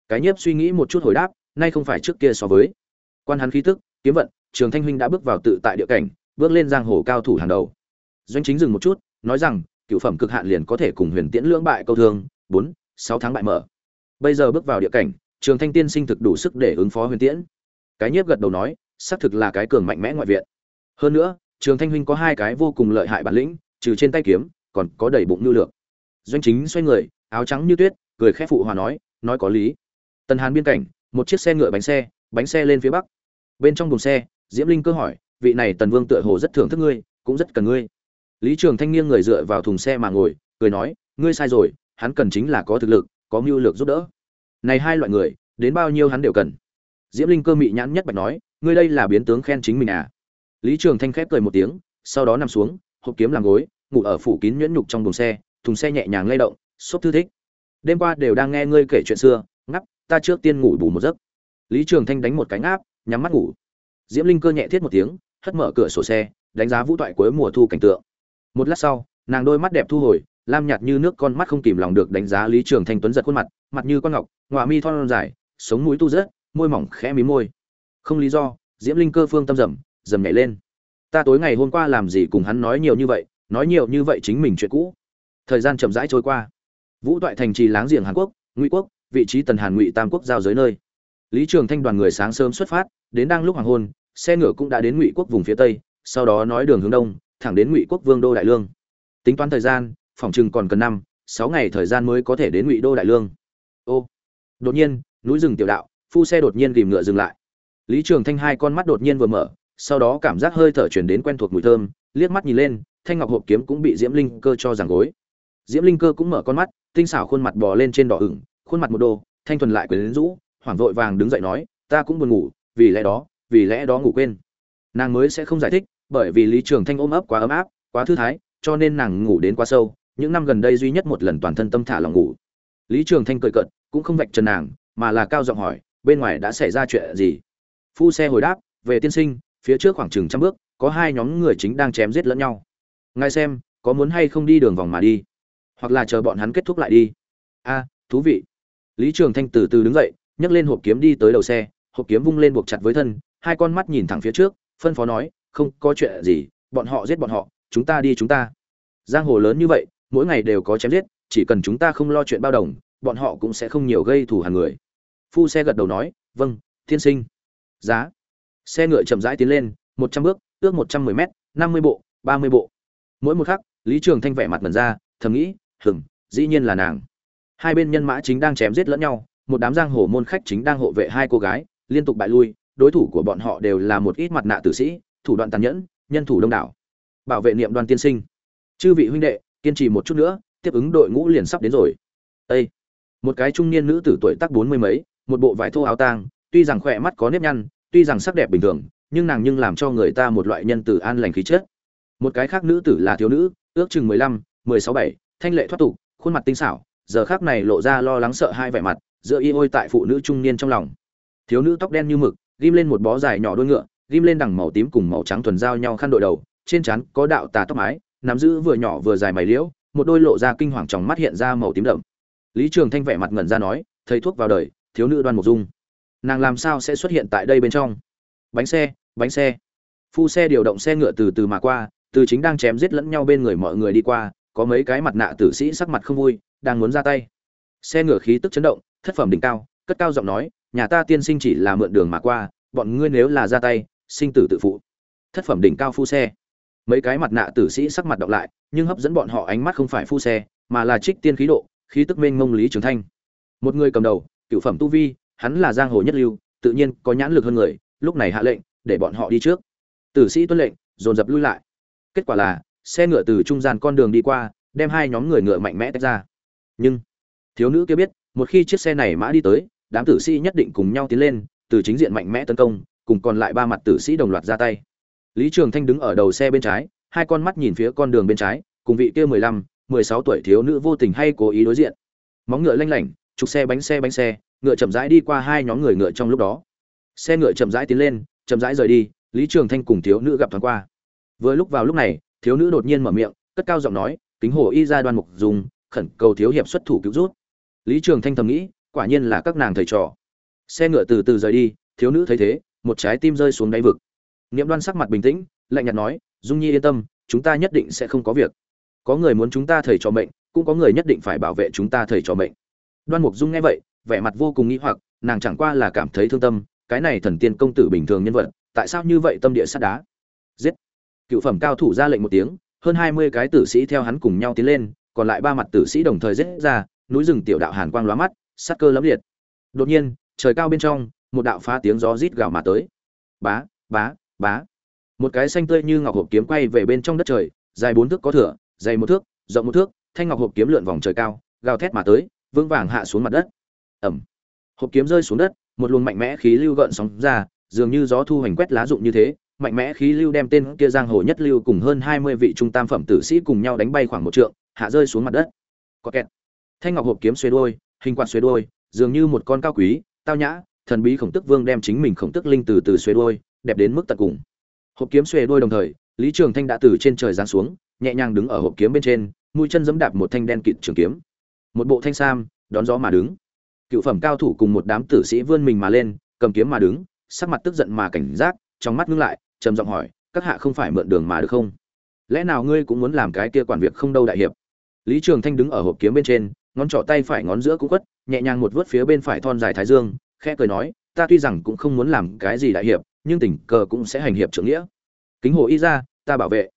Cái nhiếp suy nghĩ một chút hồi đáp nay không phải trước kia so với. Quan hắn khí tức, kiếm vận, trường thanh huynh đã bước vào tự tại địa cảnh, bước lên giang hồ cao thủ hàng đầu. Doanh chính dừng một chút, nói rằng, cựu phẩm cực hạn liền có thể cùng huyền tiễn lưỡng bại câu thương, bốn, sáu tháng bại mở. Bây giờ bước vào địa cảnh, trường thanh tiên sinh thực đủ sức để ứng phó huyền tiễn. Cái nhiếp gật đầu nói, xác thực là cái cường mạnh mẽ ngoại viện. Hơn nữa, trường thanh huynh có hai cái vô cùng lợi hại bản lĩnh, trừ trên tay kiếm, còn có đầy bụng nhu lượng. doanh chính xoay người, áo trắng như tuyết, cười khẽ phụ hòa nói nói có lý. Tần hàn biên cảnh một chiếc xe ngựa bánh xe bánh xe lên phía bắc. Bên trong buồng xe, diễm linh cơ hỏi, vị này tần vương tựa hồ rất thưởng thức ngươi, cũng rất cần ngươi. Lý trường thanh niên người dựa vào thùng xe mà ngồi, cười nói, ngươi sai rồi, hắn cần chính là có thực lực, có mưu lược giúp đỡ. Này hai loại người, đến bao nhiêu hắn đều cần. Diễm linh cơ mị nhãn nhất bạch nói, ngươi đây là biến tướng khen chính mình à? Lý trường thanh khép cười một tiếng, sau đó nằm xuống, hộp kiếm làm gối, ngủ ở phủ kín nhuyễn nhục trong thùng xe thùng xe nhẹ nhàng lay động, xốp thư thích. Đêm qua đều đang nghe ngươi kể chuyện xưa, ngắp ta trước tiên ngủ bù một giấc. Lý trường thanh đánh một cánh áp nhắm mắt ngủ. Diễm linh cơ nhẹ thiết một tiếng, hất mở cửa sổ xe, đánh giá vũ toại cuối mùa thu cảnh tượng. Một lát sau, nàng đôi mắt đẹp thu hồi, lam nhạt như nước con mắt không kìm lòng được đánh giá lý trường thanh tuấn giật khuôn mặt mặt như con ngọc, ngọa mi thon dài, sống mũi tu rớt, môi mỏng khẽ mí môi. Không lý do, diễm linh cơ phương tâm dầm dầm nhảy lên. Ta tối ngày hôm qua làm gì cùng hắn nói nhiều như vậy, nói nhiều như vậy chính mình chuyện cũ. Thời gian chậm rãi trôi qua. Vũ toại thành trì láng giềng hàn quốc, ngụy quốc vị trí tần hàn ngụy tam quốc giao giới nơi lý trường thanh đoàn người sáng sớm xuất phát đến đang lúc hoàng hôn xe ngựa cũng đã đến ngụy quốc vùng phía tây sau đó nói đường hướng đông thẳng đến ngụy quốc vương đô đại lương tính toán thời gian phòng chừng còn cần năm sáu ngày thời gian mới có thể đến ngụy đô đại lương ô đột nhiên núi rừng tiểu đạo phu xe đột nhiên ghìm ngựa dừng lại lý trường thanh hai con mắt đột nhiên vừa mở sau đó cảm giác hơi thở chuyển đến quen thuộc mùi thơm liếc mắt nhìn lên thanh ngọc hộp kiếm cũng bị diễm linh cơ cho giằng gối diễm linh cơ cũng mở con mắt tinh xảo khuôn mặt bò lên trên đỏ ửng khuôn mặt một đồ thanh thuần lại quyến rũ, hoảng vội vàng đứng dậy nói, ta cũng buồn ngủ, vì lẽ đó, vì lẽ đó ngủ quên. Nàng mới sẽ không giải thích, bởi vì lý trường thanh ôm ấp quá ấm áp, quá thư thái, cho nên nàng ngủ đến quá sâu, những năm gần đây duy nhất một lần toàn thân tâm thả lòng ngủ. Lý trường thanh cười cợt, cũng không vạch trần nàng, mà là cao giọng hỏi, bên ngoài đã xảy ra chuyện gì? Phu xe hồi đáp, về tiên sinh, phía trước khoảng chừng trăm bước, có hai nhóm người chính đang chém giết lẫn nhau. Ngài xem, có muốn hay không đi đường vòng mà đi? Hoặc là chờ bọn hắn kết thúc lại đi? A, thú vị lý trường thanh từ từ đứng dậy, nhấc lên hộp kiếm đi tới đầu xe, hộp kiếm vung lên buộc chặt với thân, hai con mắt nhìn thẳng phía trước, phân phó nói, không có chuyện gì, bọn họ giết bọn họ, chúng ta đi chúng ta. Giang hồ lớn như vậy, mỗi ngày đều có chém giết, chỉ cần chúng ta không lo chuyện bao đồng, bọn họ cũng sẽ không nhiều gây thù hằn người. Phu xe gật đầu nói vâng thiên sinh. Giá. Xe ngựa chậm rãi tiến lên, một trăm bước, ước một trăm mười m năm mươi bộ, ba mươi bộ. Mỗi một khắc, lý trường thanh vẻ mặt mẩn ra, thầm nghĩ hừng dĩ nhiên là nàng hai bên nhân mã chính đang chém giết lẫn nhau, một đám giang hồ môn khách chính đang hộ vệ hai cô gái, liên tục bại lui, đối thủ của bọn họ đều là một ít mặt nạ tử sĩ, thủ đoạn tàn nhẫn, nhân thủ đông đảo. Bảo vệ niệm đoàn tiên sinh. Chư vị huynh đệ, kiên trì một chút nữa, tiếp ứng đội ngũ liền sắp đến rồi. Ê! một cái trung niên nữ tử tuổi tác bốn mươi mấy, một bộ vải thô áo tang, tuy rằng khỏe mắt có nếp nhăn, tuy rằng sắc đẹp bình thường, nhưng nàng nhưng làm cho người ta một loại nhân tử an lành khí chất. Một cái khác nữ tử là thiếu nữ, ước chừng mười lăm, mười sáu bảy, thanh lệ thoát tục, khuôn mặt tinh xảo giờ khác này lộ ra lo lắng sợ hai vẻ mặt, giữa y ôi tại phụ nữ trung niên trong lòng. Thiếu nữ tóc đen như mực, ghim lên một bó dài nhỏ đôi ngựa, ghim lên đằng màu tím cùng màu trắng thuần giao nhau khăn đội đầu, trên trán có đạo tà tóc mái, nắm giữ vừa nhỏ vừa dài mày liễu, một đôi lộ ra kinh hoàng trong mắt hiện ra màu tím đậm. Lý trường thanh vẻ mặt ngẩn ra nói, thầy thuốc vào đời, thiếu nữ đoan mục dung. Nàng làm sao sẽ xuất hiện tại đây bên trong? Bánh xe bánh xe. Phu xe điều động xe ngựa từ từ mà qua, từ chính đang chém giết lẫn nhau bên người mọi người đi qua, có mấy cái mặt nạ tử sĩ sắc mặt không vui đang muốn ra tay. Xe ngựa khí tức chấn động, thất phẩm đỉnh cao, cất cao giọng nói, nhà ta tiên sinh chỉ là mượn đường mà qua, bọn ngươi nếu là ra tay, sinh tử tự phụ. Thất phẩm đỉnh cao phu xe. Mấy cái mặt nạ tử sĩ sắc mặt đọc lại, nhưng hấp dẫn bọn họ ánh mắt không phải phu xe, mà là trích tiên khí độ, khí tức mênh mông lý trường thanh. Một người cầm đầu, cựu phẩm tu vi, hắn là giang hồ nhất lưu, tự nhiên có nhãn lực hơn người, lúc này hạ lệnh, để bọn họ đi trước. Tử sĩ tuân lệnh, dồn dập lui lại. Kết quả là, xe ngựa từ trung gian con đường đi qua, đem hai nhóm người ngựa mạnh mẽ tách ra nhưng, thiếu nữ kia biết, một khi chiếc xe này mã đi tới, đám tử sĩ nhất định cùng nhau tiến lên, từ chính diện mạnh mẽ tấn công, cùng còn lại ba mặt tử sĩ đồng loạt ra tay. Lý trường thanh đứng ở đầu xe bên trái, hai con mắt nhìn phía con đường bên trái, cùng vị kia mười lăm, mười sáu tuổi thiếu nữ vô tình hay cố ý đối diện. Móng ngựa lanh lảnh, trục xe bánh xe bánh xe, ngựa chậm rãi đi qua hai nhóm người ngựa trong lúc đó. Xe ngựa chậm rãi tiến lên, chậm rãi rời đi, lý trường thanh cùng thiếu nữ gặp thoáng qua. Vừa lúc vào lúc này, thiếu nữ đột nhiên mở miệng, cất cao giọng nói, kính hồ y ra đoan mục dùng khẩn cầu thiếu hiệp xuất thủ cứu rút lý trường thanh thầm nghĩ, quả nhiên là các nàng thầy trò. Xe ngựa từ từ rời đi, thiếu nữ thấy thế, một trái tim rơi xuống đáy vực. Niệm đoan sắc mặt bình tĩnh, lạnh nhạt nói, dung nhi yên tâm, chúng ta nhất định sẽ không có việc. Có người muốn chúng ta thầy trò mệnh, cũng có người nhất định phải bảo vệ chúng ta thầy trò mệnh. Đoan mục dung nghe vậy, vẻ mặt vô cùng nghĩ hoặc, nàng chẳng qua là cảm thấy thương tâm, cái này thần tiên công tử bình thường nhân vật, tại sao như vậy tâm địa sắt đá? Giết! Cựu phẩm cao thủ ra lệnh một tiếng, hơn hai mươi cái tử sĩ theo hắn cùng nhau tiến lên còn lại ba mặt tử sĩ đồng thời giết ra núi rừng tiểu đạo hàn quang lóa mắt sát cơ lẫm liệt. Đột nhiên trời cao bên trong một đạo phá tiếng gió rít gào mà tới. Bá bá bá. Một cái xanh tươi như ngọc hộp kiếm quay về bên trong đất trời dài bốn thước có thửa dày một thước rộng một thước thanh ngọc hộp kiếm lượn vòng trời cao gào thét mà tới vững vàng hạ xuống mặt đất. Ầm, hộp kiếm rơi xuống đất một luồng mạnh mẽ khí lưu gợn sóng ra dường như gió thu hành quét lá rụng như thế mạnh mẽ khí lưu đem tên kia giang hồ nhất lưu cùng hơn hai mươi vị trung tam phẩm tử sĩ cùng nhau đánh bay khoảng một trượng hạ rơi xuống mặt đất. Có kẹt. Thanh ngọc hộp kiếm xuê đôi hình quạt xuê đôi dường như một con cao quý, tao nhã, thần bí khổng tức vương đem chính mình khổng tức linh từ từ xuê đôi đẹp đến mức tận cùng. Hộp kiếm xuê đôi đồng thời, lý trường thanh đã từ trên trời giáng xuống, nhẹ nhàng đứng ở hộp kiếm bên trên, mũi chân giẫm đạp một thanh đen kịt trường kiếm. Một bộ thanh sam, đón gió mà đứng. Cựu phẩm cao thủ cùng một đám tử sĩ vươn mình mà lên, cầm kiếm mà đứng, sắc mặt tức giận mà cảnh giác, trong mắt ngưng lại, trầm giọng hỏi, các hạ không phải mượn đường mà được không? Lẽ nào ngươi cũng muốn làm cái kia quản việc không đâu đại hiệp? Lý trường thanh đứng ở hộp kiếm bên trên, ngón trỏ tay phải ngón giữa cũng quất nhẹ nhàng một vớt phía bên phải thon dài thái dương, khẽ cười nói, ta tuy rằng cũng không muốn làm cái gì đại hiệp, nhưng tình cờ cũng sẽ hành hiệp trưởng nghĩa. Kính hồ y ra, ta bảo vệ.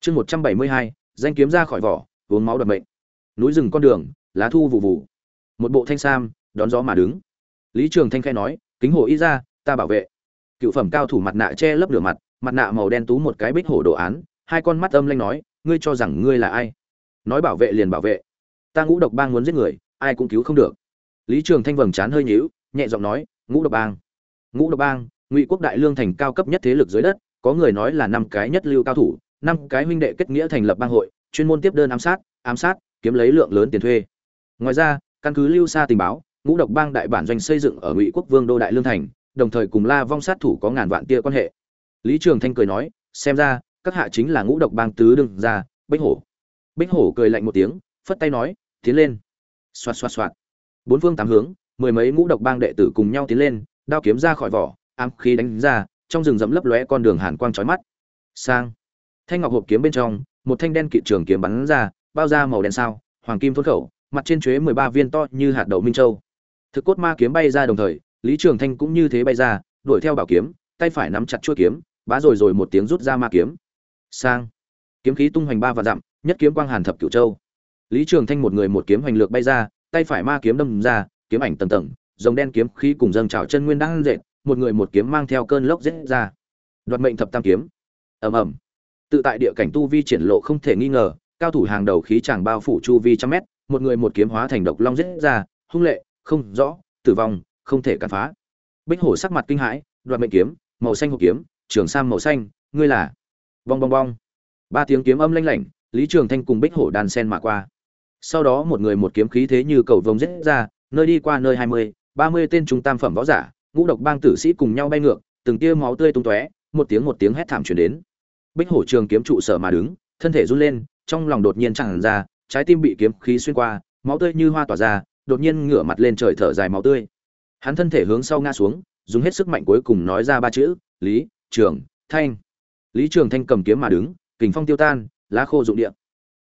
Chương một trăm bảy mươi hai, danh kiếm ra khỏi vỏ, uống máu đập mệnh. Núi rừng con đường, lá thu vụ vụ một bộ thanh sam, đón gió mà đứng. Lý trường thanh khẽ nói, kính hồ y ra, ta bảo vệ. Cựu phẩm cao thủ mặt nạ che lấp nửa mặt mặt nạ màu đen tú một cái bích hổ đồ án, hai con mắt âm lanh nói, ngươi cho rằng ngươi là ai? Nói bảo vệ liền bảo vệ. Ta ngũ độc bang muốn giết người, ai cũng cứu không được. Lý trường thanh vầng trán hơi nhíu, nhẹ giọng nói, ngũ độc bang. Ngũ độc bang, ngụy quốc đại lương thành cao cấp nhất thế lực dưới đất, có người nói là năm cái nhất lưu cao thủ, năm cái huynh đệ kết nghĩa thành lập bang hội, chuyên môn tiếp đơn ám sát ám sát, kiếm lấy lượng lớn tiền thuê. Ngoài ra, căn cứ lưu xa tình báo, ngũ độc bang đại bản doanh xây dựng ở ngụy quốc vương đô đại lương thành, đồng thời cùng la vong sát thủ có ngàn vạn tia quan hệ. Lý trường thanh cười nói, xem ra, các hạ chính là ngũ độc bang tứ đương ra bách hổ bích hổ cười lạnh một tiếng, phất tay nói, tiến lên. Xoạt xoạt xoạt. Bốn phương tám hướng, mười mấy ngũ độc bang đệ tử cùng nhau tiến lên, đao kiếm ra khỏi vỏ, ám khí đánh ra, trong rừng rậm lấp lóe con đường hàn quang chói mắt. Sang. Thanh ngọc hộp kiếm bên trong, một thanh đen kỵ trường kiếm bắn ra, bao ra màu đen sao, hoàng kim thốt khẩu, mặt trên chuế mười ba viên to như hạt đậu minh châu. Thực cốt ma kiếm bay ra đồng thời, lý trường thanh cũng như thế bay ra, đuổi theo bảo kiếm, tay phải nắm chặt chuôi kiếm, bá rồi rồi một tiếng rút ra ma kiếm. Sang. Kiếm khí tung hoành ba và dặm nhất kiếm quang hàn thập cửu châu. Lý trường thanh một người một kiếm hoành lược bay ra, tay phải ma kiếm đâm ra, kiếm ảnh tầng tầng dòng đen kiếm khí cùng dâng trào chân nguyên đang dệt một người một kiếm mang theo cơn lốc giết ra. Đoạt mệnh thập tam kiếm. Ầm ầm. Tự tại địa cảnh tu vi triển lộ không thể nghi ngờ, cao thủ hàng đầu khí chàng bao phủ chu vi trăm mét, một người một kiếm hóa thành độc long giết ra, hung lệ, không rõ, tử vong, không thể cản phá. Bích hổ sắc mặt kinh hãi, đoạt mệnh kiếm, màu xanh hộp kiếm, trường sam màu xanh, ngươi là. Bong bong bong. Ba tiếng kiếm âm lanh lảnh lý trường thanh cùng bích hổ đàn sen mà qua. Sau đó một người một kiếm khí thế như cầu vồng giết ra, nơi đi qua nơi hai mươi, ba mươi tên trung tam phẩm võ giả, ngũ độc bang tử sĩ cùng nhau bay ngược, từng tia máu tươi tung tóe, một tiếng một tiếng hét thảm truyền đến. Bích hổ trường kiếm trụ sở mà đứng, thân thể run lên, trong lòng đột nhiên tràn ra, trái tim bị kiếm khí xuyên qua, máu tươi như hoa tỏa ra, đột nhiên ngửa mặt lên trời thở dài máu tươi. Hắn thân thể hướng sau ngã xuống, dùng hết sức mạnh cuối cùng nói ra ba chữ, lý trường thanh. Lý trường thanh cầm kiếm mà đứng, kình phong tiêu tan lá khô rụng địa.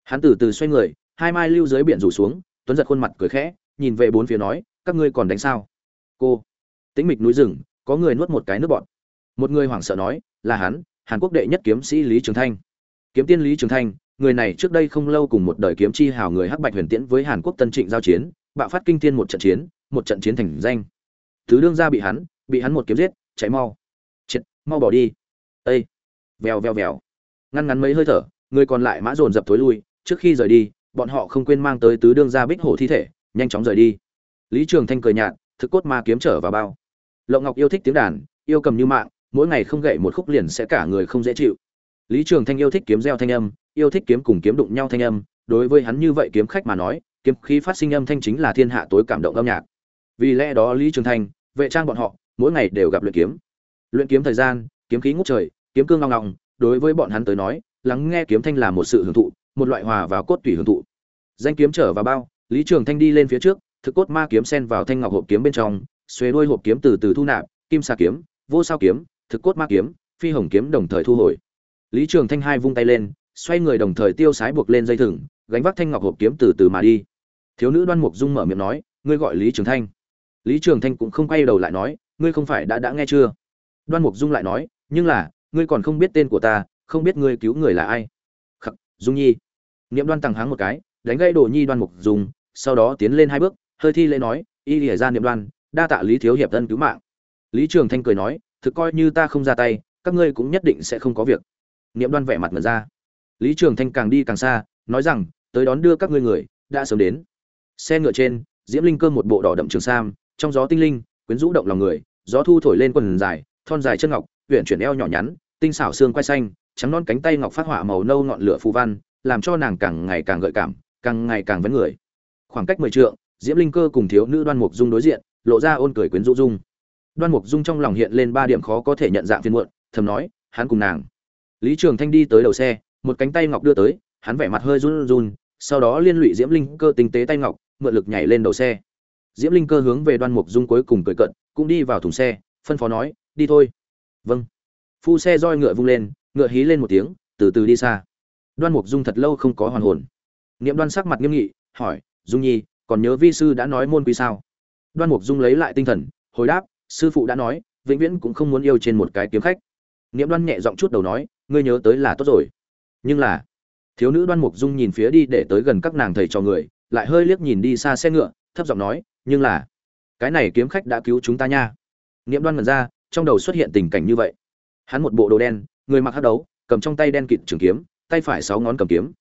Hắn từ từ xoay người, hai mai lưu dưới biển rủ xuống, tuấn giật khuôn mặt cười khẽ, nhìn về bốn phía nói, các ngươi còn đánh sao? Cô. Tĩnh mịch núi rừng, có người nuốt một cái nước bọt. Một người hoảng sợ nói, là hắn, hàn quốc đệ nhất kiếm sĩ lý trường thanh. Kiếm tiên lý trường thanh, người này trước đây không lâu cùng một đời kiếm chi hào người hắc bạch huyền tiễn với hàn quốc tân trịnh giao chiến, bạo phát kinh thiên một trận chiến, một trận chiến thành danh. Thứ đương ra bị hắn bị hắn một kiếm giết cháy mau. Chết mau bỏ đi. Ây vèo vèo vèo. Ngăn ngắn mấy hơi thở người còn lại mã dồn dập thối lui trước khi rời đi bọn họ không quên mang tới tứ đương ra bích hổ thi thể nhanh chóng rời đi. Lý trường thanh cười nhạt thực cốt ma kiếm trở vào bao. Lộng ngọc yêu thích tiếng đàn yêu cầm như mạng mỗi ngày không gậy một khúc liền sẽ cả người không dễ chịu. Lý trường thanh yêu thích kiếm gieo thanh âm yêu thích kiếm cùng kiếm đụng nhau thanh âm đối với hắn như vậy kiếm khách mà nói kiếm khí phát sinh âm thanh chính là thiên hạ tối cảm động âm nhạc. Vì lẽ đó lý trường thanh vệ trang bọn họ mỗi ngày đều gặp luyện kiếm. Luyện kiếm thời gian kiếm khí ngút trời kiếm cương ngong ngong, đối với bọn hắn tới nói lắng nghe kiếm thanh là một sự hưởng thụ, một loại hòa vào cốt tủy hưởng thụ. Danh kiếm trở vào bao, lý trường thanh đi lên phía trước, thực cốt ma kiếm sen vào thanh ngọc hộp kiếm bên trong, xuế đuôi hộp kiếm từ từ thu nạp, kim sa kiếm, vô sao kiếm, thực cốt ma kiếm, phi hồng kiếm đồng thời thu hồi. Lý trường thanh hai vung tay lên, xoay người đồng thời tiêu sái buộc lên dây thừng, gánh vác thanh ngọc hộp kiếm từ từ mà đi. Thiếu nữ đoan mục dung mở miệng nói, ngươi gọi lý trường thanh. Lý trường thanh cũng không quay đầu lại nói, ngươi không phải đã đã nghe chưa? Đoan mục dung lại nói, nhưng là, ngươi còn không biết tên của ta không biết ngươi cứu người là ai. Khắc, dung nhi. Niệm đoan tằng háng một cái, đánh gây đồ nhi đoan mục dùng. sau đó tiến lên hai bước, hơi thi lễ nói, y lìa ra niệm đoan, đa tạ lý thiếu hiệp thân cứu mạng. Lý trường thanh cười nói, thực coi như ta không ra tay, các ngươi cũng nhất định sẽ không có việc. Niệm đoan vẻ mặt mật ra. Lý trường thanh càng đi càng xa, nói rằng, tới đón đưa các ngươi người, đã sớm đến. Xe ngựa trên, diễm linh cơ một bộ đỏ đậm trường sam, trong gió tinh linh, quyến rũ động lòng người, gió thu thổi lên quần dài, thon dài chân ngọc huyện chuyển eo nhỏ nhắn, tinh xảo xương quai xanh trắng non cánh tay ngọc phát họa màu nâu ngọn lửa phù văn, làm cho nàng càng ngày càng gợi cảm, càng ngày càng vấn người. Khoảng cách mười trượng, diễm linh cơ cùng thiếu nữ đoan mục dung đối diện, lộ ra ôn cười quyến rũ dung. Đoan mục dung trong lòng hiện lên ba điểm khó có thể nhận dạng phiền muộn, thầm nói, hắn cùng nàng. Lý trường thanh đi tới đầu xe, một cánh tay ngọc đưa tới, hắn vẻ mặt hơi run run, sau đó liên lụy diễm linh cơ tinh tế tay ngọc, mượn lực nhảy lên đầu xe. Diễm linh cơ hướng về đoan mục dung cuối cùng cười cận, cũng đi vào thùng xe, phân phó nói, đi thôi. Vâng. Phu xe roi ngựa vung lên ngựa hí lên một tiếng, từ từ đi xa. Đoan mục dung thật lâu không có hoàn hồn. Niệm đoan sắc mặt nghiêm nghị, hỏi, dung nhi, còn nhớ vi sư đã nói môn quy sao? Đoan mục dung lấy lại tinh thần, hồi đáp, sư phụ đã nói, vĩnh viễn cũng không muốn yêu trên một cái kiếm khách. Niệm đoan nhẹ giọng chút đầu nói, ngươi nhớ tới là tốt rồi. Nhưng là, thiếu nữ đoan mục dung nhìn phía đi để tới gần các nàng thầy trò người, lại hơi liếc nhìn đi xa xe ngựa, thấp giọng nói, nhưng là, cái này kiếm khách đã cứu chúng ta nha. Niệm đoan mật ra, trong đầu xuất hiện tình cảnh như vậy. Hắn một bộ đồ đen người mặc hắc đấu, cầm trong tay đen kịt trường kiếm, tay phải sáu ngón cầm kiếm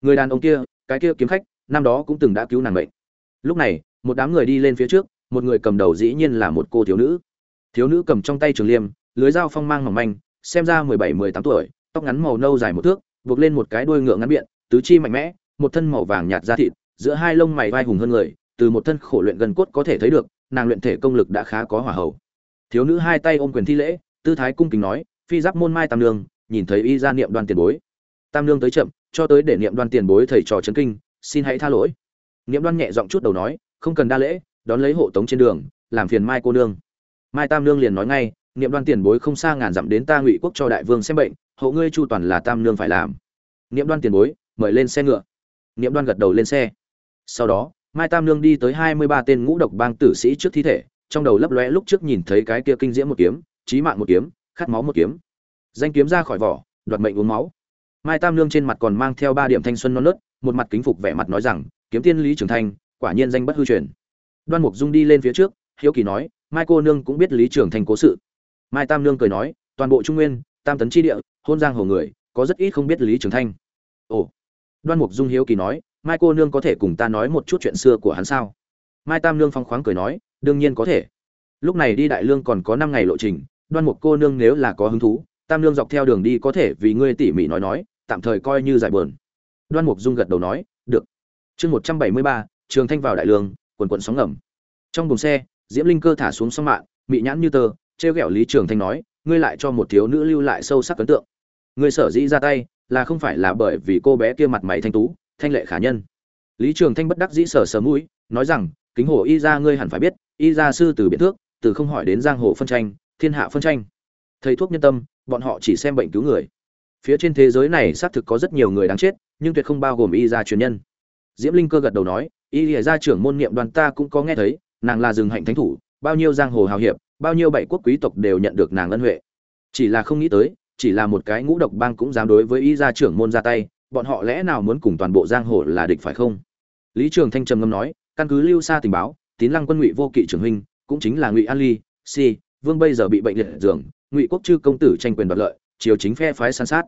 người đàn ông kia, cái kia kiếm khách, năm đó cũng từng đã cứu nàng mệnh. lúc này, một đám người đi lên phía trước, một người cầm đầu dĩ nhiên là một cô thiếu nữ thiếu nữ cầm trong tay trường liêm, lưới dao phong mang mỏng manh, xem ra mười bảy, mười tám tuổi, tóc ngắn màu nâu dài một thước, buộc lên một cái đuôi ngựa ngắn biện, tứ chi mạnh mẽ, một thân màu vàng nhạt da thịt, giữa hai lông mày vai hùng hơn người, từ một thân khổ luyện gần cốt có thể thấy được, nàng luyện thể công lực đã khá có hỏa hầu. thiếu nữ hai tay ôm quyền thi lễ, tư thái cung kính nói phi giáp môn mai tam nương, nhìn thấy y ra niệm đoan tiền bối. Tam nương tới chậm, cho tới để niệm đoan tiền bối thầy trò chấn kinh, xin hãy tha lỗi. Niệm đoan nhẹ giọng chút đầu nói, không cần đa lễ, đón lấy hộ tống trên đường, làm phiền mai cô nương. Mai tam nương liền nói ngay, niệm đoan tiền bối không xa ngàn dặm đến ta ngụy quốc cho đại vương xem bệnh hộ ngươi chu toàn là tam nương phải làm. Niệm đoan tiền bối, mời lên xe ngựa. Niệm đoan gật đầu lên xe. Sau đó, mai tam nương đi tới hai mươi ba tên ngũ độc bang tử sĩ trước thi thể, trong đầu lấp lóe lúc trước nhìn thấy cái kia kinh diễm một kiếm, chí mạng một kiếm khát máu một kiếm. Danh kiếm ra khỏi vỏ, đoạt mệnh uống máu. Mai tam lương trên mặt còn mang theo ba điểm thanh xuân non nớt, một mặt kính phục vẻ mặt nói rằng, kiếm tiên lý trường thanh quả nhiên danh bất hư truyền. Đoan mục dung đi lên phía trước, hiếu kỳ nói, mai cô nương cũng biết lý trường thanh cố sự. Mai tam lương cười nói, toàn bộ trung nguyên, tam tấn chi địa, hôn giang hồ người, có rất ít không biết lý trường thanh ồ. Đoan mục dung hiếu kỳ nói, mai cô nương có thể cùng ta nói một chút chuyện xưa của hắn sao? Mai tam lương phong khoáng cười nói, đương nhiên có thể. Lúc này đi đại lương còn có năm ngày lộ trình đoan mục cô nương nếu là có hứng thú, tam nương dọc theo đường đi có thể vì ngươi tỉ mỉ nói nói, tạm thời coi như giải bờn đoan mục dung gật đầu nói, được. Chương một trăm bảy mươi ba, trường thanh vào đại lương, quần quận sóng ngầm. Trong buồng xe, diễm linh cơ thả xuống sông mạng, mị nhãn như tơ ẹ o lý trường thanh nói, ngươi lại cho một thiếu nữ lưu lại sâu sắc ấn tượng. Ngươi sở dĩ ra tay là không phải là bởi vì cô bé kia mặt mày thanh tú, thanh lệ khả nhân. Lý trường thanh bất đắc dĩ sở sớm mũi, nói rằng, kính hồ y gia ngươi hẳn phải biết, y gia sư từ biện thước, từ không hỏi đến giang hồ phân tranh thiên hạ phân tranh. Thầy thuốc nhân tâm, bọn họ chỉ xem bệnh cứu người. Phía trên thế giới này xác thực có rất nhiều người đáng chết, nhưng tuyệt không bao gồm y gia truyền nhân. Diễm linh cơ gật đầu nói, y gia trưởng môn niệm đoàn ta cũng có nghe thấy, nàng là rừng hạnh thánh thủ, bao nhiêu giang hồ hào hiệp, bao nhiêu bảy quốc quý tộc đều nhận được nàng ân huệ. Chỉ là không nghĩ tới, chỉ là một cái ngũ độc bang cũng dám đối với y gia trưởng môn ra tay, bọn họ lẽ nào muốn cùng toàn bộ giang hồ là địch phải không? Lý trường thanh trầm ngâm nói, căn cứ lưu xa tình báo, tín lăng quân ngụy vô kỵ trưởng huynh, cũng chính là ngụy an ly, si vương bây giờ bị bệnh liệt giường, ngụy quốc chư công tử tranh quyền đoạt lợi, triều chính phe phái san sát.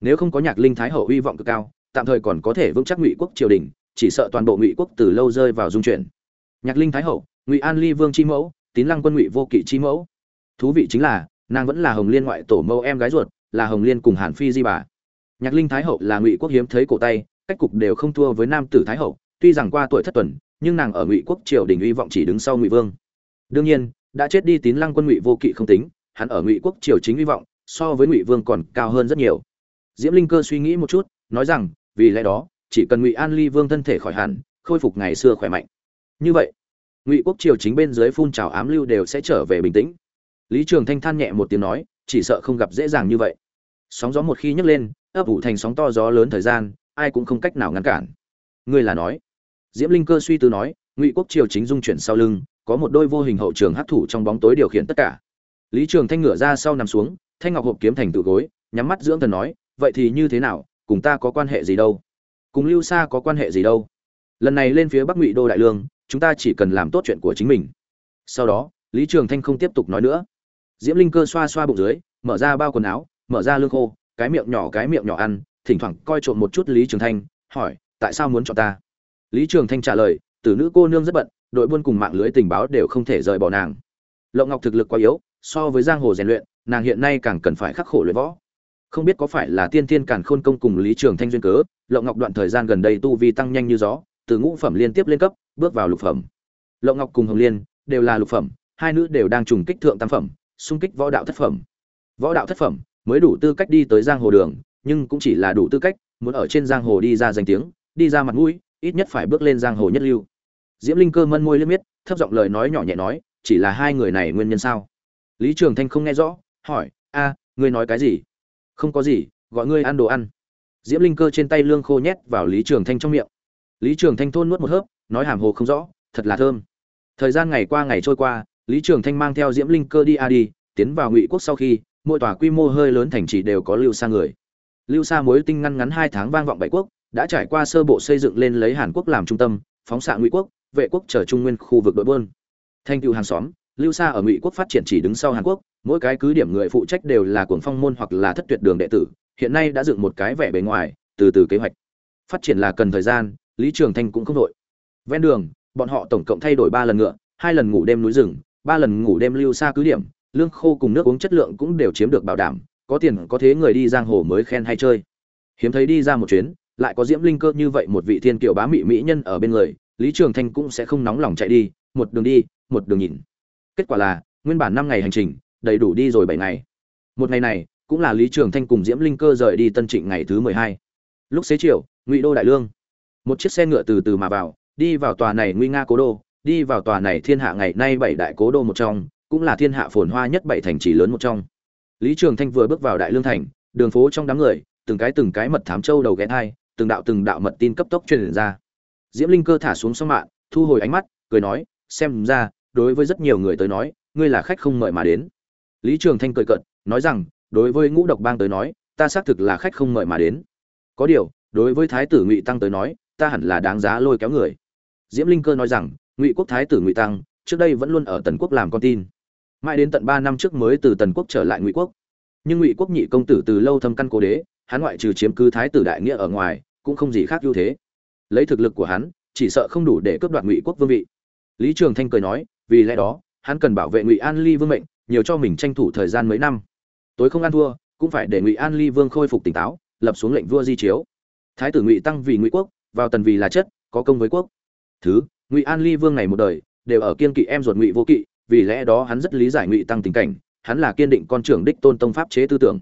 Nếu không có nhạc linh thái hậu hy vọng cực cao, tạm thời còn có thể vững chắc ngụy quốc triều đình, chỉ sợ toàn bộ ngụy quốc từ lâu rơi vào dung chuyển. Nhạc linh thái hậu, ngụy an ly vương chi mẫu, tín lăng quân ngụy vô kỵ chi mẫu. Thú vị chính là, nàng vẫn là hồng liên ngoại tổ mẫu em gái ruột, là hồng liên cùng hàn phi di bà. Nhạc linh thái hậu là ngụy quốc hiếm thấy cổ tay, cách cục đều không thua với nam tử thái hậu, tuy rằng qua tuổi thất tuần, nhưng nàng ở ngụy quốc triều đình uy vọng chỉ đứng sau ngụy vương. Đương nhiên đã chết đi tín lăng quân ngụy vô kỵ không tính, hắn ở ngụy quốc triều chính hy vọng, so với ngụy vương còn cao hơn rất nhiều. Diễm linh cơ suy nghĩ một chút, nói rằng, vì lẽ đó, chỉ cần ngụy an ly vương thân thể khỏi hẳn, khôi phục ngày xưa khỏe mạnh. Như vậy, ngụy quốc triều chính bên dưới phun trào ám lưu đều sẽ trở về bình tĩnh. Lý trường thanh than nhẹ một tiếng nói, chỉ sợ không gặp dễ dàng như vậy. Sóng gió một khi nhấc lên, ấp ủ thành sóng to gió lớn thời gian, ai cũng không cách nào ngăn cản. Ngươi là nói. Diễm linh cơ suy tư nói, ngụy quốc triều chính dung chuyển sau lưng có một đôi vô hình hậu trường hấp thụ trong bóng tối điều khiển tất cả. Lý trường thanh ngửa ra sau nằm xuống, thanh ngọc hộp kiếm thành tự gối, nhắm mắt dưỡng thần nói, vậy thì như thế nào, cùng ta có quan hệ gì đâu? Cùng lưu Sa có quan hệ gì đâu? Lần này lên phía bắc ngụy đô đại lương, chúng ta chỉ cần làm tốt chuyện của chính mình. Sau đó, lý trường thanh không tiếp tục nói nữa. Diễm linh cơ xoa xoa bụng dưới, mở ra bao quần áo, mở ra lương khô, cái miệng nhỏ cái miệng nhỏ ăn, thỉnh thoảng coi trộm một chút lý trường thanh, hỏi, tại sao muốn chọn ta? Lý trường thanh trả lời, tử nữ cô nương rất bận đội buôn cùng mạng lưới tình báo đều không thể rời bỏ nàng. Lộng ngọc thực lực quá yếu, so với giang hồ rèn luyện, nàng hiện nay càng cần phải khắc khổ luyện võ. Không biết có phải là tiên tiên càn khôn công cùng lý trường thanh duyên cớ lộng ngọc đoạn thời gian gần đây tu vi tăng nhanh như gió, từ ngũ phẩm liên tiếp lên cấp, bước vào lục phẩm. Lộng ngọc cùng hồng liên đều là lục phẩm, hai nữ đều đang trùng kích thượng tam phẩm, xung kích võ đạo thất phẩm. Võ đạo thất phẩm mới đủ tư cách đi tới giang hồ đường, nhưng cũng chỉ là đủ tư cách, muốn ở trên giang hồ đi ra danh tiếng, đi ra mặt mũi, ít nhất phải bước lên giang hồ nhất lưu diễm linh cơ mân môi liếc miết, thấp giọng lời nói nhỏ nhẹ nói, chỉ là hai người này nguyên nhân sao? Lý trường thanh không nghe rõ, hỏi, a, ngươi nói cái gì? Không có gì, gọi ngươi ăn đồ ăn. Diễm linh cơ trên tay lương khô nhét vào lý trường thanh trong miệng. Lý trường thanh thôn nuốt một hớp, nói hàm hồ không rõ, thật là thơm. Thời gian ngày qua ngày trôi qua, lý trường thanh mang theo diễm linh cơ đi a đi, tiến vào ngụy quốc sau khi, mỗi tòa quy mô hơi lớn thành trì đều có lưu xa người. Lưu xa mối tinh ngăn ngắn hai tháng vang vọng bảy quốc, đã trải qua sơ bộ xây dựng lên lấy hàn quốc làm trung tâm, phóng xạ ngụy quốc vệ quốc trở trung nguyên khu vực đội buôn. Thanh tựu hàng xóm, lưu xa ở ngụy quốc phát triển chỉ đứng sau hàn quốc, mỗi cái cứ điểm người phụ trách đều là cuồng phong môn hoặc là thất tuyệt đường đệ tử, hiện nay đã dựng một cái vẻ bề ngoài, từ từ kế hoạch. Phát triển là cần thời gian, lý trường thanh cũng không đội ven đường, bọn họ tổng cộng thay đổi ba lần ngựa, hai lần ngủ đêm núi rừng, ba lần ngủ đêm lưu xa cứ điểm, lương khô cùng nước uống chất lượng cũng đều chiếm được bảo đảm, có tiền, có thế người đi giang hồ mới khen hay chơi. Hiếm thấy đi ra một chuyến, lại có diễm linh cơ như vậy một vị thiên kiều bá mị mỹ nhân ở bên người lý trường thanh cũng sẽ không nóng lòng chạy đi, một đường đi, một đường nhìn. Kết quả là, nguyên bản năm ngày hành trình, đầy đủ đi rồi bảy ngày. Một ngày này, cũng là lý trường thanh cùng diễm linh cơ rời đi tân trịnh ngày thứ mười hai. Lúc xế chiều, ngụy đô đại lương. Một chiếc xe ngựa từ từ mà vào, đi vào tòa này nguy nga cố đô, đi vào tòa này thiên hạ ngày nay bảy đại cố đô một trong, cũng là thiên hạ phồn hoa nhất bảy thành trì lớn một trong. Lý trường thanh vừa bước vào đại lương thành, đường phố trong đám người, từng cái từng cái mật thám châu đầu ghé hai từng đạo từng đạo mật tin cấp tốc truyền ra diễm linh cơ thả xuống song mạng, thu hồi ánh mắt, cười nói, xem ra, đối với rất nhiều người tới nói, ngươi là khách không mời mà đến. Lý trường thanh cười cợt, nói rằng, đối với ngũ độc bang tới nói, ta xác thực là khách không mời mà đến. Có điều, đối với thái tử ngụy tăng tới nói, ta hẳn là đáng giá lôi kéo người. Diễm linh cơ nói rằng, ngụy quốc thái tử ngụy tăng, trước đây vẫn luôn ở tần quốc làm con tin. Mãi đến tận ba năm trước mới từ tần quốc trở lại ngụy quốc. Nhưng ngụy quốc nhị công tử từ lâu thâm căn cố đế, hắn ngoại trừ chiếm cứ thái tử đại nghĩa ở ngoài, cũng không gì khác ưu thế lấy thực lực của hắn, chỉ sợ không đủ để cướp đoạt ngụy quốc vương vị. Lý trường thanh cười nói, vì lẽ đó, hắn cần bảo vệ ngụy an ly vương mệnh, nhiều cho mình tranh thủ thời gian mấy năm. Tối không ăn thua, cũng phải để ngụy an ly vương khôi phục tỉnh táo, lập xuống lệnh vua di chiếu. Thái tử ngụy tăng vì ngụy quốc, vào tần vì là chất, có công với quốc. Thứ, ngụy an ly vương này một đời, đều ở kiên kỵ em ruột ngụy vô kỵ, vì lẽ đó hắn rất lý giải ngụy tăng tình cảnh, hắn là kiên định con trưởng đích tôn tông pháp chế tư tưởng.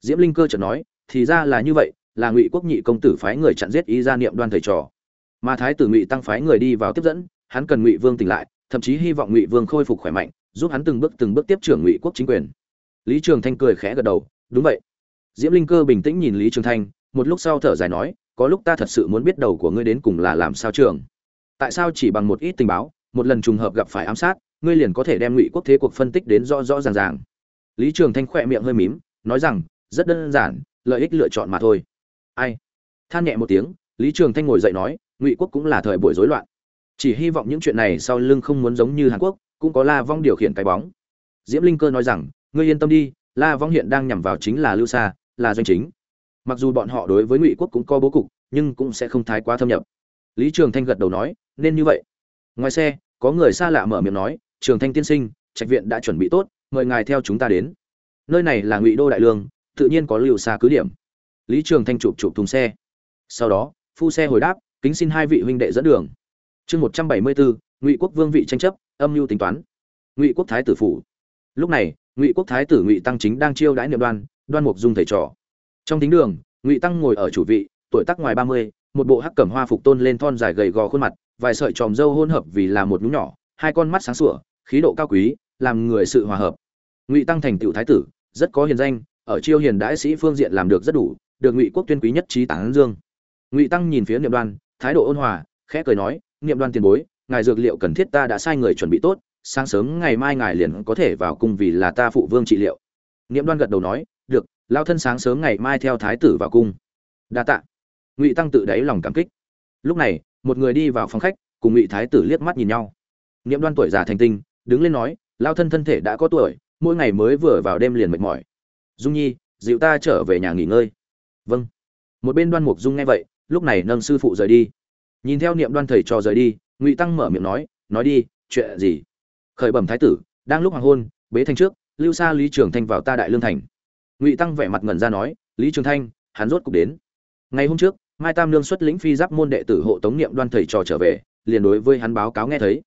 Diễm linh cơ chợt nói, thì ra là như vậy là ngụy quốc nhị công tử phái người chặn giết ý gia niệm đoan thầy trò. Mà thái tử ngụy tăng phái người đi vào tiếp dẫn, hắn cần ngụy vương tỉnh lại, thậm chí hy vọng ngụy vương khôi phục khỏe mạnh, giúp hắn từng bước từng bước tiếp trưởng ngụy quốc chính quyền. Lý trường thanh cười khẽ gật đầu, đúng vậy. Diễm linh cơ bình tĩnh nhìn lý trường thanh, một lúc sau thở dài nói, có lúc ta thật sự muốn biết đầu của ngươi đến cùng là làm sao trường. Tại sao chỉ bằng một ít tình báo, một lần trùng hợp gặp phải ám sát, ngươi liền có thể đem ngụy quốc thế cuộc phân tích đến rõ rõ ràng ràng? Lý trường thanh khỏe miệng hơi mím, nói rằng, rất đơn giản, lợi ích lựa chọn mà thôi ai? Than nhẹ một tiếng, lý trường thanh ngồi dậy nói, ngụy quốc cũng là thời buổi rối loạn. Chỉ hy vọng những chuyện này sau lưng không muốn giống như hàn quốc, cũng có la vong điều khiển cái bóng. Diễm linh cơ nói rằng, ngươi yên tâm đi, la vong hiện đang nhằm vào chính là lưu sa, là doanh chính. Mặc dù bọn họ đối với ngụy quốc cũng có bố cục, nhưng cũng sẽ không thái quá thâm nhập. Lý trường thanh gật đầu nói, nên như vậy. Ngoài xe, có người xa lạ mở miệng nói, trường thanh tiên sinh, trạch viện đã chuẩn bị tốt, mời ngài theo chúng ta đến. Nơi này là ngụy đô đại lương, tự nhiên có lưu xa cứ điểm lý trường thanh chụp chụp thùng xe. Sau đó, phu xe hồi đáp, kính xin hai vị huynh đệ dẫn đường. Chương một trăm bảy mươi bốn ngụy quốc vương vị tranh chấp, âm mưu tính toán. Ngụy quốc thái tử phủ. Lúc này, ngụy quốc thái tử ngụy tăng chính đang chiêu đãi niệm đoan đoan mục dung thầy trò. Trong thính đường, ngụy tăng ngồi ở chủ vị, tuổi tác ngoài ba mươi, một bộ hắc cẩm hoa phục tôn lên thon dài gầy gò khuôn mặt, vài sợi tròm râu hôn hợp vì là một nhúng nhỏ, hai con mắt sáng sủa, khí độ cao quý, làm người sự hòa hợp. Ngụy tăng thành tựu thái tử, rất có hiền danh, ở chiêu hiền đãi sĩ phương diện làm được rất đủ được ngụy quốc tuyên quý nhất trí tán dương ngụy tăng nhìn phía niệm đoan thái độ ôn hòa khẽ cười nói niệm đoan tiền bối ngài dược liệu cần thiết ta đã sai người chuẩn bị tốt sáng sớm ngày mai ngài liền có thể vào cung vì là ta phụ vương trị liệu niệm đoan gật đầu nói được lao thân sáng sớm ngày mai theo thái tử vào cung đa tạ ngụy tăng tự đáy lòng cảm kích lúc này một người đi vào phòng khách cùng ngụy thái tử liếc mắt nhìn nhau niệm đoan tuổi già thành tinh đứng lên nói lao thân thân thể đã có tuổi mỗi ngày mới vừa vào đêm liền mệt mỏi dung nhi dịu ta trở về nhà nghỉ ngơi vâng. Một bên đoan mục dung nghe vậy, lúc này nâng sư phụ rời đi. Nhìn theo niệm đoan thầy trò rời đi, ngụy tăng mở miệng nói nói đi, chuyện gì? Khởi bẩm thái tử, đang lúc hoàng hôn, bế thanh trước, lưu xa lý trường thanh vào ta đại lương thành. Ngụy tăng vẻ mặt ngẩn ra nói, lý trường thanh, hắn rốt cục đến. Ngày hôm trước, mai tam lương xuất lĩnh phi giáp môn đệ tử hộ tống niệm đoan thầy trò trở về, liền đối với hắn báo cáo nghe thấy.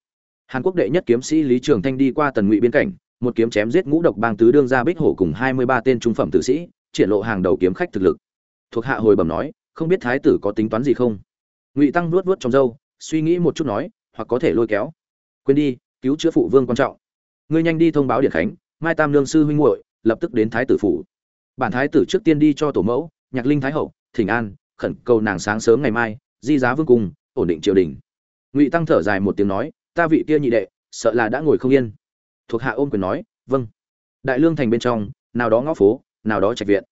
Hàn quốc đệ nhất kiếm sĩ lý trường thanh đi qua tần ngụy biên cảnh, một kiếm chém giết ngũ độc bang tứ đương gia bích hổ cùng hai mươi ba tên trung phẩm tử sĩ, triển lộ hàng đầu kiếm khách thực lực thuộc hạ hồi bẩm nói, không biết thái tử có tính toán gì không? Ngụy tăng nuốt nuốt trong râu, suy nghĩ một chút nói, hoặc có thể lôi kéo. Quên đi, cứu chữa phụ vương quan trọng. Ngươi nhanh đi thông báo điện khánh, mai tam lương sư huynh muội, lập tức đến thái tử phủ. Bản thái tử trước tiên đi cho tổ mẫu, nhạc linh thái hậu, thỉnh an, khẩn cầu nàng sáng sớm ngày mai, di giá vương cung, ổn định triều đình. Ngụy tăng thở dài một tiếng nói, ta vị kia nhị đệ, sợ là đã ngồi không yên. Thuộc hạ ôm quyền nói vâng. Đại lương thành bên trong, nào đó ngõ phố, nào đó trạch viện.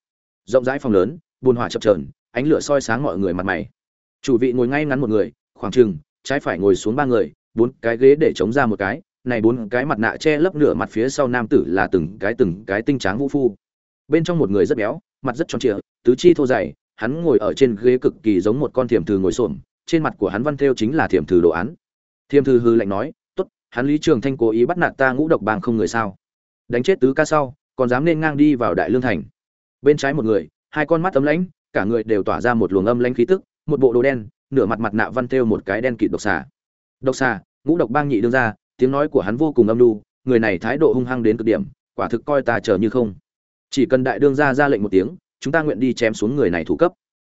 Rộng rãi phòng lớn buồn hỏa chập trờn ánh lửa soi sáng mọi người mặt mày. Chủ vị ngồi ngay ngắn một người, khoảng chừng, trái phải ngồi xuống ba người, bốn cái ghế để chống ra một cái, này bốn cái mặt nạ che lấp nửa mặt phía sau nam tử là từng cái từng cái tinh tráng vũ phu. Bên trong một người rất béo, mặt rất tròn trịa, tứ chi thô dày, hắn ngồi ở trên ghế cực kỳ giống một con thiềm thừ ngồi xổm, trên mặt của hắn văn thêu chính là thiềm thừ đồ án. Thiềm thừ hư lạnh nói, tốt, hắn lý trường thanh cố ý bắt nạt ta ngũ độc bang không người sao? Đánh chết tứ ca sau, còn dám nên ngang đi vào đại lương thành. Bên trái một người hai con mắt ấm lãnh, cả người đều tỏa ra một luồng âm lãnh khí tức, một bộ đồ đen, nửa mặt mặt nạ văn thêu một cái đen kịt độc xà. Độc xà, ngũ độc bang nhị đương ra tiếng nói của hắn vô cùng âm lưu người này thái độ hung hăng đến cực điểm, quả thực coi ta chờ như không. Chỉ cần đại đương ra ra lệnh một tiếng, chúng ta nguyện đi chém xuống người này thủ cấp.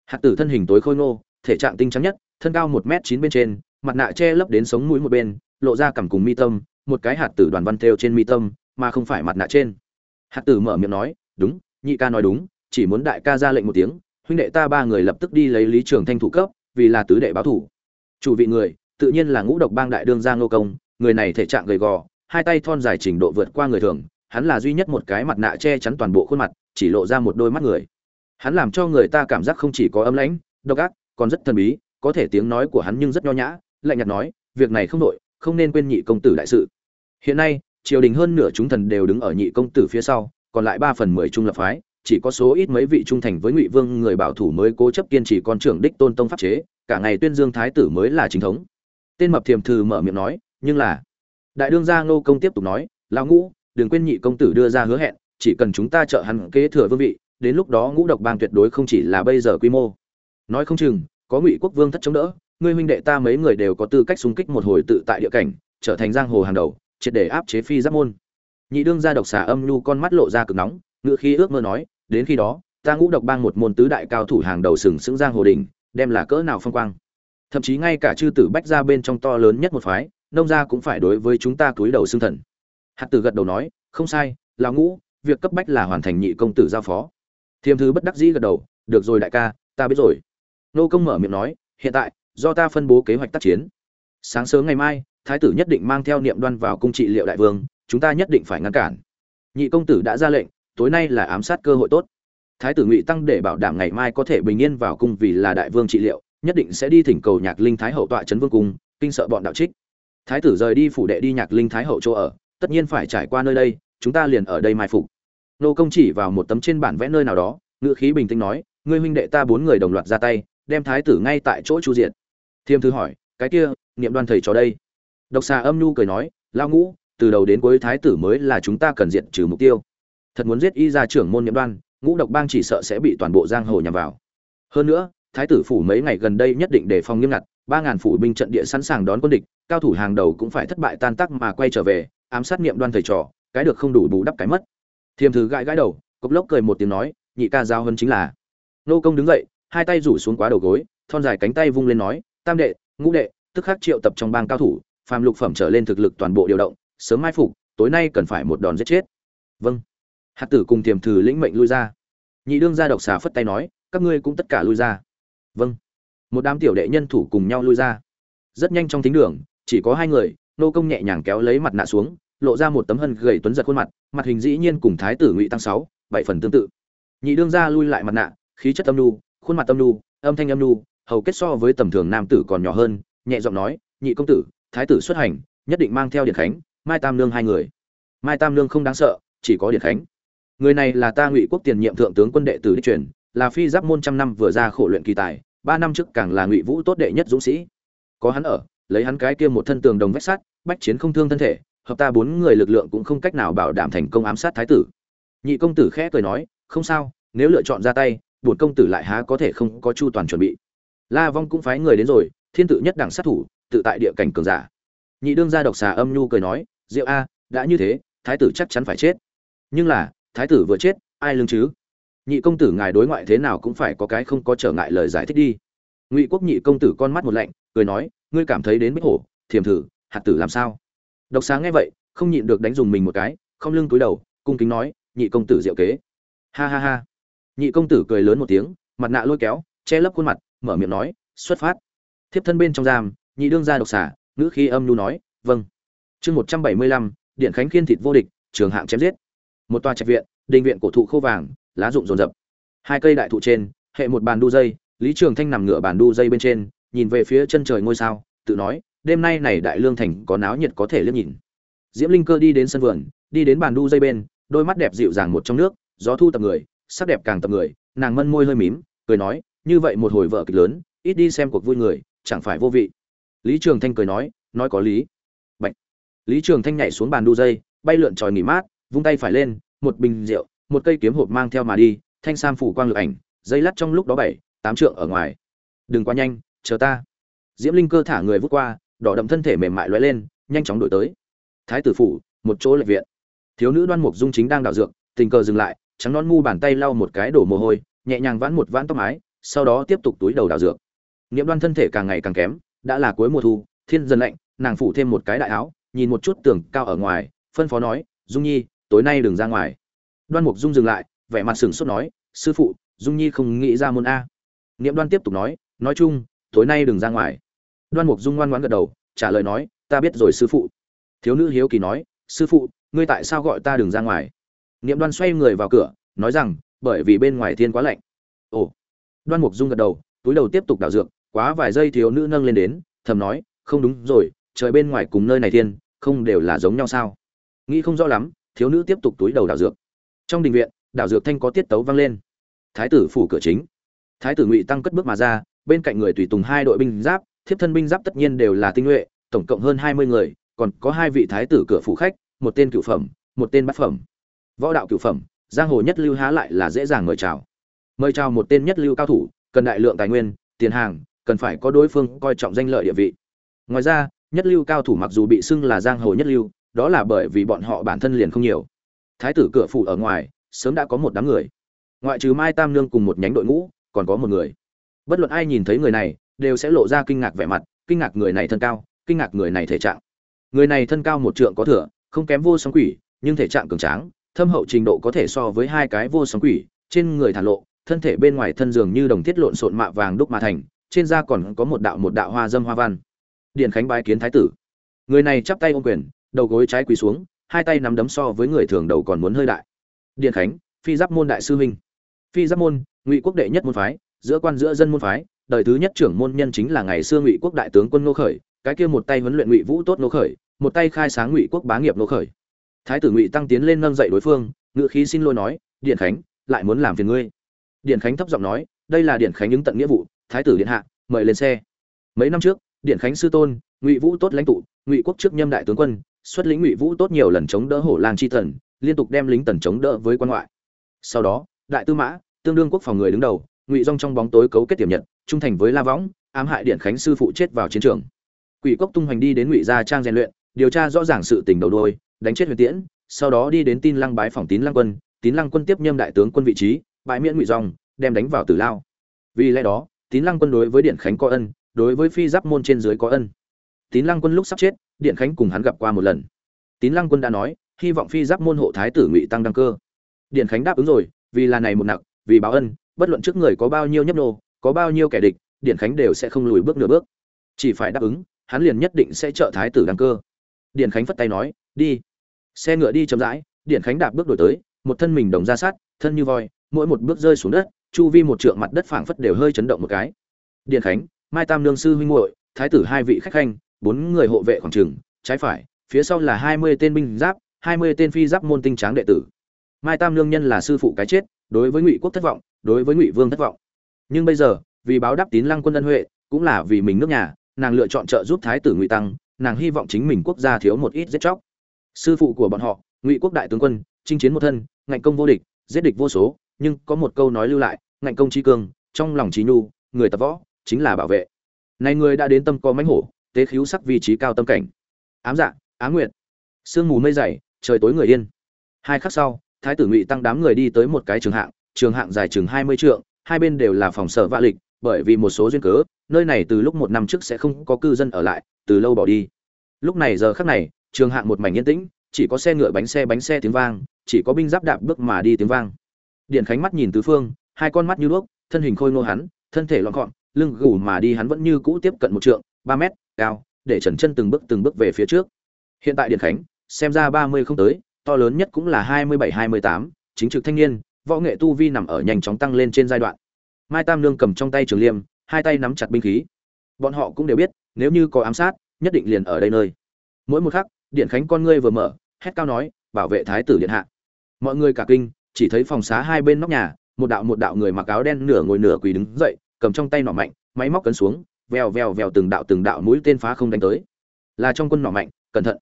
Hạt tử thân hình tối khôi ngô, thể trạng tinh trắng nhất, thân cao một m chín bên trên, mặt nạ che lấp đến sống mũi một bên, lộ ra cằm cùng mi tâm, một cái hạt tử đoàn văn thêu trên mi tâm, mà không phải mặt nạ trên. Hạt tử mở miệng nói, đúng, nhị ca nói đúng chỉ muốn đại ca ra lệnh một tiếng huynh đệ ta ba người lập tức đi lấy lý trường thanh thủ cấp vì là tứ đệ báo thủ. Chủ vị người tự nhiên là ngũ độc bang đại đương gia ngô công người này thể trạng gầy gò hai tay thon dài trình độ vượt qua người thường hắn là duy nhất một cái mặt nạ che chắn toàn bộ khuôn mặt chỉ lộ ra một đôi mắt người. Hắn làm cho người ta cảm giác không chỉ có âm lãnh độc ác còn rất thần bí có thể tiếng nói của hắn nhưng rất nho nhã lạnh nhạt nói việc này không đổi, không nên quên nhị công tử đại sự. Hiện nay triều đình hơn nửa chúng thần đều đứng ở nhị công tử phía sau còn lại ba phần mười trung lập phái chỉ có số ít mấy vị trung thành với ngụy vương người bảo thủ mới cố chấp kiên trì con trưởng đích tôn tông pháp chế, cả ngày tuyên dương thái tử mới là chính thống. Tên mập thiềm thừ mở miệng nói, nhưng là đại đương gia ngô công tiếp tục nói, lão ngũ, đừng quên nhị công tử đưa ra hứa hẹn, chỉ cần chúng ta trợ hắn kế thừa vương vị, đến lúc đó ngũ độc bang tuyệt đối không chỉ là bây giờ quy mô. Nói không chừng, có ngụy quốc vương thất chống đỡ, ngươi huynh đệ ta mấy người đều có tư cách xung kích một hồi tự tại địa cảnh, trở thành giang hồ hàng đầu, triệt để áp chế phi giáp môn. Nhị đương gia độc xà âm nhu con mắt lộ ra cực nóng ngựa khí ước mơ nói, đến khi đó, ta ngũ độc bang một môn tứ đại cao thủ hàng đầu sừng sững giang hồ đình đem là cỡ nào phong quang. Thậm chí ngay cả chư tử bách ra bên trong to lớn nhất một phái, nông gia cũng phải đối với chúng ta cúi đầu xương thần. Hạt tử gật đầu nói, không sai, là ngũ, việc cấp bách là hoàn thành nhị công tử giao phó. Thiêm thứ bất đắc dĩ gật đầu, được rồi đại ca, ta biết rồi. Nô công mở miệng nói, hiện tại, do ta phân bố kế hoạch tác chiến. Sáng sớm ngày mai, thái tử nhất định mang theo niệm đoan vào cung trị liệu đại vương, chúng ta nhất định phải ngăn cản. Nhị công tử đã ra lệnh tối nay là ám sát cơ hội tốt. Thái tử ngụy tăng để bảo đảm ngày mai có thể bình yên vào cung vì là đại vương trị liệu, nhất định sẽ đi thỉnh cầu nhạc linh thái hậu tọa trấn vương cung, kinh sợ bọn đạo trích. Thái tử rời đi phủ đệ đi nhạc linh thái hậu chỗ ở, tất nhiên phải trải qua nơi đây, chúng ta liền ở đây mai phục. Nô công chỉ vào một tấm trên bản vẽ nơi nào đó, ngữ khí bình tĩnh nói, ngươi huynh đệ ta bốn người đồng loạt ra tay, đem thái tử ngay tại chỗ chu diện thiêm thư hỏi, cái kia, niệm đoan thầy cho đây? Độc xà âm nhu cười nói lao ngũ, từ đầu đến cuối thái tử mới là chúng ta cần diện trừ mục tiêu thật muốn giết y gia trưởng môn niệm đoan, ngũ độc bang chỉ sợ sẽ bị toàn bộ giang hồ nhằm vào. Hơn nữa, thái tử phủ mấy ngày gần đây nhất định đề phòng nghiêm ngặt, ba ngàn phủ binh trận địa sẵn sàng đón quân địch, cao thủ hàng đầu cũng phải thất bại tan tác mà quay trở về, ám sát niệm đoan thầy trò, cái được không đủ bù đắp cái mất. Thiềm thứ gãi gãi đầu, cốc lốc cười một tiếng nói, nhị ca giao hơn chính là. Nô công đứng dậy, hai tay rủ xuống quá đầu gối, thon dài cánh tay vung lên nói, tam đệ, ngũ đệ, tức khắc triệu tập trong bang cao thủ, phàm lục phẩm trở lên thực lực toàn bộ điều động, sớm mai phục, tối nay cần phải một đòn giết chết. Vâng hạt tử cùng tiềm thử lĩnh mệnh lui ra. Nhị đương gia độc xà phất tay nói, các ngươi cũng tất cả lui ra. Vâng. Một đám tiểu đệ nhân thủ cùng nhau lui ra. Rất nhanh trong thính đường, chỉ có hai người, nô công nhẹ nhàng kéo lấy mặt nạ xuống, lộ ra một tấm hân gầy tuấn giật khuôn mặt mặt hình dĩ nhiên cùng thái tử ngụy tăng sáu, bảy phần tương tự. Nhị đương gia lui lại mặt nạ, khí chất âm nu khuôn mặt âm nu âm thanh âm nu hầu kết so với tầm thường nam tử còn nhỏ hơn, nhẹ giọng nói, nhị công tử, thái tử xuất hành, nhất định mang theo điện khánh, mai tam nương hai người. Mai tam nương không đáng sợ, chỉ có điện khánh người này là ta ngụy quốc tiền nhiệm thượng tướng quân đệ tử đích truyền, là phi giáp môn trăm năm vừa ra khổ luyện kỳ tài, ba năm trước càng là ngụy vũ tốt đệ nhất dũng sĩ. Có hắn ở, lấy hắn cái kia một thân tường đồng vách sắt, bách chiến không thương thân thể, hợp ta bốn người lực lượng cũng không cách nào bảo đảm thành công ám sát thái tử. Nhị công tử khẽ cười nói, không sao, nếu lựa chọn ra tay, bổn công tử lại há có thể không có chu toàn chuẩn bị. La vong cũng phái người đến rồi, thiên tự nhất đẳng sát thủ, tự tại địa cảnh cường giả. Nhị đương gia độc xà âm nhu cười nói, diệu a, đã như thế, thái tử chắc chắn phải chết. Nhưng là thái tử vừa chết, ai lương chứ? Nhị công tử ngài đối ngoại thế nào cũng phải có cái không có trở ngại lời giải thích đi. Ngụy quốc nhị công tử con mắt một lạnh, cười nói, ngươi cảm thấy đến bích hổ, thiềm thử, hạt tử làm sao? Độc sáng nghe vậy, không nhịn được đánh dùng mình một cái, không lưng túi đầu, cung kính nói, nhị công tử diệu kế. Ha ha ha. Nhị công tử cười lớn một tiếng, mặt nạ lôi kéo, che lấp khuôn mặt, mở miệng nói, xuất phát. Thiếp thân bên trong giam, nhị đương ra độc xả, ngữ khi âm nu nói vâng. Chương một trăm bảy mươi lăm, điện khánh khiên thịt vô địch, trường hạng chém giết một tòa trạch viện, đình viện cổ thụ khô vàng, lá rụng rồn rập. Hai cây đại thụ trên, hệ một bàn đu dây, lý trường thanh nằm ngửa bàn đu dây bên trên, nhìn về phía chân trời ngôi sao, tự nói, đêm nay này đại lương thành có náo nhiệt có thể liếc nhìn. Diễm linh cơ đi đến sân vườn, đi đến bàn đu dây bên, đôi mắt đẹp dịu dàng một trong nước, gió thu tập người, sắc đẹp càng tập người, nàng mân môi hơi mím, cười nói, như vậy một hồi vợ kịch lớn, ít đi xem cuộc vui người, chẳng phải vô vị. Lý trường thanh cười nói nói có lý. Bạch. lý trường thanh nhảy xuống bàn đu dây, bay lượn tròi nghỉ mát vung tay phải lên, một bình rượu, một cây kiếm hộp mang theo mà đi, thanh sam phủ quang lực ảnh, dây lắt trong lúc đó bảy, tám trượng ở ngoài. Đừng quá nhanh, chờ ta. Diễm linh cơ thả người vút qua, đỏ đậm thân thể mềm mại lóe lên, nhanh chóng đổi tới. Thái tử phủ, một chỗ lệ viện. Thiếu nữ đoan mục dung chính đang đảo dược, tình cờ dừng lại, trắng non mu bàn tay lau một cái đổ mồ hôi, nhẹ nhàng vãn một vãn tóc mái, sau đó tiếp tục túi đầu đảo dược. Niệm đoan thân thể càng ngày càng kém, đã là cuối mùa thu, thiên dần lạnh, nàng phủ thêm một cái đại áo, nhìn một chút tường cao ở ngoài, phân phó nói, dung nhi tối nay đừng ra ngoài. Đoan mục dung dừng lại, vẻ mặt sửng sốt nói, sư phụ, dung nhi không nghĩ ra môn a. Niệm đoan tiếp tục nói nói chung, tối nay đừng ra ngoài. Đoan mục dung ngoan ngoãn gật đầu, trả lời nói, ta biết rồi sư phụ. Thiếu nữ hiếu kỳ nói, sư phụ, ngươi tại sao gọi ta đừng ra ngoài? Niệm đoan xoay người vào cửa, nói rằng, bởi vì bên ngoài thiên quá lạnh. Ồ. Đoan mục dung gật đầu, túi đầu tiếp tục đảo dược, quá vài giây thiếu nữ nâng lên đến, thầm nói, không đúng rồi, trời bên ngoài cùng nơi này thiên, không đều là giống nhau sao? Nghĩ không rõ lắm thiếu nữ tiếp tục túi đầu đảo dược. Trong đình viện, đảo dược thanh có tiết tấu vang lên. Thái tử phủ cửa chính. Thái tử ngụy tăng cất bước mà ra, bên cạnh người tùy tùng hai đội binh giáp, thiếp thân binh giáp tất nhiên đều là tinh nhuệ, tổng cộng hơn hai mươi người, còn có hai vị thái tử cửa phủ khách, một tên cửu phẩm, một tên bát phẩm. Võ đạo cửu phẩm, giang hồ nhất lưu há lại là dễ dàng mời chào. Mời chào một tên nhất lưu cao thủ, cần đại lượng tài nguyên, tiền hàng, cần phải có đối phương coi trọng danh lợi địa vị. Ngoài ra, nhất lưu cao thủ mặc dù bị xưng là giang hồ nhất lưu đó là bởi vì bọn họ bản thân liền không nhiều. Thái tử cửa phủ ở ngoài, sớm đã có một đám người. Ngoại trừ mai tam nương cùng một nhánh đội ngũ, còn có một người. Bất luận ai nhìn thấy người này, đều sẽ lộ ra kinh ngạc vẻ mặt, kinh ngạc người này thân cao, kinh ngạc người này thể trạng. Người này thân cao một trượng có thừa, không kém vô sóng quỷ, nhưng thể trạng cường tráng, thâm hậu trình độ có thể so với hai cái vô sóng quỷ, trên người thản lộ, thân thể bên ngoài thân dường như đồng thiết lộn xộn mạ vàng đúc mà thành, trên da còn có một đạo một đạo hoa dâm hoa văn. Điện khánh bái kiến thái tử. Người này chắp tay ôm quyền đầu gối trái quỳ xuống, hai tay nắm đấm so với người thường đầu còn muốn hơi đại. Điện khánh, phi giáp môn đại sư huynh phi giáp môn, ngụy quốc đệ nhất môn phái, giữa quan giữa dân môn phái, đời thứ nhất trưởng môn nhân chính là ngày xưa ngụy quốc đại tướng quân nô khởi, cái kia một tay huấn luyện ngụy vũ tốt nô khởi, một tay khai sáng ngụy quốc bá nghiệp nô khởi. Thái tử ngụy tăng tiến lên nâng dậy đối phương ngự khí xin lỗi nói, điện khánh, lại muốn làm phiền ngươi. Điện khánh thấp giọng nói, đây là điện khánh ứng tận nghĩa vụ, thái tử điện hạ, mời lên xe. Mấy năm trước, điện khánh sư tôn, ngụy vũ tốt lãnh tụ, ngụy quốc trước nhâm đại tướng quân xuất lĩnh ngụy vũ tốt nhiều lần chống đỡ hổ lang chi thần, liên tục đem lính tần chống đỡ với quan ngoại. Sau đó, đại tư mã, tương đương quốc phòng người đứng đầu, ngụy dong trong bóng tối cấu kết tiềm nhật, trung thành với la võng, ám hại điện khánh sư phụ chết vào chiến trường. Quỷ cốc tung hoành đi đến ngụy gia trang rèn luyện, điều tra rõ ràng sự tình đầu đôi đánh chết huyền tiễn, sau đó đi đến tin lăng bái phòng tín lăng quân, tín lăng quân tiếp nhâm đại tướng quân vị trí, bãi miễn ngụy dòng, đem đánh vào tử lao. Vì lẽ đó, tín lăng quân đối với điện khánh có ân, đối với phi giáp môn trên dưới có ân tín lăng quân lúc sắp chết, điện khánh cùng hắn gặp qua một lần. Tín lăng quân đã nói, hy vọng phi giáp môn hộ thái tử ngụy tăng đăng cơ. Điện khánh đáp ứng rồi, vì là này một nặng, vì báo ân, bất luận trước người có bao nhiêu nhấp nô, có bao nhiêu kẻ địch, điện khánh đều sẽ không lùi bước nửa bước. Chỉ phải đáp ứng, hắn liền nhất định sẽ trợ thái tử đăng cơ. Điện khánh phất tay nói, đi. Xe ngựa đi chậm rãi, điện khánh đạp bước đổi tới, một thân mình đồng ra sát, thân như voi, mỗi một bước rơi xuống đất, chu vi một trượng mặt đất phảng phất đều hơi chấn động một cái. Điện khánh, mai tam lương sư huynh muội, thái tử hai vị khách khanh bốn người hộ vệ khoảng trường, trái phải, phía sau là hai mươi tên binh giáp, hai mươi tên phi giáp môn tinh tráng đệ tử. Mai tam lương nhân là sư phụ cái chết, đối với ngụy quốc thất vọng, đối với ngụy vương thất vọng. Nhưng bây giờ, vì báo đáp tín lăng quân ân huệ, cũng là vì mình nước nhà, nàng lựa chọn trợ giúp thái tử ngụy tăng, nàng hy vọng chính mình quốc gia thiếu một ít giết chóc. Sư phụ của bọn họ, ngụy quốc đại tướng quân, chinh chiến một thân, ngạnh công vô địch, giết địch vô số, nhưng có một câu nói lưu lại, ngạnh công trí cương, trong lòng trí nhu, người tập võ, chính là bảo vệ. Này người đã đến tâm có mãnh hổ tế khiếu sắc vị trí cao tâm cảnh. Ám dạ á nguyệt. Sương mù mây dày, trời tối người yên. Hai khắc sau, thái tử ngụy tăng đám người đi tới một cái trường hạng trường hạng dài chừng hai mươi trượng, hai bên đều là phòng sở vạ lịch, bởi vì một số duyên cớ, nơi này từ lúc một năm trước sẽ không có cư dân ở lại, từ lâu bỏ đi. Lúc này giờ khắc này, trường hạng một mảnh yên tĩnh, chỉ có xe ngựa bánh xe bánh xe tiếng vang, chỉ có binh giáp đạp bước mà đi tiếng vang. Điện khánh mắt nhìn tứ phương, hai con mắt như đuốc, thân hình khôi ngô hắn, thân thể loạn gọn, lưng gù mà đi hắn vẫn như cũ tiếp cận một trượng ba mét, cao, để trần chân từng bước từng bước về phía trước. Hiện tại điện khánh, xem ra ba mươi không tới, to lớn nhất cũng là hai mươi bảy, hai mươi tám, chính trực thanh niên, võ nghệ tu vi nằm ở nhanh chóng tăng lên trên giai đoạn. Mai tam lương cầm trong tay trường liêm, hai tay nắm chặt binh khí. Bọn họ cũng đều biết, nếu như có ám sát, nhất định liền ở đây nơi. Mỗi một khắc, điện khánh con ngươi vừa mở, hét cao nói, bảo vệ thái tử điện hạ. Mọi người cả kinh, chỉ thấy phòng xá hai bên nóc nhà, một đạo một đạo người mặc áo đen nửa ngồi nửa quỳ đứng dậy, cầm trong tay nỏ mạnh, máy móc cấn xuống vèo vèo vèo từng đạo từng đạo mũi tên phá không đánh tới. Là trong quân nỏ mạnh, cẩn thận.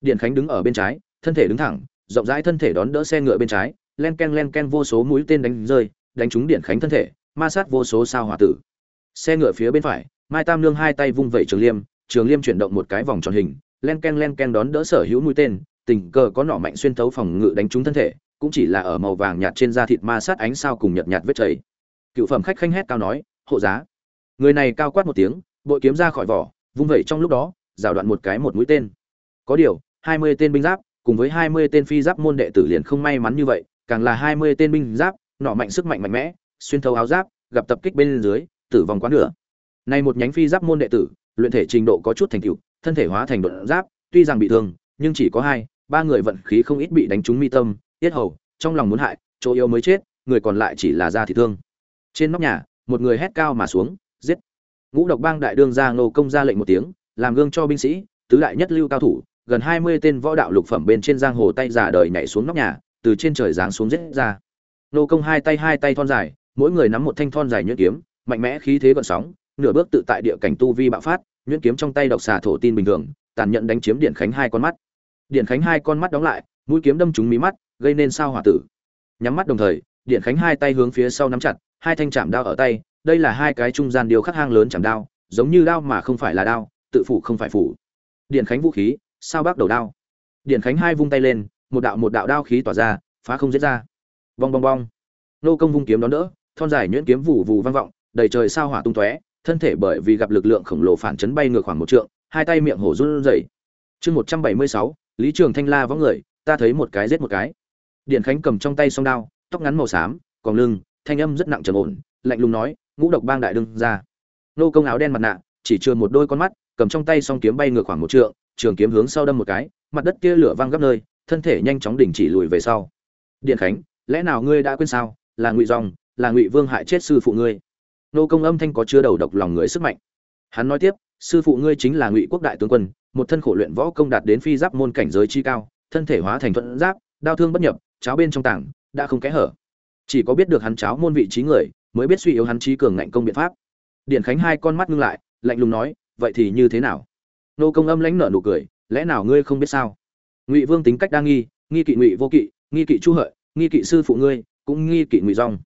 Điện khánh đứng ở bên trái, thân thể đứng thẳng, rộng rãi thân thể đón đỡ xe ngựa bên trái, len ken len ken vô số mũi tên đánh rơi, đánh trúng điện khánh thân thể, ma sát vô số sao hỏa tử. Xe ngựa phía bên phải, mai tam nương hai tay vung vẩy trường liêm trường liêm chuyển động một cái vòng tròn hình, len ken len ken đón đỡ sở hữu mũi tên, tình cờ có nỏ mạnh xuyên thấu phòng ngự đánh trúng thân thể, cũng chỉ là ở màu vàng nhạt trên da thịt ma sát ánh sao cùng nhợt nhạt vết chảy. Cựu phẩm khách khanh hét cao nói, hộ giá người này cao quát một tiếng, bội kiếm ra khỏi vỏ, vung vẩy trong lúc đó, rào đoạn một cái một mũi tên. Có điều, hai mươi tên binh giáp, cùng với hai mươi tên phi giáp môn đệ tử liền không may mắn như vậy, càng là hai mươi tên binh giáp, nọ mạnh sức mạnh mạnh mẽ, xuyên thấu áo giáp, gặp tập kích bên dưới, tử vong quá nửa. Này một nhánh phi giáp môn đệ tử, luyện thể trình độ có chút thành tựu, thân thể hóa thành đột giáp, tuy rằng bị thương, nhưng chỉ có hai, ba người vận khí không ít bị đánh trúng mi tâm, tiết hầu, trong lòng muốn hại, chỗ yếu mới chết, người còn lại chỉ là da thị thương. Trên nóc nhà, một người hét cao mà xuống giết. Ngũ độc bang đại đương ra ngô công ra lệnh một tiếng, làm gương cho binh sĩ, tứ đại nhất lưu cao thủ, gần hai mươi tên võ đạo lục phẩm bên trên giang hồ tay giả đời nhảy xuống nóc nhà, từ trên trời giáng xuống giết ra. Ngô công hai tay hai tay thon dài, mỗi người nắm một thanh thon dài nhuyễn kiếm, mạnh mẽ khí thế gợn sóng, nửa bước tự tại địa cảnh tu vi bạo phát, nhuyễn kiếm trong tay độc xà thổ tin bình thường, tàn nhẫn đánh chiếm điện khánh hai con mắt. Điện khánh hai con mắt đóng lại, mũi kiếm đâm trúng mí mắt, gây nên sao hỏa tử. Nhắm mắt đồng thời, điện khánh hai tay hướng phía sau nắm chặt, hai thanh chạm đao ở tay đây là hai cái trung gian điều khắc hang lớn chẳng đao, giống như đao mà không phải là đao, tự phủ không phải phủ. Điện khánh vũ khí, sao bác đầu đao? Điện khánh hai vung tay lên, một đạo một đạo đao khí tỏa ra, phá không giết ra. Bong bong bong. Nô công vung kiếm đón đỡ, thon dài nhuyễn kiếm vụ vụ vang vọng, đầy trời sao hỏa tung tóe, thân thể bởi vì gặp lực lượng khổng lồ phản chấn bay ngược khoảng một trượng, hai tay miệng hổ run rẩy. Chương một trăm bảy mươi sáu, lý trường thanh la võ người, ta thấy một cái giết một cái. Điện khánh cầm trong tay song đao, tóc ngắn màu xám, còn lưng, thanh âm rất nặng trầm ổn, lạnh lùng nói ngũ độc bang đại đương ra. Nô công áo đen mặt nạ, chỉ chừa một đôi con mắt, cầm trong tay song kiếm bay ngược khoảng một trượng, trường kiếm hướng sau đâm một cái, mặt đất kia lửa văng gấp nơi, thân thể nhanh chóng đình chỉ lùi về sau. Điện khánh, lẽ nào ngươi đã quên sao? Là ngụy dòng, là ngụy vương hại chết sư phụ ngươi. Nô công âm thanh có chứa đầu độc lòng người sức mạnh. Hắn nói tiếp, sư phụ ngươi chính là ngụy quốc đại tướng quân, một thân khổ luyện võ công đạt đến phi giáp môn cảnh giới chi cao, thân thể hóa thành thuận giáp đao thương bất nhập, cháo bên trong tảng, đã không kẽ hở. Chỉ có biết được hắn cháo môn vị trí người mới biết suy yếu hắn trí cường ngạnh công biện pháp. Điện khánh hai con mắt ngưng lại, lạnh lùng nói, vậy thì như thế nào? Nô công âm lãnh nở nụ cười, lẽ nào ngươi không biết sao? Ngụy vương tính cách đa nghi nghi kỵ ngụy vô kỵ, nghi kỵ chu hợi, nghi kỵ sư phụ ngươi, cũng nghi kỵ ngụy dong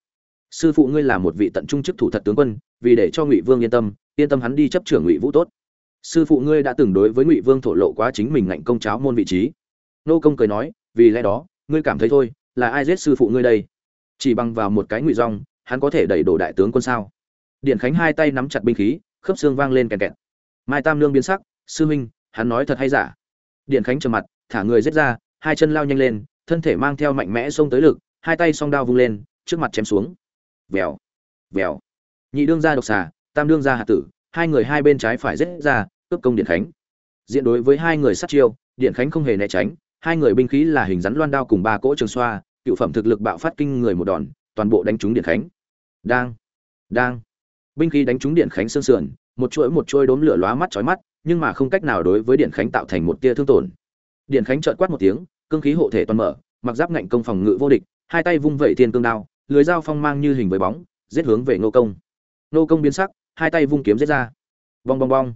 sư phụ ngươi là một vị tận trung chức thủ thật tướng quân, vì để cho ngụy vương yên tâm yên tâm hắn đi chấp trưởng ngụy vũ tốt. Sư phụ ngươi đã từng đối với ngụy vương thổ lộ quá chính mình ngạnh công cháo môn vị trí. Nô công cười nói, vì lẽ đó, ngươi cảm thấy thôi, là ai giết sư phụ ngươi đây? Chỉ bằng vào một cái ngụy rong hắn có thể đẩy đổ đại tướng quân sao? Điện khánh hai tay nắm chặt binh khí, khớp xương vang lên kèn kẹt. Mai tam lương biến sắc, sư huynh, hắn nói thật hay giả? Điện khánh trầm mặt, thả người giết ra, hai chân lao nhanh lên, thân thể mang theo mạnh mẽ xông tới lực, hai tay song đao vung lên, trước mặt chém xuống. Vèo vèo. Nhị đương ra độc xà, tam đương ra hạt tử, hai người hai bên trái phải giết ra, cướp công điện khánh. Diện đối với hai người sát chiêu, điện khánh không hề né tránh, hai người binh khí là hình rắn loan đao cùng ba cỗ trường xoa, cựu phẩm thực lực bạo phát kinh người một đòn, toàn bộ đánh trúng điện khánh đang đang. Binh khí đánh trúng điện khánh xương sườn, một chuỗi một chuỗi đốm lửa lóa mắt chói mắt, nhưng mà không cách nào đối với điện khánh tạo thành một tia thương tổn. Điện khánh trợn quát một tiếng, cương khí hộ thể toàn mở, mặc giáp ngạnh công phòng ngự vô địch, hai tay vung vẩy thiên cương đao, lưới dao phong mang như hình với bóng, giết hướng về nô công. Nô công biến sắc, hai tay vung kiếm giết ra. Bong bong bong.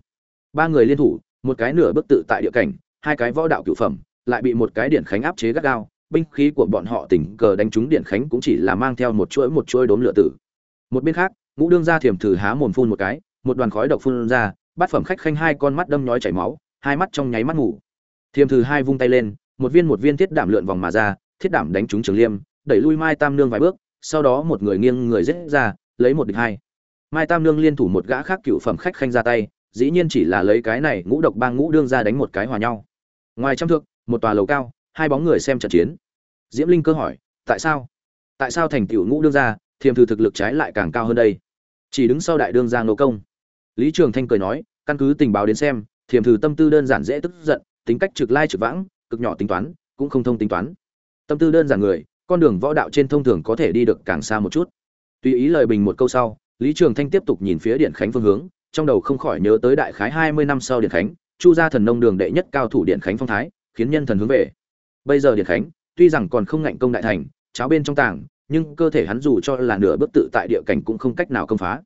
Ba người liên thủ, một cái nửa bước tự tại địa cảnh, hai cái võ đạo cửu phẩm, lại bị một cái điện khánh áp chế gắt gao, binh khí của bọn họ tình cờ đánh trúng điện khánh cũng chỉ là mang theo một chuỗi một chuỗi đốm lửa tử một bên khác, ngũ đương ra thiềm thử há mồm phun một cái, một đoàn khói độc phun ra, bát phẩm khách khanh hai con mắt đâm nhói chảy máu, hai mắt trong nháy mắt ngủ. Thiềm thử hai vung tay lên, một viên một viên thiết đảm lượn vòng mà ra, thiết đảm đánh trúng trường liêm, đẩy lui mai tam nương vài bước, sau đó một người nghiêng người rết ra, lấy một địch hai. Mai tam nương liên thủ một gã khác cựu phẩm khách khanh ra tay, dĩ nhiên chỉ là lấy cái này ngũ độc bang ngũ đương ra đánh một cái hòa nhau. Ngoài trăm thước, một tòa lầu cao, hai bóng người xem trận chiến. Diễm linh cơ hỏi, tại sao? Tại sao thành tiểu ngũ đương ra thiềm thử thực lực trái lại càng cao hơn đây. Chỉ đứng sau đại đương Giang nô công. Lý trường thanh cười nói, căn cứ tình báo đến xem, thiềm thử tâm tư đơn giản dễ tức giận, tính cách trực lai trực vãng, cực nhỏ tính toán, cũng không thông tính toán. Tâm tư đơn giản người, con đường võ đạo trên thông thường có thể đi được càng xa một chút. Tùy ý lời bình một câu sau, lý trường thanh tiếp tục nhìn phía điện khánh phương hướng, trong đầu không khỏi nhớ tới đại khái hai mươi năm sau điện khánh, chu gia thần nông đường đệ nhất cao thủ điện khánh phong thái, khiến nhân thần hướng về. Bây giờ điện khánh, tuy rằng còn không ngạnh công đại thành, cháo bên trong tảng nhưng cơ thể hắn dù cho là nửa bước tự tại địa cảnh cũng không cách nào công phá.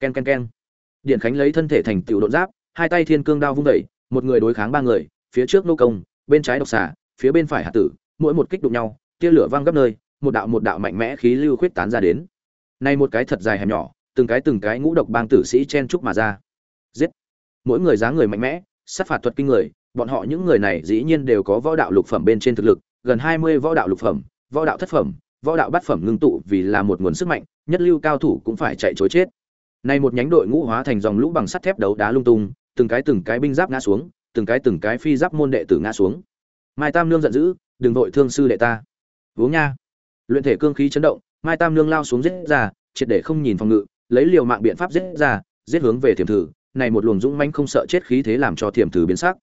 Ken ken ken. Điện khánh lấy thân thể thành tiểu đột giáp hai tay thiên cương đao vung dậy, một người đối kháng ba người phía trước nô công bên trái độc xà phía bên phải hạt tử mỗi một kích đụng nhau tia lửa vang gấp nơi một đạo một đạo mạnh mẽ khí lưu khuyết tán ra đến. Nay một cái thật dài hẻm nhỏ từng cái từng cái ngũ độc bang tử sĩ chen chúc mà ra. Giết. Mỗi người dáng người mạnh mẽ sát phạt thuật kinh người bọn họ những người này dĩ nhiên đều có võ đạo lục phẩm bên trên thực lực gần hai mươi võ đạo lục phẩm võ đạo thất phẩm võ đạo bát phẩm ngưng tụ vì là một nguồn sức mạnh, nhất lưu cao thủ cũng phải chạy trối chết. Nay một nhánh đội ngũ hóa thành dòng lũ bằng sắt thép đấu đá lung tung, từng cái từng cái binh giáp ngã xuống, từng cái từng cái phi giáp môn đệ tử ngã xuống. Mai tam nương giận dữ, đừng vội thương sư đệ ta. Uống nha. Luyện thể cương khí chấn động, mai tam nương lao xuống giết ra, triệt để không nhìn phòng ngự, lấy liều mạng biện pháp giết ra, giết hướng về thiểm thử. Này một luồng dũng mãnh không sợ chết khí thế làm cho thiểm thử biến sắc.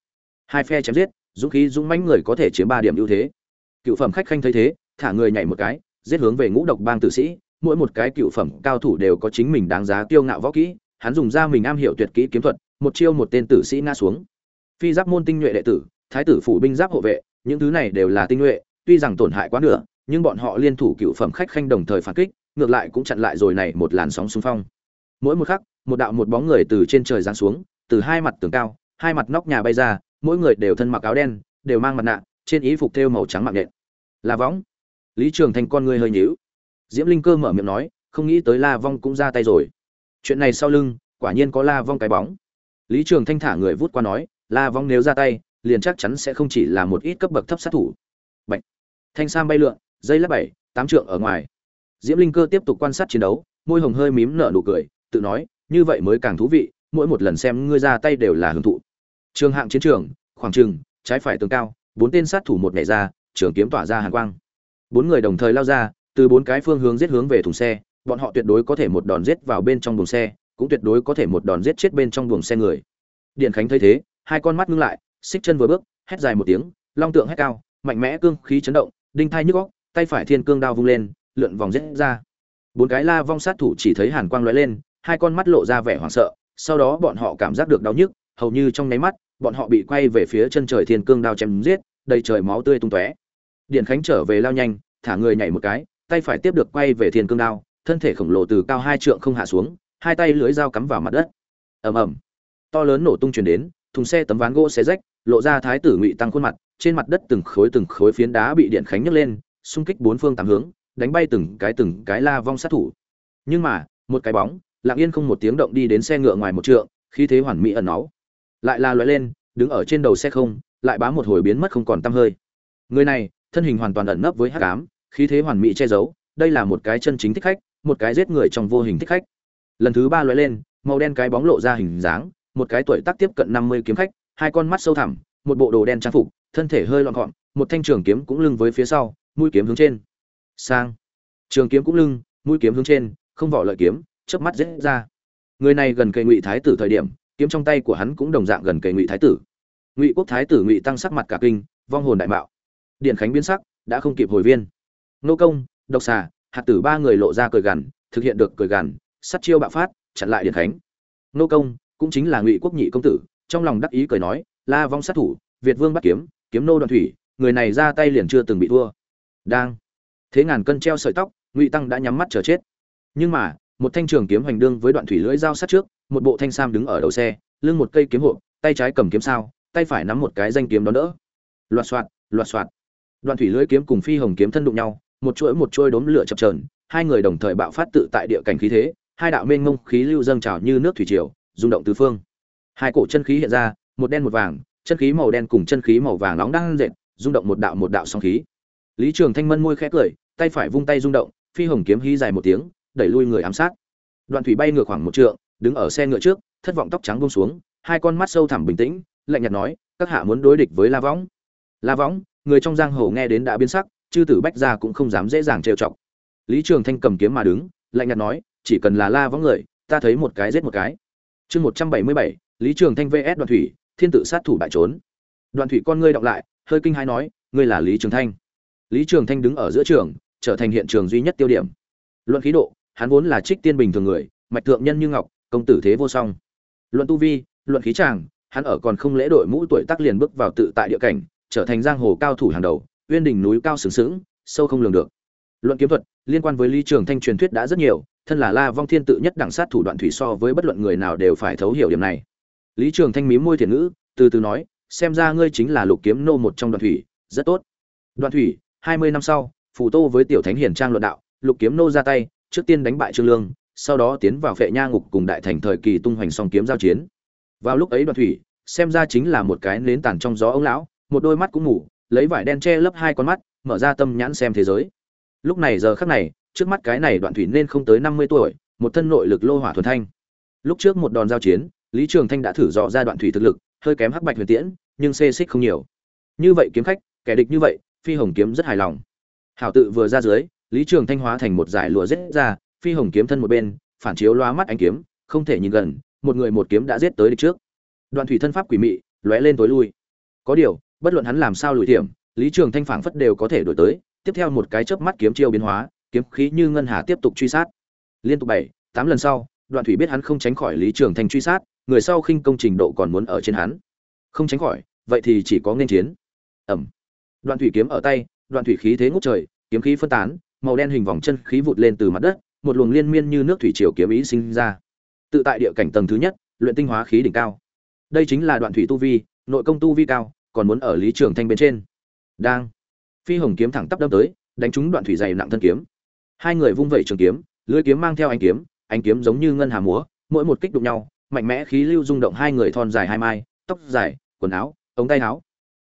Hai phe chém giết, dũng khí dũng mãnh người có thể chiếm ba điểm ưu thế. Cựu phẩm khách khanh thấy thế, thả người nhảy một cái giết hướng về ngũ độc bang tử sĩ, mỗi một cái cựu phẩm cao thủ đều có chính mình đáng giá tiêu ngạo võ kỹ, hắn dùng ra mình am hiểu tuyệt kỹ kiếm thuật, một chiêu một tên tử sĩ ngã xuống. Phi giáp môn tinh nhuệ đệ tử, thái tử phủ binh giáp hộ vệ, những thứ này đều là tinh nhuệ, tuy rằng tổn hại quá nửa, nhưng bọn họ liên thủ cựu phẩm khách khanh đồng thời phản kích, ngược lại cũng chặn lại rồi này một làn sóng xung phong. Mỗi một khắc, một đạo một bóng người từ trên trời giáng xuống, từ hai mặt tường cao, hai mặt nóc nhà bay ra, mỗi người đều thân mặc áo đen, đều mang mặt nạ, trên ý phục thêu màu trắng mạng nhện. Là võng lý trường Thanh con ngươi hơi nhíu. Diễm linh cơ mở miệng nói, không nghĩ tới la vong cũng ra tay rồi. Chuyện này sau lưng, quả nhiên có la vong cái bóng. Lý trường thanh thả người vút qua nói, la vong nếu ra tay, liền chắc chắn sẽ không chỉ là một ít cấp bậc thấp sát thủ. Bạch. thanh sam bay lượn, dây lắp bảy, tám trượng ở ngoài. Diễm linh cơ tiếp tục quan sát chiến đấu, môi hồng hơi mím nở nụ cười, tự nói, như vậy mới càng thú vị, mỗi một lần xem ngươi ra tay đều là hưởng thụ. Trường hạng chiến trường, khoảng trừng trái phải tường cao, bốn tên sát thủ một nhảy ra, trường kiếm tỏa ra hàn quang bốn người đồng thời lao ra, từ bốn cái phương hướng giết hướng về thùng xe, bọn họ tuyệt đối có thể một đòn giết vào bên trong buồng xe, cũng tuyệt đối có thể một đòn giết chết bên trong buồng xe người. Điện khánh thấy thế, hai con mắt ngưng lại, xích chân vừa bước, hét dài một tiếng, long tượng hét cao, mạnh mẽ cương khí chấn động, đinh thai nhức góc tay phải thiên cương đao vung lên, lượn vòng giết ra. Bốn cái la vong sát thủ chỉ thấy hàn quang lóe lên, hai con mắt lộ ra vẻ hoảng sợ, sau đó bọn họ cảm giác được đau nhức, hầu như trong nháy mắt, bọn họ bị quay về phía chân trời thiên cương đao chém giết, đầy trời máu tươi tung tóe điện khánh trở về lao nhanh, thả người nhảy một cái, tay phải tiếp được quay về thiên cương đao, thân thể khổng lồ từ cao hai trượng không hạ xuống, hai tay lưới dao cắm vào mặt đất. Ầm ầm. To lớn nổ tung chuyển đến, thùng xe tấm ván gỗ xé rách, lộ ra thái tử ngụy tăng khuôn mặt, trên mặt đất từng khối từng khối phiến đá bị điện khánh nhấc lên, xung kích bốn phương tám hướng, đánh bay từng cái từng cái la vong sát thủ. Nhưng mà, một cái bóng, lặng yên không một tiếng động đi đến xe ngựa ngoài một trượng, khí thế hoàn mỹ ẩn náu. Lại la loại lên, đứng ở trên đầu xe không, lại bám một hồi biến mất không còn tăm hơi. Người này thân hình hoàn toàn ẩn nấp với hắc ám, khí thế hoàn mỹ che giấu, đây là một cái chân chính thích khách, một cái giết người trong vô hình thích khách. Lần thứ ba lóe lên, màu đen cái bóng lộ ra hình dáng, một cái tuổi tác tiếp cận năm mươi kiếm khách, hai con mắt sâu thẳm, một bộ đồ đen trang phục, thân thể hơi loạn gọn, một thanh trường kiếm cũng lưng với phía sau, mũi kiếm hướng trên. Sang. Trường kiếm cũng lưng, mũi kiếm hướng trên, không vỏ lợi kiếm, chớp mắt giết ra. Người này gần kề ngụy thái tử thời điểm, kiếm trong tay của hắn cũng đồng dạng gần kề ngụy thái tử. Ngụy quốc thái tử ngụy tăng sắc mặt cả kinh, vong hồn đại mạo điện khánh biến sắc, đã không kịp hồi viên. Nô công, độc xà, hạt tử ba người lộ ra cười gằn, thực hiện được cười gằn, sắt chiêu bạo phát, chặn lại điện khánh. Nô công, cũng chính là ngụy quốc nhị công tử, trong lòng đắc ý cười nói, la vong sát thủ, việt vương bắt kiếm kiếm nô đoạn thủy, người này ra tay liền chưa từng bị thua. Đang. Thế ngàn cân treo sợi tóc, ngụy tăng đã nhắm mắt chờ chết. Nhưng mà, một thanh trường kiếm hoành đương với đoạn thủy lưỡi dao sát trước, một bộ thanh sam đứng ở đầu xe, lưng một cây kiếm hộp, tay trái cầm kiếm sao, tay phải nắm một cái danh kiếm đó đỡ. Loạt soạt loạt soạt đoạn thủy lưỡi kiếm cùng phi hồng kiếm thân đụng nhau, một chuỗi một chuôi đốm lửa chập trờn hai người đồng thời bạo phát tự tại địa cảnh khí thế, hai đạo mênh mông khí lưu dâng trào như nước thủy triều, rung động tứ phương. Hai cổ chân khí hiện ra, một đen một vàng, chân khí màu đen cùng chân khí màu vàng nóng đang dệt rung động một đạo một đạo song khí. Lý trường thanh mân môi khẽ cười, tay phải vung tay rung động, phi hồng kiếm hí dài một tiếng, đẩy lui người ám sát. Đoạn thủy bay ngược khoảng một trượng, đứng ở xe ngựa trước, thất vọng tóc trắng buông xuống, hai con mắt sâu thẳm bình tĩnh, lạnh nhạt nói, các hạ muốn đối địch với la võng? La võng người trong giang hồ nghe đến đã biến sắc, chư tử bách gia cũng không dám dễ dàng trêu chọc. Lý trường thanh cầm kiếm mà đứng, lạnh nhạt nói, chỉ cần là la võng người, ta thấy một cái giết một cái. Chương một trăm bảy mươi bảy, lý trường thanh vs đoạn thủy, thiên tự sát thủ bại trốn. Đoạn thủy con ngươi đọc lại, hơi kinh hãi nói, ngươi là lý trường thanh. Lý trường thanh đứng ở giữa trường, trở thành hiện trường duy nhất tiêu điểm. Luận khí độ, hắn vốn là trích tiên bình thường người, mạch thượng nhân như ngọc, công tử thế vô song. Luận tu vi, luận khí tràng, hắn ở còn không lễ đội mũ tuổi tác liền bước vào tự tại địa cảnh trở thành giang hồ cao thủ hàng đầu, uyên đỉnh núi cao sừng sững, sâu không lường được. Luận kiếm thuật, liên quan với lý trường thanh truyền thuyết đã rất nhiều, thân là la vong thiên tự nhất đẳng sát thủ đoạn thủy so với bất luận người nào đều phải thấu hiểu điểm này. Lý trường thanh mím môi thiền ngữ, từ từ nói, xem ra ngươi chính là lục kiếm nô một trong đoạn thủy, rất tốt. Đoạn thủy, hai mươi năm sau, phù tô với tiểu thánh hiển trang luận đạo, lục kiếm nô ra tay, trước tiên đánh bại trương lương, sau đó tiến vào phệ nha ngục cùng đại thành thời kỳ tung hoành song kiếm giao chiến. Vào lúc ấy đoạn thủy, xem ra chính là một cái nến tàn trong gió ông lão một đôi mắt cũng ngủ lấy vải đen che lấp hai con mắt, mở ra tâm nhãn xem thế giới. Lúc này giờ khắc này, trước mắt cái này đoạn thủy nên không tới năm mươi tuổi, một thân nội lực lô hỏa thuần thanh. Lúc trước một đòn giao chiến, lý trường thanh đã thử dò ra đoạn thủy thực lực, hơi kém hắc bạch huyền tiễn, nhưng xê xích không nhiều. Như vậy kiếm khách, kẻ địch như vậy, phi hồng kiếm rất hài lòng. Hảo tự vừa ra dưới, lý trường thanh hóa thành một giải lụa giết ra, phi hồng kiếm thân một bên, phản chiếu loa mắt ánh kiếm, không thể nhìn gần, một người một kiếm đã giết tới địch trước. Đoạn thủy thân pháp quỷ mị, lóe lên tối lui. Có điều bất luận hắn làm sao lùi thiểm lý trường thanh phảng phất đều có thể đổi tới. Tiếp theo một cái chớp mắt kiếm chiêu biến hóa, kiếm khí như ngân hà tiếp tục truy sát. Liên tục bảy, tám lần sau, đoạn thủy biết hắn không tránh khỏi lý trường thanh truy sát, người sau khinh công trình độ còn muốn ở trên hắn. Không tránh khỏi, vậy thì chỉ có nên chiến. Ẩm. Đoạn thủy kiếm ở tay, đoạn thủy khí thế ngút trời, kiếm khí phân tán, màu đen hình vòng chân khí vụt lên từ mặt đất, một luồng liên miên như nước thủy triều kiếm ý sinh ra. Tự tại địa cảnh tầng thứ nhất, luyện tinh hóa khí đỉnh cao. Đây chính là đoạn thủy tu vi, nội công tu vi cao còn muốn ở lý trường thanh bên trên. Đang. Phi hồng kiếm thẳng tắp đâm tới, đánh trúng đoạn thủy dày nặng thân kiếm. Hai người vung vẩy trường kiếm, lưỡi kiếm mang theo anh kiếm anh kiếm giống như ngân hà múa, mỗi một kích đụng nhau, mạnh mẽ khí lưu rung động hai người thon dài hai mai, tóc dài, quần áo, ống tay áo.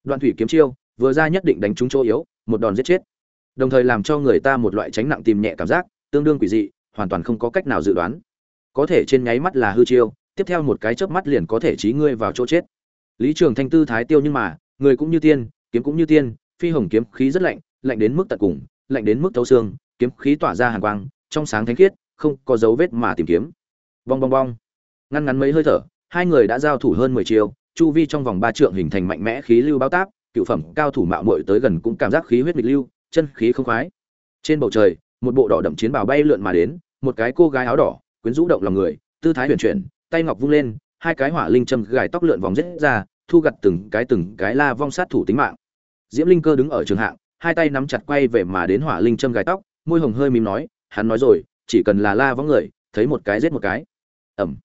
Đoạn thủy kiếm chiêu, vừa ra nhất định đánh trúng chỗ yếu, một đòn giết chết. Đồng thời làm cho người ta một loại tránh nặng tìm nhẹ cảm giác, tương đương quỷ dị, hoàn toàn không có cách nào dự đoán. Có thể trên nháy mắt là hư chiêu, tiếp theo một cái chớp mắt liền có thể trí ngươi vào chỗ chết lý trường thanh tư thái tiêu nhưng mà, người cũng như tiên, kiếm cũng như tiên, phi hồng kiếm khí rất lạnh lạnh đến mức tận cùng, lạnh đến mức thấu xương, kiếm khí tỏa ra hàn quang, trong sáng thánh khiết, không có dấu vết mà tìm kiếm. Bong bong bong. Ngăn ngắn mấy hơi thở, hai người đã giao thủ hơn mười chiều chu vi trong vòng ba trượng hình thành mạnh mẽ khí lưu bao táp cựu phẩm cao thủ mạo muội tới gần cũng cảm giác khí huyết nghịch lưu, chân khí không khoái. Trên bầu trời, một bộ đỏ đậm chiến bào bay lượn mà đến, một cái cô gái áo đỏ, quyến rũ động lòng người, tư thái huyền chuyển, tay ngọc vung lên hai cái hỏa linh châm gài tóc lượn vòng rết ra, thu gặt từng cái từng cái la vong sát thủ tính mạng. Diễm linh cơ đứng ở trường hạng, hai tay nắm chặt quay về mà đến hỏa linh châm gài tóc, môi hồng hơi mím nói, hắn nói rồi, chỉ cần là la vong người, thấy một cái giết một cái. Ẩm.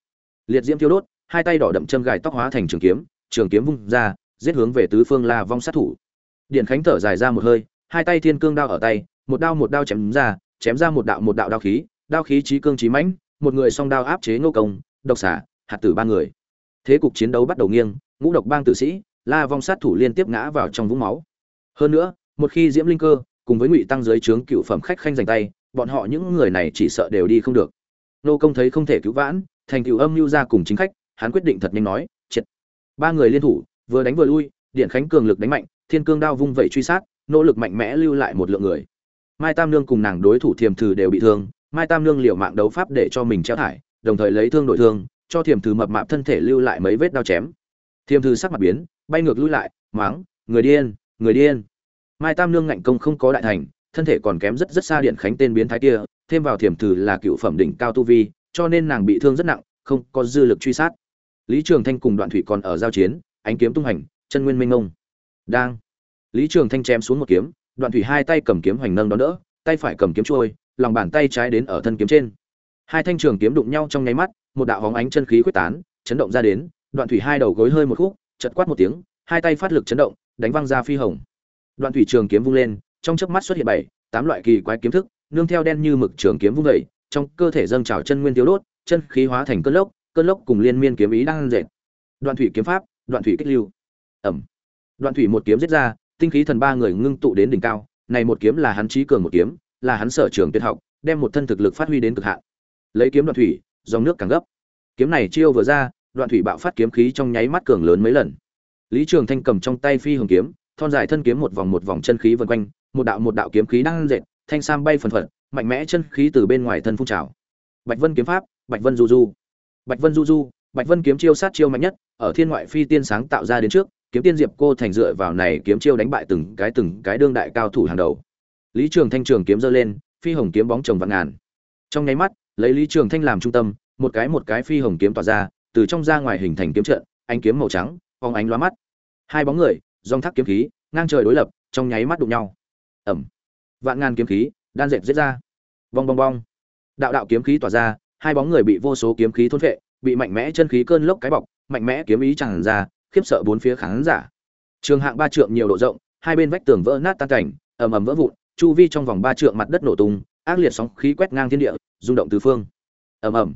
Liệt diễm thiêu đốt, hai tay đỏ đậm châm gài tóc hóa thành trường kiếm trường kiếm vung ra, giết hướng về tứ phương la vong sát thủ. Điện khánh thở dài ra một hơi, hai tay thiên cương đao ở tay, một đao một đao chém ra chém ra một đạo một đạo đao khí đao khí trí cương trí mãnh, một người song đao áp chế ngô công, độc xả hạt tử ba người. Thế cục chiến đấu bắt đầu nghiêng, ngũ độc bang tử sĩ, la vong sát thủ liên tiếp ngã vào trong vũng máu. Hơn nữa, một khi diễm linh cơ cùng với ngụy tăng dưới trướng cựu phẩm khách khanh giành tay, bọn họ những người này chỉ sợ đều đi không được. Nô công thấy không thể cứu vãn, thành cựu âm mưu ra cùng chính khách, hắn quyết định thật nhanh nói, triệt. Ba người liên thủ, vừa đánh vừa lui, điện khánh cường lực đánh mạnh, thiên cương đao vung vẩy truy sát, nỗ lực mạnh mẽ lưu lại một lượng người. Mai tam nương cùng nàng đối thủ thiềm thử đều bị thương, mai tam nương liều mạng đấu pháp để cho mình treo thải, đồng thời lấy thương đổi thương cho thiềm thử mập mạp thân thể lưu lại mấy vết đao chém. Thiềm thử sắc mặt biến, bay ngược lui lại máng người điên người điên. Mai tam nương ngạnh công không có đại thành, thân thể còn kém rất rất xa điện khánh tên biến thái kia, thêm vào thiềm thử là cựu phẩm đỉnh cao tu vi, cho nên nàng bị thương rất nặng, không có dư lực truy sát. Lý trường thanh cùng đoạn thủy còn ở giao chiến, ánh kiếm tung hành, chân nguyên minh ngông đang, lý trường thanh chém xuống một kiếm, đoạn thủy hai tay cầm kiếm hoành nâng đón đỡ, tay phải cầm kiếm trôi, lòng bàn tay trái đến ở thân kiếm trên. Hai thanh trường kiếm đụng nhau trong nháy mắt một đạo hóng ánh chân khí quyết tán, chấn động ra đến, đoạn thủy hai đầu gối hơi một khúc chật quát một tiếng, hai tay phát lực chấn động, đánh văng ra phi hồng. Đoạn thủy trường kiếm vung lên, trong chớp mắt xuất hiện bảy, tám loại kỳ quái kiếm thức, nương theo đen như mực trường kiếm vung vẩy trong cơ thể dâng trào chân nguyên tiêu đốt, chân khí hóa thành cơn lốc cơn lốc cùng liên miên kiếm ý đang dệt đoạn thủy kiếm pháp, đoạn thủy kích lưu. Ẩm. Đoạn thủy một kiếm giết ra, tinh khí thần ba người ngưng tụ đến đỉnh cao, này một kiếm là hắn trí cường một kiếm, là hắn sở trường tuyệt học, đem một thân thực lực phát huy đến cực hạn. Lấy kiếm đoạn thủy dòng nước càng gấp. Kiếm này chiêu vừa ra, đoạn thủy bạo phát kiếm khí trong nháy mắt cường lớn mấy lần. Lý trường thanh cầm trong tay phi hồng kiếm, thon dài thân kiếm một vòng một vòng chân khí vần quanh, một đạo một đạo kiếm khí đang dệt, thanh sam bay phần phật, mạnh mẽ chân khí từ bên ngoài thân phun trào. Bạch vân kiếm pháp, bạch vân du du. Bạch vân du du, bạch vân kiếm chiêu sát chiêu mạnh nhất, ở thiên ngoại phi tiên sáng tạo ra đến trước, kiếm tiên diệp cô thành dựa vào này kiếm chiêu đánh bại từng cái từng cái đương đại cao thủ hàng đầu. Lý trường thanh trường kiếm giơ lên, phi hồng kiếm bóng chồng vạn ngàn. Trong nháy mắt lấy lý trường thanh làm trung tâm, một cái một cái phi hồng kiếm tỏa ra, từ trong ra ngoài hình thành kiếm trận, ánh kiếm màu trắng phóng ánh lóa mắt. Hai bóng người, dòng thác kiếm khí, ngang trời đối lập, trong nháy mắt đụng nhau. Ẩm vạn ngàn kiếm khí, đan dệt giết ra. Bong bong bong. Đạo đạo kiếm khí tỏa ra, hai bóng người bị vô số kiếm khí thôn phệ, bị mạnh mẽ chân khí cơn lốc cái bọc, mạnh mẽ kiếm ý tràn ra, khiếp sợ bốn phía khán giả. Trường hạng ba trượng nhiều độ rộng, hai bên vách tường vỡ nát tan cảnh, ầm ầm vỡ vụn, chu vi trong vòng ba trượng mặt đất nổ tung, ác liệt sóng khí quét ngang thiên địa rung động tứ phương. Ầm ầm.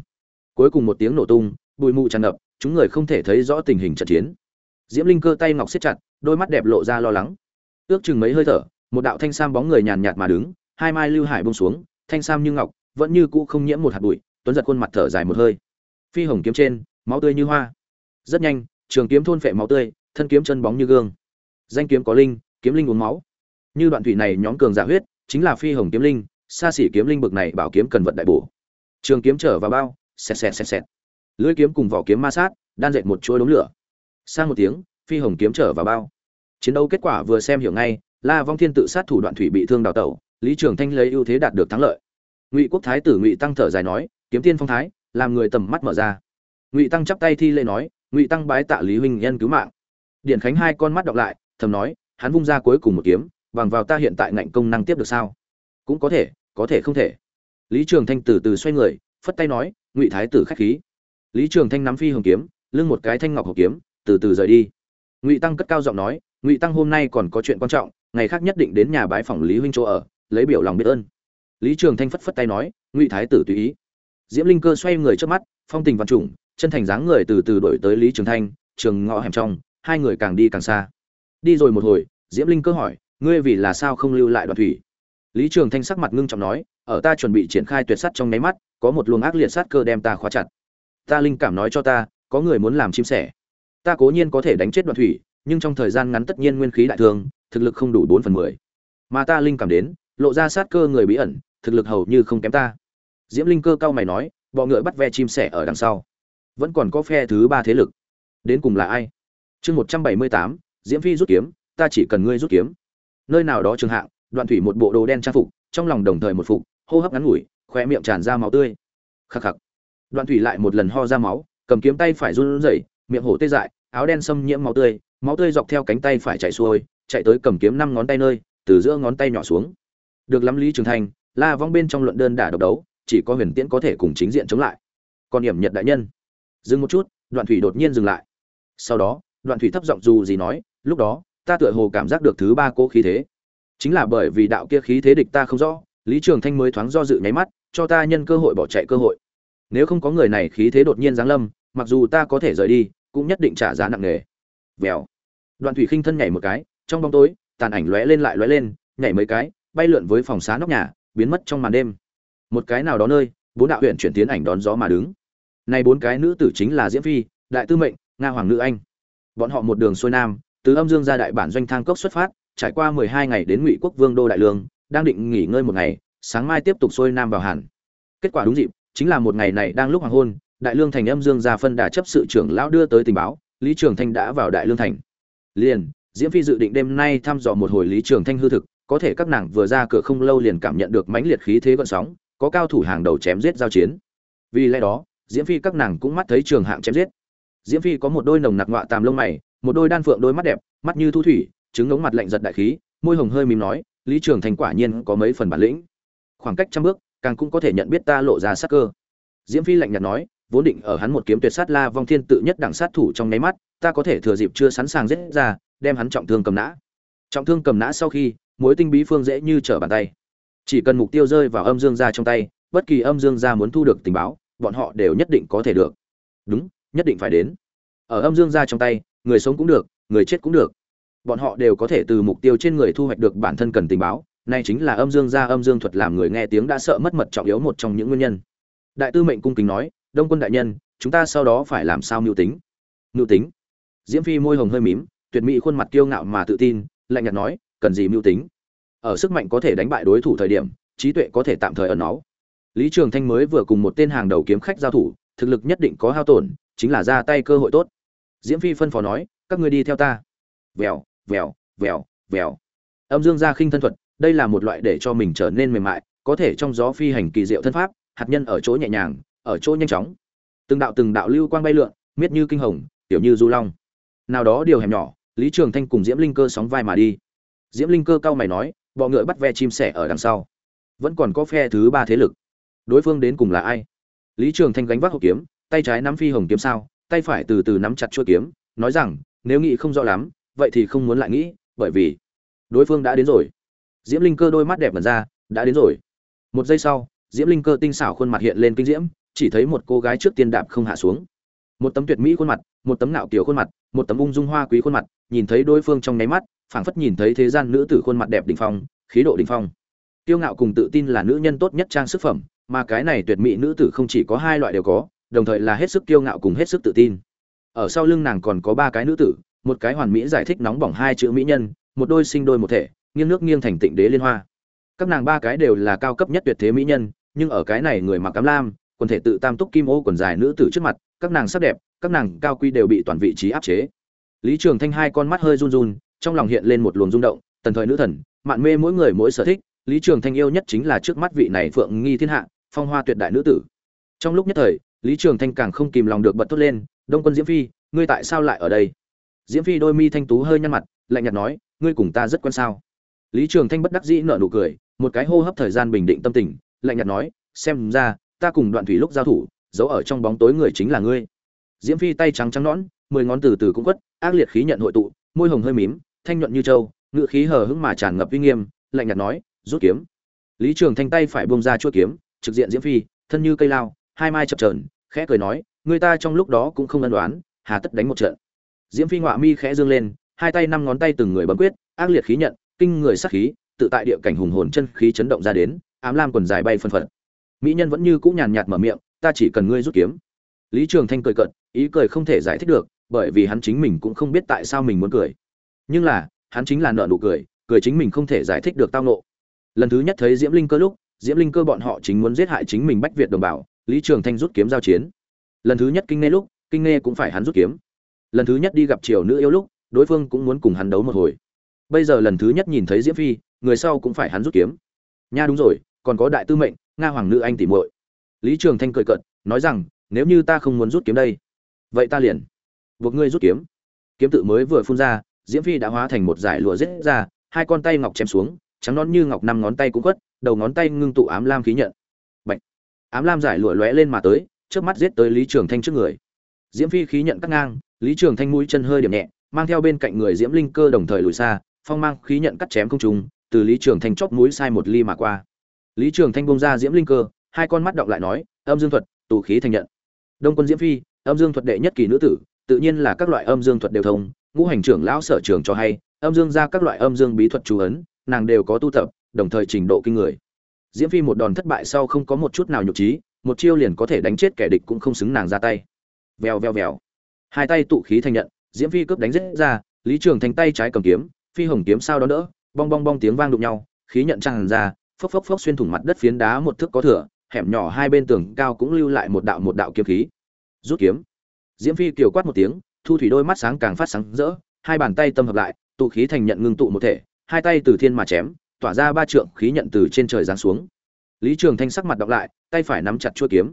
Cuối cùng một tiếng nổ tung, bụi mù tràn ngập, chúng người không thể thấy rõ tình hình trận chiến. Diễm linh cơ tay ngọc siết chặt, đôi mắt đẹp lộ ra lo lắng. Ước chừng mấy hơi thở, một đạo thanh sam bóng người nhàn nhạt mà đứng, hai mai lưu hải buông xuống, thanh sam như ngọc, vẫn như cũ không nhiễm một hạt bụi, tuấn giật khuôn mặt thở dài một hơi. Phi hồng kiếm trên, máu tươi như hoa. Rất nhanh, trường kiếm thôn phệ máu tươi, thân kiếm chân bóng như gương. Danh kiếm có linh, kiếm linh uống máu. Như đoạn thủy này nhóm cường giả huyết, chính là phi hồng kiếm linh xa xỉ kiếm linh bực này bảo kiếm cần vận đại bổ. Trường kiếm trở vào bao, xẹt xẹt xẹt xẹt. Lưỡi kiếm cùng vỏ kiếm ma sát, đan dệt một chuỗi đống lửa. Sang một tiếng, phi hồng kiếm trở vào bao. Chiến đấu kết quả vừa xem hiểu ngay, la vong thiên tự sát thủ đoạn thủy bị thương đào tẩu, lý trường thanh lấy ưu thế đạt được thắng lợi. Ngụy quốc thái tử ngụy tăng thở dài nói, kiếm tiên phong thái, làm người tầm mắt mở ra. Ngụy tăng chắp tay thi lễ nói, ngụy tăng bái tạ lý huynh nhân cứu mạng. Điện khánh hai con mắt đọc lại, thầm nói, hắn vung ra cuối cùng một kiếm, bằng vào ta hiện tại ngạnh công năng tiếp được sao? Cũng có thể có thể không thể. Lý trường thanh từ từ xoay người, phất tay nói, ngụy thái tử khách khí. Lý trường thanh nắm phi hồng kiếm, lưng một cái thanh ngọc hộp kiếm, từ từ rời đi. Ngụy tăng cất cao giọng nói, ngụy tăng hôm nay còn có chuyện quan trọng, ngày khác nhất định đến nhà bái phòng lý huynh chỗ ở, lấy biểu lòng biết ơn. Lý trường thanh phất phất tay nói, ngụy thái tử tùy ý. Diễm linh cơ xoay người trước mắt, phong tình văn chủng chân thành dáng người từ từ đổi tới lý trường thanh, trường ngõ hẻm trong, hai người càng đi càng xa. Đi rồi một hồi, diễm linh cơ hỏi, ngươi vì là sao không lưu lại đoạn thủy? Lý trường thanh sắc mặt ngưng trọng nói, ở ta chuẩn bị triển khai tuyệt sát trong nháy mắt, có một luồng ác liệt sát cơ đem ta khóa chặt. Ta linh cảm nói cho ta, có người muốn làm chim sẻ. Ta cố nhiên có thể đánh chết đoạn thủy, nhưng trong thời gian ngắn tất nhiên nguyên khí đại thương, thực lực không đủ bốn phần mười. Mà ta linh cảm đến, lộ ra sát cơ người bí ẩn, thực lực hầu như không kém ta. Diễm linh cơ cao mày nói bọn ngựa bắt ve chim sẻ ở đằng sau. Vẫn còn có phe thứ ba thế lực. Đến cùng là ai? Chương một trăm bảy mươi tám, diễm phi rút kiếm, ta chỉ cần ngươi rút kiếm. Nơi nào đó trường hạng đoạn thủy một bộ đồ đen trang phục, trong lòng đồng thời một phục, hô hấp ngắn ngủi khoe miệng tràn ra máu tươi. Khắc khắc. Đoạn thủy lại một lần ho ra máu, cầm kiếm tay phải run rẩy, miệng hổ tê dại, áo đen xâm nhiễm máu tươi máu tươi dọc theo cánh tay phải chạy xuôi, chạy tới cầm kiếm năm ngón tay nơi, từ giữa ngón tay nhỏ xuống. Được lắm lý trường thành, la vong bên trong luận đơn đả độc đấu, chỉ có huyền tiễn có thể cùng chính diện chống lại. Còn điểm nhật đại nhân. Dừng một chút, đoạn thủy đột nhiên dừng lại. Sau đó, đoạn thủy thấp giọng dù gì nói, lúc đó, ta tựa hồ cảm giác được thứ ba cỗ khí thế chính là bởi vì đạo kia khí thế địch ta không rõ, lý trường thanh mới thoáng do dự nháy mắt, cho ta nhân cơ hội bỏ chạy cơ hội. Nếu không có người này khí thế đột nhiên giáng lâm, mặc dù ta có thể rời đi, cũng nhất định trả giá nặng nề. Vèo. Đoạn thủy khinh thân nhảy một cái, trong bóng tối, tàn ảnh lóe lên lại lóe lên, nhảy mấy cái, bay lượn với phòng xá nóc nhà, biến mất trong màn đêm. Một cái nào đó nơi, bốn đạo huyện chuyển tiến ảnh đón gió mà đứng. Nay bốn cái nữ tử chính là diễm phi, đại tư mệnh, nga hoàng nữ anh. Bọn họ một đường xuôi nam, từ âm dương ra đại bản doanh thang cốc xuất phát trải qua mười hai ngày đến ngụy quốc vương đô đại lương, đang định nghỉ ngơi một ngày, sáng mai tiếp tục xuôi nam vào hàn. Kết quả đúng dịp, chính là một ngày này đang lúc hoàng hôn, đại lương thành âm dương gia phân đà chấp sự trưởng lão đưa tới tình báo, lý trường thanh đã vào đại lương thành. Liền, diễm phi dự định đêm nay thăm dò một hồi lý trường thanh hư thực, có thể các nàng vừa ra cửa không lâu liền cảm nhận được mãnh liệt khí thế gợn sóng, có cao thủ hàng đầu chém giết giao chiến. Vì lẽ đó, diễm phi các nàng cũng mắt thấy trường hạng chém giết. Diễm phi có một đôi nồng nặc ngọa tàm lông mày, một đôi đan phượng đôi mắt đẹp, mắt như thu thủy trứng ngống mặt lạnh giật đại khí, môi hồng hơi mím nói, lý trường thành quả nhiên có mấy phần bản lĩnh. Khoảng cách trăm bước, càng cũng có thể nhận biết ta lộ ra sát cơ. Diễm phi lạnh nhạt nói, vốn định ở hắn một kiếm tuyệt sát la vong thiên tự nhất đẳng sát thủ trong nháy mắt, ta có thể thừa dịp chưa sẵn sàng giết ra, đem hắn trọng thương cầm nã. Trọng thương cầm nã sau khi, mối tinh bí phương dễ như trở bàn tay. Chỉ cần mục tiêu rơi vào âm dương gia trong tay, bất kỳ âm dương gia muốn thu được tình báo, bọn họ đều nhất định có thể được. Đúng, nhất định phải đến. Ở âm dương gia trong tay, người sống cũng được, người chết cũng được bọn họ đều có thể từ mục tiêu trên người thu hoạch được bản thân cần tình báo này chính là âm dương gia âm dương thuật làm người nghe tiếng đã sợ mất mật trọng yếu một trong những nguyên nhân. Đại tư mệnh cung kính nói, đông quân đại nhân, chúng ta sau đó phải làm sao mưu tính? Mưu tính? Diễm phi môi hồng hơi mím, tuyệt mỹ khuôn mặt kiêu ngạo mà tự tin, lạnh nhạt nói, cần gì mưu tính? Ở sức mạnh có thể đánh bại đối thủ thời điểm, trí tuệ có thể tạm thời ẩn náu. Lý trường thanh mới vừa cùng một tên hàng đầu kiếm khách giao thủ, thực lực nhất định có hao tổn, chính là ra tay cơ hội tốt. Diễm phi phân phó nói, các ngươi đi theo ta. Vèo vèo vèo vèo. Âm dương gia khinh thân thuật, đây là một loại để cho mình trở nên mềm mại, có thể trong gió phi hành kỳ diệu thân pháp, hạt nhân ở chỗ nhẹ nhàng, ở chỗ nhanh chóng. Từng đạo từng đạo lưu quang bay lượn, miết như kinh hồng, tiểu như du long. Nào đó điều hẻm nhỏ, lý trường thanh cùng diễm linh cơ sóng vai mà đi. Diễm linh cơ cao mày nói, bọ ngựa bắt ve chim sẻ ở đằng sau. Vẫn còn có phe thứ ba thế lực. Đối phương đến cùng là ai? Lý trường thanh gánh vác hộp kiếm, tay trái nắm phi hồng kiếm sao, tay phải từ từ nắm chặt chuôi kiếm, nói rằng, nếu nghĩ không rõ lắm vậy thì không muốn lại nghĩ, bởi vì đối phương đã đến rồi. Diễm linh cơ đôi mắt đẹp mật ra, đã đến rồi. Một giây sau, diễm linh cơ tinh xảo khuôn mặt hiện lên kinh diễm, chỉ thấy một cô gái trước tiên đạp không hạ xuống. Một tấm tuyệt mỹ khuôn mặt, một tấm nạo kiểu khuôn mặt, một tấm ung dung hoa quý khuôn mặt, nhìn thấy đối phương trong nháy mắt, phảng phất nhìn thấy thế gian nữ tử khuôn mặt đẹp đỉnh phong, khí độ đỉnh phong. Tiêu ngạo cùng tự tin là nữ nhân tốt nhất trang sức phẩm, mà cái này tuyệt mỹ nữ tử không chỉ có hai loại đều có, đồng thời là hết sức kiêu ngạo cùng hết sức tự tin. Ở sau lưng nàng còn có ba cái nữ tử một cái hoàn mỹ giải thích nóng bỏng hai chữ mỹ nhân, một đôi sinh đôi một thể, nghiêng nước nghiêng thành tịnh đế liên hoa. Các nàng ba cái đều là cao cấp nhất tuyệt thế mỹ nhân, nhưng ở cái này người mặc cám lam, quần thể tự tam túc kim ô quần dài nữ tử trước mặt, các nàng sắc đẹp, các nàng cao quy đều bị toàn vị trí áp chế. Lý trường thanh hai con mắt hơi run run, trong lòng hiện lên một luồng rung động, tần thời nữ thần, mạn mê mỗi người mỗi sở thích, lý trường thanh yêu nhất chính là trước mắt vị này phượng nghi thiên hạ, phong hoa tuyệt đại nữ tử. Trong lúc nhất thời, lý trường thanh càng không kìm lòng được bật thốt lên, đông quân diễm phi, ngươi tại sao lại ở đây? Diễm phi đôi mi thanh tú hơi nhăn mặt, lạnh nhạt nói, ngươi cùng ta rất quan sao? Lý trường thanh bất đắc dĩ nở nụ cười, một cái hô hấp thời gian bình định tâm tình, lạnh nhạt nói, xem ra, ta cùng đoạn thủy lúc giao thủ, giấu ở trong bóng tối người chính là ngươi. Diễm phi tay trắng trắng nõn, mười ngón từ từ cũng quất, ác liệt khí nhận hội tụ, môi hồng hơi mím, thanh nhuận như trâu ngự khí hờ hững mà tràn ngập uy nghiêm, lạnh nhạt nói, rút kiếm. Lý trường thanh tay phải buông ra chuôi kiếm, trực diện diễm phi, thân như cây lao, hai mai chập trờn khẽ cười nói, người ta trong lúc đó cũng không ân đoán hà tất đánh một trận diễm phi ngọa mi khẽ dương lên, hai tay năm ngón tay từng người bấm quyết, ác liệt khí nhận, kinh người sắc khí, tự tại địa cảnh hùng hồn chân khí chấn động ra đến, ám lam quần dài bay phân phật. Mỹ nhân vẫn như cũ nhàn nhạt mở miệng, ta chỉ cần ngươi rút kiếm. Lý trường thanh cười cợt, ý cười không thể giải thích được, bởi vì hắn chính mình cũng không biết tại sao mình muốn cười. Nhưng là, hắn chính là nợ nụ cười cười chính mình không thể giải thích được tao nộ lần thứ nhất thấy diễm linh cơ lúc, diễm linh cơ bọn họ chính muốn giết hại chính mình bách việt đồng bào, lý trường thanh rút kiếm giao chiến. Lần thứ nhất kinh nghe lúc, kinh nghe cũng phải hắn rút kiếm lần thứ nhất đi gặp triều nữ yêu lúc, đối phương cũng muốn cùng hắn đấu một hồi. Bây giờ lần thứ nhất nhìn thấy diễm phi, người sau cũng phải hắn rút kiếm. Nha đúng rồi, còn có đại tư mệnh, nga hoàng nữ anh tỉ muội. Lý trường thanh cười cận nói rằng, nếu như ta không muốn rút kiếm đây, vậy ta liền buộc ngươi rút kiếm. Kiếm tự mới vừa phun ra, diễm phi đã hóa thành một giải lụa rết ra, hai con tay ngọc chém xuống, trắng nón như ngọc năm ngón tay cũng quất đầu ngón tay ngưng tụ ám lam khí nhận. Bạch. ám lam giải lụa lóe lên mà tới trước mắt giết tới lý trường thanh trước người. Diễm phi khí nhận cắt ngang lý trường thanh mũi chân hơi điểm nhẹ, mang theo bên cạnh người diễm linh cơ đồng thời lùi xa, phong mang khí nhận cắt chém không trùng từ lý trường thanh chóp mũi sai một ly mà qua. Lý trường thanh bung ra diễm linh cơ, hai con mắt đọc lại nói, âm dương thuật tụ khí thành nhận. Đông quân diễm phi, âm dương thuật đệ nhất kỳ nữ tử, tự nhiên là các loại âm dương thuật đều thông, ngũ hành trưởng lão sở trường cho hay, âm dương ra các loại âm dương bí thuật chú ấn, nàng đều có tu tập, đồng thời trình độ kinh người. Diễm phi một đòn thất bại sau không có một chút nào nhục trí, một chiêu liền có thể đánh chết kẻ địch cũng không xứng nàng ra tay. Vèo vèo vèo hai tay tụ khí thành nhận, diễm phi cướp đánh rết ra, lý trường thành tay trái cầm kiếm, phi hồng kiếm sao đó đỡ, bong bong bong tiếng vang đụng nhau, khí nhận tràn ra, phốc phốc phốc xuyên thủng mặt đất phiến đá một thước có thửa hẻm nhỏ hai bên tường cao cũng lưu lại một đạo một đạo kiếm khí. Rút kiếm. Diễm phi kiều quát một tiếng, thu thủy đôi mắt sáng càng phát sáng rỡ, hai bàn tay tâm hợp lại, tụ khí thành nhận ngưng tụ một thể, hai tay từ thiên mà chém, tỏa ra ba trượng khí nhận từ trên trời giáng xuống. Lý trường thanh sắc mặt đọc lại, tay phải nắm chặt chuôi kiếm.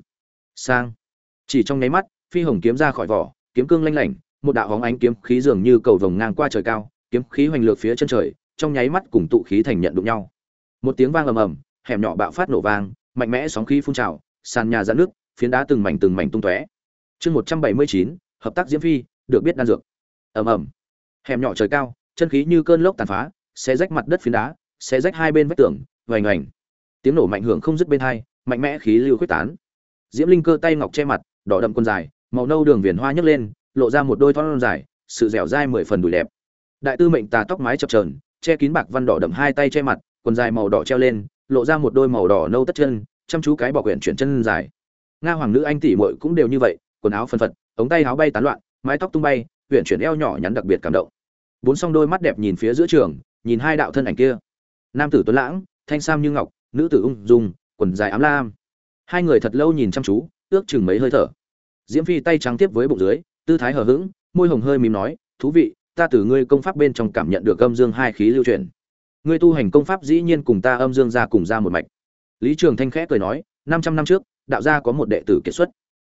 Sang. Chỉ trong nháy mắt, phi hồng kiếm ra khỏi vỏ kiếm cương lanh lảnh, một đạo hóng ánh kiếm khí dường như cầu vồng ngang qua trời cao, kiếm khí hoành lược phía chân trời, trong nháy mắt cùng tụ khí thành nhận đụng nhau. Một tiếng vang ầm ầm, hẻm nhỏ bạo phát nổ vang, mạnh mẽ sóng khí phun trào, sàn nhà ra nước phiến đá từng mảnh từng mảnh tung tóe. Chương một trăm bảy mươi chín, hợp tác diễm phi, được biết đan dược. Ầm ầm. Hẻm nhỏ trời cao, chân khí như cơn lốc tàn phá sẽ rách mặt đất phiến đá sẽ rách hai bên vách tường vành ảnh tiếng nổ mạnh hưởng không dứt bên hai, mạnh mẽ khí lưu khuếch tán. Diễm linh cơ tay ngọc che mặt, đỏ đậm quần dài màu nâu đường viền hoa nhấc lên, lộ ra một đôi thon dài, sự dẻo dai mười phần đùi đẹp. Đại tư mệnh tà tóc mái chập trờn che kín bạc văn đỏ đậm hai tay che mặt, quần dài màu đỏ treo lên, lộ ra một đôi màu đỏ nâu tất chân, chăm chú cái bỏ quyển chuyển chân dài. Nga hoàng nữ anh tỷ muội cũng đều như vậy, quần áo phân phật, ống tay áo bay tán loạn, mái tóc tung bay huyện chuyển eo nhỏ nhắn đặc biệt cảm động. Bốn song đôi mắt đẹp nhìn phía giữa trường, nhìn hai đạo thân ảnh kia. Nam tử tuấn lãng, thanh sam như ngọc, nữ tử ung dung, quần dài ám lam. Hai người thật lâu nhìn chăm chú, ước chừng mấy hơi thở diễm phi tay trắng tiếp với bụng dưới, tư thái hờ hững, môi hồng hơi mím nói, thú vị, ta từ ngươi công pháp bên trong cảm nhận được âm dương hai khí lưu truyền ngươi tu hành công pháp dĩ nhiên cùng ta âm dương ra cùng ra một mạch. Lý trường thanh khẽ cười nói, năm trăm năm trước, đạo gia có một đệ tử kiệt xuất.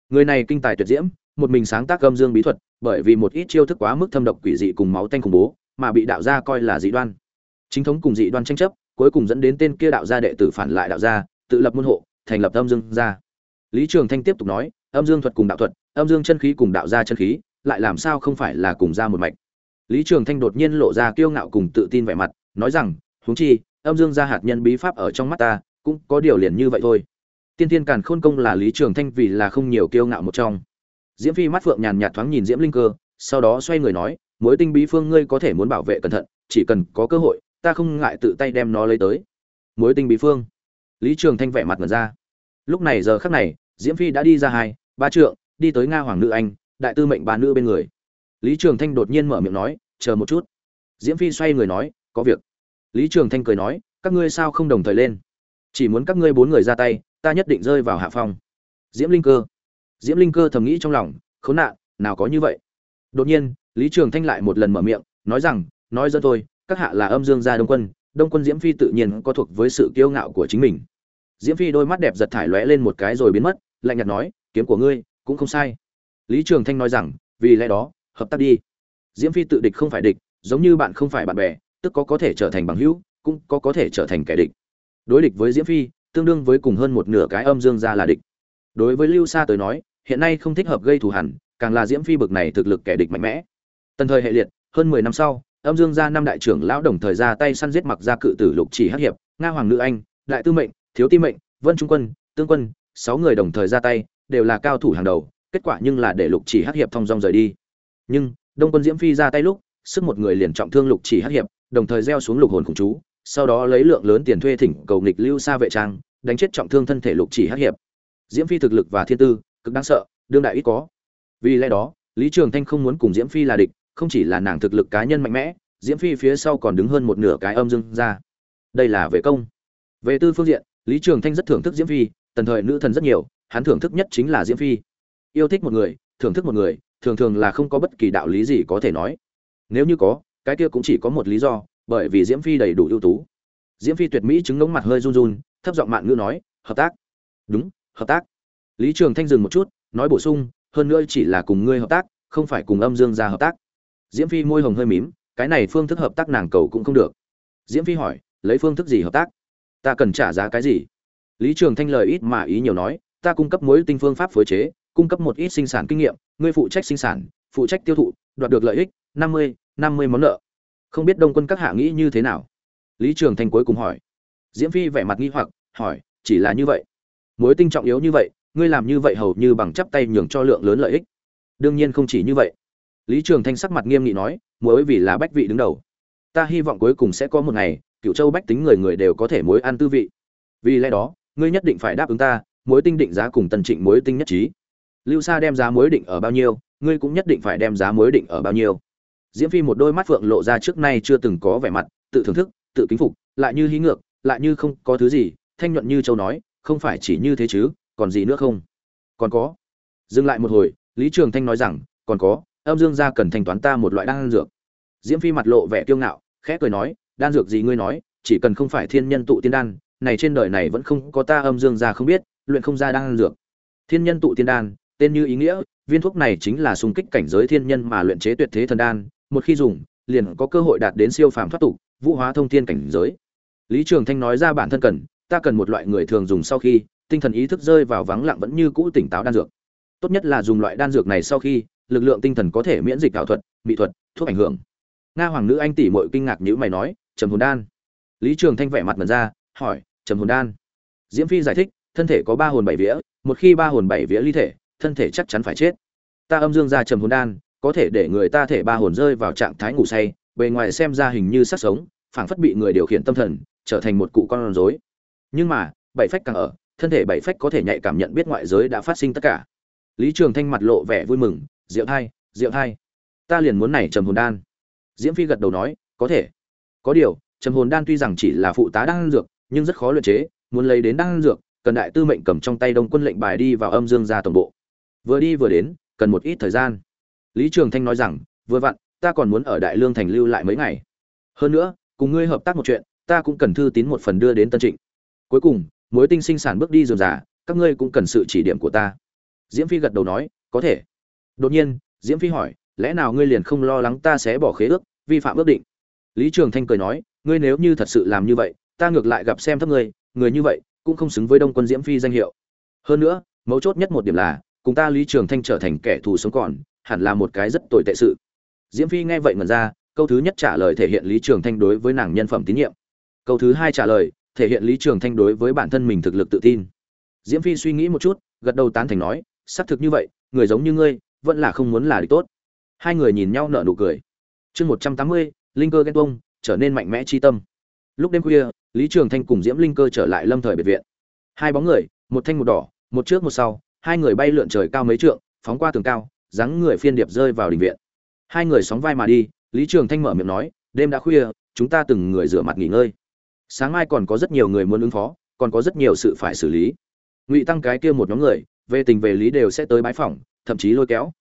Người này kinh tài tuyệt diễm, một mình sáng tác âm dương bí thuật, bởi vì một ít chiêu thức quá mức thâm độc quỷ dị cùng máu tanh khủng bố, mà bị đạo gia coi là dị đoan. Chính thống cùng dị đoan tranh chấp, cuối cùng dẫn đến tên kia đạo gia đệ tử phản lại đạo gia, tự lập môn hộ, thành lập âm dương gia. Lý trường thanh tiếp tục nói âm dương thuật cùng đạo thuật, âm dương chân khí cùng đạo gia chân khí, lại làm sao không phải là cùng ra một mạch? Lý trường thanh đột nhiên lộ ra kiêu ngạo cùng tự tin vẻ mặt, nói rằng, huống chi, âm dương gia hạt nhân bí pháp ở trong mắt ta, cũng có điều liền như vậy thôi. Tiên thiên càn khôn công là lý trường thanh vì là không nhiều kiêu ngạo một trong. Diễm phi mắt phượng nhàn nhạt thoáng nhìn diễm linh cơ, sau đó xoay người nói, mối tinh bí phương ngươi có thể muốn bảo vệ cẩn thận, chỉ cần có cơ hội, ta không ngại tự tay đem nó lấy tới. Mối tinh bí phương? Lý trường thanh vẻ mặt mở ra. Lúc này giờ khắc này, diễm phi đã đi ra hai ba trượng, đi tới nga hoàng nữ anh, đại tư mệnh bà nữ bên người. Lý trường thanh đột nhiên mở miệng nói, chờ một chút. Diễm phi xoay người nói, có việc. Lý trường thanh cười nói, các ngươi sao không đồng thời lên? Chỉ muốn các ngươi bốn người ra tay, ta nhất định rơi vào hạ phong. Diễm linh cơ. Diễm linh cơ thầm nghĩ trong lòng, khốn nạn, nào có như vậy. Đột nhiên, lý trường thanh lại một lần mở miệng, nói rằng, nói dân tôi các hạ là âm dương gia đông quân đông quân diễm phi tự nhiên có thuộc với sự kiêu ngạo của chính mình. Diễm phi đôi mắt đẹp giật thải lóe lên một cái rồi biến mất, lạnh nhạt nói kiếm của ngươi, cũng không sai. Lý trường thanh nói rằng, vì lẽ đó, hợp tác đi. Diễm phi tự địch không phải địch, giống như bạn không phải bạn bè, tức có có thể trở thành bằng hữu, cũng có có thể trở thành kẻ địch. Đối địch với diễm phi, tương đương với cùng hơn một nửa cái âm dương gia là địch. Đối với lưu sa tới nói, hiện nay không thích hợp gây thù hằn, càng là diễm phi bực này thực lực kẻ địch mạnh mẽ. Tần thời hệ liệt, hơn mười năm sau, âm dương gia năm đại trưởng lão đồng thời ra tay săn giết mặc gia cự tử lục chỉ hắc hiệp, nga hoàng nữ anh, đại tư mệnh, thiếu ti mệnh, vân trung quân, tương quân, sáu người đồng thời ra tay đều là cao thủ hàng đầu, kết quả nhưng là để lục chỉ hắc hiệp thông dong rời đi. Nhưng, đông quân diễm phi ra tay lúc, sức một người liền trọng thương lục chỉ hắc hiệp, đồng thời gieo xuống lục hồn khủng chú, sau đó lấy lượng lớn tiền thuê thỉnh cầu nghịch lưu xa vệ trang, đánh chết trọng thương thân thể lục chỉ hắc hiệp. Diễm phi thực lực và thiên tư, cực đáng sợ, đương đại ít có. Vì lẽ đó, lý trường thanh không muốn cùng diễm phi là địch, không chỉ là nàng thực lực cá nhân mạnh mẽ, diễm phi phía sau còn đứng hơn một nửa cái âm dương ra đây là về công. Về tư phương diện, lý trường thanh rất thưởng thức diễm phi, tần thời nữ thần rất nhiều hắn thưởng thức nhất chính là diễm phi. Yêu thích một người, thưởng thức một người, thường thường là không có bất kỳ đạo lý gì có thể nói. Nếu như có, cái kia cũng chỉ có một lý do, bởi vì diễm phi đầy đủ ưu tú. Diễm phi tuyệt mỹ chứng ngống mặt hơi run run, thấp giọng mạn ngữ nói, hợp tác. Đúng, hợp tác. Lý trường thanh dừng một chút, nói bổ sung, hơn nữa chỉ là cùng ngươi hợp tác, không phải cùng âm dương ra hợp tác. Diễm phi môi hồng hơi mím, cái này phương thức hợp tác nàng cầu cũng không được. Diễm phi hỏi, lấy phương thức gì hợp tác? Ta cần trả giá cái gì? Lý trường thanh lời ít mà ý nhiều nói ta cung cấp mối tinh phương pháp phối chế, cung cấp một ít sinh sản kinh nghiệm, ngươi phụ trách sinh sản, phụ trách tiêu thụ, đoạt được lợi ích, năm mươi năm mươi món nợ. Không biết đông quân các hạ nghĩ như thế nào? Lý trường thanh cuối cùng hỏi. Diễm phi vẻ mặt nghi hoặc, hỏi, chỉ là như vậy. Mối tinh trọng yếu như vậy, ngươi làm như vậy hầu như bằng chắp tay nhường cho lượng lớn lợi ích. Đương nhiên không chỉ như vậy. Lý trường thanh sắc mặt nghiêm nghị nói, muối vì là bách vị đứng đầu. Ta hy vọng cuối cùng sẽ có một ngày, cửu châu bách tính người người đều có thể muối ăn tư vị. Vì lẽ đó, ngươi nhất định phải đáp ứng ta muối tinh định giá cùng tần trịnh muối tinh nhất trí. Lưu sa đem giá muối định ở bao nhiêu, ngươi cũng nhất định phải đem giá muối định ở bao nhiêu. Diễm phi một đôi mắt phượng lộ ra trước nay chưa từng có vẻ mặt, tự thưởng thức, tự kính phục, lại như hí ngược, lại như không có thứ gì, thanh nhuận như châu nói, không phải chỉ như thế chứ, còn gì nữa không? Còn có. Dừng lại một hồi, lý trường thanh nói rằng, còn có, âm dương gia cần thanh toán ta một loại đan dược. Diễm phi mặt lộ vẻ kiêu ngạo, khẽ cười nói, đan dược gì ngươi nói, chỉ cần không phải thiên nhân tụ tiên đan, này trên đời này vẫn không có ta âm dương gia không biết luyện không ra đan dược. Thiên nhân tụ tiên đan, tên như ý nghĩa, viên thuốc này chính là xung kích cảnh giới thiên nhân mà luyện chế tuyệt thế thần đan, một khi dùng, liền có cơ hội đạt đến siêu phàm thoát tục, vũ hóa thông thiên cảnh giới. Lý trường thanh nói ra bản thân cần, ta cần một loại người thường dùng sau khi, tinh thần ý thức rơi vào vắng lặng vẫn như cũ tỉnh táo đan dược. Tốt nhất là dùng loại đan dược này sau khi, lực lượng tinh thần có thể miễn dịch ảo thuật, mỹ thuật, thuốc ảnh hưởng. Nga hoàng nữ anh tỷ muội kinh ngạc nhíu mày nói, trầm hồn đan? Lý trường thanh vẻ mặt mẩn ra, hỏi, trầm hồn đan? Diễm phi giải thích thân thể có ba hồn bảy vía, một khi ba hồn bảy vía ly thể, thân thể chắc chắn phải chết. Ta âm dương ra trầm hồn đan, có thể để người ta thể ba hồn rơi vào trạng thái ngủ say, bề ngoài xem ra hình như sắc sống, phảng phất bị người điều khiển tâm thần, trở thành một cụ con rối. Nhưng mà, bảy phách càng ở, thân thể bảy phách có thể nhạy cảm nhận biết ngoại giới đã phát sinh tất cả. Lý trường thanh mặt lộ vẻ vui mừng, diệu thai diệu thai, ta liền muốn này trầm hồn đan. Diễm phi gật đầu nói, có thể. Có điều, trầm hồn đan tuy rằng chỉ là phụ tá đan dược, nhưng rất khó luyện chế, muốn lấy đến đan dược cần đại tư mệnh cầm trong tay đông quân lệnh bài đi vào âm dương gia tổng bộ. Vừa đi vừa đến, cần một ít thời gian. Lý trường thanh nói rằng, vừa vặn, ta còn muốn ở đại lương thành lưu lại mấy ngày. Hơn nữa, cùng ngươi hợp tác một chuyện, ta cũng cần thư tín một phần đưa đến tân trịnh. Cuối cùng, mối tinh sinh sản bước đi dườm già, các ngươi cũng cần sự chỉ điểm của ta. Diễm phi gật đầu nói, có thể. Đột nhiên, diễm phi hỏi, lẽ nào ngươi liền không lo lắng ta sẽ bỏ khế ước, vi phạm ước định? Lý trường thanh cười nói, ngươi nếu như thật sự làm như vậy, ta ngược lại gặp xem thấp ngươi, người như vậy cũng không xứng với đông quân diễm phi danh hiệu. Hơn nữa, mấu chốt nhất một điểm là, cùng ta lý trường thanh trở thành kẻ thù sống còn, hẳn là một cái rất tồi tệ sự. Diễm phi nghe vậy ngẩn ra, câu thứ nhất trả lời thể hiện lý trường thanh đối với nàng nhân phẩm tín nhiệm. Câu thứ hai trả lời, thể hiện lý trường thanh đối với bản thân mình thực lực tự tin. Diễm phi suy nghĩ một chút, gật đầu tán thành nói, xác thực như vậy, người giống như ngươi, vẫn là không muốn là địch tốt. Hai người nhìn nhau nở nụ cười. Chương một trăm tám mươi, linh cơ ghen tuông, trở nên mạnh mẽ chi tâm. Lúc đêm khuya lý trường thanh cùng diễm linh cơ trở lại lâm thời biệt viện. Hai bóng người, một thanh một đỏ, một trước một sau, hai người bay lượn trời cao mấy trượng, phóng qua tường cao, dáng người phiên điệp rơi vào đình viện. Hai người sóng vai mà đi, lý trường thanh mở miệng nói, đêm đã khuya, chúng ta từng người rửa mặt nghỉ ngơi. Sáng mai còn có rất nhiều người muốn ứng phó, còn có rất nhiều sự phải xử lý. Ngụy tăng cái kia một nhóm người, về tình về lý đều sẽ tới bái phỏng, thậm chí lôi kéo.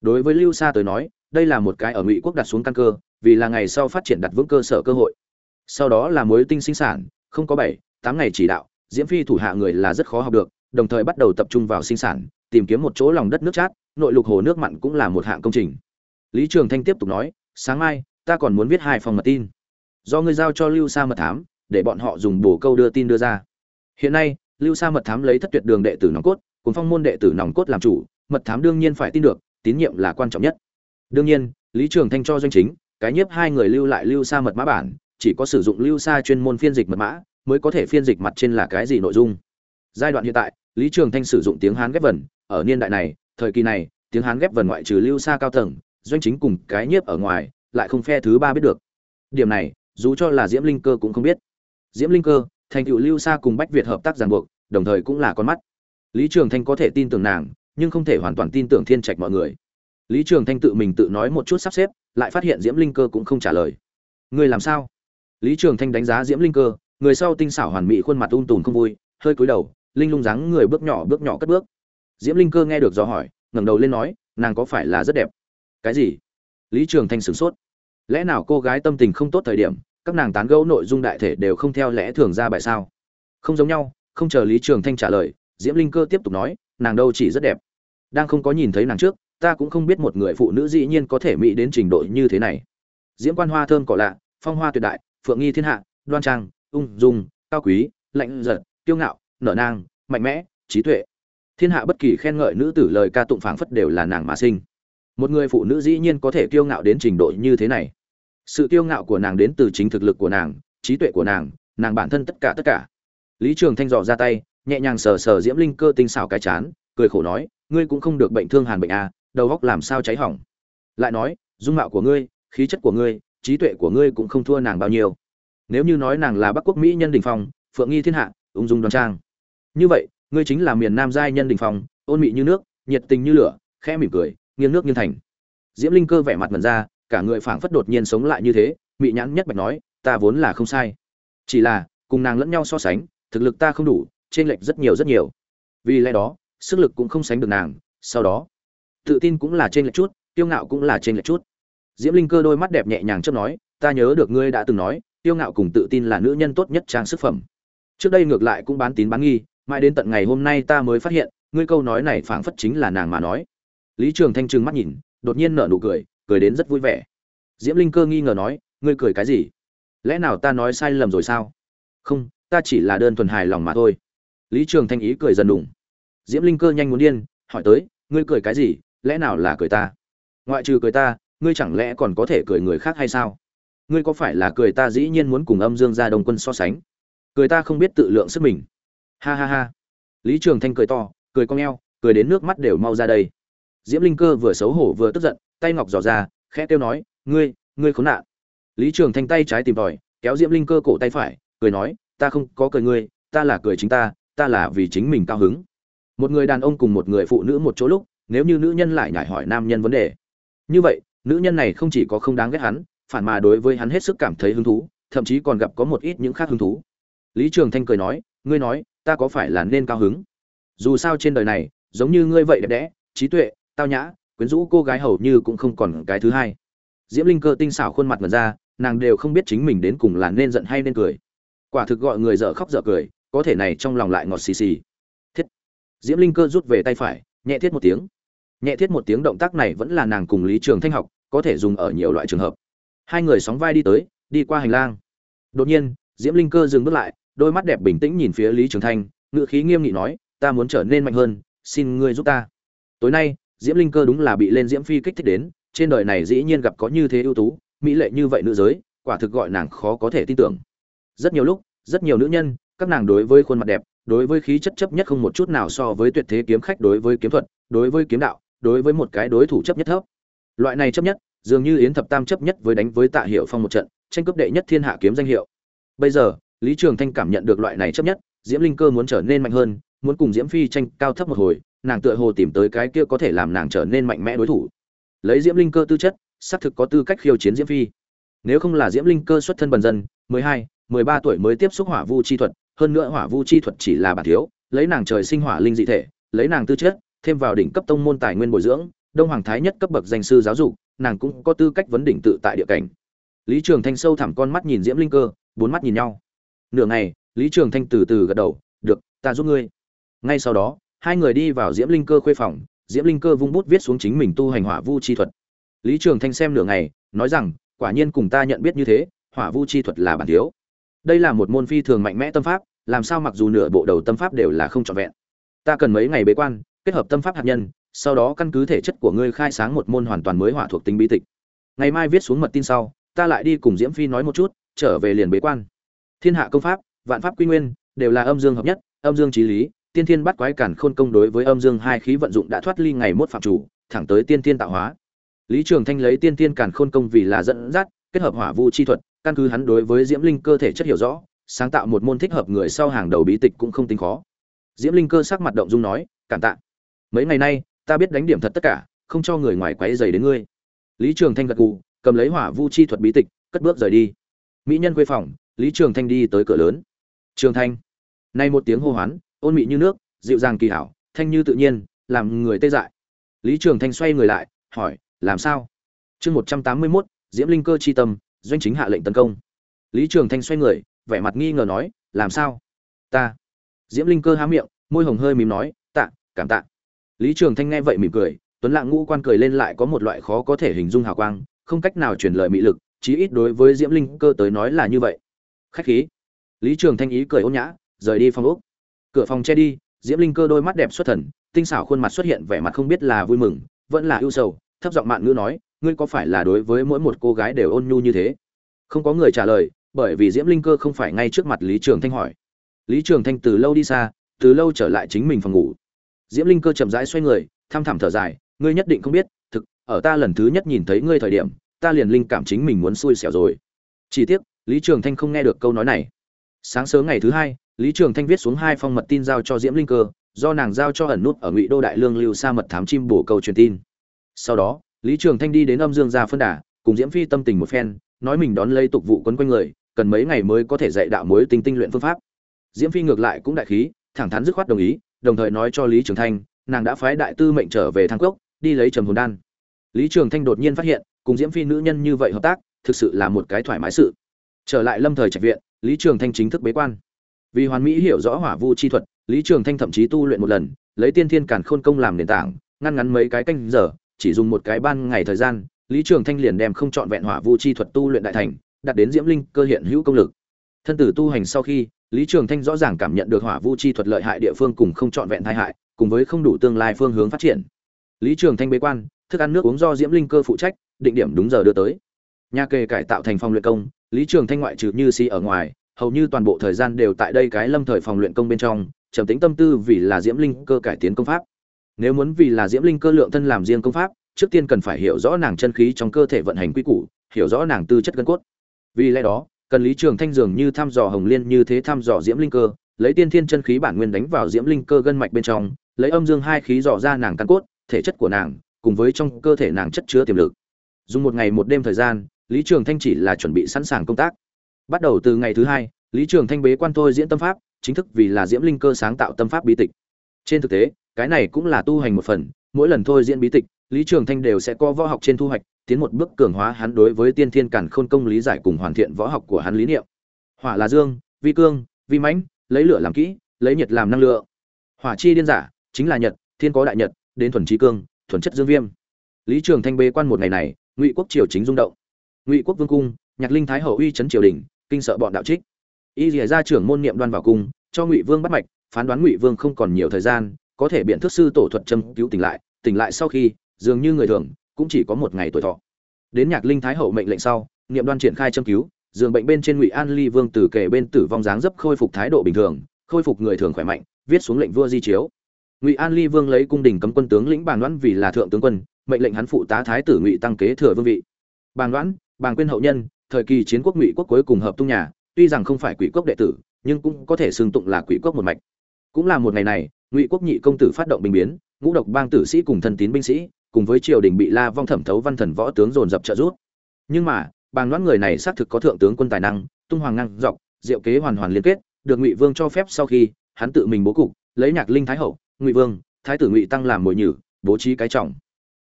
Đối với lưu sa tới nói, đây là một cái ở ngụy quốc đặt xuống căn cơ, vì là ngày sau phát triển đặt vững cơ sở cơ hội sau đó là mối tinh sinh sản, không có bảy, tám ngày chỉ đạo, diễm phi thủ hạ người là rất khó học được, đồng thời bắt đầu tập trung vào sinh sản, tìm kiếm một chỗ lòng đất nước chát, nội lục hồ nước mặn cũng là một hạng công trình. Lý trường thanh tiếp tục nói, sáng mai, ta còn muốn viết hai phòng mật tin. Do ngươi giao cho lưu sa mật thám, để bọn họ dùng bổ câu đưa tin đưa ra. Hiện nay, lưu sa mật thám lấy thất tuyệt đường đệ tử nòng cốt, cùng phong môn đệ tử nòng cốt làm chủ, mật thám đương nhiên phải tin được, tín nhiệm là quan trọng nhất. Đương nhiên, lý trường thanh cho doanh chính, cái nhiếp hai người lưu lại lưu sa mật mã bản chỉ có sử dụng lưu sa chuyên môn phiên dịch mật mã, mới có thể phiên dịch mặt trên là cái gì nội dung. Giai đoạn hiện tại, lý trường thanh sử dụng tiếng hán ghép vần, ở niên đại này, thời kỳ này, tiếng hán ghép vần ngoại trừ lưu sa cao tầng, doanh chính cùng cái nhiếp ở ngoài, lại không phe thứ ba biết được. Điểm này, dù cho là diễm linh cơ cũng không biết. Diễm linh cơ, thành cựu lưu sa cùng bách việt hợp tác giàn buộc, đồng thời cũng là con mắt. Lý trường thanh có thể tin tưởng nàng, nhưng không thể hoàn toàn tin tưởng thiên trạch mọi người. Lý trường thanh tự mình tự nói một chút sắp xếp, lại phát hiện diễm linh cơ cũng không trả lời. Người làm sao? Lý trường thanh đánh giá diễm linh cơ, người sau tinh xảo hoàn mỹ khuôn mặt ung tùn không vui, hơi cúi đầu, linh lung dáng người bước nhỏ bước nhỏ cất bước. Diễm linh cơ nghe được do hỏi, ngẩng đầu lên nói, nàng có phải là rất đẹp? Cái gì? Lý trường thanh sửng sốt. Lẽ nào cô gái tâm tình không tốt thời điểm, các nàng tán gẫu nội dung đại thể đều không theo lẽ thường ra bài sao? Không giống nhau. Không chờ lý trường thanh trả lời, diễm linh cơ tiếp tục nói, nàng đâu chỉ rất đẹp. Đang không có nhìn thấy nàng trước, ta cũng không biết một người phụ nữ dĩ nhiên có thể mỹ đến trình độ như thế này. Diễm quan hoa thơm cỏ lạ, phong hoa tuyệt đại phượng nghi thiên hạ, đoan trang, ung dung, cao quý, lạnh giật, kiêu ngạo, nở nang, mạnh mẽ, trí tuệ. Thiên hạ bất kỳ khen ngợi nữ tử lời ca tụng phảng phất đều là nàng mà sinh. Một người phụ nữ dĩ nhiên có thể kiêu ngạo đến trình độ như thế này. Sự kiêu ngạo của nàng đến từ chính thực lực của nàng, trí tuệ của nàng nàng bản thân tất cả tất cả. Lý trường thanh dò ra tay, nhẹ nhàng sờ sờ diễm linh cơ tinh xảo cái chán, cười khổ nói, ngươi cũng không được bệnh thương hàn bệnh à đầu óc làm sao cháy hỏng. Lại nói, dung mạo của ngươi, khí chất của ngươi trí tuệ của ngươi cũng không thua nàng bao nhiêu. Nếu như nói nàng là bắc quốc mỹ nhân đình phong, phượng nghi thiên hạ, ung dung đoan trang. Như vậy, ngươi chính là miền nam giai nhân đình phong, ôn mị như nước, nhiệt tình như lửa, khẽ mỉm cười, nghiêng nước nghiêng thành. Diễm linh cơ vẻ mặt mần ra, cả người phảng phất đột nhiên sống lại như thế, mị nhãn nhất bạch nói, ta vốn là không sai. Chỉ là, cùng nàng lẫn nhau so sánh, thực lực ta không đủ trên lệch rất nhiều rất nhiều. Vì lẽ đó, sức lực cũng không sánh được nàng, sau đó, tự tin cũng là trên lệch chút tiêu ngạo cũng là trên lệch chút diễm linh cơ đôi mắt đẹp nhẹ nhàng chớp nói, ta nhớ được ngươi đã từng nói, tiêu ngạo cùng tự tin là nữ nhân tốt nhất trang sức phẩm. Trước đây ngược lại cũng bán tín bán nghi, mãi đến tận ngày hôm nay ta mới phát hiện, ngươi câu nói này phảng phất chính là nàng mà nói. Lý trường thanh trừng mắt nhìn, đột nhiên nở nụ cười cười đến rất vui vẻ. Diễm linh cơ nghi ngờ nói, ngươi cười cái gì? Lẽ nào ta nói sai lầm rồi sao? Không, ta chỉ là đơn thuần hài lòng mà thôi. Lý trường thanh ý cười dần đủng diễm linh cơ nhanh muốn điên, hỏi tới, ngươi cười cái gì? Lẽ nào là cười ta? Ngoại trừ cười ta ngươi chẳng lẽ còn có thể cười người khác hay sao? Ngươi có phải là cười ta dĩ nhiên muốn cùng âm dương gia đồng quân so sánh? Cười ta không biết tự lượng sức mình. Ha ha ha. Lý trường thanh cười to, cười cong eo, cười đến nước mắt đều mau ra đây. Diễm linh cơ vừa xấu hổ vừa tức giận, tay ngọc dò ra, khẽ kêu nói, ngươi ngươi khốn nạn. Lý trường thanh tay trái tìm tòi, kéo diễm linh cơ cổ tay phải, cười nói, ta không có cười ngươi, ta là cười chính ta ta là vì chính mình cao hứng. Một người đàn ông cùng một người phụ nữ một chỗ lúc, nếu như nữ nhân lại nhảy hỏi nam nhân vấn đề. Như vậy nữ nhân này không chỉ có không đáng ghét hắn, phản mà đối với hắn hết sức cảm thấy hứng thú, thậm chí còn gặp có một ít những khác hứng thú. Lý trường thanh cười nói, ngươi nói, ta có phải là nên cao hứng? Dù sao trên đời này, giống như ngươi vậy đẹp đẽ, trí tuệ, tao nhã, quyến rũ cô gái hầu như cũng không còn cái thứ hai. Diễm linh cơ tinh xảo khuôn mặt mật ra, nàng đều không biết chính mình đến cùng là nên giận hay nên cười. Quả thực gọi người dở khóc dở cười, có thể này trong lòng lại ngọt xì xì. Thiết. Diễm linh cơ rút về tay phải, nhẹ thiết một tiếng nhẹ thiết một tiếng động tác này vẫn là nàng cùng lý trường thanh học, có thể dùng ở nhiều loại trường hợp. Hai người sóng vai đi tới, đi qua hành lang. Đột nhiên, diễm linh cơ dừng bước lại, đôi mắt đẹp bình tĩnh nhìn phía lý trường thanh ngựa khí nghiêm nghị nói, ta muốn trở nên mạnh hơn, xin ngươi giúp ta. Tối nay, diễm linh cơ đúng là bị lên diễm phi kích thích đến, trên đời này dĩ nhiên gặp có như thế ưu tú, mỹ lệ như vậy nữ giới, quả thực gọi nàng khó có thể tin tưởng. Rất nhiều lúc, rất nhiều nữ nhân, các nàng đối với khuôn mặt đẹp, đối với khí chất chấp nhất không một chút nào so với tuyệt thế kiếm khách, đối với kiếm thuật, đối với kiếm đạo đối với một cái đối thủ chấp nhất thấp. Loại này chấp nhất, dường như yến thập tam chấp nhất với đánh với tạ hiệu phong một trận, tranh cướp đệ nhất thiên hạ kiếm danh hiệu. Bây giờ, lý trường thanh cảm nhận được loại này chấp nhất, diễm linh cơ muốn trở nên mạnh hơn, muốn cùng diễm phi tranh cao thấp một hồi, nàng tựa hồ tìm tới cái kia có thể làm nàng trở nên mạnh mẽ đối thủ. Lấy diễm linh cơ tư chất, xác thực có tư cách khiêu chiến diễm phi. Nếu không là diễm linh cơ xuất thân bần dân, mười hai, mười ba tuổi mới tiếp xúc hỏa vu chi thuật, hơn nữa hỏa vu chi thuật chỉ là bản thiếu, lấy nàng trời sinh hỏa linh dị thể, lấy nàng tư chất thêm vào đỉnh cấp tông môn tài nguyên bồi dưỡng, đông hoàng thái nhất cấp bậc danh sư giáo dục, nàng cũng có tư cách vấn đỉnh tự tại địa cảnh. Lý trường thanh sâu thẳm con mắt nhìn diễm linh cơ, bốn mắt nhìn nhau. Nửa ngày, lý trường thanh từ từ gật đầu, được, ta giúp ngươi. Ngay sau đó, hai người đi vào diễm linh cơ khuê phòng, diễm linh cơ vung bút viết xuống chính mình tu hành hỏa vu chi thuật. Lý trường thanh xem nửa ngày, nói rằng, quả nhiên cùng ta nhận biết như thế, hỏa vu chi thuật là bản thiếu. Đây là một môn phi thường mạnh mẽ tâm pháp, làm sao mặc dù nửa bộ đầu tâm pháp đều là không trọn vẹn. Ta cần mấy ngày bế quan kết hợp tâm pháp hạt nhân, sau đó căn cứ thể chất của ngươi khai sáng một môn hoàn toàn mới hỏa thuộc tính bí tịch. Ngày mai viết xuống mật tin sau, ta lại đi cùng diễm phi nói một chút, trở về liền bế quan. Thiên hạ công pháp, vạn pháp quy nguyên, đều là âm dương hợp nhất, âm dương trí lý, tiên thiên bắt quái cản khôn công đối với âm dương hai khí vận dụng đã thoát ly ngày mốt phạm chủ, thẳng tới tiên thiên tạo hóa. Lý trường thanh lấy tiên thiên cản khôn công vì là dẫn dắt, kết hợp hỏa vu chi thuật, căn cứ hắn đối với diễm linh cơ thể chất hiểu rõ, sáng tạo một môn thích hợp người sau hàng đầu bí tịch cũng không tính khó. Diễm linh cơ sắc mặt động dung nói, cảm tạ mấy ngày nay, ta biết đánh điểm thật tất cả, không cho người ngoài quấy dày đến ngươi. Lý trường thanh gật gù, cầm lấy hỏa vu chi thuật bí tịch, cất bước rời đi. Mỹ nhân quê phòng, lý trường thanh đi tới cửa lớn. Trường thanh. Nay một tiếng hô hoán, ôn mị như nước, dịu dàng kỳ hảo, thanh như tự nhiên, làm người tê dại. Lý trường thanh xoay người lại, hỏi, làm sao? Chương một trăm tám mươi mốt, diễm linh cơ chi tâm, doanh chính hạ lệnh tấn công. Lý trường thanh xoay người, vẻ mặt nghi ngờ nói, làm sao? Ta. Diễm linh cơ há miệng, môi hồng hơi mím nói, tạ, cảm tạ lý trường thanh nghe vậy mỉm cười, tuấn lạng ngũ quan cười lên lại có một loại khó có thể hình dung hào quang, không cách nào truyền lời mị lực, chí ít đối với diễm linh cơ tới nói là như vậy. Khách khí. Lý trường thanh ý cười ôn nhã, rời đi phòng ốc. cửa phòng che đi, diễm linh cơ đôi mắt đẹp xuất thần, tinh xảo khuôn mặt xuất hiện vẻ mặt không biết là vui mừng, vẫn là ưu sầu, thấp giọng mạn ngữ nói, ngươi có phải là đối với mỗi một cô gái đều ôn nhu như thế? Không có người trả lời, bởi vì diễm linh cơ không phải ngay trước mặt lý trường thanh hỏi. Lý trường thanh từ lâu đi xa, từ lâu trở lại chính mình phòng ngủ diễm linh cơ chậm rãi xoay người, thăm thẳm thở dài, ngươi nhất định không biết, thực, ở ta lần thứ nhất nhìn thấy ngươi thời điểm, ta liền linh cảm chính mình muốn xui xẻo rồi. Chỉ tiếc, lý trường thanh không nghe được câu nói này. Sáng sớm ngày thứ hai, lý trường thanh viết xuống hai phong mật tin giao cho diễm linh cơ, do nàng giao cho ẩn nút ở ngụy đô đại lương lưu sa mật thám chim bổ câu truyền tin. Sau đó, lý trường thanh đi đến âm dương gia phân đà, cùng diễm phi tâm tình một phen, nói mình đón lấy tục vụ quấn quanh người, cần mấy ngày mới có thể dạy đạo mối tinh tinh luyện phương pháp. Diễm phi ngược lại cũng đại khí, thẳng thắn dứt khoát đồng ý đồng thời nói cho lý trường thanh, nàng đã phái đại tư mệnh trở về thang cốc đi lấy trầm hồn đan. Lý trường thanh đột nhiên phát hiện, cùng diễm phi nữ nhân như vậy hợp tác, thực sự là một cái thoải mái sự. Trở lại lâm thời trạch viện, lý trường thanh chính thức bế quan. Vì hoàn mỹ hiểu rõ hỏa vu chi thuật, lý trường thanh thậm chí tu luyện một lần, lấy tiên thiên càn khôn công làm nền tảng, ngăn ngắn mấy cái canh giờ, chỉ dùng một cái ban ngày thời gian, lý trường thanh liền đem không chọn vẹn hỏa vu chi thuật tu luyện đại thành, đạt đến diễm linh cơ hiện hữu công lực. Thân tử tu hành sau khi lý trường thanh rõ ràng cảm nhận được hỏa vu chi thuật lợi hại địa phương cùng không chọn vẹn tai hại, cùng với không đủ tương lai phương hướng phát triển. Lý trường thanh bế quan, thức ăn nước uống do diễm linh cơ phụ trách, định điểm đúng giờ đưa tới. Nhà kề cải tạo thành phòng luyện công, lý trường thanh ngoại trừ như si ở ngoài, hầu như toàn bộ thời gian đều tại đây cái lâm thời phòng luyện công bên trong, trầm tính tâm tư vì là diễm linh cơ cải tiến công pháp. Nếu muốn vì là diễm linh cơ lượng thân làm riêng công pháp, trước tiên cần phải hiểu rõ nàng chân khí trong cơ thể vận hành quy củ, hiểu rõ nàng tư chất gân cốt. Vì lẽ đó cần lý trường thanh dường như thăm dò hồng liên như thế thăm dò diễm linh cơ, lấy tiên thiên chân khí bản nguyên đánh vào diễm linh cơ gân mạch bên trong, lấy âm dương hai khí dò ra nàng căn cốt, thể chất của nàng, cùng với trong cơ thể nàng chất chứa tiềm lực. Dùng một ngày một đêm thời gian, lý trường thanh chỉ là chuẩn bị sẵn sàng công tác. Bắt đầu từ ngày thứ hai, lý trường thanh bế quan thôi diễn tâm pháp, chính thức vì là diễm linh cơ sáng tạo tâm pháp bí tịch. Trên thực tế, cái này cũng là tu hành một phần, mỗi lần thôi diễn bí tịch, lý trường thanh đều sẽ có võ học trên thu hoạch tiến một bước cường hóa hắn đối với tiên thiên cản khôn công lý giải cùng hoàn thiện võ học của hắn lý niệm. Hỏa là dương, vi cương, vi mãnh, lấy lửa làm kỹ, lấy nhiệt làm năng lượng. Hỏa chi điên giả, chính là nhật, thiên có đại nhật, đến thuần trí cương, thuần chất dương viêm. Lý trường thanh bế quan một ngày này, ngụy quốc triều chính rung động. Ngụy quốc vương cung, nhạc linh thái hậu uy chấn triều đình, kinh sợ bọn đạo trích. Y rìa gia trưởng môn niệm đoan vào cung, cho ngụy vương bắt mạch, phán đoán ngụy vương không còn nhiều thời gian, có thể biện thức sư tổ thuật châm cứu tỉnh lại tỉnh lại sau khi, dường như người thường cũng chỉ có một ngày tuổi thọ. Đến nhạc linh thái hậu mệnh lệnh sau, niệm đoan triển khai châm cứu, giường bệnh bên trên ngụy an ly vương tử kể bên tử vong dáng dấp khôi phục thái độ bình thường, khôi phục người thường khỏe mạnh, viết xuống lệnh vua di chiếu. Ngụy an ly vương lấy cung đình cấm quân tướng lĩnh bàn đoán vì là thượng tướng quân, mệnh lệnh hắn phụ tá thái tử ngụy tăng kế thừa vương vị. Bàn đoán bàn quyên hậu nhân, thời kỳ chiến quốc ngụy quốc cuối cùng hợp tung nhà, tuy rằng không phải quỷ quốc đệ tử, nhưng cũng có thể xưng tụng là quỷ quốc một mạch. Cũng là một ngày này, ngụy quốc nhị công tử phát động binh biến, ngũ độc bang tử sĩ cùng thân tín binh sĩ cùng với triều đình bị la vong thẩm thấu văn thần võ tướng dồn dập trợ giúp. Nhưng mà, bàng đoán người này xác thực có thượng tướng quân tài năng, tung hoàng năng dọc, diệu kế hoàn hoàn liên kết, được ngụy vương cho phép sau khi, hắn tự mình bố cục, lấy nhạc linh thái hậu, ngụy vương, thái tử ngụy tăng làm mồi nhử, bố trí cái trọng.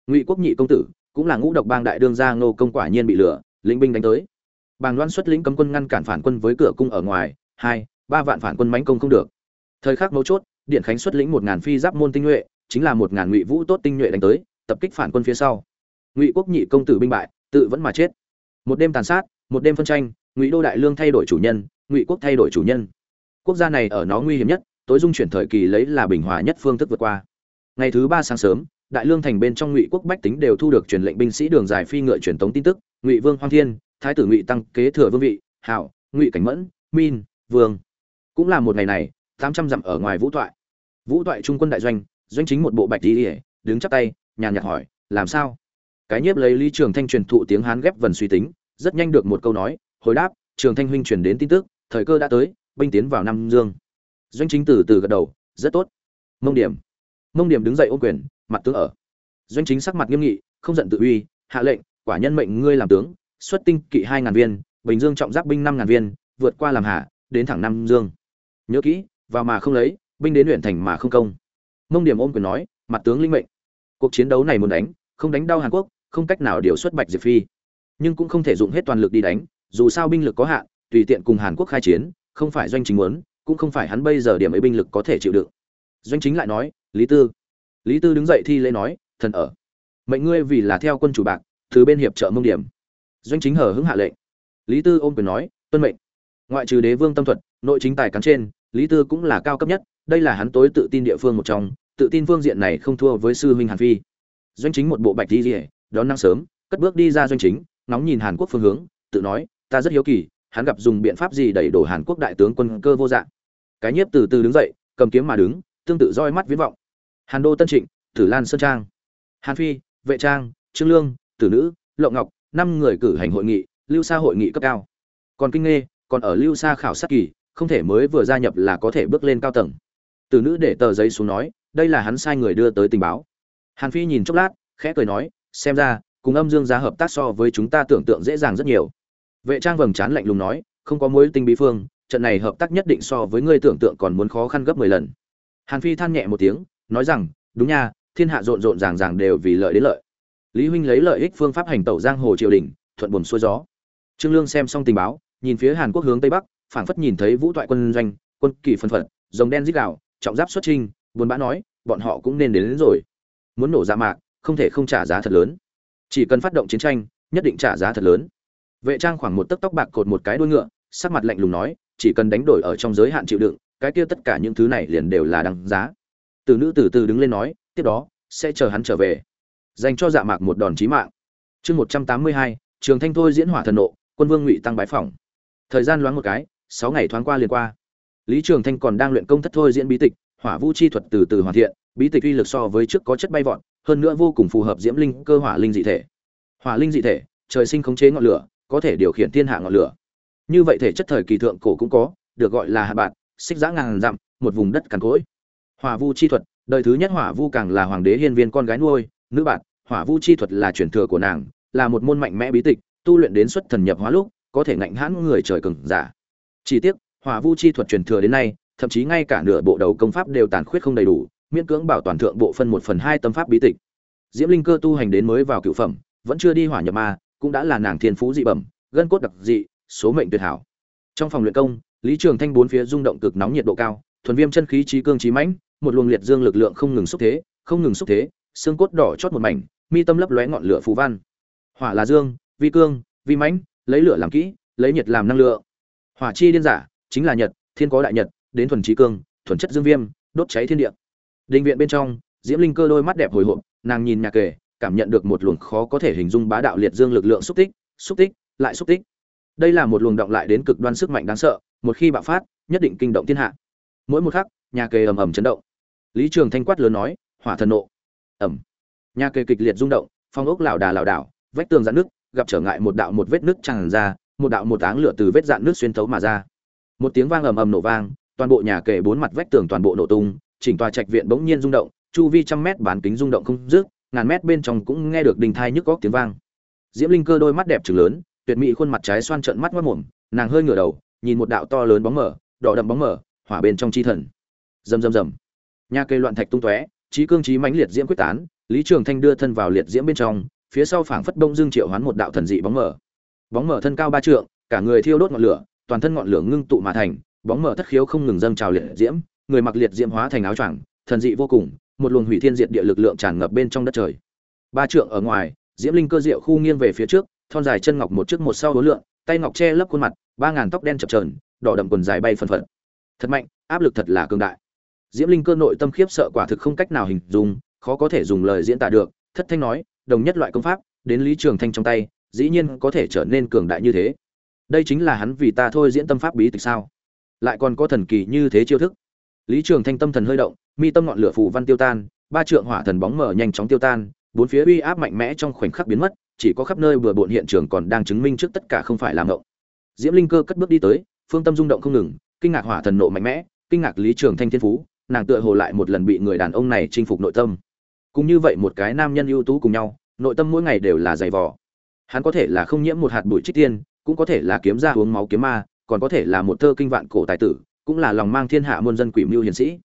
Ngụy quốc nhị công tử, cũng là ngũ độc bang đại đương gia ngô công quả nhiên bị lừa, lĩnh binh đánh tới. Bàng loan xuất lĩnh cấm quân ngăn cản phản quân với cửa cung ở ngoài, hai, ba vạn phản quân mãnh công không được. Thời khắc mấu chốt, điện khánh xuất lĩnh một ngàn phi giáp môn tinh nhuệ, chính là một ngàn ngụy vũ tốt tinh nhuệ đánh tới tập kích phản quân phía sau. Ngụy quốc nhị công tử binh bại tự vẫn mà chết. Một đêm tàn sát một đêm phân tranh ngụy đô đại lương thay đổi chủ nhân ngụy quốc thay đổi chủ nhân. Quốc gia này ở nó nguy hiểm nhất tối dung chuyển thời kỳ lấy là bình hòa nhất phương thức vượt qua. Ngày thứ ba sáng sớm đại lương thành bên trong ngụy quốc bách tính đều thu được truyền lệnh binh sĩ đường dài phi ngựa truyền tống tin tức ngụy vương hoang thiên thái tử ngụy tăng kế thừa vương vị hảo ngụy cảnh mẫn min vương. Cũng là một ngày này tám trăm dặm ở ngoài vũ thoại, vũ thoại trung quân đại doanh doanh chính một bộ bạch đi ỉa đứng chắp tay nhàn nhạt hỏi, làm sao? Cái nhiếp lấy lý trường thanh truyền thụ tiếng hán ghép vần suy tính, rất nhanh được một câu nói, hồi đáp, trường thanh huynh truyền đến tin tức, thời cơ đã tới, binh tiến vào nam dương. Doanh chính từ từ gật đầu, rất tốt. Mông điểm. Mông điểm đứng dậy ô quyền, mặt tướng ở. Doanh chính sắc mặt nghiêm nghị, không giận tự uy, hạ lệnh, quả nhân mệnh ngươi làm tướng, xuất tinh kỵ hai ngàn viên, bình dương trọng giáp binh năm ngàn viên, vượt qua làm hạ, đến thẳng nam dương. Nhớ kỹ, vào mà không lấy, binh đến huyện thành mà không công. Mông điểm ôm quyền nói, mặt tướng linh mệnh cuộc chiến đấu này muốn đánh, không đánh đau hàn quốc, không cách nào điều xuất bạch diệp phi. Nhưng cũng không thể dụng hết toàn lực đi đánh, dù sao binh lực có hạn, tùy tiện cùng hàn quốc khai chiến, không phải doanh chính muốn, cũng không phải hắn bây giờ điểm ấy binh lực có thể chịu đựng. Doanh chính lại nói, lý tư. Lý tư đứng dậy thi lễ nói, thần ở. Mệnh ngươi vì là theo quân chủ bạc, từ bên hiệp trợ mông điểm. Doanh chính hở hứng hạ lệnh. Lý tư ôm quyền nói, tuân mệnh. Ngoại trừ đế vương tâm thuật, nội chính tài cán trên, lý tư cũng là cao cấp nhất, đây là hắn tối tự tin địa phương một trong tự tin phương diện này không thua với sư huynh hàn phi. Doanh chính một bộ bạch đi liễu, đón năng sớm cất bước đi ra doanh chính nóng nhìn hàn quốc phương hướng tự nói ta rất hiếu kỳ hắn gặp dùng biện pháp gì đẩy đổ hàn quốc đại tướng quân cơ vô dạng cái nhiếp từ từ đứng dậy cầm kiếm mà đứng tương tự roi mắt viễn vọng. Hàn đô tân trịnh tử lan sơn trang. Hàn phi vệ trang trương lương tử nữ lộng ngọc năm người cử hành hội nghị lưu xa hội nghị cấp cao. Còn kinh nghê còn ở lưu xa khảo sát kỳ không thể mới vừa gia nhập là có thể bước lên cao tầng. Tử nữ để tờ giấy xuống nói đây là hắn sai người đưa tới tình báo. Hàn phi nhìn chốc lát, khẽ cười nói, xem ra, cùng âm dương giá hợp tác so với chúng ta tưởng tượng dễ dàng rất nhiều. Vệ trang vầng trán lạnh lùng nói, không có mối tinh bí phương, trận này hợp tác nhất định so với ngươi tưởng tượng còn muốn khó khăn gấp mười lần. Hàn phi than nhẹ một tiếng, nói rằng, đúng nha, thiên hạ rộn rộn ràng ràng đều vì lợi đến lợi. Lý huynh lấy lợi ích phương pháp hành tẩu giang hồ triều đình, thuận buồm xuôi gió. Trương lương xem xong tình báo, nhìn phía hàn quốc hướng tây bắc, phảng phất nhìn thấy vũ toại quân doanh, quân kỳ phân phật, rồng đen rít đạo trọng giáp xuất trinh buồn bã nói bọn họ cũng nên đến, đến rồi. Muốn nổ ra mạc không thể không trả giá thật lớn. Chỉ cần phát động chiến tranh nhất định trả giá thật lớn. Vệ trang khoảng một tấc tóc bạc cột một cái đuôi ngựa sắc mặt lạnh lùng nói chỉ cần đánh đổi ở trong giới hạn chịu đựng cái kia tất cả những thứ này liền đều là đằng giá. Từ nữ từ từ đứng lên nói tiếp đó sẽ chờ hắn trở về. Dành cho dạ mạc một đòn chí mạng. Chương một trăm tám mươi hai trường thanh thôi diễn hỏa thần nộ quân vương ngụy tăng bái phỏng. Thời gian loáng một cái sáu ngày thoáng qua liền qua. Lý trường thanh còn đang luyện công thất thôi diễn bí tịch hỏa vũ chi thuật từ từ hoàn thiện, bí tịch uy lực so với trước có chất bay vọt, hơn nữa vô cùng phù hợp diễm linh cơ hỏa linh dị thể. Hỏa linh dị thể, trời sinh khống chế ngọn lửa, có thể điều khiển thiên hạ ngọn lửa. Như vậy thể chất thời kỳ thượng cổ cũng có, được gọi là hạ bạt, xích giã ngàn dặm, một vùng đất cằn cỗi. Hỏa vu chi thuật, đời thứ nhất hỏa vu càng là hoàng đế hiên viên con gái nuôi, nữ bạn hỏa vu chi thuật là truyền thừa của nàng, là một môn mạnh mẽ bí tịch, tu luyện đến xuất thần nhập hóa lúc, có thể ngạnh hãn người trời cường giả. Chỉ tiếc, hỏa vu chi thuật truyền thừa đến nay thậm chí ngay cả nửa bộ đầu công pháp đều tàn khuyết không đầy đủ, miễn cưỡng bảo toàn thượng bộ phân một phần hai tâm pháp bí tịch. Diễm linh cơ tu hành đến mới vào cựu phẩm, vẫn chưa đi hỏa nhập ma, cũng đã là nàng thiên phú dị bẩm, gân cốt đặc dị, số mệnh tuyệt hảo. Trong phòng luyện công, lý trường thanh bốn phía rung động cực nóng nhiệt độ cao, thuần viêm chân khí trí cương trí mãnh, một luồng liệt dương lực lượng không ngừng xúc thế, không ngừng xúc thế, xương cốt đỏ chót một mảnh, mi tâm lấp lóe ngọn lửa phù văn. Hỏa là dương, vi cương, vi mãnh, lấy lửa làm kỹ, lấy nhiệt làm năng lượng. Hỏa chi điên giả, chính là nhật, thiên có đại nhật đến thuần trí cương, thuần chất dương viêm, đốt cháy thiên địa. Định viện bên trong, diễm linh cơ đôi mắt đẹp hồi hộp, nàng nhìn nhà kề cảm nhận được một luồng khó có thể hình dung bá đạo liệt dương lực lượng xúc tích xúc tích, lại xúc tích. Đây là một luồng động lại đến cực đoan sức mạnh đáng sợ, một khi bạo phát, nhất định kinh động thiên hạ. Mỗi một khắc, nhà kề ầm ầm chấn động. Lý trường thanh quát lớn nói, hỏa thần nộ. Ẩm nhà kề kịch liệt rung động, phong ốc lảo đà lảo đảo, vách tường dạn nước gặp trở ngại một đạo một vết nước tràn ra, một đạo một áng lửa từ vết dạn nước xuyên thấu mà ra. Một tiếng vang ầm ầm nổ vang toàn bộ nhà kề bốn mặt vách tường toàn bộ nổ tung, chỉnh tòa trạch viện bỗng nhiên rung động, chu vi trăm mét bán kính rung động không dứt, ngàn mét bên trong cũng nghe được đình thai nhức góc tiếng vang. Diễm linh cơ đôi mắt đẹp trừng lớn, tuyệt mỹ khuôn mặt trái xoan trợn mắt mất mồm, nàng hơi ngửa đầu, nhìn một đạo to lớn bóng mở đỏ đậm bóng mở hỏa bên trong chi thần. Rầm rầm rầm. Nhà cây loạn thạch tung tóe trí cương trí mãnh liệt diễm quyết tán, lý trường thanh đưa thân vào liệt diễm bên trong, phía sau phảng phất bông dương triệu hoán một đạo thần dị bóng mở bóng mở thân cao ba trượng, cả người thiêu đốt ngọn lửa, toàn thân ngọn lửa ngưng tụ mà thành bóng mở thất khiếu không ngừng dâng trào liệt diễm người mặc liệt diễm hóa thành áo choàng thần dị vô cùng một luồng hủy thiên diệt địa lực lượng tràn ngập bên trong đất trời. Ba trượng ở ngoài diễm linh cơ diệu khu nghiêng về phía trước thon dài chân ngọc một trước một sau đối lượng tay ngọc che lấp khuôn mặt ba ngàn tóc đen chập chờn, đỏ đậm quần dài bay phần phật. Thật mạnh áp lực thật là cường đại. Diễm linh cơ nội tâm khiếp sợ quả thực không cách nào hình dung khó có thể dùng lời diễn tả được thất thanh nói đồng nhất loại công pháp đến lý trường thanh trong tay dĩ nhiên có thể trở nên cường đại như thế. Đây chính là hắn vì ta thôi diễn tâm pháp bí tịch sao? Lại còn có thần kỳ như thế chiêu thức. Lý trường thanh tâm thần hơi động, mi tâm ngọn lửa phù văn tiêu tan, ba trượng hỏa thần bóng mở nhanh chóng tiêu tan, bốn phía uy áp mạnh mẽ trong khoảnh khắc biến mất, chỉ có khắp nơi bừa bộn hiện trường còn đang chứng minh trước tất cả không phải làm ngộng. Diễm linh cơ cất bước đi tới, phương tâm rung động không ngừng, kinh ngạc hỏa thần nộ mạnh mẽ, kinh ngạc lý trường thanh thiên phú, nàng tựa hồ lại một lần bị người đàn ông này chinh phục nội tâm. Cũng như vậy một cái nam nhân ưu tú cùng nhau, nội tâm mỗi ngày đều là dày vò. Hắn có thể là không nhiễm một hạt bụi trích tiên, cũng có thể là kiếm ra uống máu kiếm ma còn có thể là một thơ kinh vạn cổ tài tử, cũng là lòng mang thiên hạ muôn dân quỷ mưu hiền sĩ.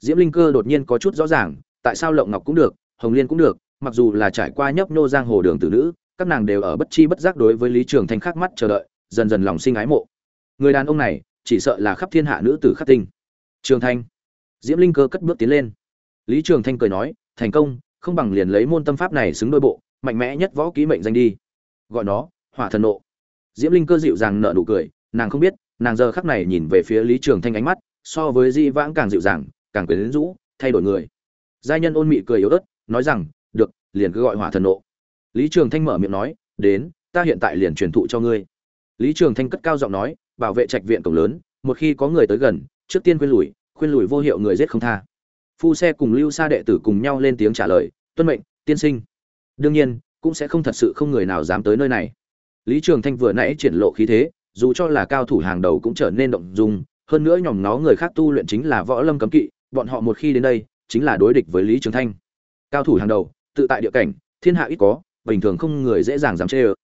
Diễm linh cơ đột nhiên có chút rõ ràng, tại sao lộng ngọc cũng được, hồng liên cũng được, mặc dù là trải qua nhấp nô giang hồ đường tử nữ, các nàng đều ở bất chi bất giác đối với lý trường thanh khắc mắt chờ đợi, dần dần lòng sinh ái mộ. Người đàn ông này, chỉ sợ là khắp thiên hạ nữ tử khắc tinh. Trường thanh. Diễm linh cơ cất bước tiến lên. Lý trường thanh cười nói, thành công, không bằng liền lấy môn tâm pháp này xứng đôi bộ, mạnh mẽ nhất võ ký mệnh danh đi. Gọi nó, hỏa thần nộ. Diễm linh cơ dịu dàng nợ nụ cười nàng không biết, nàng giờ khắc này nhìn về phía lý trường thanh ánh mắt, so với di vãng càng dịu dàng, càng quyến rũ, thay đổi người. Giai nhân ôn mị cười yếu ớt, nói rằng, được, liền cứ gọi hỏa thần nộ. Lý trường thanh mở miệng nói, đến, ta hiện tại liền truyền thụ cho ngươi. Lý trường thanh cất cao giọng nói, bảo vệ trạch viện cổng lớn, một khi có người tới gần, trước tiên khuyên lùi khuyên lùi vô hiệu người giết không tha. Phu xe cùng lưu xa đệ tử cùng nhau lên tiếng trả lời, tuân mệnh, tiên sinh. Đương nhiên, cũng sẽ không thật sự không người nào dám tới nơi này. Lý trường thanh vừa nãy triển lộ khí thế dù cho là cao thủ hàng đầu cũng trở nên động dung, hơn nữa nhòm nó người khác tu luyện chính là võ lâm cấm kỵ, bọn họ một khi đến đây, chính là đối địch với lý trường thanh. Cao thủ hàng đầu, tự tại địa cảnh, thiên hạ ít có, bình thường không người dễ dàng dám chê ơ.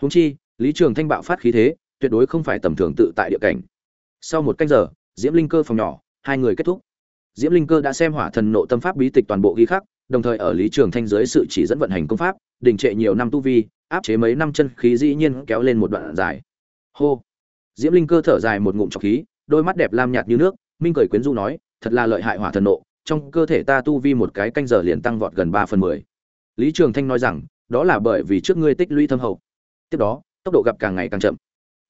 Húng chi, lý trường thanh bạo phát khí thế, tuyệt đối không phải tầm thường tự tại địa cảnh. Sau một canh giờ, diễm linh cơ phòng nhỏ, hai người kết thúc. Diễm linh cơ đã xem hỏa thần nộ tâm pháp bí tịch toàn bộ ghi khắc, đồng thời ở lý trường thanh dưới sự chỉ dẫn vận hành công pháp, đình trệ nhiều năm tu vi, áp chế mấy năm chân khí dĩ nhiên kéo lên một đoạn dài hô. Diễm linh cơ thở dài một ngụm trọc khí, đôi mắt đẹp lam nhạt như nước, minh cười quyến du nói, thật là lợi hại hỏa thần nộ, trong cơ thể ta tu vi một cái canh giờ liền tăng vọt gần ba phần mười. Lý trường thanh nói rằng, đó là bởi vì trước ngươi tích lũy thâm hậu. Tiếp đó, tốc độ gặp càng ngày càng chậm.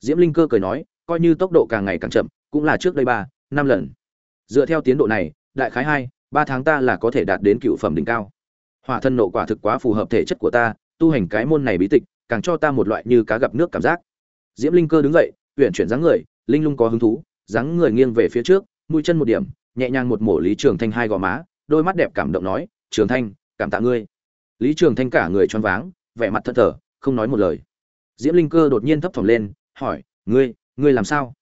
Diễm linh cơ cười nói, coi như tốc độ càng ngày càng chậm, cũng là trước đây ba, năm lần. Dựa theo tiến độ này, đại khái hai, ba tháng ta là có thể đạt đến cựu phẩm đỉnh cao. Hỏa thân nộ quả thực quá phù hợp thể chất của ta, tu hành cái môn này bí tịch, càng cho ta một loại như cá gặp nước cảm giác diễm linh cơ đứng dậy huyện chuyển dáng người, linh lung có hứng thú, dáng người nghiêng về phía trước, mũi chân một điểm, nhẹ nhàng một mổ lý trường thanh hai gò má, đôi mắt đẹp cảm động nói, trường thanh, cảm tạ ngươi. Lý trường thanh cả người choáng váng, vẻ mặt thất thờ, không nói một lời. Diễm linh cơ đột nhiên thấp thỏm lên, hỏi, ngươi ngươi làm sao?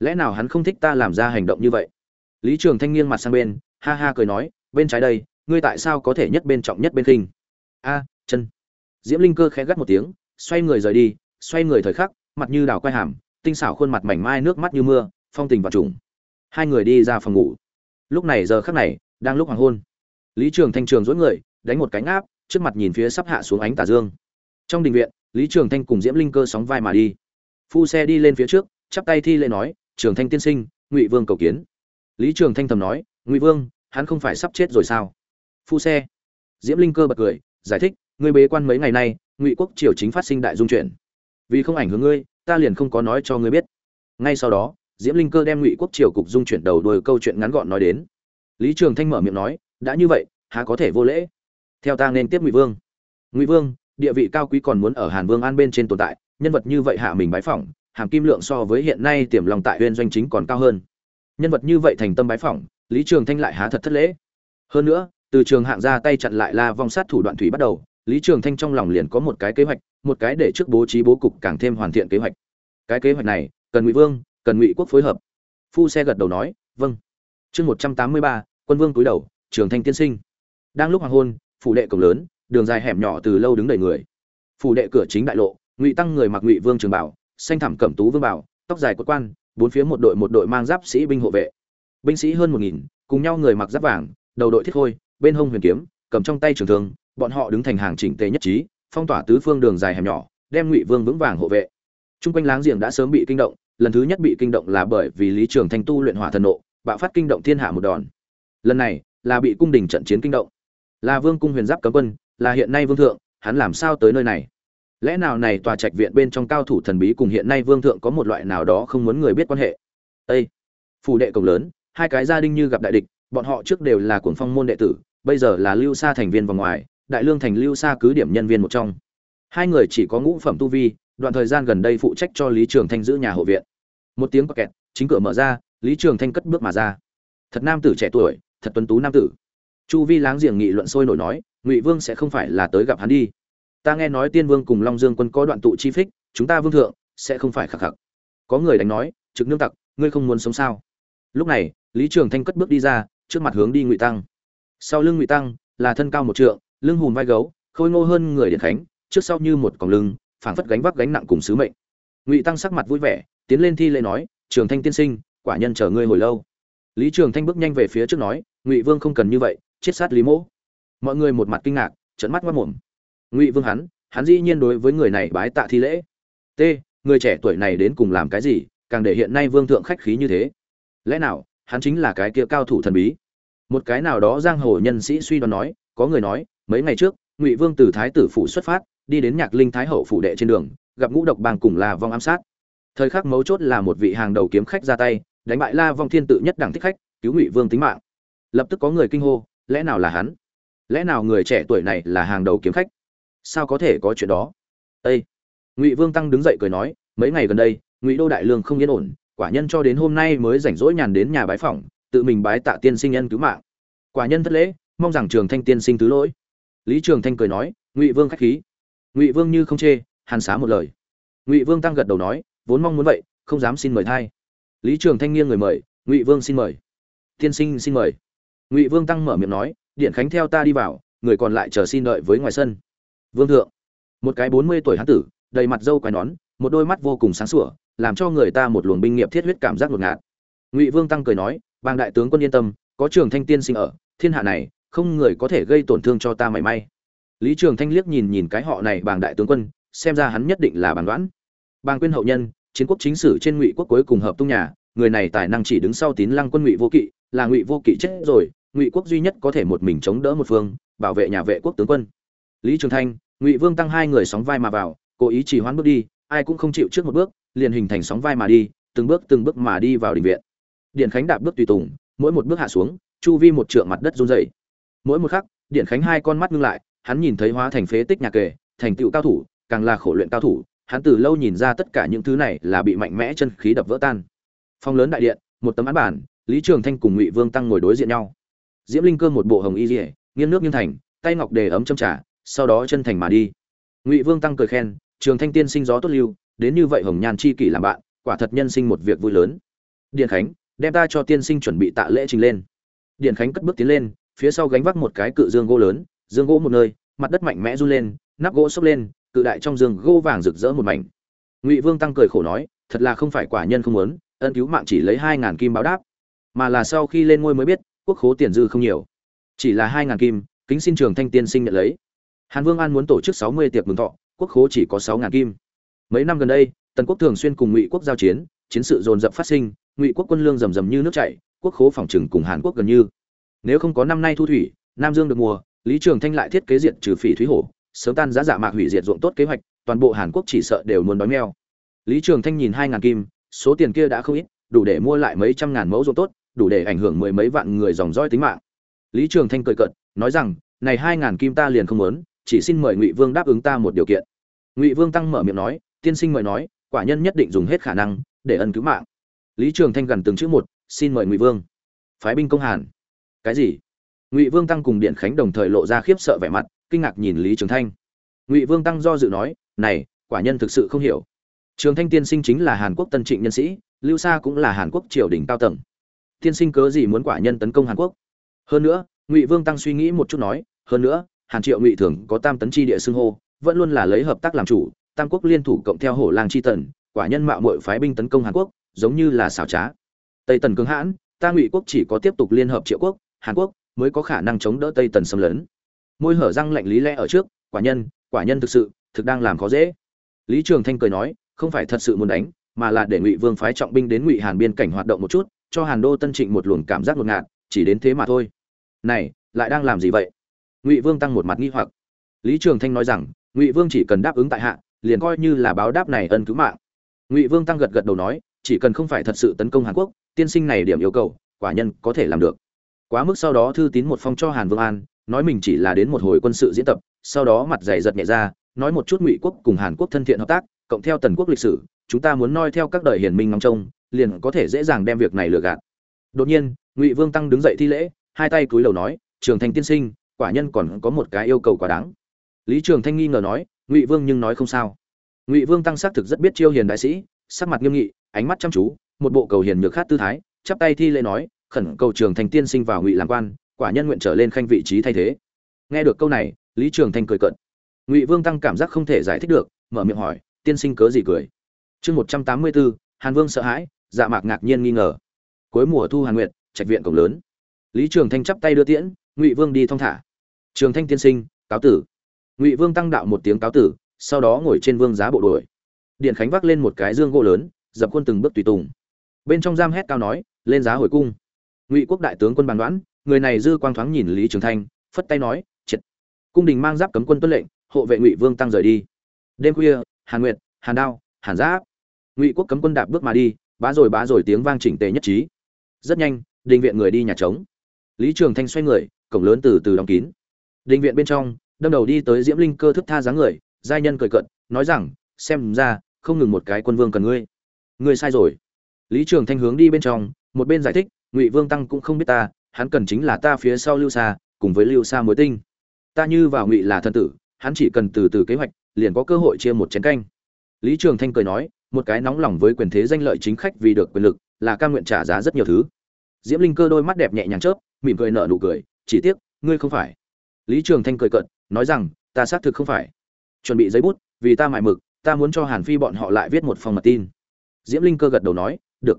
Lẽ nào hắn không thích ta làm ra hành động như vậy? Lý trường thanh nghiêng mặt sang bên, ha ha cười nói, bên trái đây, ngươi tại sao có thể nhất bên trọng nhất bên khinh? A, chân. Diễm linh cơ khẽ gắt một tiếng, xoay người rời đi, xoay người thời khắc mặt như đào quai hàm, tinh xảo khuôn mặt mảnh mai nước mắt như mưa, phong tình và trùng. Hai người đi ra phòng ngủ. Lúc này giờ khắc này, đang lúc hoàng hôn. Lý trường thanh trường dối người, đánh một cánh áp, trước mặt nhìn phía sắp hạ xuống ánh tà dương. Trong đình viện, lý trường thanh cùng diễm linh cơ sóng vai mà đi. Phu xe đi lên phía trước, chắp tay thi lễ nói, trường thanh tiên sinh, ngụy vương cầu kiến. Lý trường thanh thầm nói, ngụy vương, hắn không phải sắp chết rồi sao? Phu xe. Diễm linh cơ bật cười, giải thích, ngươi bế quan mấy ngày nay, ngụy quốc triều chính phát sinh đại dung chuyển vì không ảnh hưởng ngươi, ta liền không có nói cho ngươi biết. Ngay sau đó, diễm linh cơ đem ngụy quốc triều cục dung chuyển đầu đuôi câu chuyện ngắn gọn nói đến. Lý trường thanh mở miệng nói, đã như vậy, há có thể vô lễ? Theo ta nên tiếp ngụy vương. Ngụy vương, địa vị cao quý còn muốn ở hàn vương an bên trên tồn tại, nhân vật như vậy hạ mình bái phỏng, hàm kim lượng so với hiện nay tiềm lòng tại huyên doanh chính còn cao hơn. Nhân vật như vậy thành tâm bái phỏng, lý trường thanh lại há thật thất lễ. Hơn nữa, từ trường hạng ra tay chặn lại la vong sát thủ đoạn thủy bắt đầu lý trường thanh trong lòng liền có một cái kế hoạch, một cái để trước bố trí bố cục càng thêm hoàn thiện kế hoạch. Cái kế hoạch này, cần ngụy vương, cần ngụy quốc phối hợp. Phu xe gật đầu nói vâng. Chương một trăm tám mươi ba, quân vương cúi đầu, trường thanh tiên sinh. Đang lúc hoàng hôn, phủ đệ cổng lớn, đường dài hẻm nhỏ từ lâu đứng đầy người. Phủ đệ cửa chính đại lộ, ngụy tăng người mặc ngụy vương trường bảo, xanh thẳm cẩm tú vương bảo, tóc dài quất quan, bốn phía một đội một đội mang giáp sĩ binh hộ vệ. Binh sĩ hơn một nghìn, cùng nhau người mặc giáp vàng, đầu đội thiết khôi, bên hông huyền kiếm, cầm trong tay trường thương bọn họ đứng thành hàng chỉnh tề nhất trí, phong tỏa tứ phương đường dài hẻm nhỏ, đem ngụy vương vững vàng hộ vệ. Trung quanh láng giềng đã sớm bị kinh động, lần thứ nhất bị kinh động là bởi vì lý trường thanh tu luyện hỏa thần nộ, bạo phát kinh động thiên hạ một đòn. Lần này là bị cung đình trận chiến kinh động. Là vương cung huyền giáp cấm quân, là hiện nay vương thượng, hắn làm sao tới nơi này? Lẽ nào này tòa trạch viện bên trong cao thủ thần bí cùng hiện nay vương thượng có một loại nào đó không muốn người biết quan hệ? Ây phủ đệ cổng lớn, hai cái gia đình như gặp đại địch, bọn họ trước đều là cuồng phong môn đệ tử, bây giờ là lưu xa thành viên vòng ngoài đại lương thành lưu xa cứ điểm nhân viên một trong. Hai người chỉ có ngũ phẩm tu vi, đoạn thời gian gần đây phụ trách cho lý trường thanh giữ nhà hộ viện. Một tiếng quạt kẹt, chính cửa mở ra, lý trường thanh cất bước mà ra. Thật nam tử trẻ tuổi, thật tuấn tú nam tử. Chu vi láng giềng nghị luận sôi nổi nói, ngụy vương sẽ không phải là tới gặp hắn đi. Ta nghe nói tiên vương cùng long dương quân có đoạn tụ chi phích, chúng ta vương thượng sẽ không phải khạc khạc có người đánh nói, trực nương tặc, ngươi không muốn sống sao? Lúc này, lý trường thanh cất bước đi ra, trước mặt hướng đi ngụy tăng. Sau lưng ngụy tăng là thân cao một trượng lưng hùm vai gấu, khôi ngô hơn người điện khánh, trước sau như một còng lưng, phảng phất gánh vác gánh nặng cùng sứ mệnh. Ngụy tăng sắc mặt vui vẻ, tiến lên thi lễ nói, trường thanh tiên sinh, quả nhân chờ ngươi hồi lâu. Lý trường thanh bước nhanh về phía trước nói, ngụy vương không cần như vậy, chết sát lý mỗ. Mọi người một mặt kinh ngạc trận mắt mất mồm. Ngụy vương hắn hắn dĩ nhiên đối với người này bái tạ thi lễ. T, người trẻ tuổi này đến cùng làm cái gì, càng để hiện nay vương thượng khách khí như thế? Lẽ nào, hắn chính là cái kia cao thủ thần bí? Một cái nào đó giang hồ nhân sĩ suy đoán nói, có người nói mấy ngày trước, ngụy vương từ thái tử phủ xuất phát, đi đến nhạc linh thái hậu phủ đệ trên đường, gặp ngũ độc bang cùng la vong ám sát. Thời khắc mấu chốt là một vị hàng đầu kiếm khách ra tay, đánh bại la vong thiên tự nhất đẳng thích khách, cứu ngụy vương tính mạng. Lập tức có người kinh hô, lẽ nào là hắn? Lẽ nào người trẻ tuổi này là hàng đầu kiếm khách? Sao có thể có chuyện đó? Ây ngụy vương tăng đứng dậy cười nói, mấy ngày gần đây, ngụy đô đại lương không yên ổn, quả nhân cho đến hôm nay mới rảnh rỗi nhàn đến nhà bái phỏng, tự mình bái tạ tiên sinh nhân cứu mạng. Quả nhân thất lễ, mong rằng trường thanh tiên sinh thứ lỗi lý trường thanh cười nói, ngụy vương khách khí. Ngụy vương như không chê, hàn xá một lời. Ngụy vương tăng gật đầu nói, vốn mong muốn vậy, không dám xin mời thay lý trường thanh nghiêng người mời, ngụy vương xin mời. Tiên sinh xin mời. Ngụy vương tăng mở miệng nói, điện khánh theo ta đi vào, người còn lại chờ xin đợi với ngoài sân. Vương thượng, một cái bốn mươi tuổi hán tử, đầy mặt râu quai nón, một đôi mắt vô cùng sáng sủa, làm cho người ta một luồng binh nghiệp thiết huyết cảm giác ngột ngạt. Ngụy vương tăng cười nói, bàng đại tướng quân yên tâm, có trường thanh tiên sinh ở, thiên hạ này không người có thể gây tổn thương cho ta mảy may. Lý trường thanh liếc nhìn nhìn cái họ này bàng đại tướng quân, xem ra hắn nhất định là bàng đoán. Bàng quyên hậu nhân, chiến quốc chính sử trên ngụy quốc cuối cùng hợp tung nhà, người này tài năng chỉ đứng sau tín lăng quân ngụy vô kỵ, là ngụy vô kỵ chết rồi, ngụy quốc duy nhất có thể một mình chống đỡ một phương, bảo vệ nhà vệ quốc tướng quân. Lý trường thanh, ngụy vương tăng hai người sóng vai mà vào, cố ý chỉ hoãn bước đi, ai cũng không chịu trước một bước, liền hình thành sóng vai mà đi, từng bước từng bước mà đi vào đình viện. Điện khánh đạp bước tùy tùng, mỗi một bước hạ xuống, chu vi một trượng mặt đất run rẩy mỗi một khắc điện khánh hai con mắt ngưng lại, hắn nhìn thấy hóa thành phế tích nhà kề, thành tựu cao thủ, càng là khổ luyện cao thủ, hắn từ lâu nhìn ra tất cả những thứ này là bị mạnh mẽ chân khí đập vỡ tan. Phong lớn đại điện, một tấm án bản, lý trường thanh cùng ngụy vương tăng ngồi đối diện nhau. Diễm linh cơ một bộ hồng y dỉa nghiêng nước nghiêng thành, tay ngọc đề ấm châm trả sau đó chân thành mà đi. Ngụy vương tăng cười khen, trường thanh tiên sinh gió tốt lưu, đến như vậy hồng nhàn chi kỷ làm bạn, quả thật nhân sinh một việc vui lớn. Điện khánh, đem ta cho tiên sinh chuẩn bị tạ lễ trình lên. Điện khánh cất bước tiến lên phía sau gánh vác một cái cự dương gỗ lớn, dương gỗ một nơi, mặt đất mạnh mẽ run lên, nắp gỗ sốc lên, cự đại trong dương gỗ vàng rực rỡ một mảnh. Ngụy vương tăng cười khổ nói, thật là không phải quả nhân không muốn, ân cứu mạng chỉ lấy hai ngàn kim báo đáp. Mà là sau khi lên ngôi mới biết, quốc khố tiền dư không nhiều. Chỉ là hai ngàn kim, kính xin trường thanh tiên sinh nhận lấy. Hàn vương an muốn tổ chức sáu mươi tiệc mừng thọ, quốc khố chỉ có sáu ngàn kim. Mấy năm gần đây, tần quốc thường xuyên cùng ngụy quốc giao chiến chiến sự dồn dập phát sinh, ngụy quốc quân lương rầm rầm như nước chảy, quốc khố phòng trừng cùng hàn quốc gần như nếu không có năm nay thu thủy, nam dương được mùa, lý trường thanh lại thiết kế diệt trừ phỉ thúy hổ, sớm tan giá giả mạc hủy diệt ruộng tốt kế hoạch, toàn bộ hàn quốc chỉ sợ đều muốn đói meo lý trường thanh nhìn hai ngàn kim, số tiền kia đã không ít, đủ để mua lại mấy trăm ngàn mẫu ruộng tốt, đủ để ảnh hưởng mười mấy vạn người dòng roi tính mạng. Lý trường thanh cười cợt, nói rằng, này hai ngàn kim ta liền không muốn, chỉ xin mời ngụy vương đáp ứng ta một điều kiện. Ngụy vương tăng mở miệng nói, tiên sinh mời nói, quả nhân nhất định dùng hết khả năng để ân cứu mạng. Lý trường thanh gần từng chữ một, xin mời ngụy vương. Phái binh công hàn cái gì? Ngụy vương tăng cùng điện khánh đồng thời lộ ra khiếp sợ vẻ mặt, kinh ngạc nhìn lý trường thanh. Ngụy vương tăng do dự nói, này, quả nhân thực sự không hiểu. Trường thanh tiên sinh chính là hàn quốc tân trịnh nhân sĩ, lưu sa cũng là hàn quốc triều đình cao tầng. Tiên sinh cớ gì muốn quả nhân tấn công hàn quốc? Hơn nữa, ngụy vương tăng suy nghĩ một chút nói, hơn nữa, hàn triệu ngụy thường có tam tấn chi địa xưng hô, vẫn luôn là lấy hợp tác làm chủ, tam quốc liên thủ cộng theo hổ lang chi tần, quả nhân mạo muội phái binh tấn công hàn quốc, giống như là xảo trá. Tây tần cứng hãn, ta ngụy quốc chỉ có tiếp tục liên hợp triệu quốc hàn quốc mới có khả năng chống đỡ tây tần xâm lấn. Môi hở răng lạnh lý lẽ ở trước, quả nhân quả nhân thực sự, thực đang làm khó dễ. Lý trường thanh cười nói, không phải thật sự muốn đánh, mà là để ngụy vương phái trọng binh đến ngụy hàn biên cảnh hoạt động một chút, cho hàn đô tân trịnh một luồng cảm giác ngột ngạt, chỉ đến thế mà thôi. Này, lại đang làm gì vậy? Ngụy vương tăng một mặt nghi hoặc. Lý trường thanh nói rằng, ngụy vương chỉ cần đáp ứng tại hạ, liền coi như là báo đáp này ân cứu mạng. Ngụy vương tăng gật gật đầu nói, chỉ cần không phải thật sự tấn công hàn quốc, tiên sinh này điểm yêu cầu, quả nhân có thể làm được quá mức sau đó thư tín một phong cho hàn vương an, nói mình chỉ là đến một hồi quân sự diễn tập, sau đó mặt dày giật nhẹ ra, nói một chút ngụy quốc cùng hàn quốc thân thiện hợp tác, cộng theo tần quốc lịch sử, chúng ta muốn noi theo các đời hiền minh ngóng trông, liền có thể dễ dàng đem việc này lừa gạt. Đột nhiên, ngụy vương tăng đứng dậy thi lễ, hai tay cúi đầu nói, trường Thanh tiên sinh, quả nhân còn có một cái yêu cầu quá đáng. Lý trường thanh nghi ngờ nói, ngụy vương nhưng nói không sao. Ngụy vương tăng xác thực rất biết chiêu hiền đại sĩ, sắc mặt nghiêm nghị, ánh mắt chăm chú, một bộ cầu hiền nhược khát tư thái, chắp tay thi lễ nói khẩn cầu trường thành tiên sinh vào ngụy làm quan, quả nhân nguyện trở lên khanh vị trí thay thế. Nghe được câu này, lý trường thanh cười cận ngụy vương tăng cảm giác không thể giải thích được, mở miệng hỏi, tiên sinh cớ gì cười? Chương một trăm tám mươi bốn hàn vương sợ hãi dạ mạc ngạc nhiên nghi ngờ. Cuối mùa thu hàn nguyệt, trạch viện cổng lớn. Lý trường thanh chắp tay đưa tiễn, ngụy vương đi thong thả. Trường thanh tiên sinh, cáo tử. Ngụy vương tăng đạo một tiếng cáo tử, sau đó ngồi trên vương giá bộ đuổi. Điện khánh vác lên một cái dương gỗ lớn, dập khuôn từng bước tùy tùng. Bên trong giam hét cao nói, lên giá hồi cung ngụy quốc đại tướng quân bàn đoán, người này dư quang thoáng nhìn lý trường thanh, phất tay nói, triệt. Cung đình mang giáp cấm quân tuân lệnh, hộ vệ ngụy vương tăng rời đi. Đêm khuya, hàn nguyệt, hàn đao, hàn giáp, ngụy quốc cấm quân đạp bước mà đi, bá rồi bá rồi tiếng vang chỉnh tề nhất trí. Rất nhanh, đình viện người đi nhà trống. Lý trường thanh xoay người, cổng lớn từ từ đóng kín. Đình viện bên trong, đâm đầu đi tới diễm linh cơ thức tha dáng người, giai nhân cười cận nói rằng, xem ra, không ngừng một cái quân vương cần ngươi. Ngươi sai rồi. Lý trường thanh hướng đi bên trong, một bên giải thích ngụy vương tăng cũng không biết ta, hắn cần chính là ta phía sau lưu xa cùng với lưu xa mối tinh. Ta như vào ngụy là thân tử, hắn chỉ cần từ từ kế hoạch, liền có cơ hội chia một chén canh. Lý trường thanh cười nói, một cái nóng lòng với quyền thế danh lợi chính khách vì được quyền lực, là ca nguyện trả giá rất nhiều thứ. Diễm linh cơ đôi mắt đẹp nhẹ nhàng chớp, mỉm cười nở nụ cười, chỉ tiếc, ngươi không phải. Lý trường thanh cười cận nói rằng, ta xác thực không phải. Chuẩn bị giấy bút, vì ta mại mực, ta muốn cho hàn phi bọn họ lại viết một phòng mật tin. Diễm linh cơ gật đầu nói, được.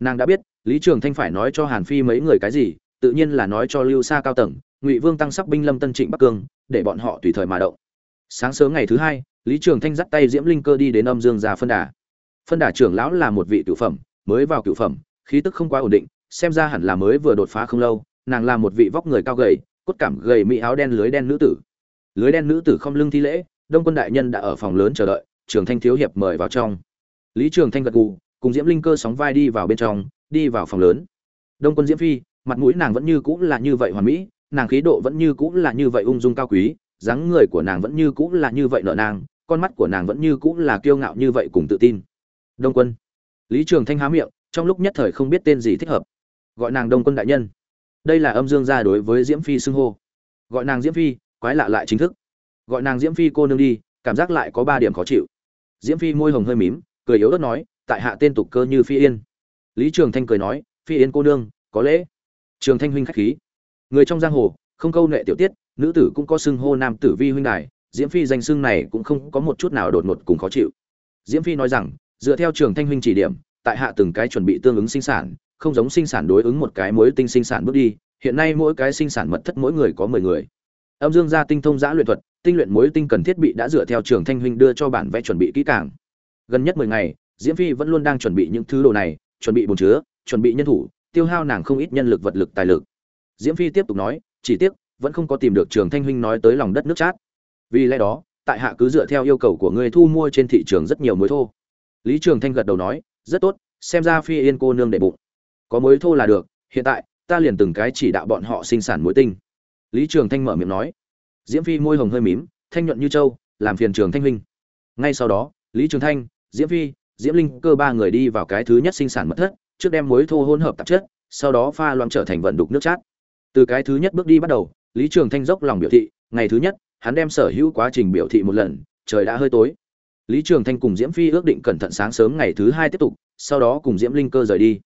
Nàng đã biết lý trường thanh phải nói cho hàn phi mấy người cái gì, tự nhiên là nói cho lưu xa cao tầng, ngụy vương tăng sắc binh lâm tân trịnh bắc cương, để bọn họ tùy thời mà động. Sáng sớm ngày thứ hai, lý trường thanh dắt tay diễm linh cơ đi đến âm dương gia phân đà. Phân đà trưởng lão là một vị cựu phẩm, mới vào cựu phẩm, khí tức không quá ổn định, xem ra hẳn là mới vừa đột phá không lâu, nàng là một vị vóc người cao gầy, cốt cảm gầy mỹ áo đen lưới đen nữ tử. Lưới đen nữ tử không lưng thi lễ, đông quân đại nhân đã ở phòng lớn chờ đợi, trường thanh thiếu hiệp mời vào trong. Lý trường thanh gật gù, cùng diễm linh cơ sóng vai đi vào bên trong đi vào phòng lớn. Đông quân diễm phi, mặt mũi nàng vẫn như cũ là như vậy hoàn mỹ, nàng khí độ vẫn như cũ là như vậy ung dung cao quý, dáng người của nàng vẫn như cũ là như vậy nợ nàng, con mắt của nàng vẫn như cũ là kiêu ngạo như vậy cùng tự tin. Đông quân. Lý trường thanh há miệng, trong lúc nhất thời không biết tên gì thích hợp. Gọi nàng đông quân đại nhân. Đây là âm dương gia đối với diễm phi xưng hô. Gọi nàng diễm phi, quái lạ lại chính thức. Gọi nàng diễm phi cô nương đi, cảm giác lại có ba điểm khó chịu. Diễm phi môi hồng hơi mím, cười yếu ớt nói, tại hạ tên tục cơ như phi yên lý trường thanh cười nói, phi Yến cô nương, có lễ. Trường thanh huynh khách khí. Người trong giang hồ, không câu nệ tiểu tiết, nữ tử cũng có xưng hô nam tử vi huynh đài, diễm phi danh xưng này cũng không có một chút nào đột ngột cùng khó chịu. Diễm phi nói rằng, dựa theo trường thanh huynh chỉ điểm, tại hạ từng cái chuẩn bị tương ứng sinh sản, không giống sinh sản đối ứng một cái mối tinh sinh sản bước đi, hiện nay mỗi cái sinh sản mật thất mỗi người có mười người. Âm dương gia tinh thông giã luyện thuật, tinh luyện mối tinh cần thiết bị đã dựa theo trường thanh huynh đưa cho bản vẽ chuẩn bị kỹ càng. Gần nhất mười ngày, diễm phi vẫn luôn đang chuẩn bị những thứ đồ này chuẩn bị bồn chứa, chuẩn bị nhân thủ, tiêu hao nàng không ít nhân lực vật lực tài lực. Diễm phi tiếp tục nói, chỉ tiếc, vẫn không có tìm được trường thanh huynh nói tới lòng đất nước chát. Vì lẽ đó, tại hạ cứ dựa theo yêu cầu của ngươi thu mua trên thị trường rất nhiều muối thô. Lý trường thanh gật đầu nói, rất tốt, xem ra phi yên cô nương đệ bụng. Có muối thô là được, hiện tại, ta liền từng cái chỉ đạo bọn họ sinh sản muối tinh. Lý trường thanh mở miệng nói. Diễm phi môi hồng hơi mím, thanh nhuận như châu làm phiền trường thanh huynh. Ngay sau đó, lý trường thanh, diễm phi diễm linh cơ ba người đi vào cái thứ nhất sinh sản mật thất, trước đem muối thô hỗn hợp tạp chất, sau đó pha loãng trở thành vận đục nước chát. Từ cái thứ nhất bước đi bắt đầu, lý trường thanh dốc lòng biểu thị, ngày thứ nhất, hắn đem sở hữu quá trình biểu thị một lần, trời đã hơi tối. Lý trường thanh cùng diễm phi ước định cẩn thận sáng sớm ngày thứ hai tiếp tục, sau đó cùng diễm linh cơ rời đi.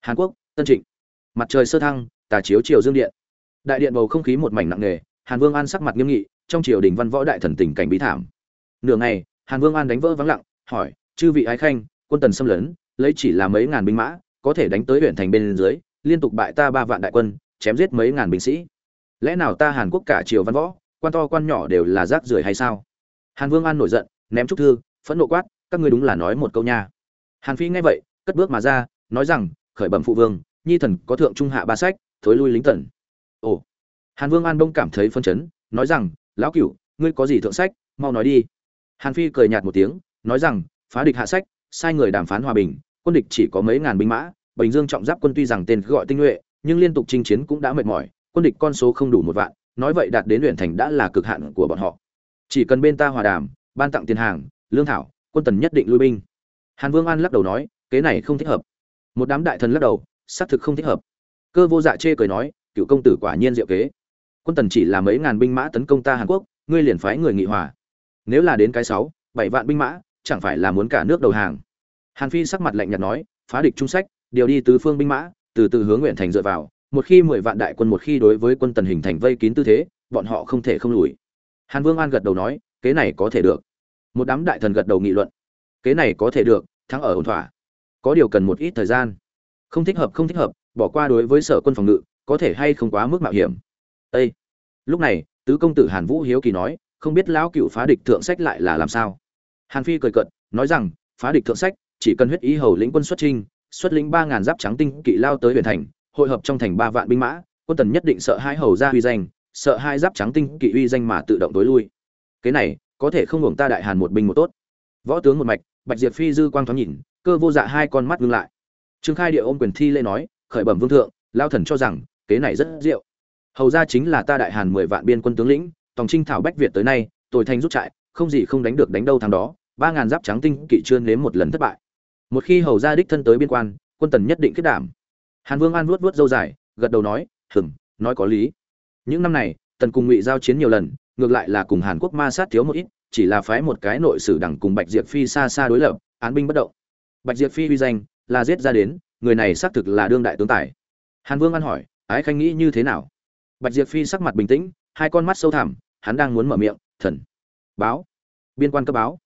Hàn quốc, tân trịnh. Mặt trời sơ thăng, tà chiếu chiều dương điện. Đại điện bầu không khí một mảnh nặng nề, hàn vương an sắc mặt nghiêm nghị, trong triều đình văn võ đại thần tình cảnh bí thảm. Nửa ngày, hàn vương an đánh vỡ vắng lặng, hỏi chư vị ái khanh, quân tần xâm lấn, lấy chỉ là mấy ngàn binh mã, có thể đánh tới huyện thành bên dưới, liên tục bại ta ba vạn đại quân, chém giết mấy ngàn binh sĩ. Lẽ nào ta hàn quốc cả triều văn võ, quan to quan nhỏ đều là rác rưởi hay sao? Hàn vương an nổi giận, ném trúc thư, phẫn nộ quát, các ngươi đúng là nói một câu nha. Hàn phi nghe vậy, cất bước mà ra, nói rằng, khởi bẩm phụ vương, nhi thần có thượng trung hạ ba sách, thối lui lính tần. Ồ. Hàn vương an đông cảm thấy phân chấn, nói rằng, lão cửu, ngươi có gì thượng sách, mau nói đi. Hàn phi cười nhạt một tiếng, nói rằng phá địch hạ sách, sai người đàm phán hòa bình, quân địch chỉ có mấy ngàn binh mã, bình dương trọng giáp quân tuy rằng tên gọi tinh nhuệ, nhưng liên tục chinh chiến cũng đã mệt mỏi, quân địch con số không đủ một vạn, nói vậy đạt đến luyện thành đã là cực hạn của bọn họ. Chỉ cần bên ta hòa đàm, ban tặng tiền hàng, lương thảo, quân tần nhất định lui binh. Hàn vương an lắc đầu nói, kế này không thích hợp. Một đám đại thần lắc đầu, xác thực không thích hợp. Cơ vô dạ chê cười nói, cựu công tử quả nhiên diệu kế. Quân tần chỉ là mấy ngàn binh mã tấn công ta hàn quốc, ngươi liền phái người nghị hòa. Nếu là đến cái sáu, bảy vạn binh mã chẳng phải là muốn cả nước đầu hàng. Hàn phi sắc mặt lạnh nhạt nói, phá địch trung sách, điều đi tứ phương binh mã, từ từ hướng nguyện thành dựa vào, một khi mười vạn đại quân một khi đối với quân tần hình thành vây kín tư thế, bọn họ không thể không lùi. Hàn vương an gật đầu nói, kế này có thể được. Một đám đại thần gật đầu nghị luận. Kế này có thể được, thắng ở ổn thỏa. Có điều cần một ít thời gian. Không thích hợp, không thích hợp, bỏ qua đối với sở quân phòng ngự, có thể hay không quá mức mạo hiểm. Ê! lúc này, tứ công tử hàn vũ hiếu kỳ nói, không biết lão cựu phá địch thượng sách lại là làm sao? Hàn phi cười cợt, nói rằng phá địch thượng sách chỉ cần huyết ý hầu lĩnh quân xuất trinh xuất lĩnh ba ngàn giáp trắng tinh kỵ lao tới huyện thành hội hợp trong thành ba vạn binh mã quân tần nhất định sợ hai hầu ra uy danh sợ hai giáp trắng tinh kỵ uy danh mà tự động tối lui. Cái này có thể không hưởng ta đại hàn một binh một tốt. Võ tướng một mạch bạch diệp phi dư quang thoáng nhìn cơ vô dạ hai con mắt ngưng lại. Trương khai địa ôm quyền thi lễ nói khởi bẩm vương thượng lao thần cho rằng kế này rất diệu. Hầu ra chính là ta đại hàn mười vạn biên quân tướng lĩnh tòng trinh thảo bách việt tới nay tồi thành rút trại không gì không đánh được đánh đâu thằng đó ba ngàn giáp trắng tinh kỵ chưa nếm một lần thất bại. Một khi hầu ra đích thân tới biên quan, quân tần nhất định kết đảm. Hàn vương an vuốt vuốt dâu dài, gật đầu nói, hừm, nói có lý. Những năm này, tần cùng ngụy giao chiến nhiều lần, ngược lại là cùng hàn quốc ma sát thiếu một ít, chỉ là phái một cái nội sử đẳng cùng bạch diệp phi xa xa đối lập, án binh bất động. Bạch diệp phi uy danh, là giết ra đến, người này xác thực là đương đại tướng tài. Hàn vương an hỏi, ái khanh nghĩ như thế nào? Bạch diệp phi sắc mặt bình tĩnh, hai con mắt sâu thẳm, hắn đang muốn mở miệng, thần, báo, biên quan cấp báo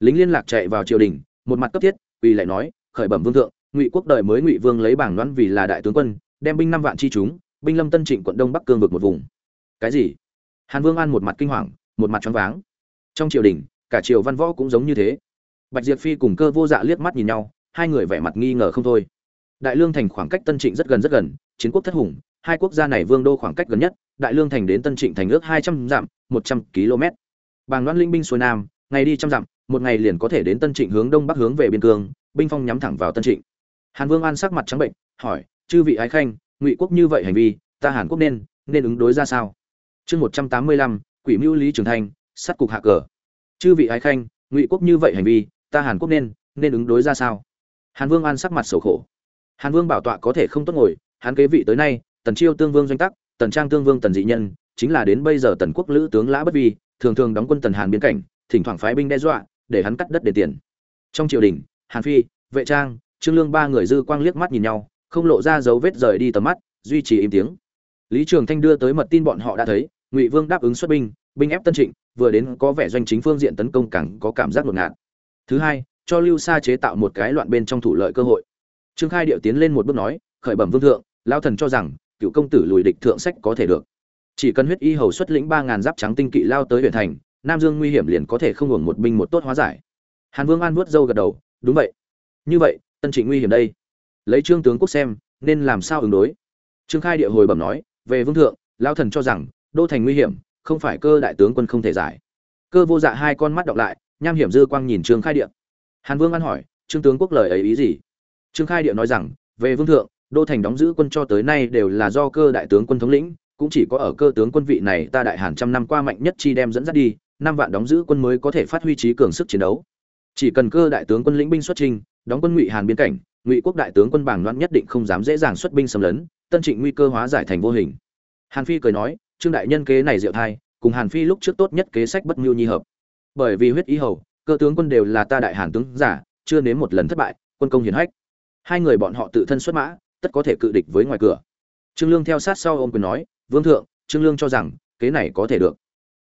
lính liên lạc chạy vào triều đình, một mặt cấp thiết, quỳ lại nói, khởi bẩm vương thượng, ngụy quốc đời mới ngụy vương lấy bảng đoán vì là đại tướng quân, đem binh năm vạn chi chúng, binh lâm tân trịnh quận đông bắc cương vực một vùng. Cái gì? Hàn vương an một mặt kinh hoàng, một mặt choáng váng. Trong triều đình, cả triều văn võ cũng giống như thế. Bạch diệp phi cùng cơ vô dạ liếc mắt nhìn nhau, hai người vẻ mặt nghi ngờ không thôi. Đại lương thành khoảng cách tân trịnh rất gần rất gần, chiến quốc thất hùng, hai quốc gia này vương đô khoảng cách gần nhất, đại lương thành đến tân trịnh thành ước hai trăm dặm, một trăm km bàng đoan linh binh xuôi nam, ngày đi trăm dặm một ngày liền có thể đến tân trịnh hướng đông bắc hướng về biên cương, binh phong nhắm thẳng vào tân trịnh. Hàn vương an sắc mặt trắng bệnh, hỏi, chư vị ái khanh, ngụy quốc như vậy hành vi, ta hàn quốc nên nên ứng đối ra sao? Chương một trăm tám mươi lăm, quỷ mưu lý trường thanh sắt cục hạ cờ. Chư vị ái khanh, ngụy quốc như vậy hành vi, ta hàn quốc nên nên ứng đối ra sao? Hàn vương an sắc mặt sầu khổ. Hàn vương bảo tọa có thể không tốt ngồi, hắn kế vị tới nay, tần chiêu tương vương doanh tắc, tần trang tương vương tần dị nhân, chính là đến bây giờ tần quốc lữ tướng lã bất vi, thường thường đóng quân tần hàn biên cảnh, thỉnh thoảng phái binh đe dọa để hắn cắt đất để tiền. Trong triều đình, hàn phi, vệ trang, trương lương ba người dư quang liếc mắt nhìn nhau, không lộ ra dấu vết rời đi tầm mắt, duy trì im tiếng. Lý trường thanh đưa tới mật tin bọn họ đã thấy, ngụy vương đáp ứng xuất binh binh ép tân trịnh, vừa đến có vẻ doanh chính phương diện tấn công càng có cảm giác ngột ngạt. Thứ hai, cho lưu sa chế tạo một cái loạn bên trong thủ lợi cơ hội. Trương khai điệu tiến lên một bước nói, khởi bẩm vương thượng lao thần cho rằng, cựu công tử lùi địch thượng sách có thể được. Chỉ cần huyết y hầu xuất lĩnh ba ngàn giáp trắng tinh kỵ lao tới huyện thành nam dương nguy hiểm liền có thể không hưởng một binh một tốt hóa giải. Hàn vương an vuốt râu gật đầu, đúng vậy. Như vậy, tân trịnh nguy hiểm đây. Lấy trương tướng quốc xem, nên làm sao ứng đối? Trương khai địa hồi bẩm nói, về vương thượng lao thần cho rằng, đô thành nguy hiểm, không phải cơ đại tướng quân không thể giải. Cơ vô dạ hai con mắt đọc lại, nham hiểm dư quang nhìn trương khai địa. Hàn vương an hỏi, trương tướng quốc lời ấy ý gì? Trương khai địa nói rằng, về vương thượng, đô thành đóng giữ quân cho tới nay đều là do cơ đại tướng quân thống lĩnh, cũng chỉ có ở cơ tướng quân vị này ta đại hàn trăm năm qua mạnh nhất chi đem dẫn dắt đi năm vạn đóng giữ quân mới có thể phát huy trí cường sức chiến đấu. Chỉ cần cơ đại tướng quân lĩnh binh xuất trình đóng quân ngụy hàn biên cảnh, ngụy quốc đại tướng quân bảng loan nhất định không dám dễ dàng xuất binh xâm lấn, tân trịnh nguy cơ hóa giải thành vô hình. Hàn phi cười nói, trương đại nhân kế này diệu thai, cùng hàn phi lúc trước tốt nhất kế sách bất mưu nhi hợp. Bởi vì huyết ý hầu, cơ tướng quân đều là ta đại hàn tướng giả, chưa nếm một lần thất bại, quân công hiển hách. Hai người bọn họ tự thân xuất mã, tất có thể cự địch với ngoài cửa. Trương lương theo sát sau ôm quyền nói, vương thượng, trương lương cho rằng, kế này có thể được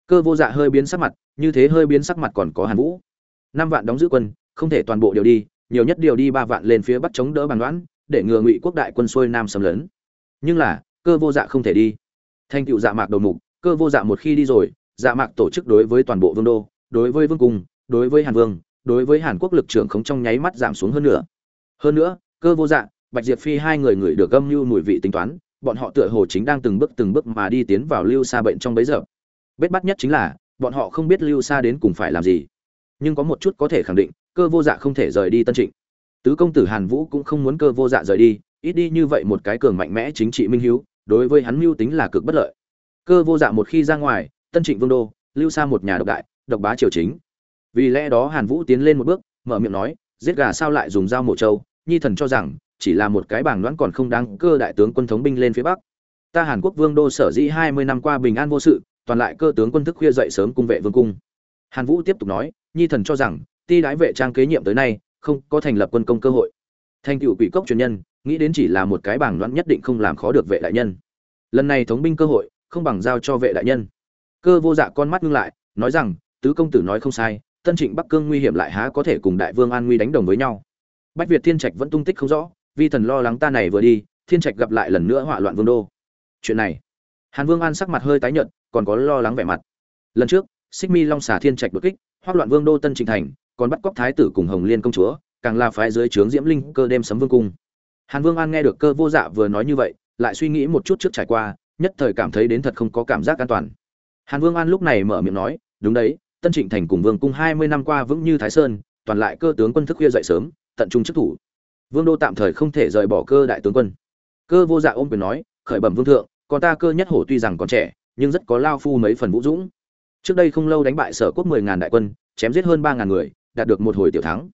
cơ vô dạ hơi biến sắc mặt, như thế hơi biến sắc mặt còn có hàn vũ. Năm vạn đóng giữ quân, không thể toàn bộ điều đi, nhiều nhất điều đi ba vạn lên phía bắc chống đỡ bằng đoán, để ngừa ngụy quốc đại quân xuôi nam xâm lấn. Nhưng là, cơ vô dạ không thể đi. Thanh tựu dạ mạc đầu mục, cơ vô dạ một khi đi rồi dạ mạc tổ chức đối với toàn bộ vương đô, đối với vương cung, đối với hàn vương, đối với hàn quốc lực trưởng khống trong nháy mắt giảm xuống hơn nữa hơn nữa, cơ vô dạ bạch diệp phi hai người người được gâm mưu mùi vị tính toán, bọn họ tựa hồ chính đang từng bước từng bước mà đi tiến vào lưu xa bệnh trong bấy giờ bết bắt nhất chính là, bọn họ không biết lưu xa đến cùng phải làm gì. Nhưng có một chút có thể khẳng định, cơ vô dạ không thể rời đi tân trịnh. Tứ công tử hàn vũ cũng không muốn cơ vô dạ rời đi, ít đi như vậy một cái cường mạnh mẽ chính trị minh hiếu, đối với hắn mưu tính là cực bất lợi. Cơ vô dạ một khi ra ngoài, tân trịnh vương đô, lưu xa một nhà độc đại, độc bá triều chính. Vì lẽ đó hàn vũ tiến lên một bước, mở miệng nói, giết gà sao lại dùng dao mổ trâu? Nhi thần cho rằng, chỉ là một cái bảng đoán còn không đáng cơ đại tướng quân thống binh lên phía bắc. Ta hàn quốc vương đô sở dĩ hai mươi năm qua bình an vô sự toàn lại cơ tướng quân thức khuya dậy sớm cung vệ vương cung. Hàn vũ tiếp tục nói, nhi thần cho rằng, ti đái vệ trang kế nhiệm tới nay, không có thành lập quân công cơ hội. Thành cựu quỷ cốc truyền nhân, nghĩ đến chỉ là một cái bảng đoán nhất định không làm khó được vệ đại nhân. Lần này thống binh cơ hội, không bằng giao cho vệ đại nhân. Cơ vô dạ con mắt ngưng lại, nói rằng, tứ công tử nói không sai, tân trịnh bắc cương nguy hiểm lại há có thể cùng đại vương an nguy đánh đồng với nhau. Bách việt thiên trạch vẫn tung tích không rõ vi thần lo lắng ta này vừa đi, thiên trạch gặp lại lần nữa hỏa loạn vương đô. Chuyện này hàn vương an sắc mặt hơi tái nhợt, còn có lo lắng vẻ mặt. Lần trước, xích mi long xà thiên trạch đột kích, hoác loạn vương đô tân Trình thành, còn bắt cóc thái tử cùng hồng liên công chúa, càng là phái dưới trướng diễm linh cơ đêm sấm vương cung. Hàn vương an nghe được cơ vô dạ vừa nói như vậy, lại suy nghĩ một chút trước trải qua, nhất thời cảm thấy đến thật không có cảm giác an toàn. Hàn vương an lúc này mở miệng nói, đúng đấy, tân trịnh thành cùng vương cung hai mươi năm qua vững như thái sơn, toàn lại cơ tướng quân thức khuya dậy sớm, tận trung chức thủ. Vương đô tạm thời không thể rời bỏ cơ đại tướng quân. Cơ vô dạ ôm quyền nói, khởi bẩm vương thượng còn ta cơ nhất hổ tuy rằng còn trẻ, nhưng rất có lao phu mấy phần vũ dũng. Trước đây không lâu đánh bại sở quốc mười ngàn đại quân, chém giết hơn ba ngàn người, đạt được một hồi tiểu thắng.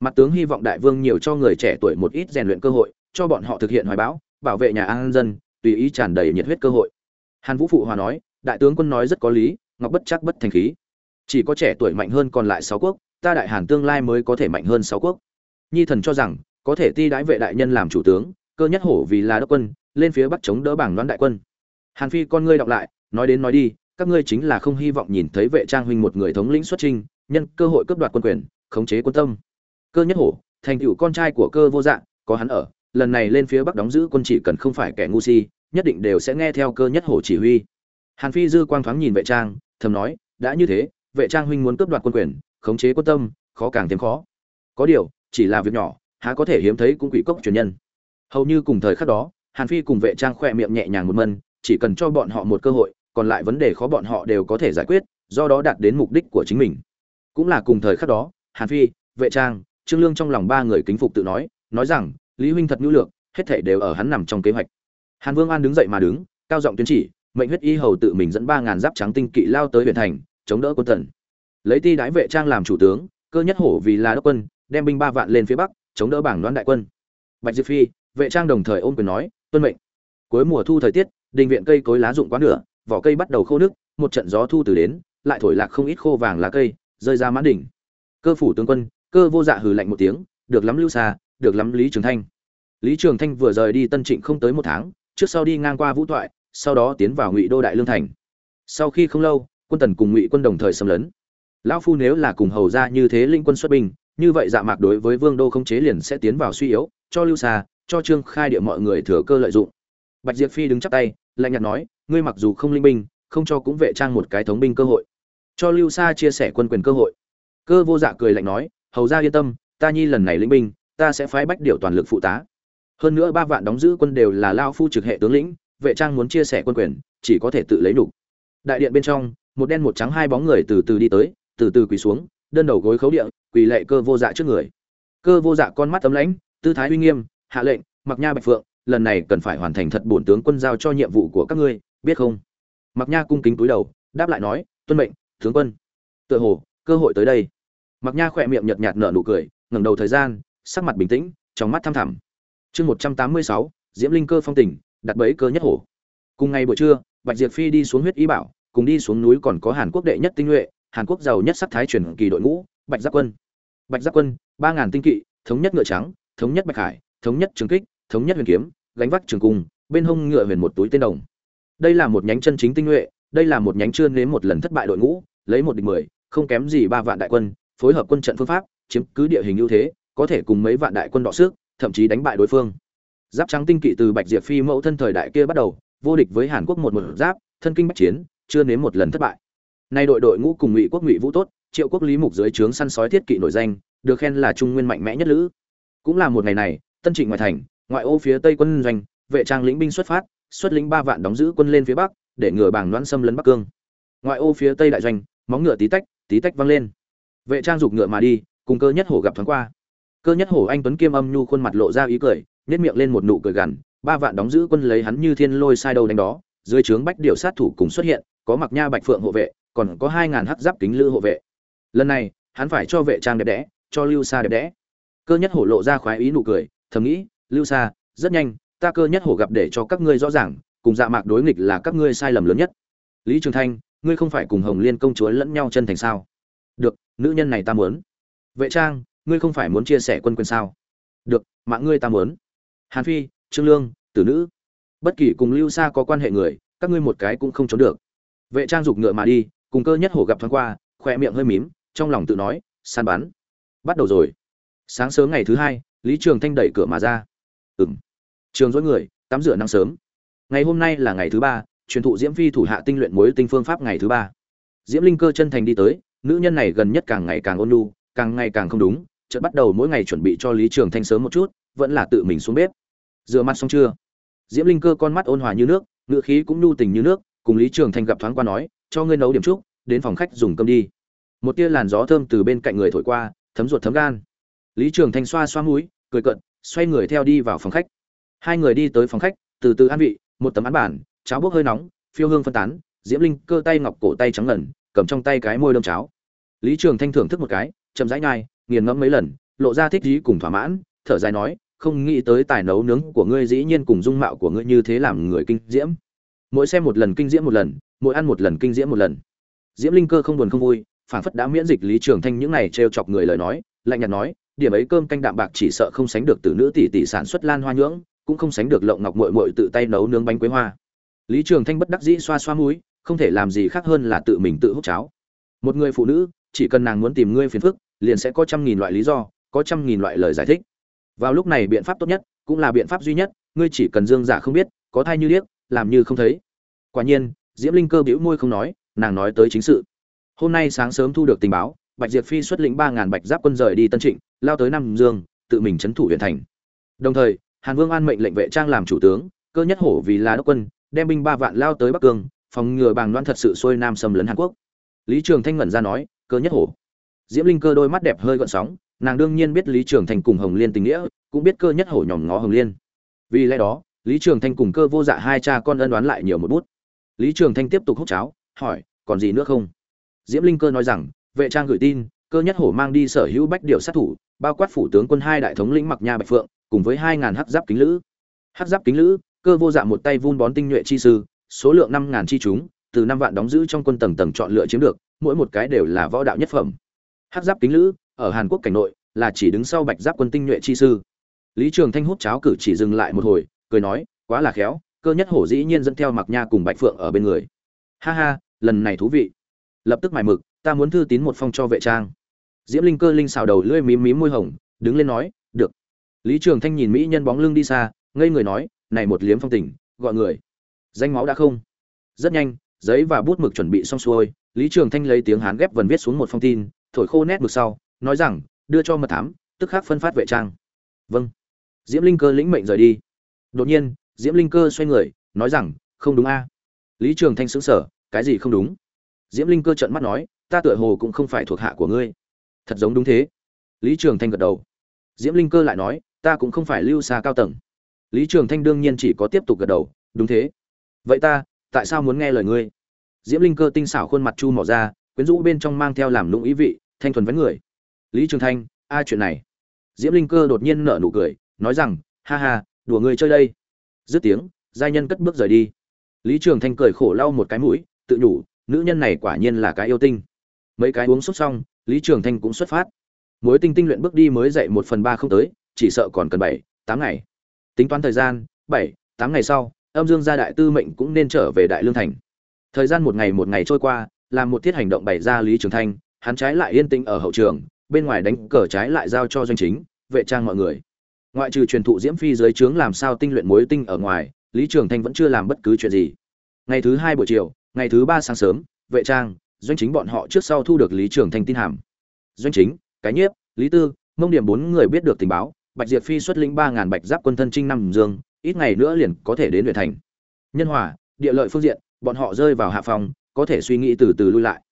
Mặt tướng hy vọng đại vương nhiều cho người trẻ tuổi một ít rèn luyện cơ hội, cho bọn họ thực hiện hoài bão, bảo vệ nhà an dân, tùy ý tràn đầy nhiệt huyết cơ hội. Hàn vũ phụ hòa nói, đại tướng quân nói rất có lý, ngọc bất chắc bất thành khí. Chỉ có trẻ tuổi mạnh hơn còn lại sáu quốc, ta đại hàn tương lai mới có thể mạnh hơn sáu quốc. Nhi thần cho rằng, có thể ti đãi vệ đại nhân làm chủ tướng, cơ nhất hổ vì là đốc quân lên phía bắc chống đỡ bảng đoán đại quân. Hàn phi, con ngươi đọc lại, nói đến nói đi, các ngươi chính là không hy vọng nhìn thấy vệ trang huynh một người thống lĩnh xuất trinh nhân cơ hội cướp đoạt quân quyền, khống chế quân tâm. Cơ nhất hổ, thành tựu con trai của cơ vô dạng có hắn ở, lần này lên phía bắc đóng giữ quân chỉ cần không phải kẻ ngu si, nhất định đều sẽ nghe theo cơ nhất hổ chỉ huy. Hàn phi dư quang thoáng nhìn vệ trang, thầm nói, đã như thế, vệ trang huynh muốn cướp đoạt quân quyền, khống chế quân tâm, khó càng thêm khó. Có điều, chỉ là việc nhỏ, há có thể hiếm thấy cũng quỷ cốc truyền nhân. Hầu như cùng thời khắc đó hàn phi cùng vệ trang khoe miệng nhẹ nhàng một mân chỉ cần cho bọn họ một cơ hội còn lại vấn đề khó bọn họ đều có thể giải quyết do đó đạt đến mục đích của chính mình. Cũng là cùng thời khắc đó hàn phi vệ trang trương lương trong lòng ba người kính phục tự nói nói rằng lý huynh thật nhu lược hết thảy đều ở hắn nằm trong kế hoạch. Hàn vương an đứng dậy mà đứng cao giọng tuyên chỉ mệnh huyết y hầu tự mình dẫn ba ngàn giáp trắng tinh kỵ lao tới huyện thành chống đỡ quân thần, lấy ti đái vệ trang làm chủ tướng cơ nhất hổ vì là đốc quân đem binh ba vạn lên phía bắc chống đỡ bảng đoán đại quân. Bạch diệp phi vệ trang đồng thời ôm quyền nói tuân mệnh. Cuối mùa thu thời tiết, đình viện cây cối lá rụng quá nửa, vỏ cây bắt đầu khô nước, một trận gió thu từ đến, lại thổi lạc không ít khô vàng lá cây, rơi ra mãn đỉnh. Cơ phủ tướng quân, cơ vô dạ hừ lạnh một tiếng, được lắm lưu xa được lắm lý trường thanh. Lý trường thanh vừa rời đi tân trịnh không tới một tháng, trước sau đi ngang qua vũ thoại, sau đó tiến vào ngụy đô đại lương thành. Sau khi không lâu, quân tần cùng ngụy quân đồng thời xâm lấn. Lão phu nếu là cùng hầu ra như thế linh quân xuất binh, như vậy dạ mạc đối với vương đô không chế liền sẽ tiến vào suy yếu, cho lưu xa cho trương khai địa mọi người thừa cơ lợi dụng. Bạch diệp phi đứng chắp tay, lạnh nhạt nói, ngươi mặc dù không linh binh, không cho cũng vệ trang một cái thống binh cơ hội, cho lưu xa chia sẻ quân quyền cơ hội. Cơ vô dạ cười lạnh nói, hầu ra yên tâm, ta nhi lần này linh binh, ta sẽ phái bách điều toàn lực phụ tá. Hơn nữa ba vạn đóng giữ quân đều là lao phu trực hệ tướng lĩnh, vệ trang muốn chia sẻ quân quyền, chỉ có thể tự lấy đủ. đại điện bên trong, một đen một trắng hai bóng người từ từ đi tới, từ từ quỳ xuống, đơn đầu gối khấu địa, quỳ lệ cơ vô dạ trước người. Cơ vô dạ con mắt tấm lãnh, tư thái uy nghiêm hạ lệnh mặc nha bạch phượng, lần này cần phải hoàn thành thật bổn tướng quân giao cho nhiệm vụ của các ngươi, biết không? Mặc nha cung kính túi đầu, đáp lại nói, tuân mệnh, tướng quân. Tựa hồ, cơ hội tới đây. Mặc nha khỏe miệng nhợt nhạt nở nụ cười, ngẩng đầu thời gian, sắc mặt bình tĩnh, trong mắt thăm thẳm. Chương một trăm tám mươi sáu, diễm linh cơ phong tỉnh, đặt bẫy cơ nhất hổ. Cùng ngày buổi trưa, bạch diệp phi đi xuống huyết ý bảo, cùng đi xuống núi còn có hàn quốc đệ nhất tinh nhuệ, hàn quốc giàu nhất sắc thái truyền kỳ đội ngũ, bạch giáp quân. Bạch giáp quân, ba ngàn tinh kỵ, thống nhất ngựa trắng, thống nhất bạch hải thống nhất trường kích, thống nhất huyền kiếm, gánh vác trường cung, bên hông ngựa huyền một túi tên đồng. Đây là một nhánh chân chính tinh nhuệ, đây là một nhánh chưa nếm một lần thất bại đội ngũ, lấy một địch mười, không kém gì ba vạn đại quân, phối hợp quân trận phương pháp, chiếm cứ địa hình ưu thế, có thể cùng mấy vạn đại quân đọ sức, thậm chí đánh bại đối phương. Giáp trắng tinh kỵ từ bạch diệp phi mẫu thân thời đại kia bắt đầu, vô địch với hàn quốc một một giáp, thân kinh bách chiến, chưa nếm một lần thất bại. Nay đội đội ngũ cùng ngụy quốc ngụy vũ tốt, triệu quốc lý mục dưới trướng săn sói thiết kỵ nổi danh, được khen là trung nguyên mạnh mẽ nhất lữ. Cũng là một ngày này tân trịnh ngoại thành, ngoại ô phía tây quân doanh, vệ trang lĩnh binh xuất phát, xuất lĩnh ba vạn đóng giữ quân lên phía bắc, để ngừa bảng đoán xâm lấn bắc cương. Ngoại ô phía tây đại doanh, móng ngựa tí tách tí tách văng lên. Vệ trang giục ngựa mà đi, cùng cơ nhất hổ gặp thoáng qua. Cơ nhất hổ anh tuấn kiêm âm nhu khuôn mặt lộ ra ý cười nhét miệng lên một nụ cười gằn, ba vạn đóng giữ quân lấy hắn như thiên lôi sai đầu đánh đó, dưới trướng bách điều sát thủ cùng xuất hiện, có mặc nha bạch phượng hộ vệ, còn có hai ngàn hắc giáp kính lữ hộ vệ. Lần này, hắn phải cho vệ trang đẹp đẽ, cho lưu xa đẹp đẽ. Cơ nhất hổ lộ ra khoái ý nụ cười thầm nghĩ, lưu xa rất nhanh, ta cơ nhất hổ gặp để cho các ngươi rõ ràng, cùng dạ mạc đối nghịch là các ngươi sai lầm lớn nhất. Lý trường thanh, ngươi không phải cùng hồng liên công chúa lẫn nhau chân thành sao? Được, nữ nhân này ta muốn. Vệ trang, ngươi không phải muốn chia sẻ quân quyền sao? Được, mạng ngươi ta muốn. Hàn phi, trương lương, tử nữ, bất kỳ cùng lưu xa có quan hệ người, các ngươi một cái cũng không trốn được. Vệ trang giục ngựa mà đi, cùng cơ nhất hổ gặp thoáng qua khoe miệng hơi mím, trong lòng tự nói, săn bắn. Bắt đầu rồi. Sáng sớm ngày thứ hai lý trường thanh đẩy cửa mà ra. Ừng trường dối người, tắm rửa năng sớm. Ngày hôm nay là ngày thứ ba, truyền thụ diễm phi thủ hạ tinh luyện mối tinh phương pháp ngày thứ ba. Diễm linh cơ chân thành đi tới, nữ nhân này gần nhất càng ngày càng ôn nhu, càng ngày càng không đúng, chợt bắt đầu mỗi ngày chuẩn bị cho lý trường thanh sớm một chút, vẫn là tự mình xuống bếp. Rửa mặt xong chưa? Diễm linh cơ con mắt ôn hòa như nước, ngựa khí cũng nhu tình như nước, cùng lý trường thanh gặp thoáng qua nói, cho ngươi nấu điểm trúc, đến phòng khách dùng cơm đi. Một tia làn gió thơm từ bên cạnh người thổi qua, thấm ruột thấm gan. Lý trường thanh xoa xoa mũi cười cận xoay người theo đi vào phòng khách. Hai người đi tới phòng khách, từ từ an vị, một tấm án bản, cháo bốc hơi nóng, phiêu hương phân tán, diễm linh cơ tay ngọc cổ tay trắng ngần, cầm trong tay cái môi đâm cháo. Lý trường thanh thưởng thức một cái, chậm rãi nhai, nghiền ngẫm mấy lần, lộ ra thích ý cùng thỏa mãn, thở dài nói, không nghĩ tới tài nấu nướng của ngươi dĩ nhiên cùng dung mạo của ngươi như thế làm người kinh diễm. Mỗi xem một lần kinh diễm một lần, mỗi ăn một lần kinh diễm một lần. Diễm linh cơ không buồn không vui phản phất đã miễn dịch lý trường thanh những này trêu chọc người lời nói, lạnh nhạt nói điểm ấy cơm canh đạm bạc chỉ sợ không sánh được từ nữ tỷ tỷ sản xuất lan hoa nhưỡng, cũng không sánh được lộng ngọc muội muội tự tay nấu nướng bánh quế hoa. Lý trường thanh bất đắc dĩ xoa xoa mũi, không thể làm gì khác hơn là tự mình tự hút cháo. Một người phụ nữ, chỉ cần nàng muốn tìm ngươi phiền phức, liền sẽ có trăm nghìn loại lý do, có trăm nghìn loại lời giải thích. Vào lúc này biện pháp tốt nhất, cũng là biện pháp duy nhất, ngươi chỉ cần dương giả không biết, có thai như liếc làm như không thấy. Quả nhiên, diễm linh cơ bĩu môi không nói, nàng nói tới chính sự. Hôm nay sáng sớm thu được tình báo bạch diệp phi xuất lĩnh ba ngàn bạch giáp quân rời đi tân trịnh, lao tới nam dương, tự mình trấn thủ huyện thành. Đồng thời, hàn vương an mệnh lệnh vệ trang làm chủ tướng, cơ nhất hổ vì là đốc quân, đem binh ba vạn lao tới bắc cương, phòng ngừa bàng loan thật sự xuôi nam xâm lấn hàn quốc. Lý trường thanh ngẩn ra nói, cơ nhất hổ. Diễm linh cơ đôi mắt đẹp hơi gợn sóng, nàng đương nhiên biết lý trường thanh cùng hồng liên tình nghĩa, cũng biết cơ nhất hổ nhòm ngó hồng liên. Vì lẽ đó, lý trường thanh cùng cơ vô dạ hai cha con ân đoán lại nhiều một bút. Lý trường thanh tiếp tục hút cháo, hỏi, còn gì nữa không? Diễm linh cơ nói rằng vệ trang gửi tin, cơ nhất hổ mang đi sở hữu bách điều sát thủ, bao quát phủ tướng quân hai đại thống lĩnh mặc nha bạch phượng, cùng với hai ngàn hắc giáp kính lữ. Hắc giáp kính lữ, cơ vô dạ một tay vun bón tinh nhuệ chi sư, số lượng năm ngàn chi chúng, từ năm vạn đóng giữ trong quân tầng tầng chọn lựa chiếm được, mỗi một cái đều là võ đạo nhất phẩm. Hắc giáp kính lữ, ở hàn quốc cảnh nội, là chỉ đứng sau bạch giáp quân tinh nhuệ chi sư. Lý trường thanh hút cháo cử chỉ dừng lại một hồi, cười nói, quá là khéo, cơ nhất hổ dĩ nhiên dẫn theo mặc nha cùng bạch phượng ở bên người. Ha ha, lần này thú vị. Lập tức mài mực ta muốn thư tín một phong cho vệ trang. Diễm linh cơ linh xào đầu lưỡi mím mím môi hồng, đứng lên nói, được. Lý trường thanh nhìn mỹ nhân bóng lưng đi xa, ngây người nói, này một liếm phong tình, gọi người. Danh máu đã không? Rất nhanh, giấy và bút mực chuẩn bị xong xuôi, lý trường thanh lấy tiếng hán ghép vần viết xuống một phong tin, thổi khô nét mực sau, nói rằng, đưa cho mật thám, tức khắc phân phát vệ trang. Vâng. Diễm linh cơ lĩnh mệnh rời đi. Đột nhiên, diễm linh cơ xoay người, nói rằng, không đúng a. Lý trường thanh xứng sở cái gì không đúng? Diễm linh cơ trợn mắt nói ta tựa hồ cũng không phải thuộc hạ của ngươi. Thật giống đúng thế. Lý trường thanh gật đầu. Diễm linh cơ lại nói, ta cũng không phải lưu xa cao tầng. Lý trường thanh đương nhiên chỉ có tiếp tục gật đầu, đúng thế. Vậy ta, tại sao muốn nghe lời ngươi? Diễm linh cơ tinh xảo khuôn mặt chu mỏ ra, quyến rũ bên trong mang theo làm lũng ý vị, thanh thuần vấn người. Lý trường thanh, a chuyện này. Diễm linh cơ đột nhiên nở nụ cười, nói rằng, ha ha, đùa ngươi chơi đây. Dứt tiếng, giai nhân cất bước rời đi. Lý trường thanh cười khổ lau một cái mũi, tự nhủ, nữ nhân này quả nhiên là cái yêu tinh mấy cái uống sút xong, lý trường thanh cũng xuất phát. Mối tinh tinh luyện bước đi mới dậy một phần ba không tới, chỉ sợ còn cần bảy, tám ngày. Tính toán thời gian, bảy, tám ngày sau, âm dương gia đại tư mệnh cũng nên trở về đại lương thành. Thời gian một ngày một ngày trôi qua, làm một thiết hành động bày ra lý trường thanh, hắn trái lại yên tĩnh ở hậu trường, bên ngoài đánh cờ trái lại giao cho doanh chính, vệ trang mọi người. Ngoại trừ truyền thụ diễm phi dưới trướng làm sao tinh luyện mối tinh ở ngoài, lý trường thanh vẫn chưa làm bất cứ chuyện gì. Ngày thứ hai buổi chiều, ngày thứ ba sáng sớm, vệ trang doanh chính bọn họ trước sau thu được lý trường thanh tin hàm. Doanh chính, cái nhiếp, lý tư, mông điểm bốn người biết được tình báo, bạch diệp phi xuất lĩnh ba ngàn bạch giáp quân thân trinh năm dương, ít ngày nữa liền có thể đến huyện thành. Nhân hòa, địa lợi phương diện, bọn họ rơi vào hạ phòng, có thể suy nghĩ từ từ lui lại.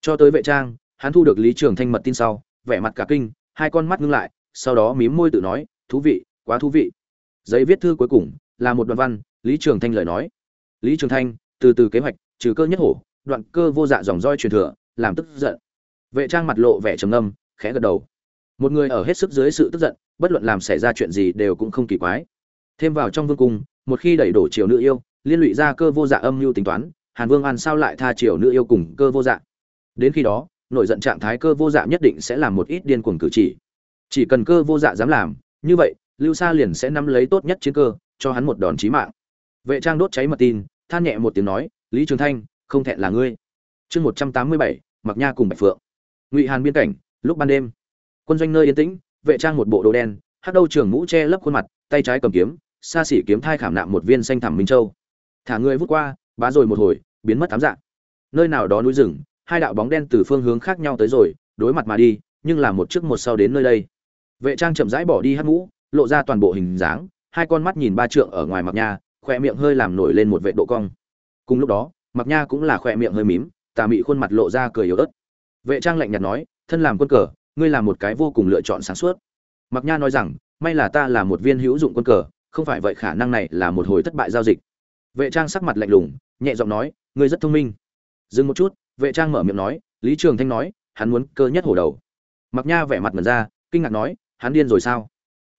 Cho tới vệ trang, hắn thu được lý trường thanh mật tin sau, vẻ mặt cả kinh, hai con mắt ngưng lại, sau đó mím môi tự nói, thú vị, quá thú vị. Giấy viết thư cuối cùng là một đoạn văn, lý trường thanh lời nói. Lý trường thanh, từ từ kế hoạch, trừ cơ nhất hổ đoạn cơ vô dạ dòng roi truyền thừa, làm tức giận. Vệ trang mặt lộ vẻ trầm ngâm, khẽ gật đầu. Một người ở hết sức dưới sự tức giận, bất luận làm xảy ra chuyện gì đều cũng không kỳ quái. Thêm vào trong vương cung, một khi đẩy đổ triều nữ yêu, liên lụy ra cơ vô dạ âm mưu tính toán, hàn vương an sao lại tha triều nữ yêu cùng cơ vô dạ? Đến khi đó nổi giận trạng thái cơ vô dạ nhất định sẽ làm một ít điên cuồng cử chỉ. Chỉ cần cơ vô dạ dám làm, như vậy, lưu sa liền sẽ nắm lấy tốt nhất chiến cơ, cho hắn một đòn chí mạng. Vệ trang đốt cháy mật tin, than nhẹ một tiếng nói, lý trường thanh không thẹn là ngươi. Chương một trăm tám mươi bảy, mặc nha cùng bạch phượng. Ngụy hàn biên cảnh, lúc ban đêm. Quân doanh nơi yên tĩnh, vệ trang một bộ đồ đen hát đâu trường mũ che lấp khuôn mặt, tay trái cầm kiếm, xa xỉ kiếm thai khảm nạm một viên xanh thẳm minh châu. Thả người vút qua, bá rồi một hồi, biến mất tám dạng. Nơi nào đó núi rừng, hai đạo bóng đen từ phương hướng khác nhau tới rồi, đối mặt mà đi, nhưng là một trước một sau đến nơi đây. Vệ trang chậm rãi bỏ đi hát mũ, lộ ra toàn bộ hình dáng, hai con mắt nhìn ba trượng ở ngoài mặc nha khoe miệng hơi làm nổi lên một vệ độ cong. Cùng lúc đó mặc nha cũng là khoe miệng hơi mím, tà mị khuôn mặt lộ ra cười yếu ớt. Vệ trang lạnh nhạt nói, thân làm quân cờ, ngươi là một cái vô cùng lựa chọn sáng suốt. Mặc nha nói rằng, may là ta là một viên hữu dụng quân cờ, không phải vậy khả năng này là một hồi thất bại giao dịch. Vệ trang sắc mặt lạnh lùng, nhẹ giọng nói, ngươi rất thông minh. Dừng một chút, vệ trang mở miệng nói, lý trường thanh nói, hắn muốn cơ nhất hổ đầu. Mặc nha vẻ mặt mật ra, kinh ngạc nói, hắn điên rồi sao?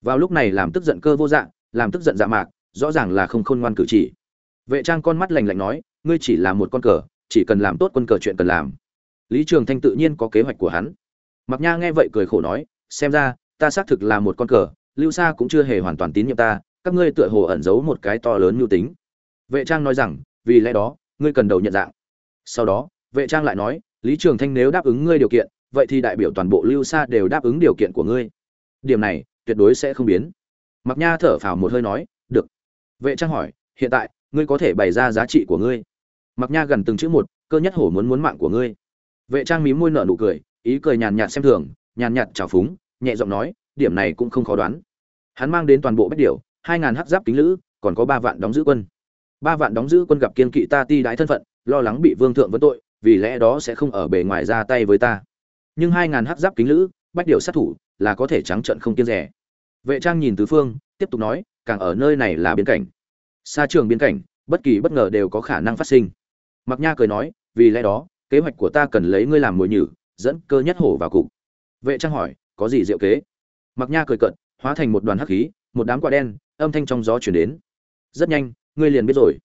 Vào lúc này làm tức giận cơ vô dạng làm tức giận dạ mạc, rõ ràng là không khôn ngoan cử chỉ. Vệ trang con mắt lành lạnh nói ngươi chỉ là một con cờ, chỉ cần làm tốt quân cờ chuyện cần làm. Lý trường thanh tự nhiên có kế hoạch của hắn. Mặc nha nghe vậy cười khổ nói, xem ra, ta xác thực là một con cờ, lưu sa cũng chưa hề hoàn toàn tín nhiệm ta, các ngươi tựa hồ ẩn giấu một cái to lớn mưu tính. Vệ trang nói rằng, vì lẽ đó, ngươi cần đầu nhận dạng. Sau đó, vệ trang lại nói, lý trường thanh nếu đáp ứng ngươi điều kiện, vậy thì đại biểu toàn bộ lưu sa đều đáp ứng điều kiện của ngươi. Điểm này, tuyệt đối sẽ không biến. Mặc nha thở phào một hơi nói, được. Vệ trang hỏi, hiện tại, ngươi có thể bày ra giá trị của ngươi mặc nha gần từng chữ một cơ nhất hổ muốn muốn mạng của ngươi. Vệ trang mí môi nở nụ cười ý cười nhàn nhạt xem thường nhàn nhạt trào phúng nhẹ giọng nói điểm này cũng không khó đoán. Hắn mang đến toàn bộ bách điều, hai ngàn hắc giáp kính lữ còn có ba vạn đóng giữ quân. Ba vạn đóng giữ quân gặp kiên kỵ ta ti đái thân phận lo lắng bị vương thượng vấn tội vì lẽ đó sẽ không ở bề ngoài ra tay với ta. Nhưng hai ngàn hắc giáp kính lữ bách điều sát thủ là có thể trắng trận không kiên rẻ. Vệ trang nhìn tứ phương tiếp tục nói càng ở nơi này là biên cảnh. Xa trường biên cảnh bất kỳ bất ngờ đều có khả năng phát sinh mặc nha cười nói vì lẽ đó kế hoạch của ta cần lấy ngươi làm mồi nhử dẫn cơ nhất hổ vào cục. Vệ trang hỏi có gì diệu kế? Mặc nha cười cợt, hóa thành một đoàn hắc khí một đám quả đen âm thanh trong gió truyền đến. Rất nhanh ngươi liền biết rồi.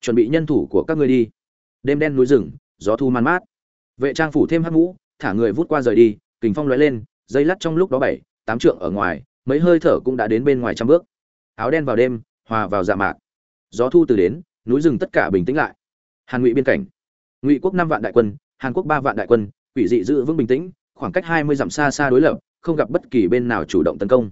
Chuẩn bị nhân thủ của các ngươi đi. Đêm đen núi rừng gió thu man mát. Vệ trang phủ thêm hắc mũ thả người vút qua rời đi kình phong lóe lên dây lắt trong lúc đó bảy tám trượng ở ngoài mấy hơi thở cũng đã đến bên ngoài trăm bước. Áo đen vào đêm hòa vào dạ mạc. Gió thu từ đến núi rừng tất cả bình tĩnh lại hàn ngụy biên cảnh. Ngụy quốc năm vạn đại quân, hàn quốc ba vạn đại quân, quỷ dị giữ vững bình tĩnh, khoảng cách hai mươi dặm xa xa đối lập, không gặp bất kỳ bên nào chủ động tấn công.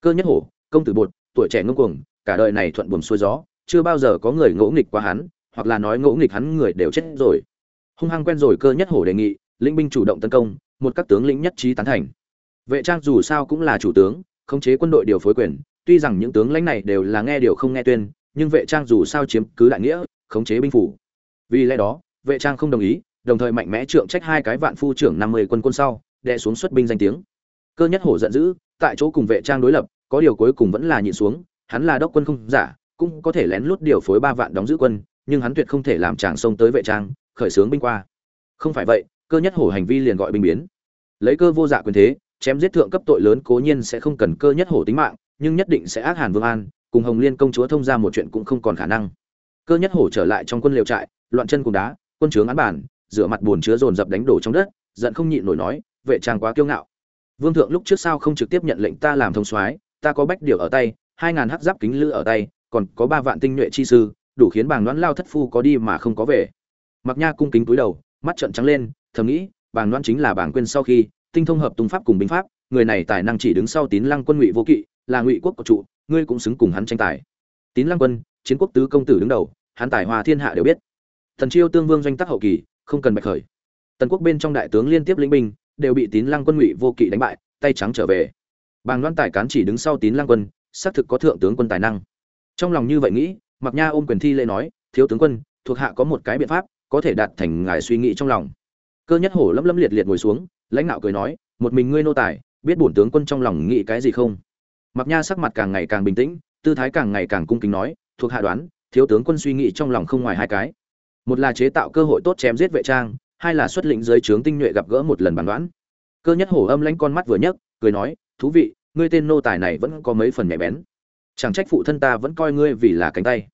Cơ nhất hổ, công tử bột, tuổi trẻ ngông cuồng, cả đời này thuận buồm xuôi gió, chưa bao giờ có người ngỗ nghịch qua hắn, hoặc là nói ngỗ nghịch hắn người đều chết rồi. Hung hăng quen rồi cơ nhất hổ đề nghị, lĩnh binh chủ động tấn công, một các tướng lĩnh nhất trí tán thành. Vệ trang dù sao cũng là chủ tướng, khống chế quân đội điều phối quyền, tuy rằng những tướng lãnh này đều là nghe điều không nghe tuyên, nhưng vệ trang dù sao chiếm cứ đại nghĩa, khống chế binh phủ vì lẽ đó, vệ trang không đồng ý, đồng thời mạnh mẽ trượng trách hai cái vạn phu trưởng năm mươi quân quân sau đệ xuống xuất binh danh tiếng. Cơ nhất hổ giận dữ, tại chỗ cùng vệ trang đối lập, có điều cuối cùng vẫn là nhịn xuống, hắn là đốc quân không giả, cũng có thể lén lút điều phối ba vạn đóng giữ quân, nhưng hắn tuyệt không thể làm chàng sông tới vệ trang, khởi xướng binh qua. Không phải vậy, cơ nhất hổ hành vi liền gọi binh biến. Lấy cơ vô dạ quyền thế, chém giết thượng cấp tội lớn cố nhiên sẽ không cần cơ nhất hổ tính mạng, nhưng nhất định sẽ ác hàn vương an, cùng hồng liên công chúa thông ra một chuyện cũng không còn khả năng. Cơ nhất hổ trở lại trong quân liều trại loạn chân cùng đá, quân trướng án bản, rửa mặt buồn chứa dồn dập đánh đổ trong đất, giận không nhịn nổi nói, vệ trang quá kiêu ngạo. Vương thượng lúc trước sao không trực tiếp nhận lệnh ta làm thông soái, ta có bách điều ở tay, hai ngàn hắc giáp kính lữ ở tay, còn có ba vạn tinh nhuệ chi sư, đủ khiến bàng đoán lao thất phu có đi mà không có về. Mặc nha cung kính cúi đầu, mắt trợn trắng lên, thầm nghĩ, bàng đoán chính là bàng quên sau khi, tinh thông hợp tung pháp cùng binh pháp, người này tài năng chỉ đứng sau tín lăng quân ngụy vô kỵ, là ngụy quốc của trụ, ngươi cũng xứng cùng hắn tranh tài. Tín lăng quân, chiến quốc tứ công tử đứng đầu, hắn tài hòa thiên hạ đều biết thần chiêu tương vương doanh tác hậu kỳ, không cần bạch khởi. Tần quốc bên trong đại tướng liên tiếp lĩnh binh, đều bị tín lăng quân ngụy vô kỵ đánh bại, tay trắng trở về. Bàng Loan tài cán chỉ đứng sau tín lăng quân, xác thực có thượng tướng quân tài năng. Trong lòng như vậy nghĩ mặc nha ôm quyền thi lễ nói, thiếu tướng quân, thuộc hạ có một cái biện pháp, có thể đạt thành ngài suy nghĩ trong lòng. Cơ nhất hổ lấm lấm liệt liệt ngồi xuống, lãnh đạo cười nói, một mình ngươi nô tài, biết bổn tướng quân trong lòng nghĩ cái gì không? Mặc nha sắc mặt càng ngày càng bình tĩnh, tư thái càng ngày càng cung kính nói, thuộc hạ đoán, thiếu tướng quân suy nghĩ trong lòng không ngoài hai cái một là chế tạo cơ hội tốt chém giết vệ trang, hai là xuất lĩnh dưới trướng tinh nhuệ gặp gỡ một lần bàn đoán. Cơ nhất hổ âm lãnh con mắt vừa nhấc, cười nói, thú vị, ngươi tên nô tài này vẫn có mấy phần nhạy bén. Chẳng trách phụ thân ta vẫn coi ngươi vì là cánh tay.